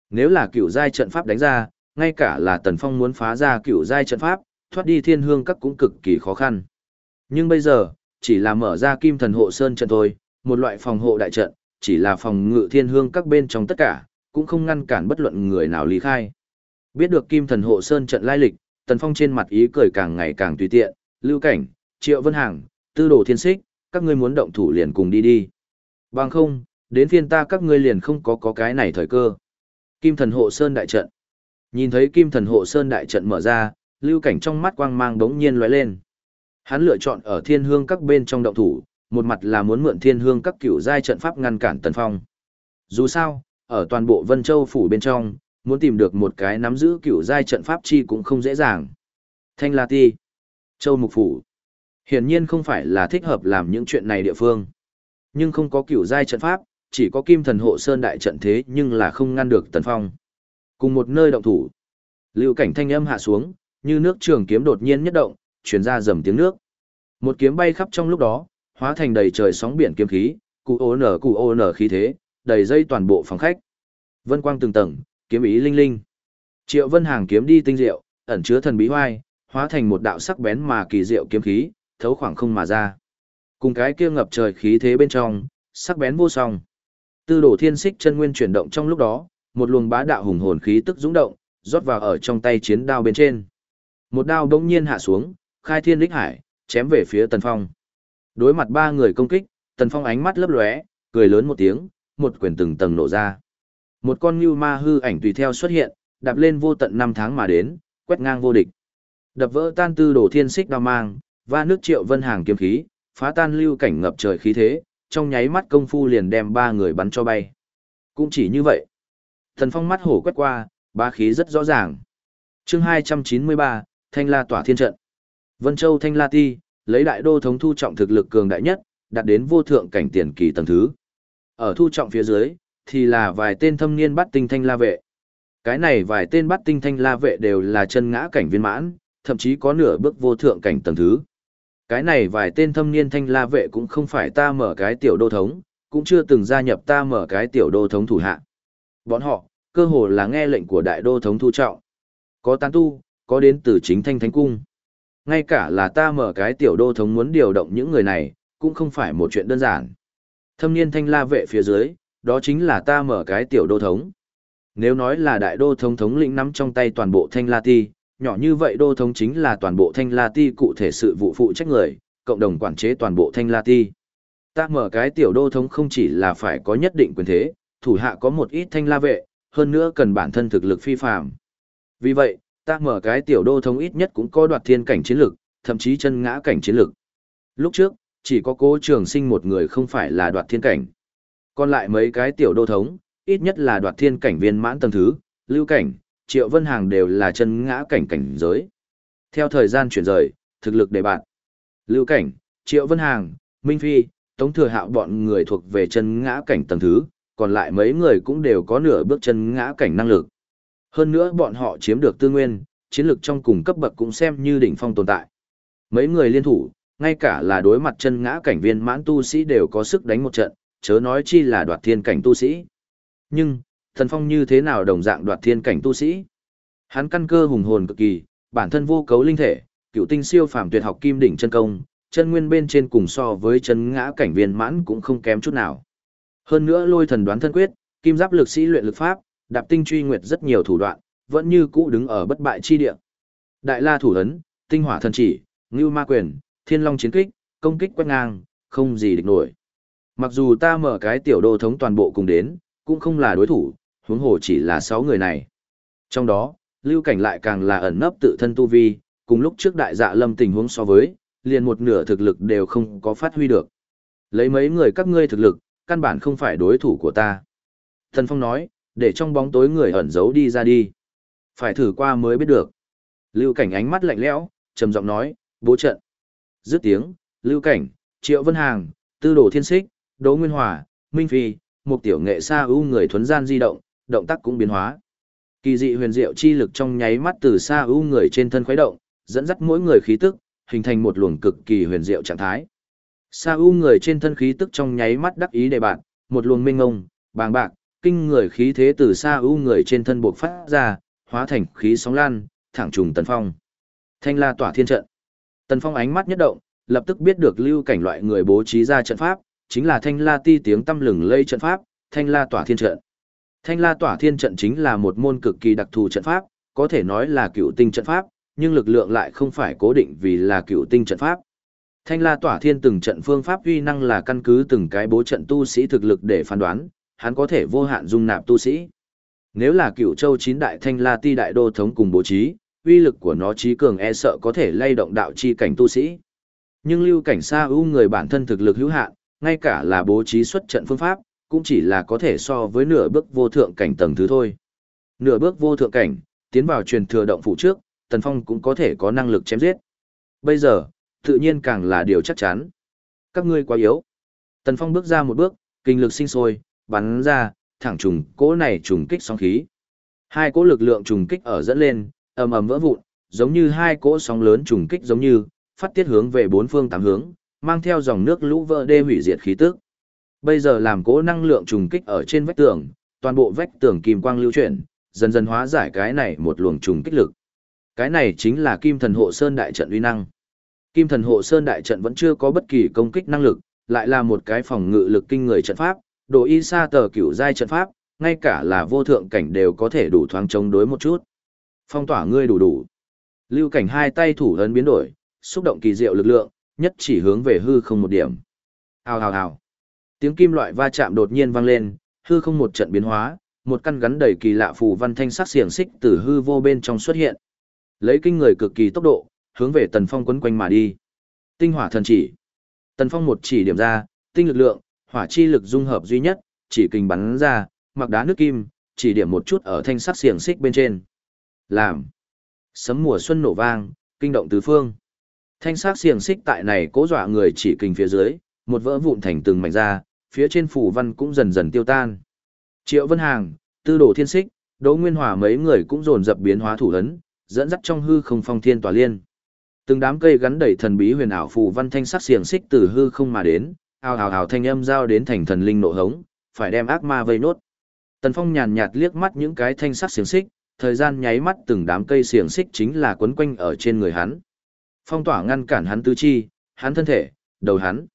Nếu là cựu giai trận pháp đánh ra, ngay cả là Tần Phong muốn phá ra cựu giai trận pháp, thoát đi thiên hương các cũng cực kỳ khó khăn. Nhưng bây giờ, chỉ là mở ra kim thần hộ sơn trận thôi, một loại phòng hộ đại trận, chỉ là phòng ngự thiên hương các bên trong tất cả, cũng không ngăn cản bất luận người nào lý khai. Biết được kim thần hộ sơn trận lai lịch, Tần Phong trên mặt ý cười càng ngày càng tùy tiện, lưu cảnh, triệu vân hàng, tư đồ thiên xích, các ngươi muốn động thủ liền cùng đi đi. Bằng không, đến phiên ta các ngươi liền không có có cái này thời cơ. Kim thần hộ sơn đại trận. Nhìn thấy kim thần hộ sơn đại trận mở ra, lưu cảnh trong mắt quang mang đống nhiên lóe lên. Hắn lựa chọn ở thiên hương các bên trong động thủ, một mặt là muốn mượn thiên hương các cửu giai trận pháp ngăn cản tần phong. Dù sao, ở toàn bộ Vân Châu phủ bên trong, muốn tìm được một cái nắm giữ cửu giai trận pháp chi cũng không dễ dàng. Thanh La Ti, Châu Mục Phủ, hiển nhiên không phải là thích hợp làm những chuyện này địa phương. Nhưng không có cửu giai trận pháp, chỉ có kim thần hộ sơn đại trận thế nhưng là không ngăn được tần phong. Cùng một nơi động thủ, lưu cảnh thanh âm hạ xuống, như nước trường kiếm đột nhiên nhất động, truyền ra dầm tiếng nước. Một kiếm bay khắp trong lúc đó, hóa thành đầy trời sóng biển kiếm khí, cụ ô nở cụ ô nở khí thế, đầy dây toàn bộ phòng khách. Vân quang từng tầng, kiếm ý linh linh. Triệu Vân Hàng kiếm đi tinh diệu, ẩn chứa thần bí hoai, hóa thành một đạo sắc bén mà kỳ diệu kiếm khí, thấu khoảng không mà ra. Cùng cái kia ngập trời khí thế bên trong, sắc bén vô song. Tư đổ thiên xích chân nguyên chuyển động trong lúc đó, một luồng bá đạo hùng hồn khí tức dũng động, rót vào ở trong tay chiến đao bên trên. Một đao đống nhiên hạ xuống, khai thiên lích hải, chém về phía Tần Phong. Đối mặt ba người công kích, Tần Phong ánh mắt lấp lóe, cười lớn một tiếng, một quyền từng tầng nổ ra. Một con như ma hư ảnh tùy theo xuất hiện, đạp lên vô tận năm tháng mà đến, quét ngang vô địch. Đập vỡ tan tư đổ thiên xích đao mang, và nước triệu vân hàng kiếm khí, phá tan lưu cảnh ngập trời khí thế, trong nháy mắt công phu liền đem ba người bắn cho bay. Cũng chỉ như vậy. Thần phong mắt hổ quét qua, ba khí rất rõ ràng. chương 293, Thanh La tỏa thiên trận. Vân Châu Thanh La Ti, lấy đại đô thống thu trọng thực lực cường đại nhất, đạt đến vô thượng cảnh tiền kỳ tầng thứ. Ở thu trọng phía dưới, thì là vài tên thâm niên bắt tinh thanh la vệ. Cái này vài tên bắt tinh thanh la vệ đều là chân ngã cảnh viên mãn, thậm chí có nửa bước vô thượng cảnh tầng thứ. Cái này vài tên thâm niên thanh la vệ cũng không phải ta mở cái tiểu đô thống, cũng chưa từng gia nhập ta mở cái tiểu đô thống thủ hạ. Bọn họ, cơ hồ là nghe lệnh của đại đô thống thu trọng. Có tán tu, có đến từ chính thanh thánh cung. Ngay cả là ta mở cái tiểu đô thống muốn điều động những người này, cũng không phải một chuyện đơn giản. Thâm niên thanh la vệ phía dưới, đó chính là ta mở cái tiểu đô thống. Nếu nói là đại đô thống thống lĩnh nắm trong tay toàn bộ thanh la ti, nhỏ như vậy đô thống chính là toàn bộ thanh la ti cụ thể sự vụ phụ trách người, cộng đồng quản chế toàn bộ thanh la ti. Ta mở cái tiểu đô thống không chỉ là phải có nhất định quyền thế, thủ hạ có một ít thanh la vệ, hơn nữa cần bản thân thực lực phi phạm. Vì vậy, ta mở cái tiểu đô thống ít nhất cũng có đoạt thiên cảnh chiến lực, thậm chí chân ngã cảnh chiến lực. Lúc trước, chỉ có cố trường sinh một người không phải là đoạt thiên cảnh. Còn lại mấy cái tiểu đô thống, ít nhất là đoạt thiên cảnh viên mãn tầng thứ, lưu cảnh, triệu vân hàng đều là chân ngã cảnh cảnh giới. Theo thời gian chuyển rời, thực lực đề bạn. Lưu cảnh, triệu vân hàng, minh phi, tống thừa hạo bọn người thuộc về chân ngã cảnh tầng thứ, còn lại mấy người cũng đều có nửa bước chân ngã cảnh năng lực. Hơn nữa bọn họ chiếm được tư nguyên, chiến lược trong cùng cấp bậc cũng xem như đỉnh phong tồn tại. Mấy người liên thủ, ngay cả là đối mặt chân ngã cảnh viên mãn tu sĩ đều có sức đánh một trận, chớ nói chi là đoạt thiên cảnh tu sĩ. Nhưng, thần phong như thế nào đồng dạng đoạt thiên cảnh tu sĩ? Hắn căn cơ hùng hồn cực kỳ, bản thân vô cấu linh thể, cựu tinh siêu phàm tuyệt học kim đỉnh chân công, chân nguyên bên trên cùng so với chân ngã cảnh viên mãn cũng không kém chút nào. Hơn nữa lôi thần đoán thân quyết, kim giáp lực sĩ luyện lực pháp, đạp tinh truy nguyệt rất nhiều thủ đoạn, vẫn như cũ đứng ở bất bại chi địa. Đại La thủ ấn, tinh hỏa thần chỉ, ngưu ma quyền, thiên long chiến kích, công kích quét ngang, không gì địch nổi. Mặc dù ta mở cái tiểu đô thống toàn bộ cùng đến, cũng không là đối thủ, huống hồ chỉ là 6 người này. Trong đó, lưu cảnh lại càng là ẩn nấp tự thân tu vi, cùng lúc trước đại dạ lâm tình huống so với, liền một nửa thực lực đều không có phát huy được. Lấy mấy người các ngươi thực lực, căn bản không phải đối thủ của ta. Thần Phong nói, để trong bóng tối người ẩn giấu đi ra đi. Phải thử qua mới biết được. Lưu cảnh ánh mắt lạnh lẽo, trầm giọng nói, bố trận. Dứt tiếng, Lưu cảnh, Triệu Vân Hàng, Tư Đồ Thiên Sích, Đỗ Nguyên Hòa, Minh Phi, một tiểu nghệ xa ưu người thuấn gian di động, động tác cũng biến hóa. Kỳ dị huyền diệu chi lực trong nháy mắt từ xa ưu người trên thân khuấy động, dẫn dắt mỗi người khí tức, hình thành một luồng cực kỳ huyền diệu trạng thái. Sa U người trên thân khí tức trong nháy mắt đắc ý đề bạn, một luồng minh ngông, bàng bạc, kinh người khí thế từ xa U người trên thân buộc phát ra, hóa thành khí sóng lan, thẳng trùng Tần Phong. Thanh La tỏa thiên trận. Tần Phong ánh mắt nhất động, lập tức biết được lưu cảnh loại người bố trí ra trận pháp, chính là Thanh La ti tiếng tâm lừng lây trận pháp, Thanh La tỏa thiên trận. Thanh La tỏa thiên trận chính là một môn cực kỳ đặc thù trận pháp, có thể nói là cựu tinh trận pháp, nhưng lực lượng lại không phải cố định vì là cựu tinh trận pháp. Thanh La Tỏa Thiên từng trận phương pháp uy năng là căn cứ từng cái bố trận tu sĩ thực lực để phán đoán, hắn có thể vô hạn dung nạp tu sĩ. Nếu là cựu châu chín đại Thanh La Ti đại đô thống cùng bố trí, uy lực của nó trí cường e sợ có thể lay động đạo chi cảnh tu sĩ. Nhưng lưu cảnh xa ưu người bản thân thực lực hữu hạn, ngay cả là bố trí xuất trận phương pháp, cũng chỉ là có thể so với nửa bước vô thượng cảnh tầng thứ thôi. Nửa bước vô thượng cảnh, tiến vào truyền thừa động phủ trước, Tần Phong cũng có thể có năng lực chém giết. Bây giờ, tự nhiên càng là điều chắc chắn. Các ngươi quá yếu. Tần Phong bước ra một bước, kinh lực sinh sôi, bắn ra, thẳng trùng cỗ này trùng kích sóng khí. Hai cỗ lực lượng trùng kích ở dẫn lên, ầm ầm vỡ vụn, giống như hai cỗ sóng lớn trùng kích giống như, phát tiết hướng về bốn phương tám hướng, mang theo dòng nước lũ vỡ đê hủy diệt khí tức. Bây giờ làm cỗ năng lượng trùng kích ở trên vách tường, toàn bộ vách tường kim quang lưu chuyển, dần dần hóa giải cái này một luồng trùng kích lực. Cái này chính là Kim Thần Hộ Sơn đại trận uy năng. Kim Thần Hộ Sơn đại trận vẫn chưa có bất kỳ công kích năng lực, lại là một cái phòng ngự lực kinh người trận pháp, độ y sa tờ cửu giai trận pháp, ngay cả là vô thượng cảnh đều có thể đủ thoáng chống đối một chút. Phong tỏa ngươi đủ đủ. Lưu cảnh hai tay thủ ấn biến đổi, xúc động kỳ diệu lực lượng, nhất chỉ hướng về hư không một điểm. Hào hào hào. Tiếng kim loại va chạm đột nhiên vang lên, hư không một trận biến hóa, một căn gắn đầy kỳ lạ phù văn thanh sắc xiềng xích từ hư vô bên trong xuất hiện. Lấy kinh người cực kỳ tốc độ, hướng về Tần Phong quấn quanh mà đi. Tinh hỏa thần chỉ. Tần Phong một chỉ điểm ra, tinh lực lượng, hỏa chi lực dung hợp duy nhất, chỉ kình bắn ra, mặc đá nước kim, chỉ điểm một chút ở thanh sắc xiềng xích bên trên. Làm. Sấm mùa xuân nổ vang, kinh động tứ phương. Thanh sắc xiềng xích tại này cố dọa người chỉ kình phía dưới, một vỡ vụn thành từng mảnh ra, phía trên phủ văn cũng dần dần tiêu tan. Triệu Vân Hàng, Tư Đồ Thiên Xích, Đỗ Nguyên Hòa mấy người cũng dồn dập biến hóa thủ ấn, dẫn dắt trong hư không phong thiên tỏa liên. Từng đám cây gắn đầy thần bí huyền ảo phù văn thanh sắc xiềng xích từ hư không mà đến, ào ào ào thanh âm giao đến thành thần linh nộ hống, phải đem ác ma vây nốt. Tần Phong nhàn nhạt liếc mắt những cái thanh sắc xiềng xích, thời gian nháy mắt từng đám cây xiềng xích chính là quấn quanh ở trên người hắn. Phong tỏa ngăn cản hắn tứ chi, hắn thân thể, đầu hắn.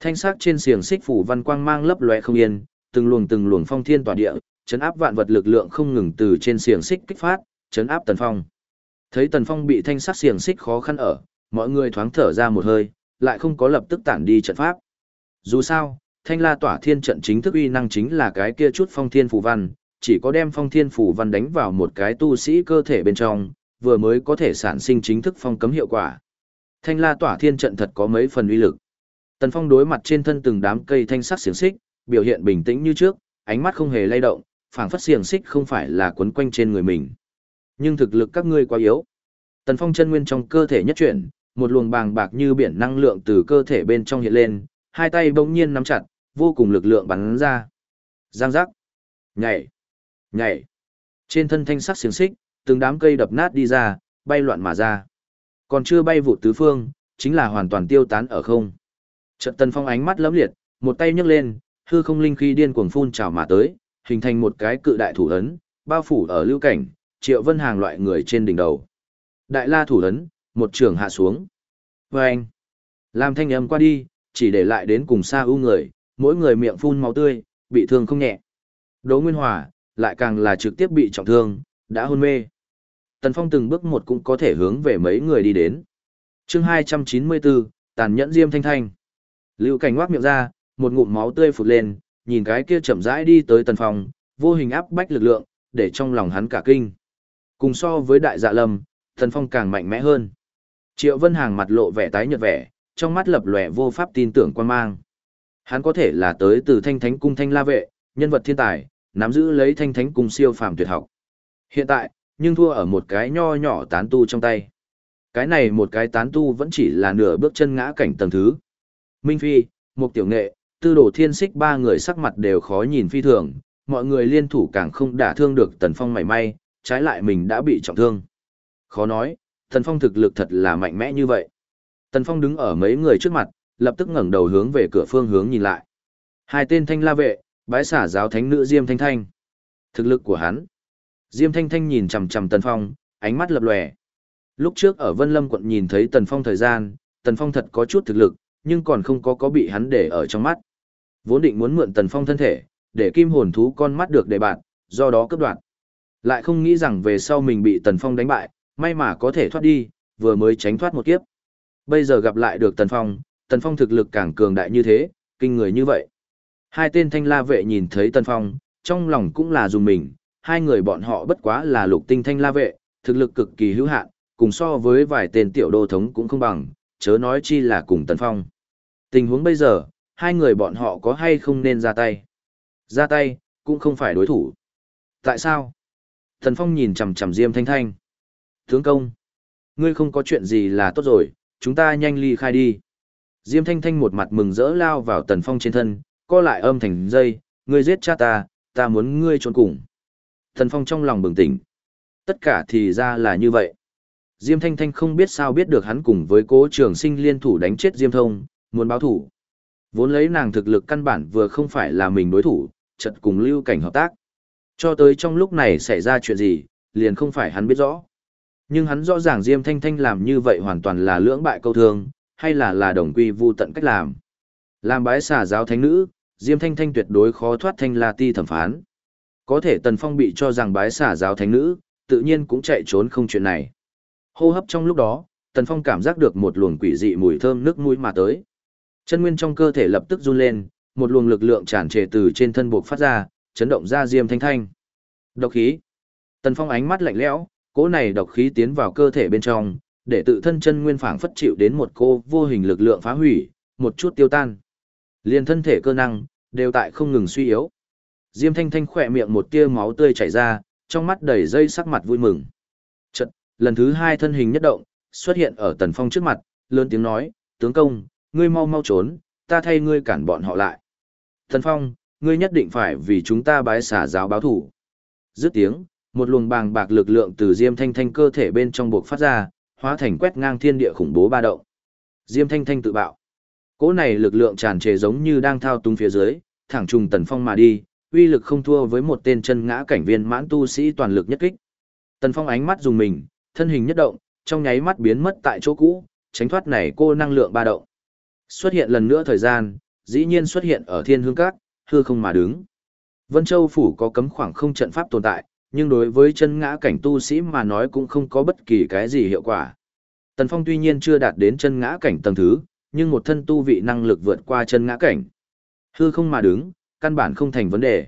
Thanh sắc trên xiềng xích phủ văn quang mang lấp lóe không yên, từng luồng từng luồng phong thiên tỏa địa, chấn áp vạn vật lực lượng không ngừng từ trên xiềng xích kích phát, chấn áp Tần Phong. Thấy Tần Phong bị thanh sắc xiềng xích khó khăn ở, mọi người thoáng thở ra một hơi, lại không có lập tức tản đi trận pháp. Dù sao, thanh la tỏa thiên trận chính thức uy năng chính là cái kia chút phong thiên phù văn, chỉ có đem phong thiên phù văn đánh vào một cái tu sĩ cơ thể bên trong, vừa mới có thể sản sinh chính thức phong cấm hiệu quả. Thanh la tỏa thiên trận thật có mấy phần uy lực. Tần Phong đối mặt trên thân từng đám cây thanh sắc xiềng xích, biểu hiện bình tĩnh như trước, ánh mắt không hề lay động, phảng phất xiềng xích không phải là quấn quanh trên người mình. Nhưng thực lực các ngươi quá yếu. Tần Phong chân nguyên trong cơ thể nhất chuyển, một luồng bàng bạc như biển năng lượng từ cơ thể bên trong hiện lên, hai tay bỗng nhiên nắm chặt, vô cùng lực lượng bắn ra. Giang giác, nhảy, nhảy. Trên thân thanh sắc xiềng xích, từng đám cây đập nát đi ra, bay loạn mà ra. Còn chưa bay vụ tứ phương, chính là hoàn toàn tiêu tán ở không. Trận Tần Phong ánh mắt lấm liệt, một tay nhấc lên, hư không linh khí điên cuồng phun trào mà tới, hình thành một cái cự đại thủ ấn, bao phủ ở lưu cảnh, triệu vân hàng loại người trên đỉnh đầu. Đại la thủ ấn, một trường hạ xuống. Và anh, làm thanh âm qua đi, chỉ để lại đến cùng xa ưu người, mỗi người miệng phun máu tươi, bị thương không nhẹ. Đỗ Nguyên Hòa, lại càng là trực tiếp bị trọng thương, đã hôn mê. Tần Phong từng bước một cũng có thể hướng về mấy người đi đến. chương 294, tàn nhẫn Diêm Thanh Thanh. Lưu Cảnh ngoác miệng ra, một ngụm máu tươi phụt lên, nhìn cái kia chậm rãi đi tới Tần Phong, vô hình áp bách lực lượng, để trong lòng hắn cả kinh. Cùng so với đại dạ lâm, Tần Phong càng mạnh mẽ hơn. Triệu Vân Hàng mặt lộ vẻ tái nhợt vẻ, trong mắt lập lòe vô pháp tin tưởng quan mang. Hắn có thể là tới từ Thanh Thánh cung Thanh La vệ, nhân vật thiên tài, nắm giữ lấy Thanh Thánh cung siêu phàm tuyệt học. Hiện tại, nhưng thua ở một cái nho nhỏ tán tu trong tay. Cái này một cái tán tu vẫn chỉ là nửa bước chân ngã cảnh tầng thứ. Minh Phi, một tiểu nghệ, tư đồ thiên xích ba người sắc mặt đều khó nhìn phi thường, mọi người liên thủ càng không đả thương được Tần Phong mảy may, trái lại mình đã bị trọng thương. Khó nói, Tần Phong thực lực thật là mạnh mẽ như vậy. Tần Phong đứng ở mấy người trước mặt, lập tức ngẩng đầu hướng về cửa phương hướng nhìn lại. Hai tên thanh la vệ, bái xả giáo thánh nữ Diêm Thanh Thanh. Thực lực của hắn. Diêm Thanh Thanh nhìn chằm chằm Tần Phong, ánh mắt lập lòe. Lúc trước ở Vân Lâm quận nhìn thấy Tần Phong thời gian, Tần Phong thật có chút thực lực, nhưng còn không có có bị hắn để ở trong mắt. Vốn định muốn mượn Tần Phong thân thể, để kim hồn thú con mắt được để bạn, do đó cấp đoạn. Lại không nghĩ rằng về sau mình bị Tần Phong đánh bại, may mà có thể thoát đi, vừa mới tránh thoát một kiếp. Bây giờ gặp lại được Tần Phong, Tần Phong thực lực càng cường đại như thế, kinh người như vậy. Hai tên thanh la vệ nhìn thấy Tần Phong, trong lòng cũng là dùng mình, hai người bọn họ bất quá là lục tinh thanh la vệ, thực lực cực kỳ hữu hạn, cùng so với vài tên tiểu đô thống cũng không bằng, chớ nói chi là cùng Tần Phong. Tình huống bây giờ, hai người bọn họ có hay không nên ra tay? Ra tay, cũng không phải đối thủ. Tại sao? Tần Phong nhìn chằm chằm Diêm Thanh Thanh. Tướng công, ngươi không có chuyện gì là tốt rồi, chúng ta nhanh ly khai đi. Diêm Thanh Thanh một mặt mừng rỡ lao vào Tần Phong trên thân, co lại âm thành dây, ngươi giết cha ta, ta muốn ngươi trốn cùng. Tần Phong trong lòng bừng tỉnh. Tất cả thì ra là như vậy. Diêm Thanh Thanh không biết sao biết được hắn cùng với cố trường sinh liên thủ đánh chết Diêm Thông, muốn báo thủ. Vốn lấy nàng thực lực căn bản vừa không phải là mình đối thủ, chật cùng lưu cảnh hợp tác. Cho tới trong lúc này xảy ra chuyện gì, liền không phải hắn biết rõ. Nhưng hắn rõ ràng Diêm Thanh Thanh làm như vậy hoàn toàn là lưỡng bại câu thương, hay là là đồng quy vu tận cách làm. Làm bái xà giáo thánh nữ, Diêm Thanh Thanh tuyệt đối khó thoát thanh la ti thẩm phán. Có thể Tần Phong bị cho rằng bái xà giáo thánh nữ, tự nhiên cũng chạy trốn không chuyện này. Hô hấp trong lúc đó, Tần Phong cảm giác được một luồng quỷ dị mùi thơm nước mũi mà tới. Chân nguyên trong cơ thể lập tức run lên, một luồng lực lượng tràn trề từ trên thân buộc phát ra, chấn động ra Diêm Thanh Thanh. Độc khí. Tần Phong ánh mắt lạnh lẽo, cỗ này độc khí tiến vào cơ thể bên trong, để tự thân chân nguyên phảng phất chịu đến một cô vô hình lực lượng phá hủy, một chút tiêu tan. Liền thân thể cơ năng, đều tại không ngừng suy yếu. Diêm Thanh Thanh khỏe miệng một tia máu tươi chảy ra, trong mắt đầy dây sắc mặt vui mừng. Chật, lần thứ hai thân hình nhất động, xuất hiện ở Tần Phong trước mặt, lớn tiếng nói, tướng công, ngươi mau mau trốn, ta thay ngươi cản bọn họ lại. Tần Phong, ngươi nhất định phải vì chúng ta bái xả giáo báo thủ. Dứt tiếng, một luồng bàng bạc lực lượng từ Diêm Thanh Thanh cơ thể bên trong buộc phát ra, hóa thành quét ngang thiên địa khủng bố ba động. Diêm Thanh Thanh tự bạo. Cỗ này lực lượng tràn trề giống như đang thao túng phía dưới, thẳng trùng Tần Phong mà đi, uy lực không thua với một tên chân ngã cảnh viên mãn tu sĩ toàn lực nhất kích. Tần Phong ánh mắt dùng mình, thân hình nhất động, trong nháy mắt biến mất tại chỗ cũ, tránh thoát này cô năng lượng ba động. Xuất hiện lần nữa thời gian, dĩ nhiên xuất hiện ở Thiên Hương Các, hư không mà đứng. Vân Châu phủ có cấm khoảng không trận pháp tồn tại, nhưng đối với chân ngã cảnh tu sĩ mà nói cũng không có bất kỳ cái gì hiệu quả. Tần Phong tuy nhiên chưa đạt đến chân ngã cảnh tầng thứ, nhưng một thân tu vị năng lực vượt qua chân ngã cảnh. Hư không mà đứng, căn bản không thành vấn đề.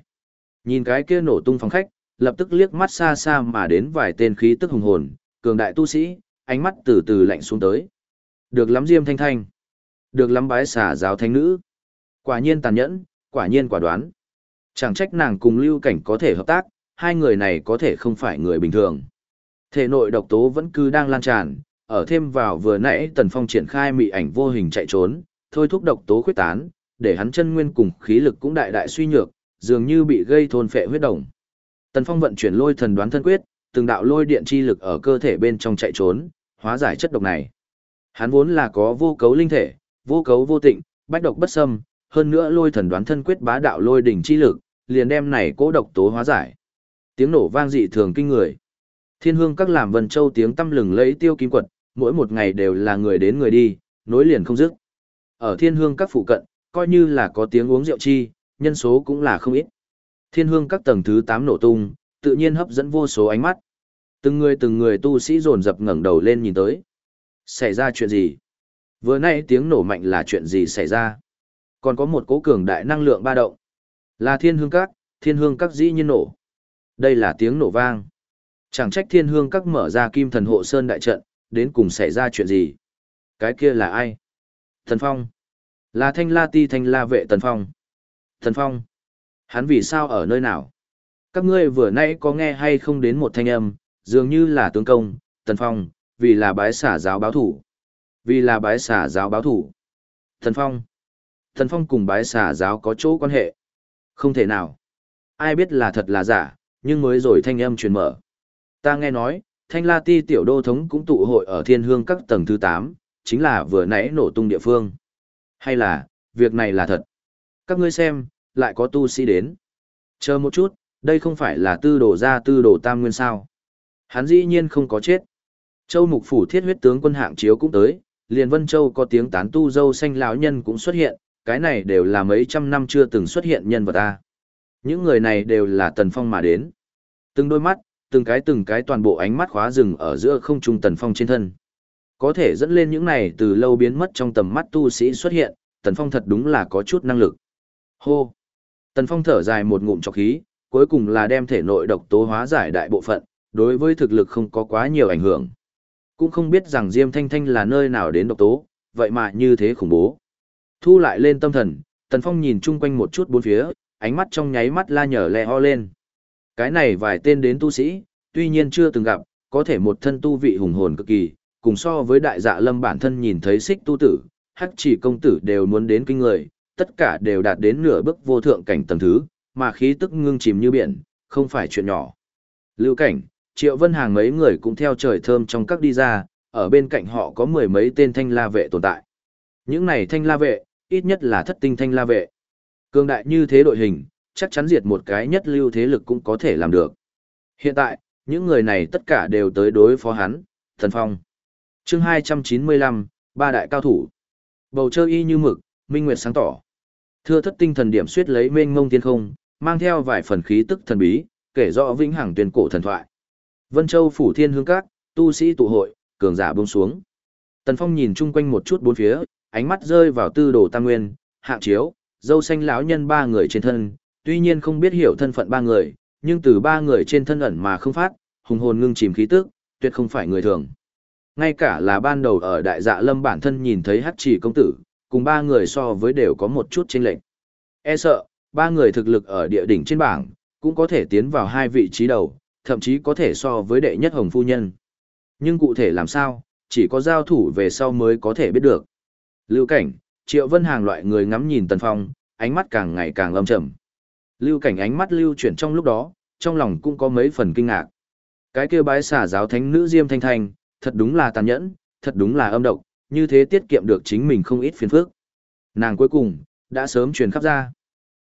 Nhìn cái kia nổ tung phòng khách, lập tức liếc mắt xa xa mà đến vài tên khí tức hùng hồn, cường đại tu sĩ, ánh mắt từ từ lạnh xuống tới. Được lắm Diêm Thanh Thanh. Được lắm bái xả giáo thánh nữ. Quả nhiên tàn nhẫn, quả nhiên quả đoán. Chẳng trách nàng cùng lưu cảnh có thể hợp tác, hai người này có thể không phải người bình thường. Thể nội độc tố vẫn cứ đang lan tràn, ở thêm vào vừa nãy Tần Phong triển khai mị ảnh vô hình chạy trốn, thôi thúc độc tố khuyết tán, để hắn chân nguyên cùng khí lực cũng đại đại suy nhược, dường như bị gây thôn phệ huyết đồng. Tần Phong vận chuyển lôi thần đoán thân quyết, từng đạo lôi điện chi lực ở cơ thể bên trong chạy trốn, hóa giải chất độc này. Hắn vốn là có vô cấu linh thể, vô cấu vô tịnh, bách độc bất xâm, hơn nữa lôi thần đoán thân quyết bá đạo lôi đỉnh chi lực, liền đem này cố độc tố hóa giải. Tiếng nổ vang dị thường kinh người. Thiên hương các làm vần châu tiếng tâm lừng lấy tiêu kim quật, mỗi một ngày đều là người đến người đi, nối liền không dứt. Ở thiên hương các phụ cận, coi như là có tiếng uống rượu chi, nhân số cũng là không ít. Thiên hương các tầng thứ 8 nổ tung, tự nhiên hấp dẫn vô số ánh mắt. Từng người từng người tu sĩ dồn dập ngẩng đầu lên nhìn tới. Xảy ra chuyện gì? Vừa nay tiếng nổ mạnh là chuyện gì xảy ra? Còn có một cố cường đại năng lượng ba động. Là thiên hương các, thiên hương các dĩ nhiên nổ. Đây là tiếng nổ vang. Chẳng trách thiên hương các mở ra kim thần hộ sơn đại trận, đến cùng xảy ra chuyện gì? Cái kia là ai? Thần Phong. Là thanh la ti thanh la vệ Tần Phong. Thần Phong. Hắn vì sao ở nơi nào? Các ngươi vừa nãy có nghe hay không đến một thanh âm, dường như là tướng công, Tần Phong, vì là bái xả giáo báo thủ. Vì là bái xả giáo báo thủ. Thần Phong. Thần Phong cùng bái xả giáo có chỗ quan hệ. Không thể nào. Ai biết là thật là giả, nhưng mới rồi thanh âm truyền mở. Ta nghe nói, thanh la ti tiểu đô thống cũng tụ hội ở thiên hương các tầng thứ 8, chính là vừa nãy nổ tung địa phương. Hay là, việc này là thật. Các ngươi xem, lại có tu sĩ đến. Chờ một chút, đây không phải là tư đồ ra tư đồ tam nguyên sao. Hắn dĩ nhiên không có chết. Châu mục phủ thiết huyết tướng quân hạng chiếu cũng tới, liền Vân Châu có tiếng tán tu dâu xanh lão nhân cũng xuất hiện, cái này đều là mấy trăm năm chưa từng xuất hiện nhân vật ta. Những người này đều là Tần Phong mà đến. Từng đôi mắt, từng cái từng cái toàn bộ ánh mắt khóa rừng ở giữa không trung Tần Phong trên thân. Có thể dẫn lên những này từ lâu biến mất trong tầm mắt tu sĩ xuất hiện, Tần Phong thật đúng là có chút năng lực. Hô! Tần Phong thở dài một ngụm trọc khí, cuối cùng là đem thể nội độc tố hóa giải đại bộ phận, đối với thực lực không có quá nhiều ảnh hưởng. Cũng không biết rằng Diêm Thanh Thanh là nơi nào đến độc tố, vậy mà như thế khủng bố. Thu lại lên tâm thần, Tần Phong nhìn chung quanh một chút bốn phía, ánh mắt trong nháy mắt la nhở lẹ ho lên. Cái này vài tên đến tu sĩ, tuy nhiên chưa từng gặp, có thể một thân tu vị hùng hồn cực kỳ, cùng so với đại dạ lâm bản thân nhìn thấy xích tu tử, hắc chỉ công tử đều muốn đến kinh người, tất cả đều đạt đến nửa bước vô thượng cảnh tầng thứ, mà khí tức ngưng chìm như biển, không phải chuyện nhỏ. Lưu cảnh, triệu vân hàng mấy người cũng theo trời thơm trong các đi ra, ở bên cạnh họ có mười mấy tên thanh la vệ tồn tại. Những này thanh la vệ, ít nhất là thất tinh thanh la vệ. Cương đại như thế đội hình, chắc chắn diệt một cái nhất lưu thế lực cũng có thể làm được. Hiện tại, những người này tất cả đều tới đối phó hắn, thần phong. chương 295, ba đại cao thủ. Bầu trời y như mực, minh nguyệt sáng tỏ. Thưa thất tinh thần điểm suyết lấy mênh ngông thiên không, mang theo vài phần khí tức thần bí, kể rõ vĩnh hằng tuyên cổ thần thoại. Vân Châu phủ thiên hương các, tu sĩ tụ hội, cường giả buông xuống. Tần Phong nhìn chung quanh một chút bốn phía, ánh mắt rơi vào tư đồ tam nguyên, hạng chiếu, dâu xanh lão nhân ba người trên thân, tuy nhiên không biết hiểu thân phận ba người, nhưng từ ba người trên thân ẩn mà không phát, hùng hồn ngưng chìm khí tức, tuyệt không phải người thường. Ngay cả là ban đầu ở đại dạ lâm bản thân nhìn thấy hắc chỉ công tử, cùng ba người so với đều có một chút chênh lệch. E sợ, ba người thực lực ở địa đỉnh trên bảng, cũng có thể tiến vào hai vị trí đầu, thậm chí có thể so với đệ nhất hồng phu nhân. Nhưng cụ thể làm sao, chỉ có giao thủ về sau mới có thể biết được. Lưu cảnh, triệu vân hàng loại người ngắm nhìn tần phong, ánh mắt càng ngày càng lâm trầm. Lưu cảnh ánh mắt lưu chuyển trong lúc đó, trong lòng cũng có mấy phần kinh ngạc. Cái kia bái xả giáo thánh nữ Diêm Thanh Thanh, thật đúng là tàn nhẫn, thật đúng là âm độc, như thế tiết kiệm được chính mình không ít phiền phức. Nàng cuối cùng, đã sớm truyền khắp ra.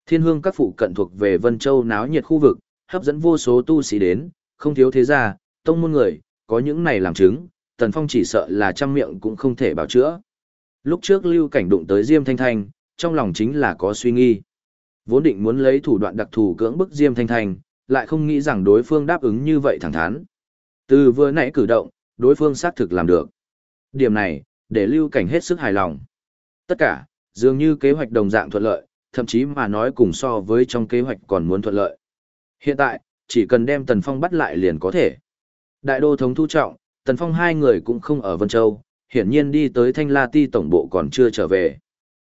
Thiên hương các phụ cận thuộc về Vân Châu náo nhiệt khu vực, hấp dẫn vô số tu sĩ đến, không thiếu thế gia, tông môn người, có những này làm chứng, Tần Phong chỉ sợ là trăm miệng cũng không thể bảo chữa. Lúc trước lưu cảnh đụng tới Diêm Thanh Thanh, trong lòng chính là có suy nghi. Vốn định muốn lấy thủ đoạn đặc thù cưỡng bức Diêm Thanh Thanh, lại không nghĩ rằng đối phương đáp ứng như vậy thẳng thắn. Từ vừa nãy cử động, đối phương xác thực làm được. Điểm này, để lưu cảnh hết sức hài lòng. Tất cả, dường như kế hoạch đồng dạng thuận lợi, thậm chí mà nói cùng so với trong kế hoạch còn muốn thuận lợi. Hiện tại, chỉ cần đem Tần Phong bắt lại liền có thể. Đại đô thống thu trọng, Tần Phong hai người cũng không ở Vân Châu, hiển nhiên đi tới Thanh La Ti tổng bộ còn chưa trở về.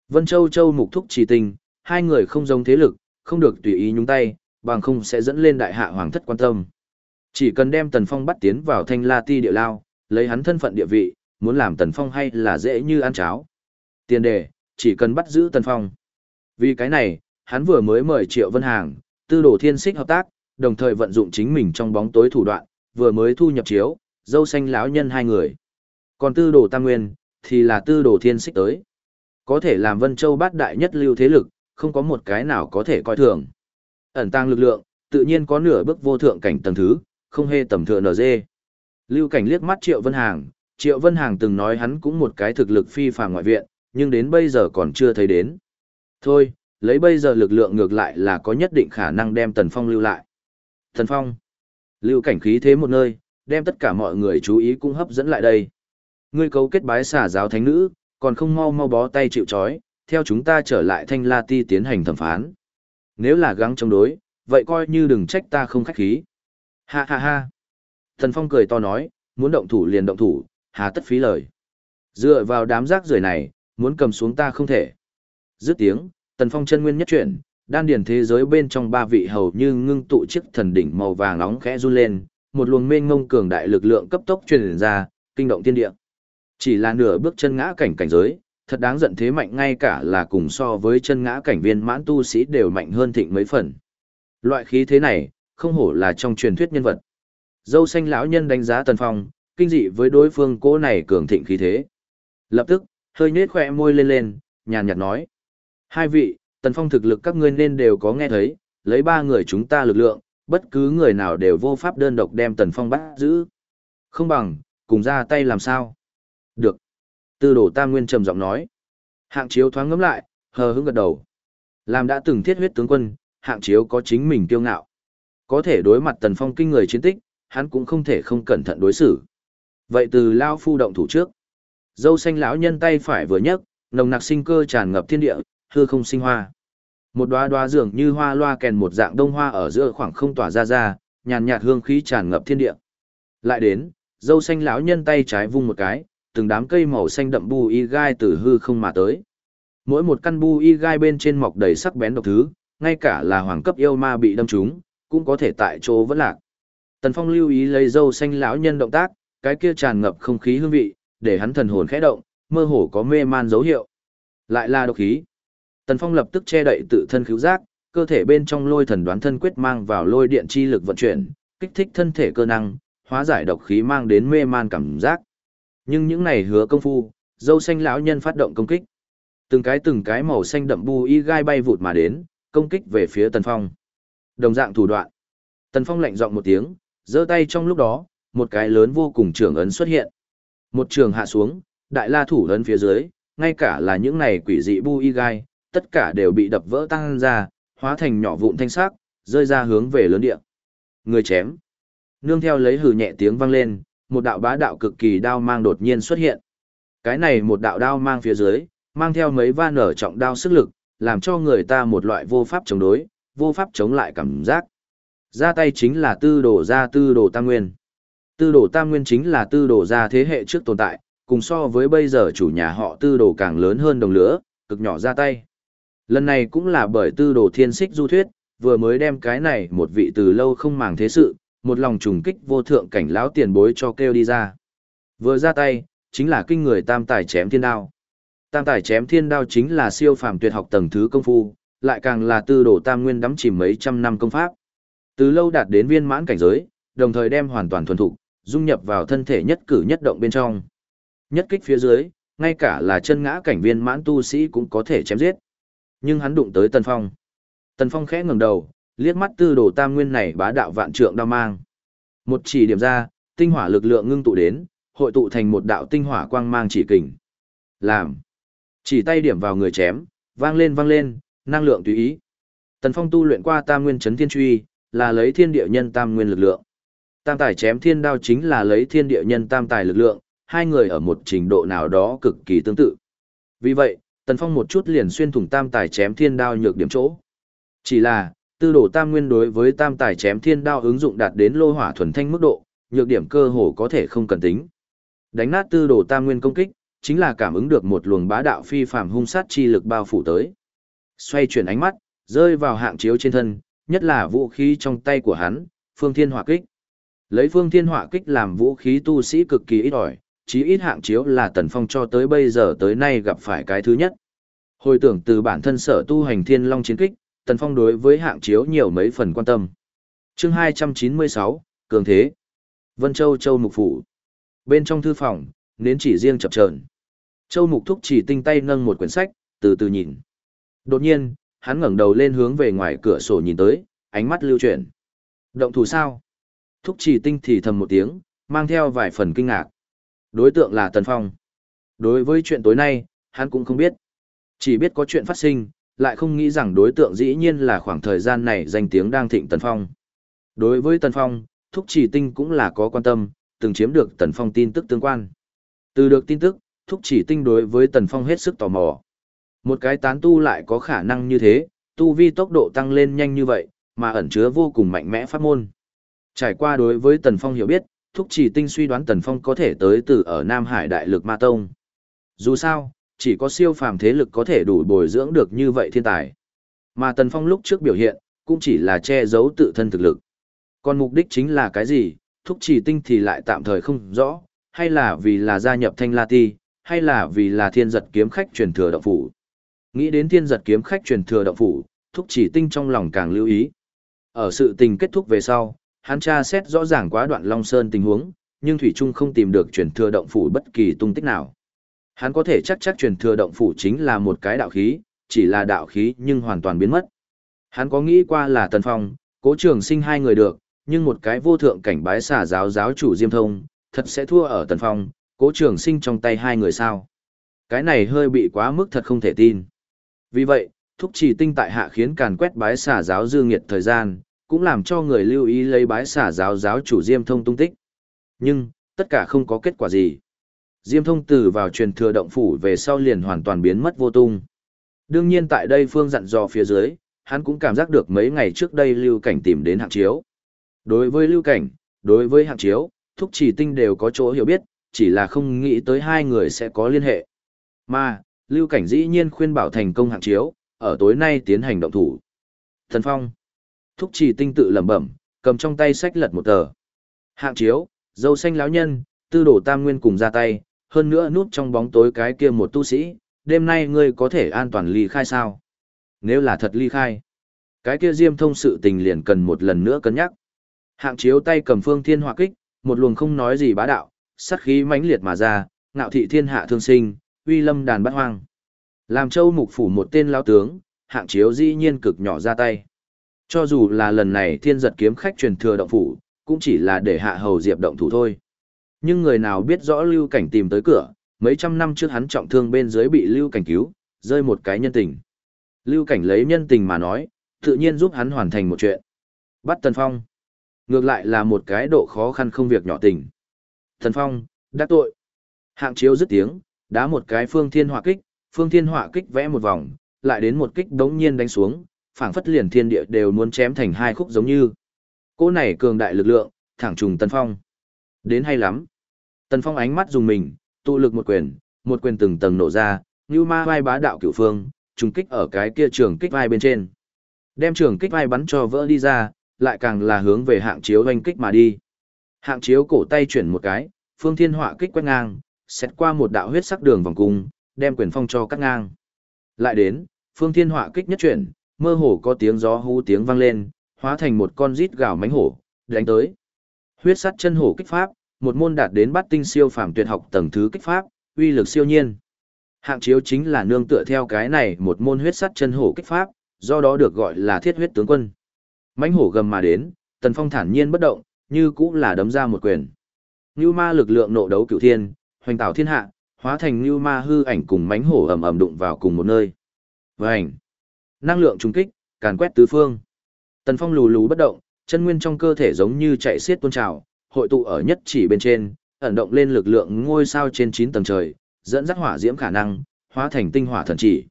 Vân Châu Châu mục thúc trì tinh, hai người không giống thế lực, không được tùy ý nhúng tay, bằng không sẽ dẫn lên đại hạ hoàng thất quan tâm. Chỉ cần đem Tần Phong bắt tiến vào Thanh La Ti địa lao, lấy hắn thân phận địa vị, muốn làm Tần Phong hay là dễ như ăn cháo. Tiền đề, chỉ cần bắt giữ Tần Phong. Vì cái này, hắn vừa mới mời Triệu Vân Hàng, tư đồ thiên xích hợp tác, đồng thời vận dụng chính mình trong bóng tối thủ đoạn, vừa mới thu nhập chiếu, dâu xanh lão nhân hai người. Còn tư đồ tam nguyên, thì là tư đồ thiên xích tới. Có thể làm Vân Châu bát đại nhất lưu thế lực, không có một cái nào có thể coi thường. Ẩn tăng lực lượng, tự nhiên có nửa bước vô thượng cảnh tầng thứ, không hề tầm thừa dê Lưu cảnh liếc mắt Triệu Vân Hàng, Triệu Vân Hàng từng nói hắn cũng một cái thực lực phi phàm ngoại viện, nhưng đến bây giờ còn chưa thấy đến. Thôi, lấy bây giờ lực lượng ngược lại là có nhất định khả năng đem Tần Phong lưu lại. Tần Phong, lưu cảnh khí thế một nơi, đem tất cả mọi người chú ý cũng hấp dẫn lại đây. Ngươi cấu kết bái xả giáo thánh nữ, còn không mau mau bó tay chịu trói, theo chúng ta trở lại Thanh La Ti tiến hành thẩm phán. Nếu là gắng chống đối, vậy coi như đừng trách ta không khách khí. Ha ha ha. Thần Phong cười to nói, muốn động thủ liền động thủ, hà tất phí lời. Dựa vào đám rác rưởi này, muốn cầm xuống ta không thể. Dứt tiếng, Tần Phong chân nguyên nhất chuyển, đan điển thế giới bên trong ba vị hầu như ngưng tụ chiếc thần đỉnh màu vàng nóng khẽ run lên, một luồng mênh ngông cường đại lực lượng cấp tốc truyền ra, kinh động thiên địa. Chỉ là nửa bước chân ngã cảnh cảnh giới, thật đáng giận thế mạnh ngay cả là cùng so với chân ngã cảnh viên mãn tu sĩ đều mạnh hơn thịnh mấy phần. Loại khí thế này, không hổ là trong truyền thuyết nhân vật. Dâu xanh lão nhân đánh giá Tần Phong, kinh dị với đối phương cố này cường thịnh khí thế. Lập tức, hơi nhếch khỏe môi lên lên, nhàn nhạt nói. Hai vị, Tần Phong thực lực các ngươi nên đều có nghe thấy, lấy ba người chúng ta lực lượng, bất cứ người nào đều vô pháp đơn độc đem Tần Phong bắt giữ. Không bằng, cùng ra tay làm sao? Được. Tư đồ Tam Nguyên trầm giọng nói. Hạng chiếu thoáng ngấm lại, hờ hững gật đầu. Làm đã từng thiết huyết tướng quân, hạng chiếu có chính mình kiêu ngạo. Có thể đối mặt Tần Phong kinh người chiến tích, hắn cũng không thể không cẩn thận đối xử. Vậy từ Lao Phu động thủ trước. Dâu xanh lão nhân tay phải vừa nhấc, nồng nặc sinh cơ tràn ngập thiên địa, hư không sinh hoa. Một đóa đóa dường như hoa loa kèn một dạng đông hoa ở giữa khoảng không tỏa ra ra, nhàn nhạt hương khí tràn ngập thiên địa. Lại đến, dâu xanh lão nhân tay trái vung một cái, từng đám cây màu xanh đậm bu y gai từ hư không mà tới. Mỗi một căn bu y gai bên trên mọc đầy sắc bén độc thứ, ngay cả là hoàng cấp yêu ma bị đâm trúng, cũng có thể tại chỗ vẫn lạc. Tần Phong lưu ý lấy dâu xanh lão nhân động tác, cái kia tràn ngập không khí hương vị, để hắn thần hồn khẽ động, mơ hồ có mê man dấu hiệu. Lại là độc khí. Tần Phong lập tức che đậy tự thân cứu giác, cơ thể bên trong lôi thần đoán thân quyết mang vào lôi điện chi lực vận chuyển, kích thích thân thể cơ năng, hóa giải độc khí mang đến mê man cảm giác. Nhưng những này hứa công phu, dâu xanh lão nhân phát động công kích. Từng cái từng cái màu xanh đậm bu y gai bay vụt mà đến, công kích về phía Tần Phong. Đồng dạng thủ đoạn. Tần Phong lạnh giọng một tiếng, giơ tay trong lúc đó, một cái lớn vô cùng trường ấn xuất hiện. Một trường hạ xuống, đại la thủ ấn phía dưới, ngay cả là những này quỷ dị bu y gai, tất cả đều bị đập vỡ tăng ra, hóa thành nhỏ vụn thanh sắc, rơi ra hướng về lớn địa. Người chém. Nương theo lấy hừ nhẹ tiếng vang lên, một đạo bá đạo cực kỳ đao mang đột nhiên xuất hiện. Cái này một đạo đao mang phía dưới, mang theo mấy va nở trọng đao sức lực, làm cho người ta một loại vô pháp chống đối, vô pháp chống lại cảm giác. Ra tay chính là tư đồ ra tư đồ tam nguyên. Tư đồ tam nguyên chính là tư đồ ra thế hệ trước tồn tại, cùng so với bây giờ chủ nhà họ tư đồ càng lớn hơn đồng lửa, cực nhỏ ra tay. Lần này cũng là bởi tư đồ thiên xích du thuyết, vừa mới đem cái này một vị từ lâu không màng thế sự, một lòng trùng kích vô thượng cảnh lão tiền bối cho kêu đi ra. Vừa ra tay, chính là kinh người tam tài chém thiên đao. Tam tài chém thiên đao chính là siêu phàm tuyệt học tầng thứ công phu, lại càng là tư đồ tam nguyên đắm chìm mấy trăm năm công pháp. Từ lâu đạt đến viên mãn cảnh giới, đồng thời đem hoàn toàn thuần thục, dung nhập vào thân thể nhất cử nhất động bên trong. Nhất kích phía dưới, ngay cả là chân ngã cảnh viên mãn tu sĩ cũng có thể chém giết. Nhưng hắn đụng tới Tần Phong. Tần Phong khẽ ngẩng đầu, liếc mắt tư đồ tam nguyên này bá đạo vạn trượng đao mang. Một chỉ điểm ra, tinh hỏa lực lượng ngưng tụ đến, hội tụ thành một đạo tinh hỏa quang mang chỉ kình. Làm. Chỉ tay điểm vào người chém, vang lên vang lên, năng lượng tùy ý. Tần Phong tu luyện qua tam nguyên chấn thiên truy, là lấy thiên địa nhân tam nguyên lực lượng. Tam tài chém thiên đao chính là lấy thiên địa nhân tam tài lực lượng, hai người ở một trình độ nào đó cực kỳ tương tự. Vì vậy, Tần Phong một chút liền xuyên thủng tam tài chém thiên đao nhược điểm chỗ. Chỉ là, tư đồ tam nguyên đối với tam tài chém thiên đao ứng dụng đạt đến lô hỏa thuần thanh mức độ, nhược điểm cơ hồ có thể không cần tính. Đánh nát tư đồ tam nguyên công kích, chính là cảm ứng được một luồng bá đạo phi phàm hung sát chi lực bao phủ tới. Xoay chuyển ánh mắt, rơi vào hạng chiếu trên thân, nhất là vũ khí trong tay của hắn, phương thiên hỏa kích. Lấy phương thiên hỏa kích làm vũ khí tu sĩ cực kỳ ít ỏi, chí ít hạng chiếu là tần phong cho tới bây giờ tới nay gặp phải cái thứ nhất. Hồi tưởng từ bản thân sở tu hành thiên long chiến kích, tần phong đối với hạng chiếu nhiều mấy phần quan tâm. chương 296, Cường Thế. Vân Châu Châu Mục Phủ. Bên trong thư phòng, nến chỉ riêng chập chờn Châu Mục Thúc chỉ tinh tay nâng một quyển sách, từ từ nhìn. Đột nhiên, hắn ngẩng đầu lên hướng về ngoài cửa sổ nhìn tới, ánh mắt lưu chuyển. Động thủ sao? Thúc chỉ tinh thì thầm một tiếng, mang theo vài phần kinh ngạc. Đối tượng là Tần Phong. Đối với chuyện tối nay, hắn cũng không biết. Chỉ biết có chuyện phát sinh, lại không nghĩ rằng đối tượng dĩ nhiên là khoảng thời gian này danh tiếng đang thịnh Tần Phong. Đối với Tần Phong, Thúc Chỉ Tinh cũng là có quan tâm, từng chiếm được Tần Phong tin tức tương quan. Từ được tin tức, Thúc Chỉ Tinh đối với Tần Phong hết sức tò mò. Một cái tán tu lại có khả năng như thế, tu vi tốc độ tăng lên nhanh như vậy, mà ẩn chứa vô cùng mạnh mẽ pháp môn. Trải qua đối với Tần Phong hiểu biết, Thúc Chỉ Tinh suy đoán Tần Phong có thể tới từ ở Nam Hải Đại Lực Ma Tông. Dù sao, chỉ có siêu phàm thế lực có thể đủ bồi dưỡng được như vậy thiên tài. Mà Tần Phong lúc trước biểu hiện, cũng chỉ là che giấu tự thân thực lực. Còn mục đích chính là cái gì, thúc chỉ tinh thì lại tạm thời không rõ, hay là vì là gia nhập thanh la ti, hay là vì là thiên giật kiếm khách truyền thừa động phủ. Nghĩ đến thiên giật kiếm khách truyền thừa động phủ, thúc chỉ tinh trong lòng càng lưu ý. Ở sự tình kết thúc về sau, hắn tra xét rõ ràng quá đoạn Long Sơn tình huống, nhưng Thủy Trung không tìm được truyền thừa động phủ bất kỳ tung tích nào. Hắn có thể chắc chắc truyền thừa động phủ chính là một cái đạo khí, chỉ là đạo khí nhưng hoàn toàn biến mất. Hắn có nghĩ qua là Tần Phong, cố trường sinh hai người được, nhưng một cái vô thượng cảnh bái xả giáo giáo chủ Diêm Thông, thật sẽ thua ở Tần Phong, cố trường sinh trong tay hai người sao. Cái này hơi bị quá mức thật không thể tin. Vì vậy, thúc chỉ tinh tại hạ khiến càn quét bái xà giáo dư nghiệt thời gian, cũng làm cho người lưu ý lấy bái xả giáo giáo chủ Diêm Thông tung tích. Nhưng, tất cả không có kết quả gì. Diêm thông từ vào truyền thừa động phủ về sau liền hoàn toàn biến mất vô tung. Đương nhiên tại đây phương dặn dò phía dưới, hắn cũng cảm giác được mấy ngày trước đây lưu cảnh tìm đến hạng chiếu. Đối với lưu cảnh, đối với hạng chiếu, thúc chỉ tinh đều có chỗ hiểu biết, chỉ là không nghĩ tới hai người sẽ có liên hệ. Mà, lưu cảnh dĩ nhiên khuyên bảo thành công hạng chiếu, ở tối nay tiến hành động thủ. Thần Phong, thúc chỉ tinh tự lẩm bẩm, cầm trong tay sách lật một tờ. Hạng chiếu, dâu xanh lão nhân, tư đổ tam nguyên cùng ra tay, hơn nữa núp trong bóng tối cái kia một tu sĩ, đêm nay ngươi có thể an toàn ly khai sao? Nếu là thật ly khai, cái kia diêm thông sự tình liền cần một lần nữa cân nhắc. Hạng chiếu tay cầm phương thiên hỏa kích, một luồng không nói gì bá đạo, sát khí mãnh liệt mà ra, ngạo thị thiên hạ thương sinh, uy lâm đàn bát hoang. Làm châu mục phủ một tên lão tướng, hạng chiếu dĩ nhiên cực nhỏ ra tay. Cho dù là lần này thiên giật kiếm khách truyền thừa động phủ, cũng chỉ là để hạ hầu diệp động thủ thôi. Nhưng người nào biết rõ lưu cảnh tìm tới cửa, mấy trăm năm trước hắn trọng thương bên dưới bị lưu cảnh cứu, rơi một cái nhân tình. Lưu cảnh lấy nhân tình mà nói, tự nhiên giúp hắn hoàn thành một chuyện. Bắt Tần Phong. Ngược lại là một cái độ khó khăn không việc nhỏ tình. Tần Phong, đắc tội. Hạng chiếu dứt tiếng, đá một cái phương thiên hỏa kích, phương thiên hỏa kích vẽ một vòng, lại đến một kích đống nhiên đánh xuống, phảng phất liền thiên địa đều muốn chém thành hai khúc giống như. Cô này cường đại lực lượng, thẳng trùng Tần Phong. Đến hay lắm. Tần Phong ánh mắt dùng mình, tụ lực một quyền, một quyền từng tầng nổ ra, như ma vai bá đạo cửu phương, trùng kích ở cái kia trường kích vai bên trên. Đem trường kích vai bắn cho vỡ đi ra, lại càng là hướng về hạng chiếu doanh kích mà đi. Hạng chiếu cổ tay chuyển một cái, phương thiên họa kích quét ngang, xét qua một đạo huyết sắc đường vòng cung, đem quyền phong cho cắt ngang. Lại đến, phương thiên họa kích nhất chuyển, mơ hồ có tiếng gió hú tiếng vang lên, hóa thành một con rít gào mánh hổ, đánh tới. Huyết sắt chân hổ kích pháp, một môn đạt đến bát tinh siêu phàm tuyệt học tầng thứ kích pháp, uy lực siêu nhiên. Hạng chiếu chính là nương tựa theo cái này một môn huyết sắt chân hổ kích pháp, do đó được gọi là thiết huyết tướng quân. Mãnh hổ gầm mà đến, Tần Phong thản nhiên bất động, như cũng là đấm ra một quyền. Như ma lực lượng nộ đấu cửu thiên, hoành tạo thiên hạ, hóa thành như ma hư ảnh cùng mãnh hổ ầm ầm đụng vào cùng một nơi. Vành! Năng lượng trùng kích, càn quét tứ phương. Tần Phong lù lù bất động, chân nguyên trong cơ thể giống như chạy xiết tuôn trào, hội tụ ở nhất chỉ bên trên, ẩn động lên lực lượng ngôi sao trên 9 tầng trời, dẫn dắt hỏa diễm khả năng, hóa thành tinh hỏa thần chỉ.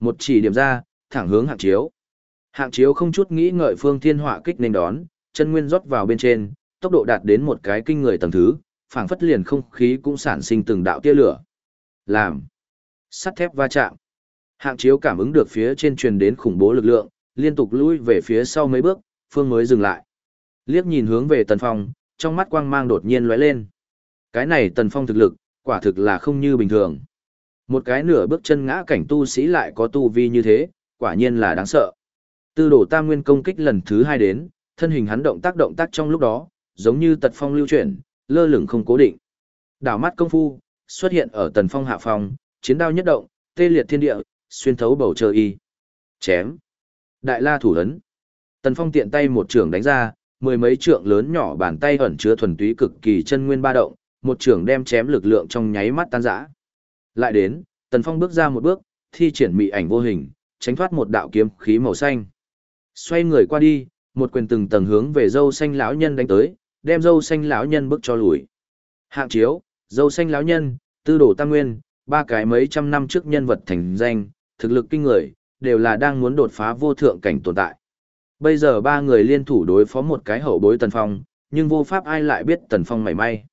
Một chỉ điểm ra, thẳng hướng hạng chiếu. Hạng chiếu không chút nghĩ ngợi phương thiên hỏa kích nên đón, chân nguyên rót vào bên trên, tốc độ đạt đến một cái kinh người tầng thứ, phảng phất liền không khí cũng sản sinh từng đạo tia lửa. Làm. Sắt thép va chạm. Hạng chiếu cảm ứng được phía trên truyền đến khủng bố lực lượng, liên tục lui về phía sau mấy bước, phương mới dừng lại. Liếc nhìn hướng về tần phong, trong mắt quang mang đột nhiên lóe lên. Cái này tần phong thực lực, quả thực là không như bình thường. Một cái nửa bước chân ngã cảnh tu sĩ lại có tu vi như thế, quả nhiên là đáng sợ. Tư đồ tam nguyên công kích lần thứ hai đến, thân hình hắn động tác động tác trong lúc đó, giống như tật phong lưu chuyển, lơ lửng không cố định. Đảo mắt công phu, xuất hiện ở tần phong hạ phòng, chiến đao nhất động, tê liệt thiên địa, xuyên thấu bầu trời y. Chém. Đại la thủ ấn. Tần phong tiện tay một trường đánh ra, mười mấy trượng lớn nhỏ bàn tay ẩn chứa thuần túy cực kỳ chân nguyên ba động, một trường đem chém lực lượng trong nháy mắt tan rã. Lại đến, Tần Phong bước ra một bước, thi triển mị ảnh vô hình, tránh thoát một đạo kiếm khí màu xanh. Xoay người qua đi, một quyền từng tầng hướng về dâu xanh lão nhân đánh tới, đem dâu xanh lão nhân bước cho lùi. Hạng chiếu, dâu xanh lão nhân, tư đồ tam nguyên, ba cái mấy trăm năm trước nhân vật thành danh, thực lực kinh người, đều là đang muốn đột phá vô thượng cảnh tồn tại. Bây giờ ba người liên thủ đối phó một cái hậu bối tần phong, nhưng vô pháp ai lại biết tần phong mảy may.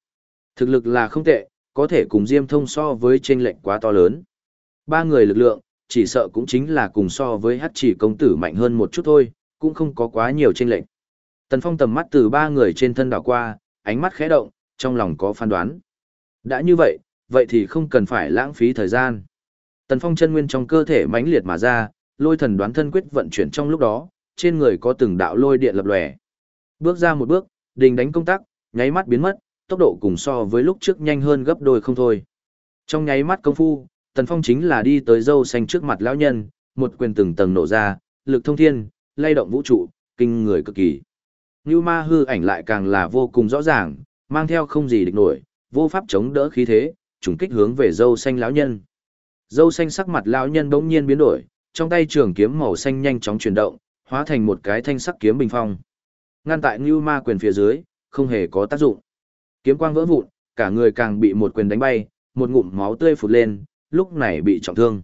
Thực lực là không tệ, có thể cùng Diêm Thông so với chênh lệnh quá to lớn. Ba người lực lượng, chỉ sợ cũng chính là cùng so với hát chỉ công tử mạnh hơn một chút thôi, cũng không có quá nhiều chênh lệnh. Tần Phong tầm mắt từ ba người trên thân đảo qua, ánh mắt khẽ động, trong lòng có phán đoán. Đã như vậy, vậy thì không cần phải lãng phí thời gian. Tần Phong chân nguyên trong cơ thể mãnh liệt mà ra, lôi thần đoán thân quyết vận chuyển trong lúc đó, trên người có từng đạo lôi điện lập lòe. Bước ra một bước, đình đánh công tắc, nháy mắt biến mất, tốc độ cùng so với lúc trước nhanh hơn gấp đôi không thôi. Trong nháy mắt công phu, Tần Phong chính là đi tới dâu xanh trước mặt lão nhân, một quyền từng tầng nổ ra, lực thông thiên, lay động vũ trụ, kinh người cực kỳ. Như ma hư ảnh lại càng là vô cùng rõ ràng, mang theo không gì địch nổi, vô pháp chống đỡ khí thế, trùng kích hướng về dâu xanh lão nhân. Dâu xanh sắc mặt lão nhân bỗng nhiên biến đổi, trong tay trường kiếm màu xanh nhanh chóng chuyển động, hóa thành một cái thanh sắc kiếm bình phong. Ngăn tại Ngưu Ma quyền phía dưới, không hề có tác dụng. Kiếm quang vỡ vụn, cả người càng bị một quyền đánh bay, một ngụm máu tươi phụt lên, lúc này bị trọng thương.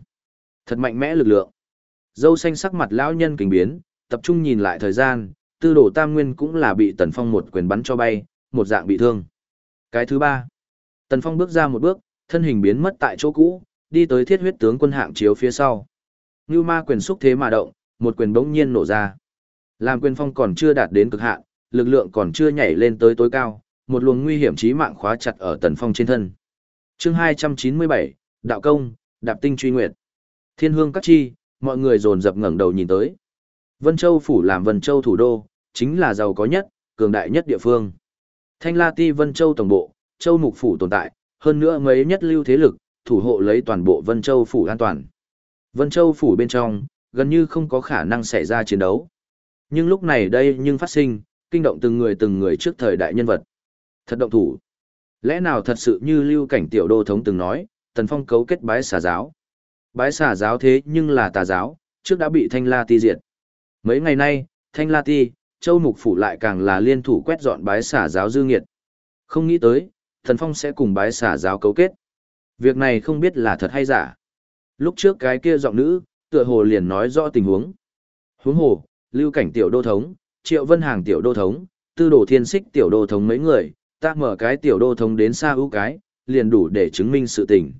Thật mạnh mẽ lực lượng. Dâu xanh sắc mặt lão nhân kinh biến, tập trung nhìn lại thời gian, tư đồ tam nguyên cũng là bị tần phong một quyền bắn cho bay, một dạng bị thương. Cái thứ ba, tần phong bước ra một bước, thân hình biến mất tại chỗ cũ, đi tới thiết huyết tướng quân hạng chiếu phía sau. Như ma quyền xúc thế mà động, một quyền bỗng nhiên nổ ra. Làm quyền phong còn chưa đạt đến cực hạn, lực lượng còn chưa nhảy lên tới tối cao, một luồng nguy hiểm chí mạng khóa chặt ở tần phong trên thân. chương 297, Đạo Công, Đạp Tinh Truy Nguyệt. Thiên hương các chi, mọi người dồn dập ngẩng đầu nhìn tới. Vân Châu Phủ làm Vân Châu thủ đô, chính là giàu có nhất, cường đại nhất địa phương. Thanh La Ti Vân Châu tổng bộ, Châu Mục Phủ tồn tại, hơn nữa mấy nhất lưu thế lực, thủ hộ lấy toàn bộ Vân Châu Phủ an toàn. Vân Châu Phủ bên trong, gần như không có khả năng xảy ra chiến đấu. Nhưng lúc này đây nhưng phát sinh, kinh động từng người từng người trước thời đại nhân vật. Thật động thủ. Lẽ nào thật sự như lưu cảnh tiểu đô thống từng nói, Tần Phong cấu kết bái xà giáo. Bái xà giáo thế nhưng là tà giáo, trước đã bị Thanh La Ti diệt. Mấy ngày nay, Thanh La Ti, Châu Mục Phủ lại càng là liên thủ quét dọn bái xà giáo dư nghiệt. Không nghĩ tới, Tần Phong sẽ cùng bái xà giáo cấu kết. Việc này không biết là thật hay giả. Lúc trước cái kia giọng nữ, tựa hồ liền nói rõ tình huống. Huống hồ, lưu cảnh tiểu đô thống, triệu vân hàng tiểu đô thống, tư đồ thiên xích tiểu đô thống mấy người, ta mở cái tiểu đô thống đến xa ưu cái, liền đủ để chứng minh sự tình.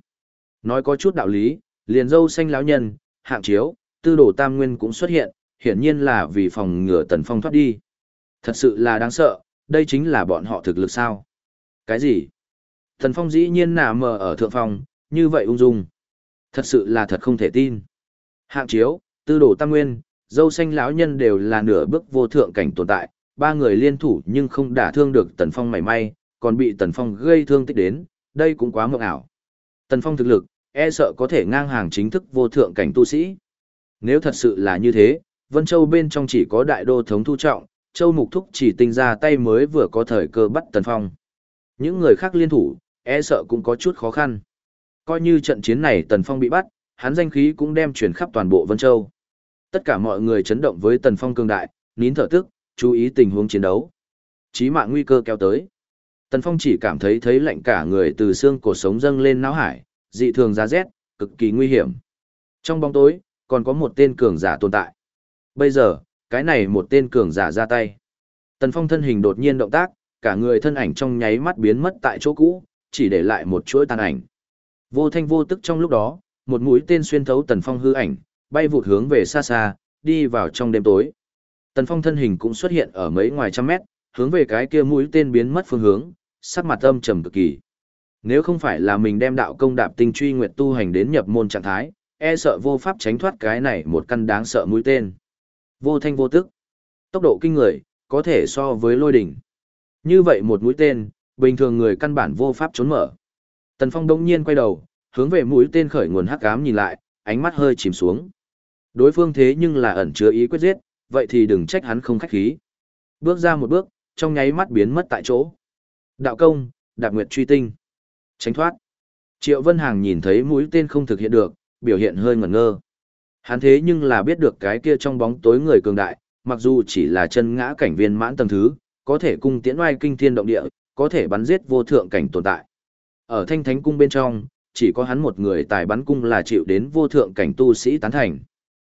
Nói có chút đạo lý, liền dâu xanh lão nhân, hạng chiếu, tư đồ tam nguyên cũng xuất hiện, hiển nhiên là vì phòng ngừa tần phong thoát đi. Thật sự là đáng sợ, đây chính là bọn họ thực lực sao. Cái gì? Tần phong dĩ nhiên nà mờ ở thượng phòng, như vậy ung dung. Thật sự là thật không thể tin. Hạng chiếu, tư đồ tam nguyên, dâu xanh lão nhân đều là nửa bước vô thượng cảnh tồn tại, ba người liên thủ nhưng không đả thương được Tần Phong mảy may, còn bị Tần Phong gây thương tích đến, đây cũng quá mộng ảo. Tần Phong thực lực, e sợ có thể ngang hàng chính thức vô thượng cảnh tu sĩ. Nếu thật sự là như thế, Vân Châu bên trong chỉ có đại đô thống thu trọng, Châu Mục Thúc chỉ tinh ra tay mới vừa có thời cơ bắt Tần Phong. Những người khác liên thủ, e sợ cũng có chút khó khăn. Coi như trận chiến này Tần Phong bị bắt, hắn danh khí cũng đem truyền khắp toàn bộ Vân Châu. Tất cả mọi người chấn động với Tần Phong cường đại, nín thở tức, chú ý tình huống chiến đấu. Chí mạng nguy cơ kéo tới. Tần Phong chỉ cảm thấy thấy lạnh cả người từ xương cổ sống dâng lên não hải, dị thường giá rét, cực kỳ nguy hiểm. Trong bóng tối, còn có một tên cường giả tồn tại. Bây giờ, cái này một tên cường giả ra tay. Tần Phong thân hình đột nhiên động tác, cả người thân ảnh trong nháy mắt biến mất tại chỗ cũ, chỉ để lại một chuỗi tàn ảnh. Vô thanh vô tức trong lúc đó, một mũi tên xuyên thấu Tần Phong hư ảnh, bay vụt hướng về xa xa, đi vào trong đêm tối. Tần Phong thân hình cũng xuất hiện ở mấy ngoài trăm mét, hướng về cái kia mũi tên biến mất phương hướng, sắc mặt âm trầm cực kỳ. Nếu không phải là mình đem đạo công đạp tinh truy nguyệt tu hành đến nhập môn trạng thái, e sợ vô pháp tránh thoát cái này một căn đáng sợ mũi tên. Vô thanh vô tức. Tốc độ kinh người, có thể so với lôi đỉnh. Như vậy một mũi tên, bình thường người căn bản vô pháp trốn mở. Tần Phong đông nhiên quay đầu, hướng về mũi tên khởi nguồn hắc ám nhìn lại, ánh mắt hơi chìm xuống. Đối phương thế nhưng là ẩn chứa ý quyết giết, vậy thì đừng trách hắn không khách khí. Bước ra một bước, trong nháy mắt biến mất tại chỗ. Đạo công, đạp nguyệt truy tinh. Tránh thoát. Triệu Vân Hàng nhìn thấy mũi tên không thực hiện được, biểu hiện hơi ngẩn ngơ. Hắn thế nhưng là biết được cái kia trong bóng tối người cường đại, mặc dù chỉ là chân ngã cảnh viên mãn tầng thứ, có thể cung tiễn oai kinh thiên động địa, có thể bắn giết vô thượng cảnh tồn tại. Ở thanh thánh cung bên trong, chỉ có hắn một người tài bắn cung là chịu đến vô thượng cảnh tu sĩ tán thành.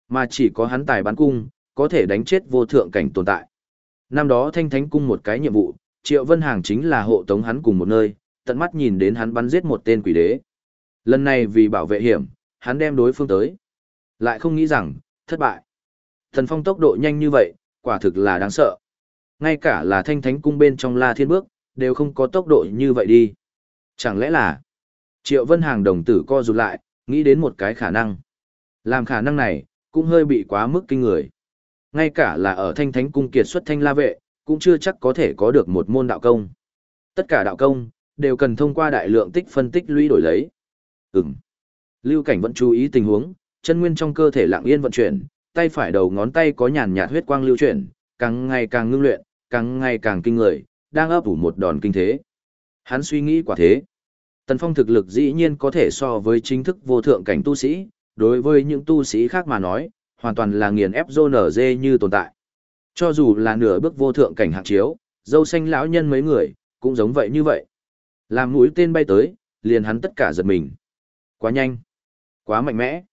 Mà chỉ có hắn tài bắn cung, có thể đánh chết vô thượng cảnh tồn tại. Năm đó thanh thánh cung một cái nhiệm vụ, Triệu Vân Hàng chính là hộ tống hắn cùng một nơi, tận mắt nhìn đến hắn bắn giết một tên quỷ đế. Lần này vì bảo vệ hiểm, hắn đem đối phương tới. Lại không nghĩ rằng, thất bại. Thần phong tốc độ nhanh như vậy, quả thực là đáng sợ. Ngay cả là thanh thánh cung bên trong la thiên bước, đều không có tốc độ như vậy đi. Chẳng lẽ là, Triệu Vân Hàng đồng tử co rụt lại, nghĩ đến một cái khả năng. Làm khả năng này, cũng hơi bị quá mức kinh người. Ngay cả là ở thanh thánh cung kiệt xuất thanh la vệ, cũng chưa chắc có thể có được một môn đạo công. Tất cả đạo công, đều cần thông qua đại lượng tích phân tích lũy đổi lấy. Ừm. Lưu cảnh vẫn chú ý tình huống, chân nguyên trong cơ thể lặng yên vận chuyển, tay phải đầu ngón tay có nhàn nhạt huyết quang lưu chuyển, càng ngày càng ngưng luyện, càng ngày càng kinh người, đang ấp ủ một đòn kinh thế. Hắn suy nghĩ quả thế. Tần Phong thực lực dĩ nhiên có thể so với chính thức vô thượng cảnh tu sĩ, đối với những tu sĩ khác mà nói, hoàn toàn là nghiền ép dô nở dê như tồn tại. Cho dù là nửa bước vô thượng cảnh hạng chiếu, dâu xanh lão nhân mấy người, cũng giống vậy như vậy. Làm mũi tên bay tới, liền hắn tất cả giật mình. Quá nhanh, quá mạnh mẽ.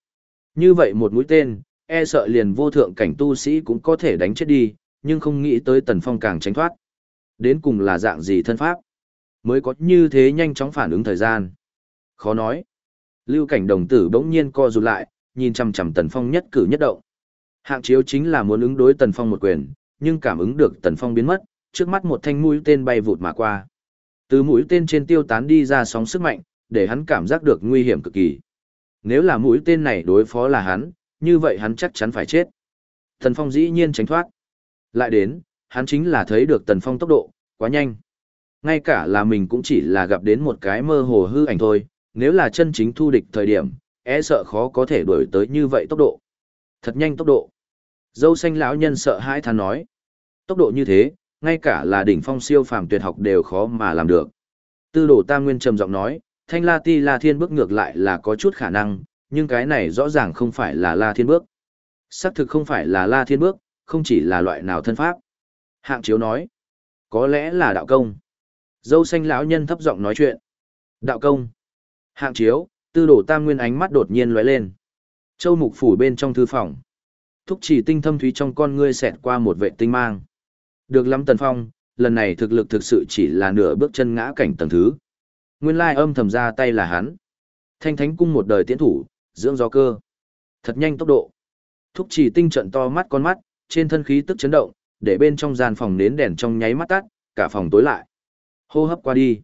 Như vậy một mũi tên, e sợ liền vô thượng cảnh tu sĩ cũng có thể đánh chết đi, nhưng không nghĩ tới tần phong càng tránh thoát. Đến cùng là dạng gì thân pháp? Mới có như thế nhanh chóng phản ứng thời gian. Khó nói. Lưu cảnh đồng tử bỗng nhiên co rụt lại, nhìn chằm chằm tần phong nhất cử nhất động. Hạng chiếu chính là muốn ứng đối tần phong một quyền, nhưng cảm ứng được tần phong biến mất, trước mắt một thanh mũi tên bay vụt mà qua. Từ mũi tên trên tiêu tán đi ra sóng sức mạnh, để hắn cảm giác được nguy hiểm cực kỳ. Nếu là mũi tên này đối phó là hắn, như vậy hắn chắc chắn phải chết. Tần Phong dĩ nhiên tránh thoát. Lại đến, hắn chính là thấy được Tần Phong tốc độ, quá nhanh. Ngay cả là mình cũng chỉ là gặp đến một cái mơ hồ hư ảnh thôi, nếu là chân chính thu địch thời điểm, e sợ khó có thể đuổi tới như vậy tốc độ. Thật nhanh tốc độ. Dâu xanh lão nhân sợ hãi than nói. Tốc độ như thế, ngay cả là đỉnh phong siêu phàm tuyệt học đều khó mà làm được. Tư đồ tam nguyên trầm giọng nói, thanh la ti la thiên bước ngược lại là có chút khả năng, nhưng cái này rõ ràng không phải là la thiên bước. Xác thực không phải là la thiên bước, không chỉ là loại nào thân pháp. Hạng chiếu nói, có lẽ là đạo công. Dâu xanh lão nhân thấp giọng nói chuyện. Đạo công. Hạng chiếu, tư đồ tam nguyên ánh mắt đột nhiên lóe lên. Châu mục phủ bên trong thư phòng. Thúc chỉ tinh thâm thúy trong con ngươi xẹt qua một vệ tinh mang. Được lắm tần phong, lần này thực lực thực sự chỉ là nửa bước chân ngã cảnh tầng thứ. Nguyên lai âm thầm ra tay là hắn. Thanh thánh cung một đời tiến thủ, dưỡng gió cơ. Thật nhanh tốc độ. Thúc chỉ tinh trận to mắt con mắt, trên thân khí tức chấn động, để bên trong gian phòng nến đèn trong nháy mắt tắt, cả phòng tối lại. Hô hấp qua đi.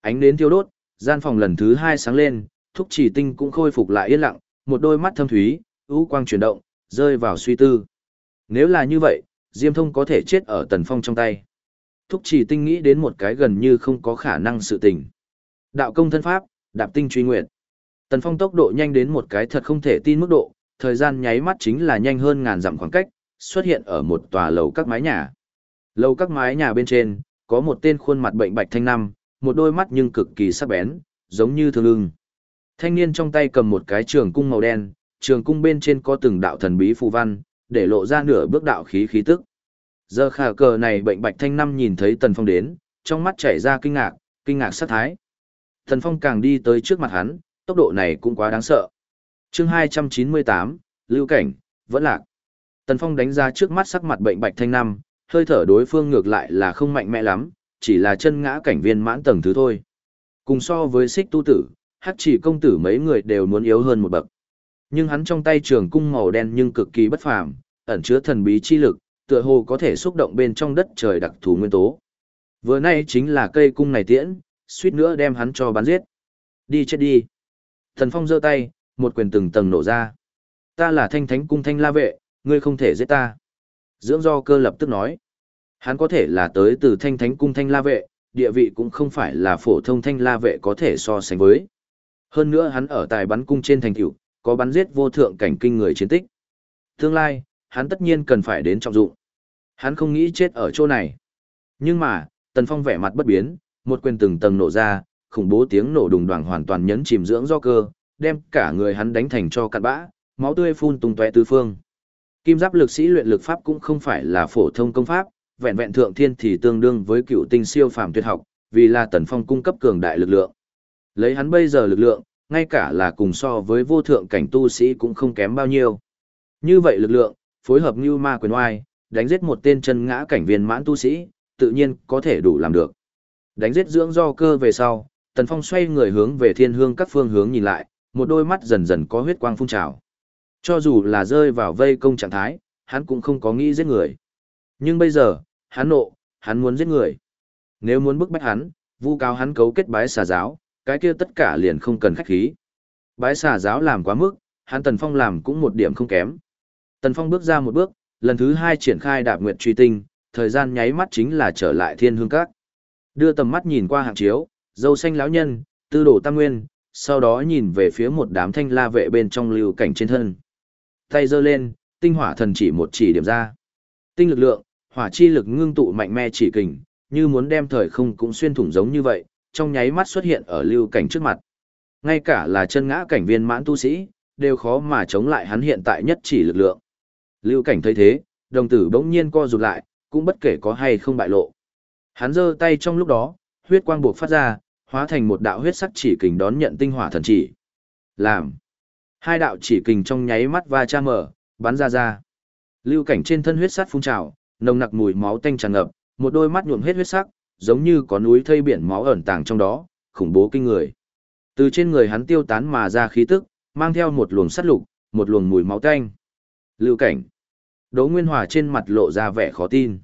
Ánh nến thiêu đốt, gian phòng lần thứ hai sáng lên, thúc chỉ tinh cũng khôi phục lại yên lặng, một đôi mắt thâm thúy, ưu quang chuyển động, rơi vào suy tư. Nếu là như vậy, Diêm Thông có thể chết ở Tần Phong trong tay. Thúc chỉ tinh nghĩ đến một cái gần như không có khả năng sự tình. Đạo công thân pháp, đạp tinh truy nguyện. Tần Phong tốc độ nhanh đến một cái thật không thể tin mức độ, thời gian nháy mắt chính là nhanh hơn ngàn dặm khoảng cách, xuất hiện ở một tòa lầu các mái nhà. Lầu các mái nhà bên trên, có một tên khuôn mặt bệnh bạch thanh năm, một đôi mắt nhưng cực kỳ sắc bén, giống như thương ưng. Thanh niên trong tay cầm một cái trường cung màu đen, trường cung bên trên có từng đạo thần bí phù văn, để lộ ra nửa bước đạo khí khí tức. Giờ khả cờ này bệnh bạch thanh năm nhìn thấy Tần Phong đến, trong mắt chảy ra kinh ngạc, kinh ngạc sát thái. Tần Phong càng đi tới trước mặt hắn, tốc độ này cũng quá đáng sợ. chương 298, Lưu Cảnh, vẫn lạc. Tần Phong đánh ra trước mắt sắc mặt bệnh bạch thanh năm, hơi thở đối phương ngược lại là không mạnh mẽ lắm, chỉ là chân ngã cảnh viên mãn tầng thứ thôi. Cùng so với xích tu tử, hắc chỉ công tử mấy người đều muốn yếu hơn một bậc. Nhưng hắn trong tay trường cung màu đen nhưng cực kỳ bất phàm, ẩn chứa thần bí chi lực, tựa hồ có thể xúc động bên trong đất trời đặc thù nguyên tố. Vừa nay chính là cây cung này tiễn, suýt nữa đem hắn cho bắn giết. Đi chết đi. Thần Phong giơ tay, một quyền từng tầng nổ ra. Ta là thanh thánh cung thanh la vệ, ngươi không thể giết ta. Dưỡng do cơ lập tức nói. Hắn có thể là tới từ thanh thánh cung thanh la vệ, địa vị cũng không phải là phổ thông thanh la vệ có thể so sánh với. Hơn nữa hắn ở tài bắn cung trên thành tiểu, có bắn giết vô thượng cảnh kinh người chiến tích. Tương lai, hắn tất nhiên cần phải đến trọng dụng. Hắn không nghĩ chết ở chỗ này. Nhưng mà, Tần Phong vẻ mặt bất biến, một quyền từng tầng nổ ra, khủng bố tiếng nổ đùng đoàng hoàn toàn nhấn chìm dưỡng do cơ, đem cả người hắn đánh thành cho cặn bã, máu tươi phun tung tóe tứ phương. Kim giáp lực sĩ luyện lực pháp cũng không phải là phổ thông công pháp, vẹn vẹn thượng thiên thì tương đương với cựu tinh siêu phàm tuyệt học, vì là Tần Phong cung cấp cường đại lực lượng. Lấy hắn bây giờ lực lượng, ngay cả là cùng so với vô thượng cảnh tu sĩ cũng không kém bao nhiêu. Như vậy lực lượng, phối hợp như ma quyền oai, đánh giết một tên chân ngã cảnh viên mãn tu sĩ, tự nhiên có thể đủ làm được. Đánh giết dưỡng do cơ về sau, Tần Phong xoay người hướng về thiên hương các phương hướng nhìn lại, một đôi mắt dần dần có huyết quang phun trào. Cho dù là rơi vào vây công trạng thái, hắn cũng không có nghĩ giết người. Nhưng bây giờ, hắn nộ, hắn muốn giết người. Nếu muốn bức bách hắn, vu cáo hắn cấu kết bái xà giáo, cái kia tất cả liền không cần khách khí. Bái xà giáo làm quá mức, hắn Tần Phong làm cũng một điểm không kém. Tần Phong bước ra một bước, lần thứ hai triển khai đạp nguyện truy tinh, thời gian nháy mắt chính là trở lại thiên hương các. Đưa tầm mắt nhìn qua hạng chiếu, dâu xanh lão nhân, tư đồ tam nguyên, sau đó nhìn về phía một đám thanh la vệ bên trong lưu cảnh trên thân. Tay giơ lên, tinh hỏa thần chỉ một chỉ điểm ra. Tinh lực lượng, hỏa chi lực ngưng tụ mạnh mẽ chỉ kình, như muốn đem thời không cũng xuyên thủng giống như vậy, trong nháy mắt xuất hiện ở lưu cảnh trước mặt. Ngay cả là chân ngã cảnh viên mãn tu sĩ, đều khó mà chống lại hắn hiện tại nhất chỉ lực lượng. Lưu cảnh thấy thế, đồng tử bỗng nhiên co rụt lại, cũng bất kể có hay không bại lộ. Hắn giơ tay trong lúc đó, huyết quang buộc phát ra, hóa thành một đạo huyết sắc chỉ kình đón nhận tinh hỏa thần chỉ. Làm. Hai đạo chỉ kình trong nháy mắt va cha mở, bắn ra ra. Lưu cảnh trên thân huyết sắt phun trào, nồng nặc mùi máu tanh tràn ngập, một đôi mắt nhuộm hết huyết sắc, giống như có núi thây biển máu ẩn tàng trong đó, khủng bố kinh người. Từ trên người hắn tiêu tán mà ra khí tức, mang theo một luồng sắt lục, một luồng mùi máu tanh. Lưu cảnh. Đỗ Nguyên Hòa trên mặt lộ ra vẻ khó tin.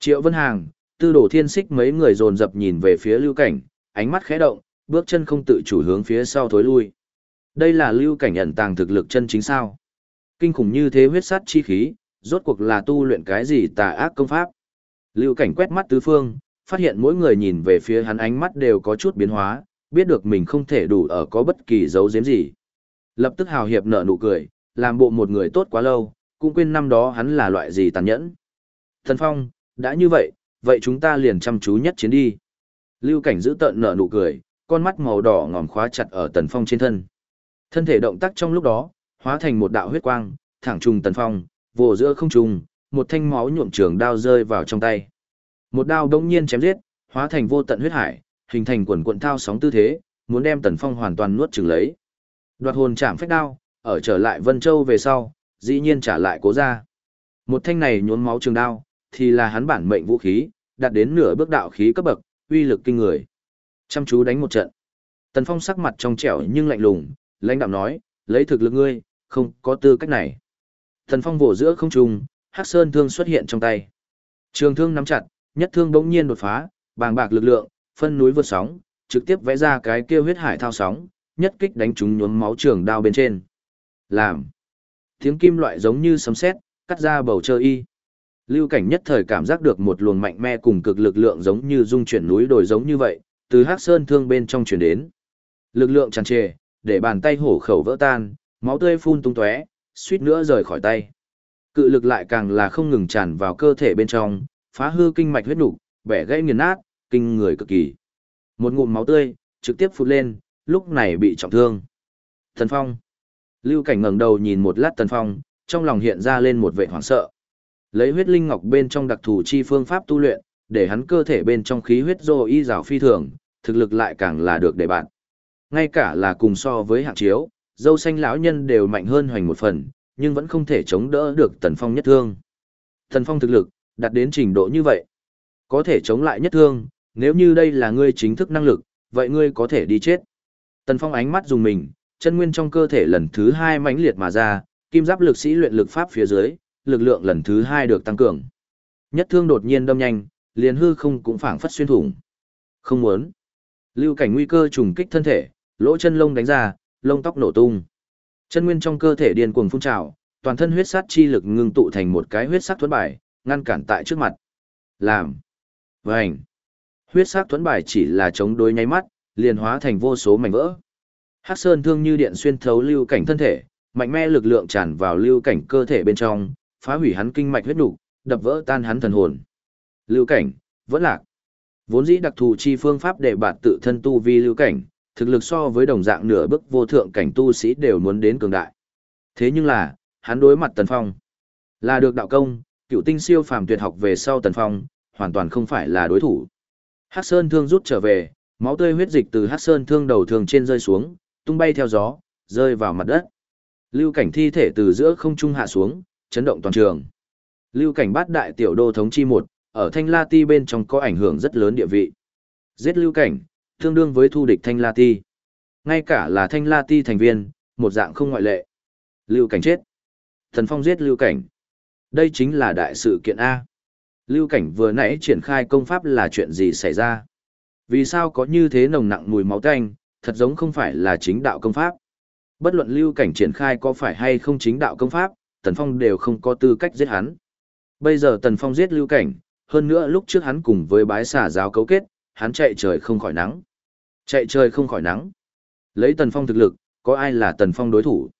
Triệu Vân Hàng, Tư Đồ Thiên Xích mấy người dồn dập nhìn về phía Lưu cảnh, ánh mắt khẽ động, bước chân không tự chủ hướng phía sau thối lui. Đây là Lưu cảnh ẩn tàng thực lực chân chính sao? Kinh khủng như thế huyết sát chi khí, rốt cuộc là tu luyện cái gì tà ác công pháp? Lưu cảnh quét mắt tứ phương, phát hiện mỗi người nhìn về phía hắn ánh mắt đều có chút biến hóa, biết được mình không thể đủ ở có bất kỳ dấu giếm gì. Lập tức hào hiệp nở nụ cười, làm bộ một người tốt quá lâu, cũng quên năm đó hắn là loại gì tàn nhẫn. Thần Phong, đã như vậy, vậy chúng ta liền chăm chú nhất chiến đi. Lưu cảnh giữ tợn nở nụ cười, con mắt màu đỏ ngòm khóa chặt ở Tần Phong trên thân. Thân thể động tác trong lúc đó, hóa thành một đạo huyết quang, thẳng trùng Tần Phong, vồ giữa không trùng, một thanh máu nhuộm trường đao rơi vào trong tay. Một đao đông nhiên chém giết, hóa thành vô tận huyết hải, hình thành quần cuộn thao sóng tư thế, muốn đem Tần Phong hoàn toàn nuốt chửng lấy. Đoạt hồn chạm phách đao, ở trở lại Vân Châu về sau, dĩ nhiên trả lại cố ra. Một thanh này nhuốm máu trường đao, thì là hắn bản mệnh vũ khí, đạt đến nửa bước đạo khí cấp bậc, uy lực kinh người. Chăm chú đánh một trận. Tần Phong sắc mặt trong trẻo nhưng lạnh lùng, lãnh đạo nói, lấy thực lực ngươi, không có tư cách này. thần Phong vỗ giữa không trung, Hắc Sơn thương xuất hiện trong tay. Trường thương nắm chặt, nhất thương bỗng nhiên đột phá, bàng bạc lực lượng, phân núi vượt sóng, trực tiếp vẽ ra cái kia huyết hải thao sóng, nhất kích đánh trúng nhuốm máu trường đao bên trên. Làm. Tiếng kim loại giống như sấm sét, cắt ra bầu trời y. Lưu cảnh nhất thời cảm giác được một luồng mạnh mẽ cùng cực lực lượng giống như dung chuyển núi đồi giống như vậy, từ hắc sơn thương bên trong chuyển đến. Lực lượng tràn trề, để bàn tay hổ khẩu vỡ tan, máu tươi phun tung tóe, suýt nữa rời khỏi tay. Cự lực lại càng là không ngừng tràn vào cơ thể bên trong, phá hư kinh mạch huyết nục, bẻ gãy nghiền nát, kinh người cực kỳ. Một ngụm máu tươi trực tiếp phụt lên, lúc này bị trọng thương. Thần Phong. Lưu Cảnh ngẩng đầu nhìn một lát Tần Phong, trong lòng hiện ra lên một vẻ hoảng sợ. Lấy huyết linh ngọc bên trong đặc thù chi phương pháp tu luyện, để hắn cơ thể bên trong khí huyết dô y rào phi thường, thực lực lại càng là được để bạn. Ngay cả là cùng so với hạng chiếu, dâu xanh lão nhân đều mạnh hơn hoành một phần, nhưng vẫn không thể chống đỡ được Tần Phong nhất thương. Tần Phong thực lực, đạt đến trình độ như vậy. Có thể chống lại nhất thương, nếu như đây là ngươi chính thức năng lực, vậy ngươi có thể đi chết. Tần Phong ánh mắt dùng mình, chân nguyên trong cơ thể lần thứ hai mãnh liệt mà ra, kim giáp lực sĩ luyện lực pháp phía dưới, lực lượng lần thứ hai được tăng cường. Nhất thương đột nhiên đâm nhanh, liền hư không cũng phảng phất xuyên thủng. Không muốn. Lưu cảnh nguy cơ trùng kích thân thể, lỗ chân lông đánh ra, lông tóc nổ tung. Chân nguyên trong cơ thể điên cuồng phun trào, toàn thân huyết sát chi lực ngưng tụ thành một cái huyết sắc thuẫn bài, ngăn cản tại trước mặt. Làm. Vành. Huyết sắc thuẫn bài chỉ là chống đối nháy mắt, liền hóa thành vô số mảnh vỡ. Hắc Sơn thương như điện xuyên thấu lưu cảnh thân thể, mạnh mẽ lực lượng tràn vào lưu cảnh cơ thể bên trong, phá hủy hắn kinh mạch huyết đủ, đập vỡ tan hắn thần hồn. Lưu cảnh, vẫn lạc. Vốn dĩ đặc thù chi phương pháp để bạn tự thân tu vi lưu cảnh, thực lực so với đồng dạng nửa bức vô thượng cảnh tu sĩ đều muốn đến cường đại. Thế nhưng là, hắn đối mặt Tần Phong. Là được đạo công, cựu tinh siêu phàm tuyệt học về sau Tần Phong, hoàn toàn không phải là đối thủ. Hắc Sơn thương rút trở về, máu tươi huyết dịch từ Hắc Sơn thương đầu thường trên rơi xuống, tung bay theo gió, rơi vào mặt đất. Lưu cảnh thi thể từ giữa không trung hạ xuống, chấn động toàn trường. Lưu cảnh bát đại tiểu đô thống chi một, ở Thanh La Ti bên trong có ảnh hưởng rất lớn địa vị. Giết lưu cảnh, tương đương với thu địch Thanh La Ti. Ngay cả là Thanh La Ti thành viên, một dạng không ngoại lệ. Lưu cảnh chết. Thần Phong giết lưu cảnh. Đây chính là đại sự kiện A. Lưu cảnh vừa nãy triển khai công pháp là chuyện gì xảy ra? Vì sao có như thế nồng nặng mùi máu tanh, thật giống không phải là chính đạo công pháp. Bất luận lưu cảnh triển khai có phải hay không chính đạo công pháp, Tần Phong đều không có tư cách giết hắn. Bây giờ Tần Phong giết lưu cảnh, hơn nữa lúc trước hắn cùng với bái xả giáo cấu kết, hắn chạy trời không khỏi nắng. Chạy trời không khỏi nắng. Lấy Tần Phong thực lực, có ai là Tần Phong đối thủ?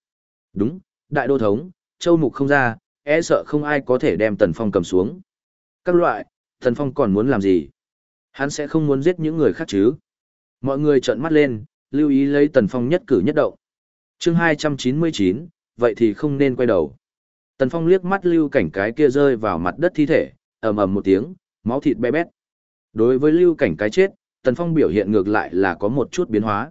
Đúng, đại đô thống, châu mục không ra, e sợ không ai có thể đem Tần Phong cầm xuống. Các loại, Tần Phong còn muốn làm gì? Hắn sẽ không muốn giết những người khác chứ? Mọi người trợn mắt lên, lưu ý lấy Tần Phong nhất cử nhất động. chương 299, vậy thì không nên quay đầu. Tần Phong liếc mắt lưu cảnh cái kia rơi vào mặt đất thi thể, ầm ầm một tiếng, máu thịt bé bét. Đối với lưu cảnh cái chết, Tần Phong biểu hiện ngược lại là có một chút biến hóa.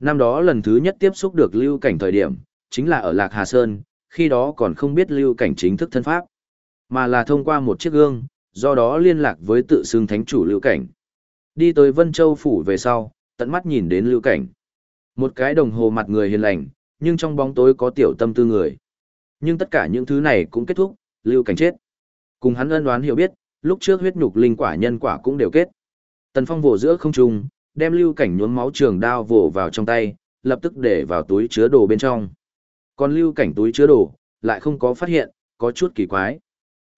Năm đó lần thứ nhất tiếp xúc được lưu cảnh thời điểm, chính là ở Lạc Hà Sơn, khi đó còn không biết lưu cảnh chính thức thân pháp, mà là thông qua một chiếc gương, do đó liên lạc với tự xưng thánh chủ lưu cảnh. Đi tới Vân Châu Phủ về sau, tận mắt nhìn đến lưu cảnh. Một cái đồng hồ mặt người hiền lành, nhưng trong bóng tối có tiểu tâm tư người. Nhưng tất cả những thứ này cũng kết thúc, lưu cảnh chết. Cùng hắn ân đoán hiểu biết, lúc trước huyết nhục linh quả nhân quả cũng đều kết. Tần Phong vồ giữa không trung, đem lưu cảnh nhuốm máu trường đao vồ vào trong tay, lập tức để vào túi chứa đồ bên trong. Còn lưu cảnh túi chứa đồ, lại không có phát hiện, có chút kỳ quái.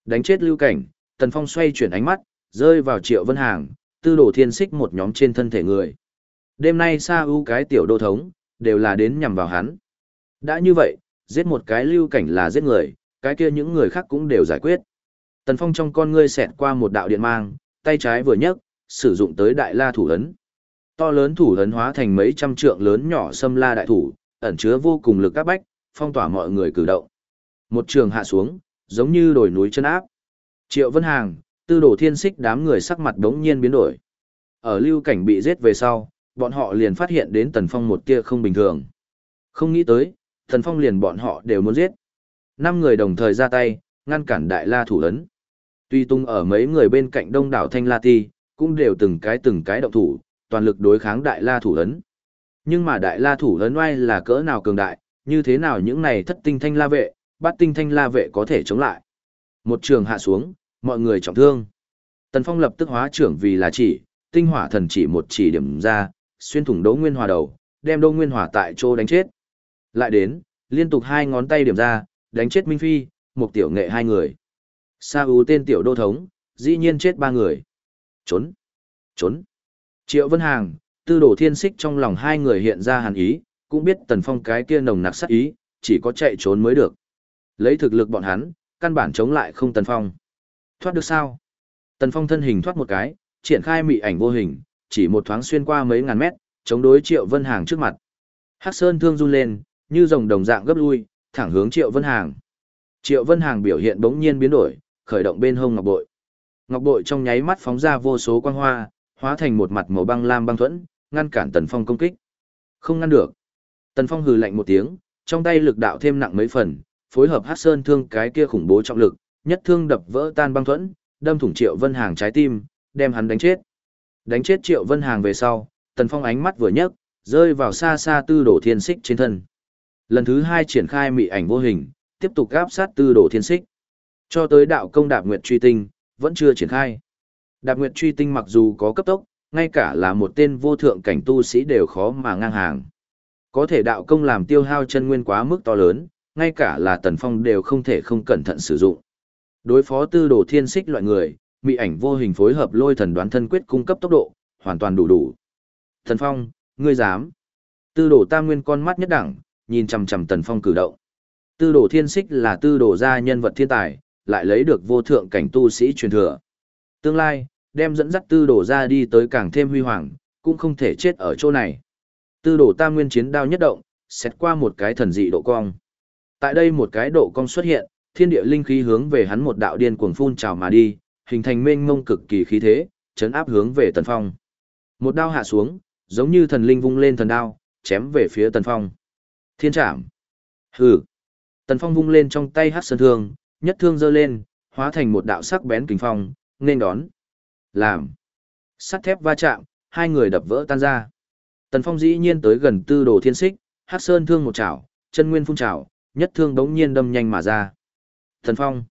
Đánh chết lưu cảnh, Tần Phong xoay chuyển ánh mắt, rơi vào triệu vân hàng, tư đồ thiên xích một nhóm trên thân thể người. Đêm nay xa ưu cái tiểu đô thống, đều là đến nhằm vào hắn. Đã như vậy, giết một cái lưu cảnh là giết người, cái kia những người khác cũng đều giải quyết. Tần Phong trong con ngươi xẹt qua một đạo điện mang, tay trái vừa nhấc, sử dụng tới đại la thủ ấn. To lớn thủ ấn hóa thành mấy trăm trượng lớn nhỏ xâm la đại thủ, ẩn chứa vô cùng lực các bách, phong tỏa mọi người cử động. Một trường hạ xuống, giống như đồi núi chân áp. Triệu Vân Hàng, tư đồ thiên xích đám người sắc mặt đống nhiên biến đổi. Ở lưu cảnh bị giết về sau, bọn họ liền phát hiện đến Tần Phong một tia không bình thường. Không nghĩ tới, Tần Phong liền bọn họ đều muốn giết. Năm người đồng thời ra tay, ngăn cản Đại La thủ ấn. Tuy tung ở mấy người bên cạnh đông đảo Thanh La Ti, cũng đều từng cái từng cái động thủ, toàn lực đối kháng Đại La thủ ấn. Nhưng mà Đại La thủ ấn oai là cỡ nào cường đại, như thế nào những này thất tinh thanh la vệ, bát tinh thanh la vệ có thể chống lại. Một trường hạ xuống, mọi người trọng thương. Tần Phong lập tức hóa trưởng vì là chỉ, tinh hỏa thần chỉ một chỉ điểm ra, xuyên thủng Đỗ Nguyên Hòa đầu, đem Đỗ Nguyên Hòa tại chỗ đánh chết. Lại đến, liên tục hai ngón tay điểm ra, đánh chết Minh Phi, một tiểu nghệ hai người. Sa ưu tên tiểu đô thống, dĩ nhiên chết ba người. Trốn! Trốn! Triệu Vân Hàng, tư đổ thiên xích trong lòng hai người hiện ra hàn ý, cũng biết Tần Phong cái kia nồng nặc sát ý, chỉ có chạy trốn mới được. Lấy thực lực bọn hắn, căn bản chống lại không Tần Phong. Thoát được sao? Tần Phong thân hình thoát một cái, triển khai mị ảnh vô hình, chỉ một thoáng xuyên qua mấy ngàn mét, chống đối Triệu Vân Hàng trước mặt. Hắc Sơn thương run lên, như rồng đồng dạng gấp lui, thẳng hướng Triệu Vân Hàng. Triệu Vân Hàng biểu hiện bỗng nhiên biến đổi, khởi động bên hông ngọc bội. Ngọc bội trong nháy mắt phóng ra vô số quang hoa, hóa thành một mặt màu băng lam băng thuẫn, ngăn cản Tần Phong công kích. Không ngăn được. Tần Phong hừ lạnh một tiếng, trong tay lực đạo thêm nặng mấy phần, phối hợp Hắc Sơn thương cái kia khủng bố trọng lực, nhất thương đập vỡ tan băng thuẫn, đâm thủng Triệu Vân Hàng trái tim, đem hắn đánh chết. Đánh chết Triệu Vân Hàng về sau, Tần Phong ánh mắt vừa nhấc, rơi vào xa xa tư đổ thiên xích trên thân. Lần thứ hai triển khai mị ảnh vô hình, tiếp tục gáp sát tư đổ thiên xích. Cho tới đạo công đạp nguyệt truy tinh, vẫn chưa triển khai. Đạp nguyệt truy tinh mặc dù có cấp tốc, ngay cả là một tên vô thượng cảnh tu sĩ đều khó mà ngang hàng. Có thể đạo công làm tiêu hao chân nguyên quá mức to lớn, ngay cả là tần phong đều không thể không cẩn thận sử dụng. Đối phó tư đồ thiên xích loại người, mị ảnh vô hình phối hợp lôi thần đoán thân quyết cung cấp tốc độ, hoàn toàn đủ đủ. Tần phong, ngươi dám. Tư đồ tam nguyên con mắt nhất đẳng, nhìn chằm chằm tần phong cử động. Tư đồ thiên xích là tư đồ gia nhân vật thiên tài, lại lấy được vô thượng cảnh tu sĩ truyền thừa. Tương lai, đem dẫn dắt tư đổ ra đi tới càng thêm huy hoàng, cũng không thể chết ở chỗ này. Tư đổ tam nguyên chiến đao nhất động, xét qua một cái thần dị độ cong. Tại đây một cái độ cong xuất hiện, thiên địa linh khí hướng về hắn một đạo điên cuồng phun trào mà đi, hình thành mênh mông cực kỳ khí thế, chấn áp hướng về Tần Phong. Một đao hạ xuống, giống như thần linh vung lên thần đao, chém về phía Tần Phong. Thiên trảm. Hừ. Tần Phong vung lên trong tay hắc sơn thương, nhất thương giơ lên, hóa thành một đạo sắc bén kình phong, nên đón. Làm. Sắt thép va chạm, hai người đập vỡ tan ra. Tần Phong dĩ nhiên tới gần tư đồ thiên Sích, hắc sơn thương một chảo, chân nguyên phun chảo, nhất thương đống nhiên đâm nhanh mà ra. Tần Phong.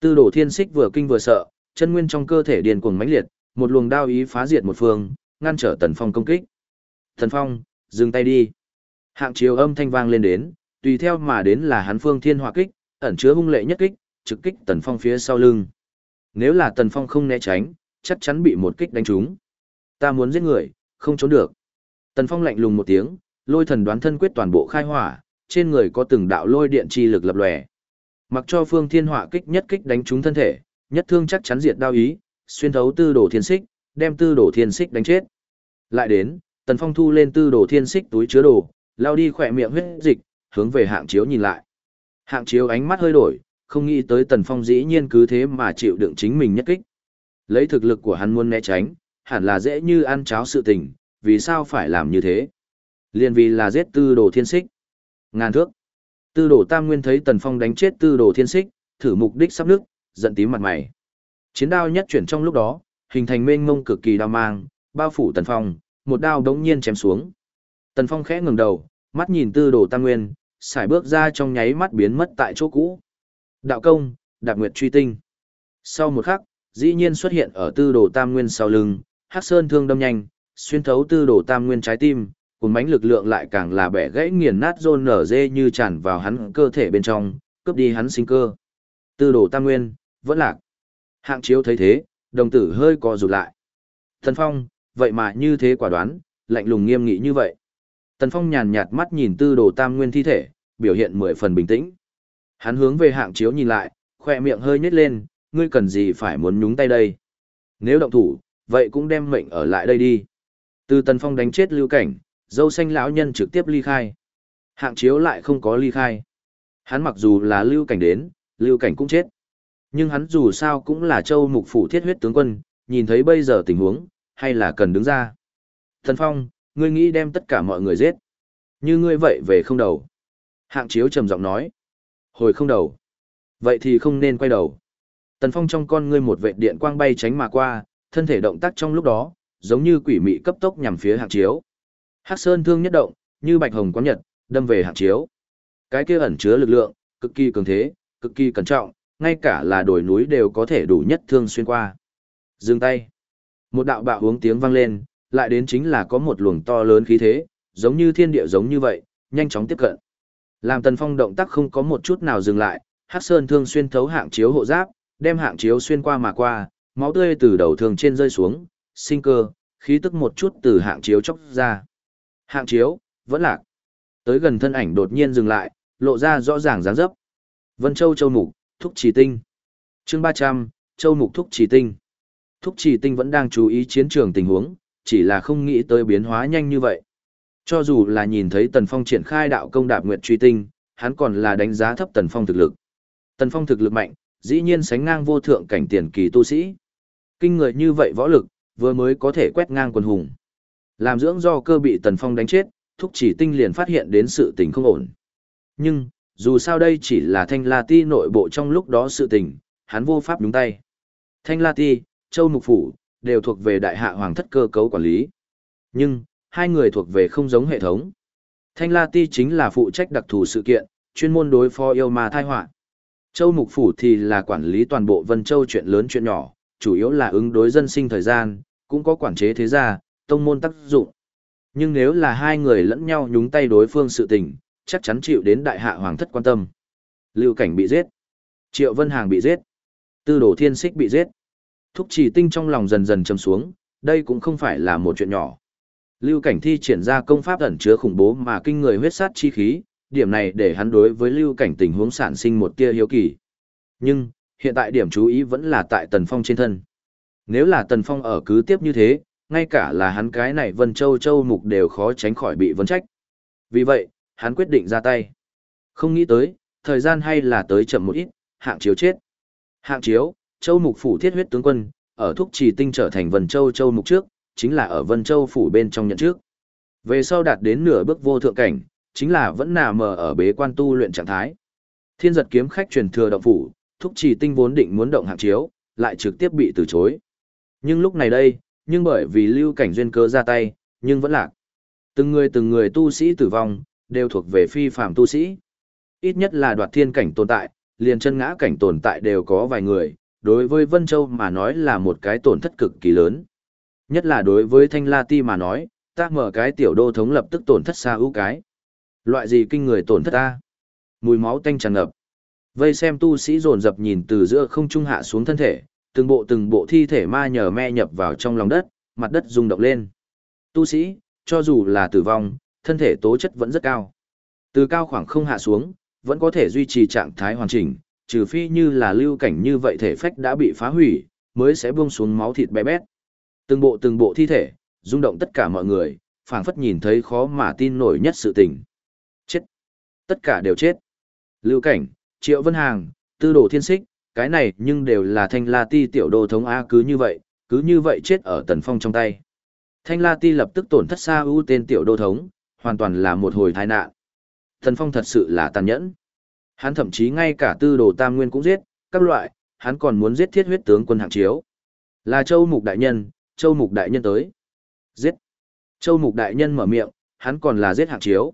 Tư đồ thiên Sích vừa kinh vừa sợ, chân nguyên trong cơ thể điền cuồng mãnh liệt, một luồng đao ý phá diệt một phương, ngăn trở Tần Phong công kích. Tần Phong, dừng tay đi. Hạng chiều âm thanh vang lên đến, tùy theo mà đến là hắn phương thiên hỏa kích, ẩn chứa hung lệ nhất kích, trực kích Tần Phong phía sau lưng. Nếu là Tần Phong không né tránh, chắc chắn bị một kích đánh trúng. Ta muốn giết người, không trốn được. Tần Phong lạnh lùng một tiếng, lôi thần đoán thân quyết toàn bộ khai hỏa, trên người có từng đạo lôi điện chi lực lập lòe. Mặc cho Phương Thiên Hỏa kích nhất kích đánh trúng thân thể, nhất thương chắc chắn diệt đao ý, xuyên thấu tư đồ thiên xích, đem tư đồ thiên xích đánh chết. Lại đến, Tần Phong thu lên tư đồ thiên xích túi chứa đồ, lao đi khỏe miệng huyết dịch, hướng về hạng chiếu nhìn lại. Hạng chiếu ánh mắt hơi đổi, không nghĩ tới Tần Phong dĩ nhiên cứ thế mà chịu đựng chính mình nhất kích. Lấy thực lực của hắn muốn né tránh, hẳn là dễ như ăn cháo sự tình, vì sao phải làm như thế? Liên vì là giết tư đồ thiên xích. Ngàn thước. Tư đồ tam nguyên thấy Tần Phong đánh chết tư đồ thiên xích, thử mục đích sắp nước, giận tím mặt mày. Chiến đao nhất chuyển trong lúc đó, hình thành mênh mông cực kỳ đao mang, bao phủ Tần Phong, một đao đống nhiên chém xuống. Tần Phong khẽ ngừng đầu, mắt nhìn tư đồ tam nguyên, xài bước ra trong nháy mắt biến mất tại chỗ cũ. Đạo công, đạp nguyệt truy tinh. Sau một khắc, dĩ nhiên xuất hiện ở tư đồ tam nguyên sau lưng, hắc sơn thương đâm nhanh, xuyên thấu tư đồ tam nguyên trái tim, cùng bánh lực lượng lại càng là bẻ gãy nghiền nát rôn nở dê như tràn vào hắn cơ thể bên trong, cướp đi hắn sinh cơ. Tư đồ tam nguyên, vẫn lạc. Hạng chiếu thấy thế, đồng tử hơi co rụt lại. Thần Phong, vậy mà như thế quả đoán, lạnh lùng nghiêm nghị như vậy. Tần Phong nhàn nhạt mắt nhìn tư đồ tam nguyên thi thể, biểu hiện mười phần bình tĩnh. Hắn hướng về hạng chiếu nhìn lại, khoe miệng hơi nhếch lên, ngươi cần gì phải muốn nhúng tay đây. Nếu động thủ, vậy cũng đem mệnh ở lại đây đi. Từ Tần Phong đánh chết lưu cảnh, dâu xanh lão nhân trực tiếp ly khai. Hạng chiếu lại không có ly khai. Hắn mặc dù là lưu cảnh đến, lưu cảnh cũng chết. Nhưng hắn dù sao cũng là châu mục phủ thiết huyết tướng quân, nhìn thấy bây giờ tình huống, hay là cần đứng ra. Tần Phong, ngươi nghĩ đem tất cả mọi người giết. Như ngươi vậy về không đầu. Hạng chiếu trầm giọng nói. Hồi không đầu. Vậy thì không nên quay đầu. Tần Phong trong con ngươi một vệ điện quang bay tránh mà qua, thân thể động tác trong lúc đó, giống như quỷ mị cấp tốc nhằm phía hạng chiếu. Hắc Sơn thương nhất động, như bạch hồng quán nhật, đâm về hạng chiếu. Cái kia ẩn chứa lực lượng, cực kỳ cường thế, cực kỳ cẩn trọng, ngay cả là đồi núi đều có thể đủ nhất thương xuyên qua. Dừng tay. Một đạo bạo hướng tiếng vang lên, lại đến chính là có một luồng to lớn khí thế, giống như thiên địa giống như vậy, nhanh chóng tiếp cận. Làm Tần Phong động tác không có một chút nào dừng lại, Hắc Sơn thương xuyên thấu hạng chiếu hộ giáp, đem hạng chiếu xuyên qua mà qua, máu tươi từ đầu thương trên rơi xuống, sinh cơ, khí tức một chút từ hạng chiếu chốc ra. Hạng chiếu, vẫn lạc. Tới gần thân ảnh đột nhiên dừng lại, lộ ra rõ ràng dáng dấp. Vân Châu Châu Mục, Thúc Trì Tinh. chương 300, Châu Mục Thúc Trì Tinh. Thúc Trì Tinh vẫn đang chú ý chiến trường tình huống, chỉ là không nghĩ tới biến hóa nhanh như vậy. Cho dù là nhìn thấy Tần Phong triển khai đạo công đạp nguyệt truy tinh, hắn còn là đánh giá thấp Tần Phong thực lực. Tần Phong thực lực mạnh, dĩ nhiên sánh ngang vô thượng cảnh tiền kỳ tu sĩ. Kinh người như vậy võ lực, vừa mới có thể quét ngang quần hùng. Làm dưỡng do cơ bị Tần Phong đánh chết, thúc chỉ tinh liền phát hiện đến sự tình không ổn. Nhưng, dù sao đây chỉ là thanh la ti nội bộ trong lúc đó sự tình, hắn vô pháp nhúng tay. Thanh la ti, châu mục phủ, đều thuộc về đại hạ hoàng thất cơ cấu quản lý. Nhưng, hai người thuộc về không giống hệ thống. Thanh la ti chính là phụ trách đặc thù sự kiện, chuyên môn đối phó yêu ma thai họa Châu mục phủ thì là quản lý toàn bộ vân châu chuyện lớn chuyện nhỏ, chủ yếu là ứng đối dân sinh thời gian, cũng có quản chế thế gia, tông môn tác dụng. Nhưng nếu là hai người lẫn nhau nhúng tay đối phương sự tình, chắc chắn chịu đến đại hạ hoàng thất quan tâm. Lưu Cảnh bị giết. Triệu Vân Hàng bị giết. Tư Đồ Thiên Sích bị giết. Thúc chỉ tinh trong lòng dần dần châm xuống, đây cũng không phải là một chuyện nhỏ. Lưu Cảnh thi triển ra công pháp ẩn chứa khủng bố mà kinh người huyết sát chi khí, điểm này để hắn đối với Lưu Cảnh tình huống sản sinh một tia hiếu kỳ. Nhưng, hiện tại điểm chú ý vẫn là tại Tần Phong trên thân. Nếu là Tần Phong ở cứ tiếp như thế, ngay cả là hắn cái này Vân Châu Châu Mục đều khó tránh khỏi bị vấn trách. Vì vậy, hắn quyết định ra tay. Không nghĩ tới, thời gian hay là tới chậm một ít, hạng chiếu chết. Hạng chiếu, châu mục phủ thiết huyết tướng quân, ở thúc trì tinh trở thành Vân Châu châu mục trước, chính là ở Vân Châu phủ bên trong nhận trước. Về sau đạt đến nửa bước vô thượng cảnh, chính là vẫn nà mờ ở bế quan tu luyện trạng thái. Thiên giật kiếm khách truyền thừa động phủ, thúc trì tinh vốn định muốn động hạng chiếu, lại trực tiếp bị từ chối. Nhưng lúc này đây, nhưng bởi vì lưu cảnh duyên cơ ra tay, nhưng vẫn lạc. Từng người từng người tu sĩ tử vong, đều thuộc về phi phàm tu sĩ. Ít nhất là đoạt thiên cảnh tồn tại, liền chân ngã cảnh tồn tại đều có vài người, đối với Vân Châu mà nói là một cái tổn thất cực kỳ lớn. Nhất là đối với Thanh La Ti mà nói, ta mở cái tiểu đô thống lập tức tổn thất xa ưu cái. Loại gì kinh người tổn thất ta? Mùi máu tanh tràn ngập. Vây xem tu sĩ dồn dập nhìn từ giữa không trung hạ xuống thân thể, từng bộ từng bộ thi thể ma nhờ me nhập vào trong lòng đất, mặt đất rung động lên. Tu sĩ, cho dù là tử vong, thân thể tố chất vẫn rất cao. Từ cao khoảng không hạ xuống, vẫn có thể duy trì trạng thái hoàn chỉnh, trừ phi như là lưu cảnh như vậy thể phách đã bị phá hủy, mới sẽ buông xuống máu thịt bé bét. Từng bộ từng bộ thi thể, rung động tất cả mọi người, phảng phất nhìn thấy khó mà tin nổi nhất sự tình. Chết. Tất cả đều chết. Lưu cảnh, Triệu Vân Hàng, Tư Đồ Thiên Xích, cái này nhưng đều là Thanh La Ti tiểu đô thống A cứ như vậy, cứ như vậy chết ở Tần Phong trong tay. Thanh La Ti lập tức tổn thất xa ưu tên tiểu đô thống, hoàn toàn là một hồi tai nạn. Tần Phong thật sự là tàn nhẫn. Hắn thậm chí ngay cả tư đồ tam nguyên cũng giết, các loại, hắn còn muốn giết thiết huyết tướng quân hạng chiếu. Là Châu Mục Đại Nhân, Châu Mục Đại Nhân tới. Giết. Châu Mục Đại Nhân mở miệng, hắn còn là giết hạng chiếu.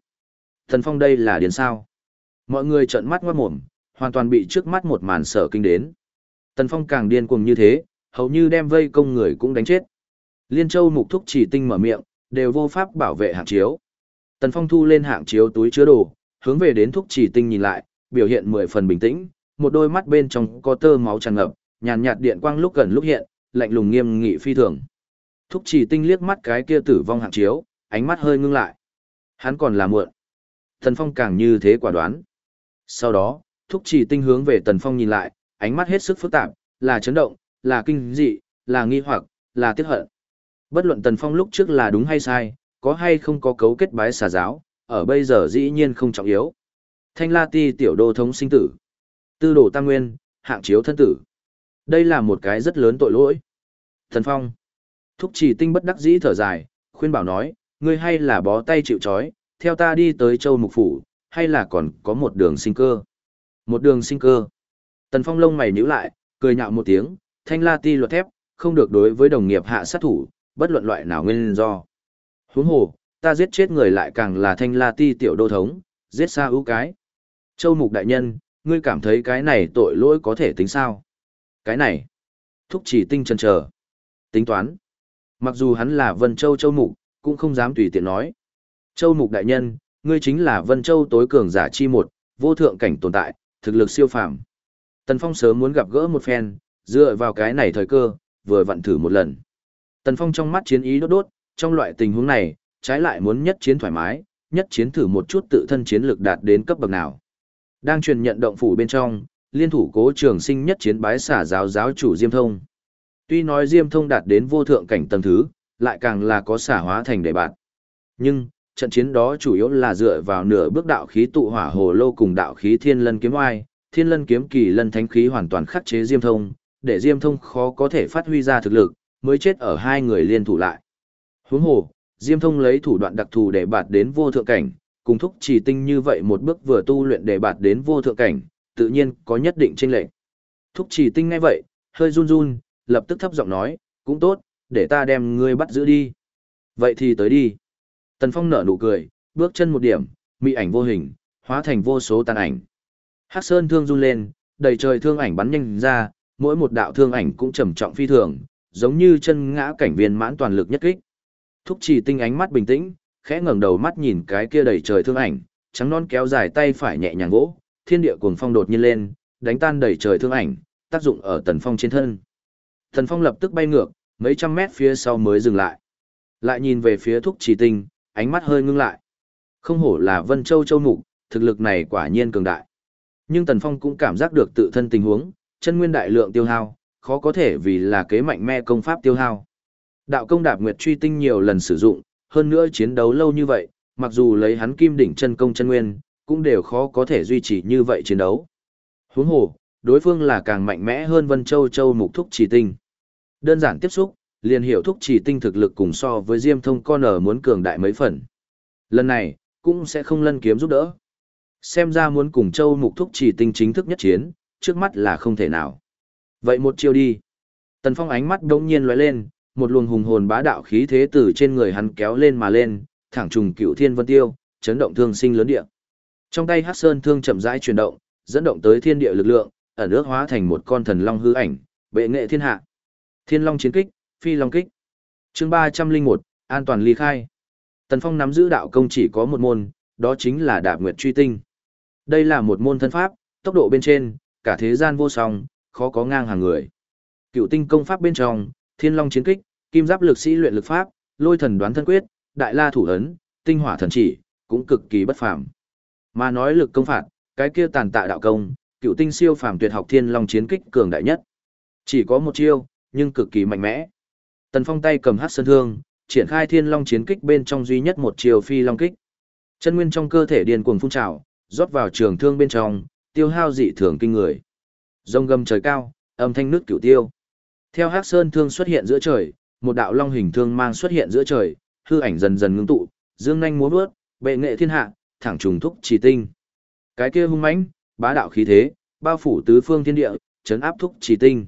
Thần Phong đây là điền sao. Mọi người trợn mắt ngoát mồm, hoàn toàn bị trước mắt một màn sở kinh đến. Tần Phong càng điên cuồng như thế, hầu như đem vây công người cũng đánh chết. Liên Châu Mục Thúc chỉ tinh mở miệng, đều vô pháp bảo vệ hạng chiếu. Tần Phong thu lên hạng chiếu túi chứa đồ, hướng về đến Thúc chỉ tinh nhìn lại, biểu hiện mười phần bình tĩnh, một đôi mắt bên trong có tơ máu tràn ngập, nhàn nhạt điện quang lúc gần lúc hiện, lạnh lùng nghiêm nghị phi thường. Thúc chỉ tinh liếc mắt cái kia tử vong hạng chiếu, ánh mắt hơi ngưng lại. Hắn còn là muộn. Tần Phong càng như thế quả đoán. Sau đó, thúc chỉ tinh hướng về Tần Phong nhìn lại, ánh mắt hết sức phức tạp, là chấn động, là kinh dị, là nghi hoặc, là tiếc hận. Bất luận Tần Phong lúc trước là đúng hay sai, có hay không có cấu kết bái xà giáo, ở bây giờ dĩ nhiên không trọng yếu. Thanh La Ti tiểu đô thống sinh tử. Tư đồ tam nguyên, hạng chiếu thân tử. Đây là một cái rất lớn tội lỗi. Thần Phong. Thúc chỉ tinh bất đắc dĩ thở dài, khuyên bảo nói, ngươi hay là bó tay chịu chói, theo ta đi tới châu mục phủ, hay là còn có một đường sinh cơ. Một đường sinh cơ. Tần Phong lông mày nhíu lại, cười nhạo một tiếng, thanh la ti luật thép, không được đối với đồng nghiệp hạ sát thủ, bất luận loại nào nguyên do. Huống hồ, ta giết chết người lại càng là thanh la ti tiểu đô thống, giết xa ưu cái. Châu Mục Đại Nhân, ngươi cảm thấy cái này tội lỗi có thể tính sao? Cái này, thúc chỉ tinh chân chờ. Tính toán. Mặc dù hắn là Vân Châu Châu Mục, cũng không dám tùy tiện nói. Châu Mục Đại Nhân, ngươi chính là Vân Châu tối cường giả chi một, vô thượng cảnh tồn tại, thực lực siêu phàm. Tần Phong sớm muốn gặp gỡ một phen, dựa vào cái này thời cơ, vừa vặn thử một lần. Tần Phong trong mắt chiến ý đốt đốt, trong loại tình huống này, trái lại muốn nhất chiến thoải mái, nhất chiến thử một chút tự thân chiến lực đạt đến cấp bậc nào. Đang truyền nhận động phủ bên trong, liên thủ cố trường sinh nhất chiến bái xả giáo giáo chủ Diêm Thông. Tuy nói Diêm Thông đạt đến vô thượng cảnh tầng thứ, lại càng là có xả hóa thành đệ bạn. Nhưng, trận chiến đó chủ yếu là dựa vào nửa bước đạo khí tụ hỏa hồ lô cùng đạo khí thiên lân kiếm oai, thiên lân kiếm kỳ lân thánh khí hoàn toàn khắc chế Diêm Thông, để Diêm Thông khó có thể phát huy ra thực lực, mới chết ở hai người liên thủ lại. Huống hồ, Diêm Thông lấy thủ đoạn đặc thù để bạt đến vô thượng cảnh, cùng thúc chỉ tinh như vậy một bước vừa tu luyện để bạt đến vô thượng cảnh, tự nhiên có nhất định chênh lệch. Thúc chỉ tinh ngay vậy, hơi run run, lập tức thấp giọng nói, cũng tốt, để ta đem ngươi bắt giữ đi. Vậy thì tới đi. Tần Phong nở nụ cười, bước chân một điểm, mị ảnh vô hình, hóa thành vô số tàn ảnh. Hắc Sơn thương run lên, đầy trời thương ảnh bắn nhanh ra, mỗi một đạo thương ảnh cũng trầm trọng phi thường, giống như chân ngã cảnh viên mãn toàn lực nhất kích. Thúc chỉ tinh ánh mắt bình tĩnh, khẽ ngẩng đầu mắt nhìn cái kia đầy trời thương ảnh, trắng non kéo dài tay phải nhẹ nhàng gỗ, thiên địa cuồng phong đột nhiên lên, đánh tan đầy trời thương ảnh, tác dụng ở Tần Phong trên thân. Tần Phong lập tức bay ngược, mấy trăm mét phía sau mới dừng lại. Lại nhìn về phía Thúc Chỉ Tinh, ánh mắt hơi ngưng lại. Không hổ là Vân Châu Châu Mục, thực lực này quả nhiên cường đại. Nhưng Tần Phong cũng cảm giác được tự thân tình huống, chân nguyên đại lượng tiêu hao, khó có thể vì là kế mạnh mẽ công pháp tiêu hao. Đạo công đạp nguyệt truy tinh nhiều lần sử dụng, hơn nữa chiến đấu lâu như vậy, mặc dù lấy hắn kim đỉnh chân công chân nguyên, cũng đều khó có thể duy trì như vậy chiến đấu. Huống hồ, đối phương là càng mạnh mẽ hơn Vân Châu Châu mục thúc chỉ tinh. Đơn giản tiếp xúc, liền hiểu thúc chỉ tinh thực lực cùng so với Diêm Thông con ở muốn cường đại mấy phần. Lần này, cũng sẽ không lân kiếm giúp đỡ. Xem ra muốn cùng Châu mục thúc chỉ tinh chính thức nhất chiến, trước mắt là không thể nào. Vậy một chiêu đi. Tần Phong ánh mắt đống nhiên lóe lên, một luồng hùng hồn bá đạo khí thế từ trên người hắn kéo lên mà lên, thẳng trùng cựu thiên vân tiêu, chấn động thương sinh lớn địa. Trong tay Hắc Sơn thương chậm rãi chuyển động, dẫn động tới thiên địa lực lượng, ẩn ước hóa thành một con thần long hư ảnh, bệ nghệ thiên hạ. Thiên long chiến kích, phi long kích. Chương ba trăm linh một an toàn ly khai. Tần Phong nắm giữ đạo công chỉ có một môn, đó chính là Đạp Nguyệt Truy Tinh. Đây là một môn thân pháp, tốc độ bên trên, cả thế gian vô song, khó có ngang hàng người. Cựu tinh công pháp bên trong, Thiên Long chiến kích, Kim Giáp lực sĩ luyện lực pháp, Lôi thần đoán thân quyết, Đại La thủ ấn, Tinh hỏa thần chỉ, cũng cực kỳ bất phàm. Mà nói lực công phạt, cái kia tàn tạ đạo công, cựu tinh siêu phàm tuyệt học Thiên Long chiến kích cường đại nhất. Chỉ có một chiêu, nhưng cực kỳ mạnh mẽ. Tần Phong tay cầm hắc sơn thương, triển khai Thiên Long chiến kích bên trong duy nhất một chiêu phi long kích. Chân nguyên trong cơ thể điên cuồng phun trào, rót vào trường thương bên trong, tiêu hao dị thường kinh người. Rông gầm trời cao, âm thanh nước cửu tiêu. Theo Hắc Sơn thương xuất hiện giữa trời, một đạo long hình thương mang xuất hiện giữa trời, hư ảnh dần dần ngưng tụ, dương nhanh múa vớt, bệ nghệ thiên hạ, thẳng trùng thúc chỉ tinh. Cái kia hung mãnh, bá đạo khí thế, bao phủ tứ phương thiên địa, chấn áp thúc chỉ tinh.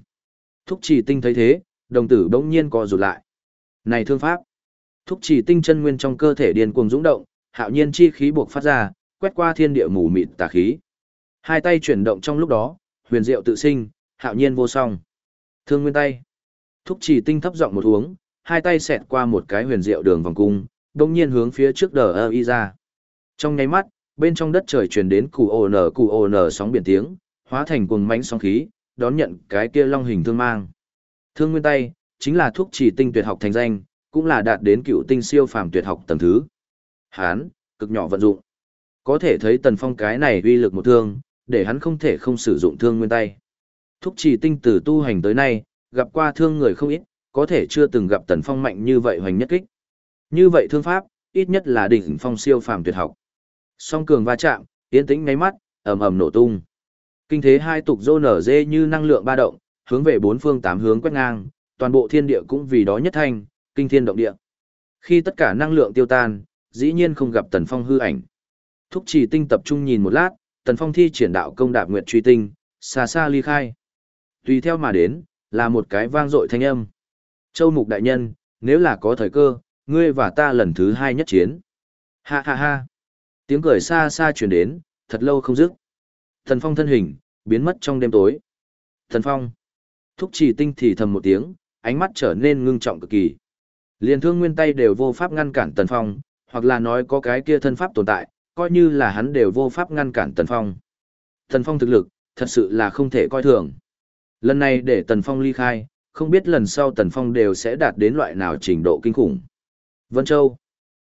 Thúc chỉ tinh thấy thế, đồng tử bỗng nhiên co rụt lại. Này thương pháp, thúc chỉ tinh chân nguyên trong cơ thể điên cuồng dũng động, hạo nhiên chi khí buộc phát ra, quét qua thiên địa mù mịt tà khí. Hai tay chuyển động trong lúc đó, huyền diệu tự sinh, hạo nhiên vô song. Thương nguyên tay. Thúc chỉ tinh thấp giọng một uống, hai tay xẹt qua một cái huyền diệu đường vòng cung, đồng nhiên hướng phía trước đờ ơ y ra. Trong nháy mắt, bên trong đất trời truyền đến cụ ồ nở cụ ồ nở sóng biển tiếng, hóa thành cuồng mãnh sóng khí, đón nhận cái kia long hình thương mang. Thương nguyên tay, chính là thuốc chỉ tinh tuyệt học thành danh, cũng là đạt đến cựu tinh siêu phàm tuyệt học tầng thứ. Hán, cực nhỏ vận dụng. Có thể thấy tần phong cái này uy lực một thương, để hắn không thể không sử dụng thương nguyên tay. Thúc chỉ tinh từ tu hành tới nay, gặp qua thương người không ít, có thể chưa từng gặp tần phong mạnh như vậy hoành nhất kích. Như vậy thương pháp, ít nhất là đỉnh phong siêu phàm tuyệt học. Song cường va chạm, tiến tĩnh ngáy mắt, ầm ầm nổ tung. Kinh thế hai tục rô nở dê như năng lượng ba động, hướng về bốn phương tám hướng quét ngang, toàn bộ thiên địa cũng vì đó nhất thanh, kinh thiên động địa. Khi tất cả năng lượng tiêu tan, dĩ nhiên không gặp tần phong hư ảnh. Thúc chỉ tinh tập trung nhìn một lát, tần phong thi triển đạo công đạp nguyệt truy tinh, xa xa ly khai. Tùy theo mà đến, là một cái vang dội thanh âm. Châu mục đại nhân, nếu là có thời cơ, ngươi và ta lần thứ hai nhất chiến. Ha ha ha. Tiếng cười xa xa truyền đến, thật lâu không dứt. Thần phong thân hình, biến mất trong đêm tối. Thần phong. Thúc chỉ tinh thì thầm một tiếng, ánh mắt trở nên ngưng trọng cực kỳ. Liên thương nguyên tay đều vô pháp ngăn cản tần phong, hoặc là nói có cái kia thân pháp tồn tại, coi như là hắn đều vô pháp ngăn cản tần phong. Tần phong thực lực, thật sự là không thể coi thường. Lần này để tần phong ly khai, không biết lần sau tần phong đều sẽ đạt đến loại nào trình độ kinh khủng. Vân Châu,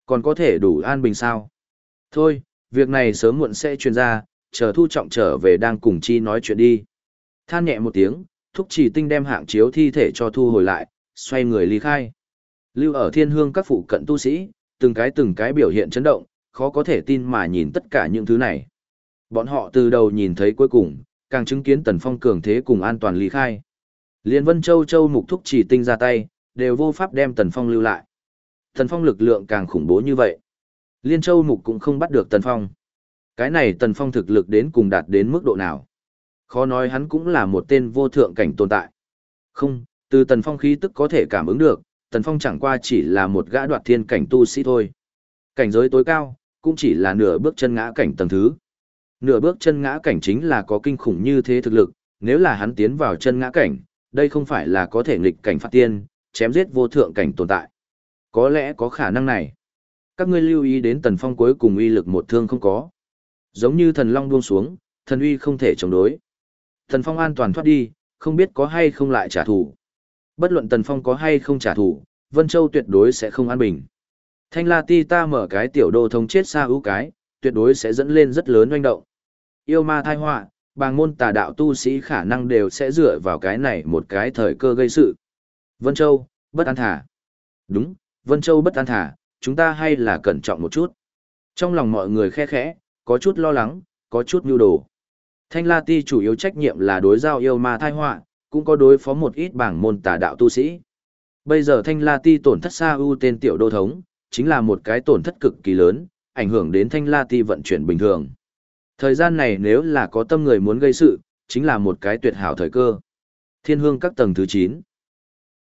còn có thể đủ an bình sao? Thôi, việc này sớm muộn sẽ truyền ra, chờ thu trọng trở về đang cùng chi nói chuyện đi. Than nhẹ một tiếng, thúc chỉ tinh đem hạng chiếu thi thể cho thu hồi lại, xoay người ly khai. Lưu ở thiên hương các phụ cận tu sĩ, từng cái từng cái biểu hiện chấn động, khó có thể tin mà nhìn tất cả những thứ này. Bọn họ từ đầu nhìn thấy cuối cùng, càng chứng kiến tần phong cường thế cùng an toàn ly khai. Liên Vân Châu Châu mục thúc chỉ tinh ra tay, đều vô pháp đem tần phong lưu lại. Tần phong lực lượng càng khủng bố như vậy. Liên Châu mục cũng không bắt được tần phong. Cái này tần phong thực lực đến cùng đạt đến mức độ nào. Khó nói hắn cũng là một tên vô thượng cảnh tồn tại. Không, từ tần phong khí tức có thể cảm ứng được, tần phong chẳng qua chỉ là một gã đoạt thiên cảnh tu sĩ thôi. Cảnh giới tối cao, cũng chỉ là nửa bước chân ngã cảnh tầng thứ. Nửa bước chân ngã cảnh chính là có kinh khủng như thế thực lực, nếu là hắn tiến vào chân ngã cảnh, đây không phải là có thể nghịch cảnh phát tiên, chém giết vô thượng cảnh tồn tại. Có lẽ có khả năng này. Các ngươi lưu ý đến tần phong cuối cùng uy lực một thương không có. Giống như thần long buông xuống, thần uy không thể chống đối. Tần phong an toàn thoát đi, không biết có hay không lại trả thù. Bất luận tần phong có hay không trả thù, Vân Châu tuyệt đối sẽ không an bình. Thanh La Ti ta mở cái tiểu đô thông chết xa ưu cái, tuyệt đối sẽ dẫn lên rất lớn oanh động. Yêu ma thai họa, bàng môn tà đạo tu sĩ khả năng đều sẽ dựa vào cái này một cái thời cơ gây sự. Vân Châu, bất an thả. Đúng, Vân Châu bất an thả, chúng ta hay là cẩn trọng một chút. Trong lòng mọi người khe khẽ, có chút lo lắng, có chút nhu đồ. Thanh La Ti chủ yếu trách nhiệm là đối giao yêu ma thai họa, cũng có đối phó một ít bảng môn tà đạo tu sĩ. Bây giờ Thanh La Ti tổn thất xa ưu tên tiểu đô thống, chính là một cái tổn thất cực kỳ lớn, ảnh hưởng đến Thanh La Ti vận chuyển bình thường. Thời gian này nếu là có tâm người muốn gây sự, chính là một cái tuyệt hảo thời cơ. Thiên hương các tầng thứ 9.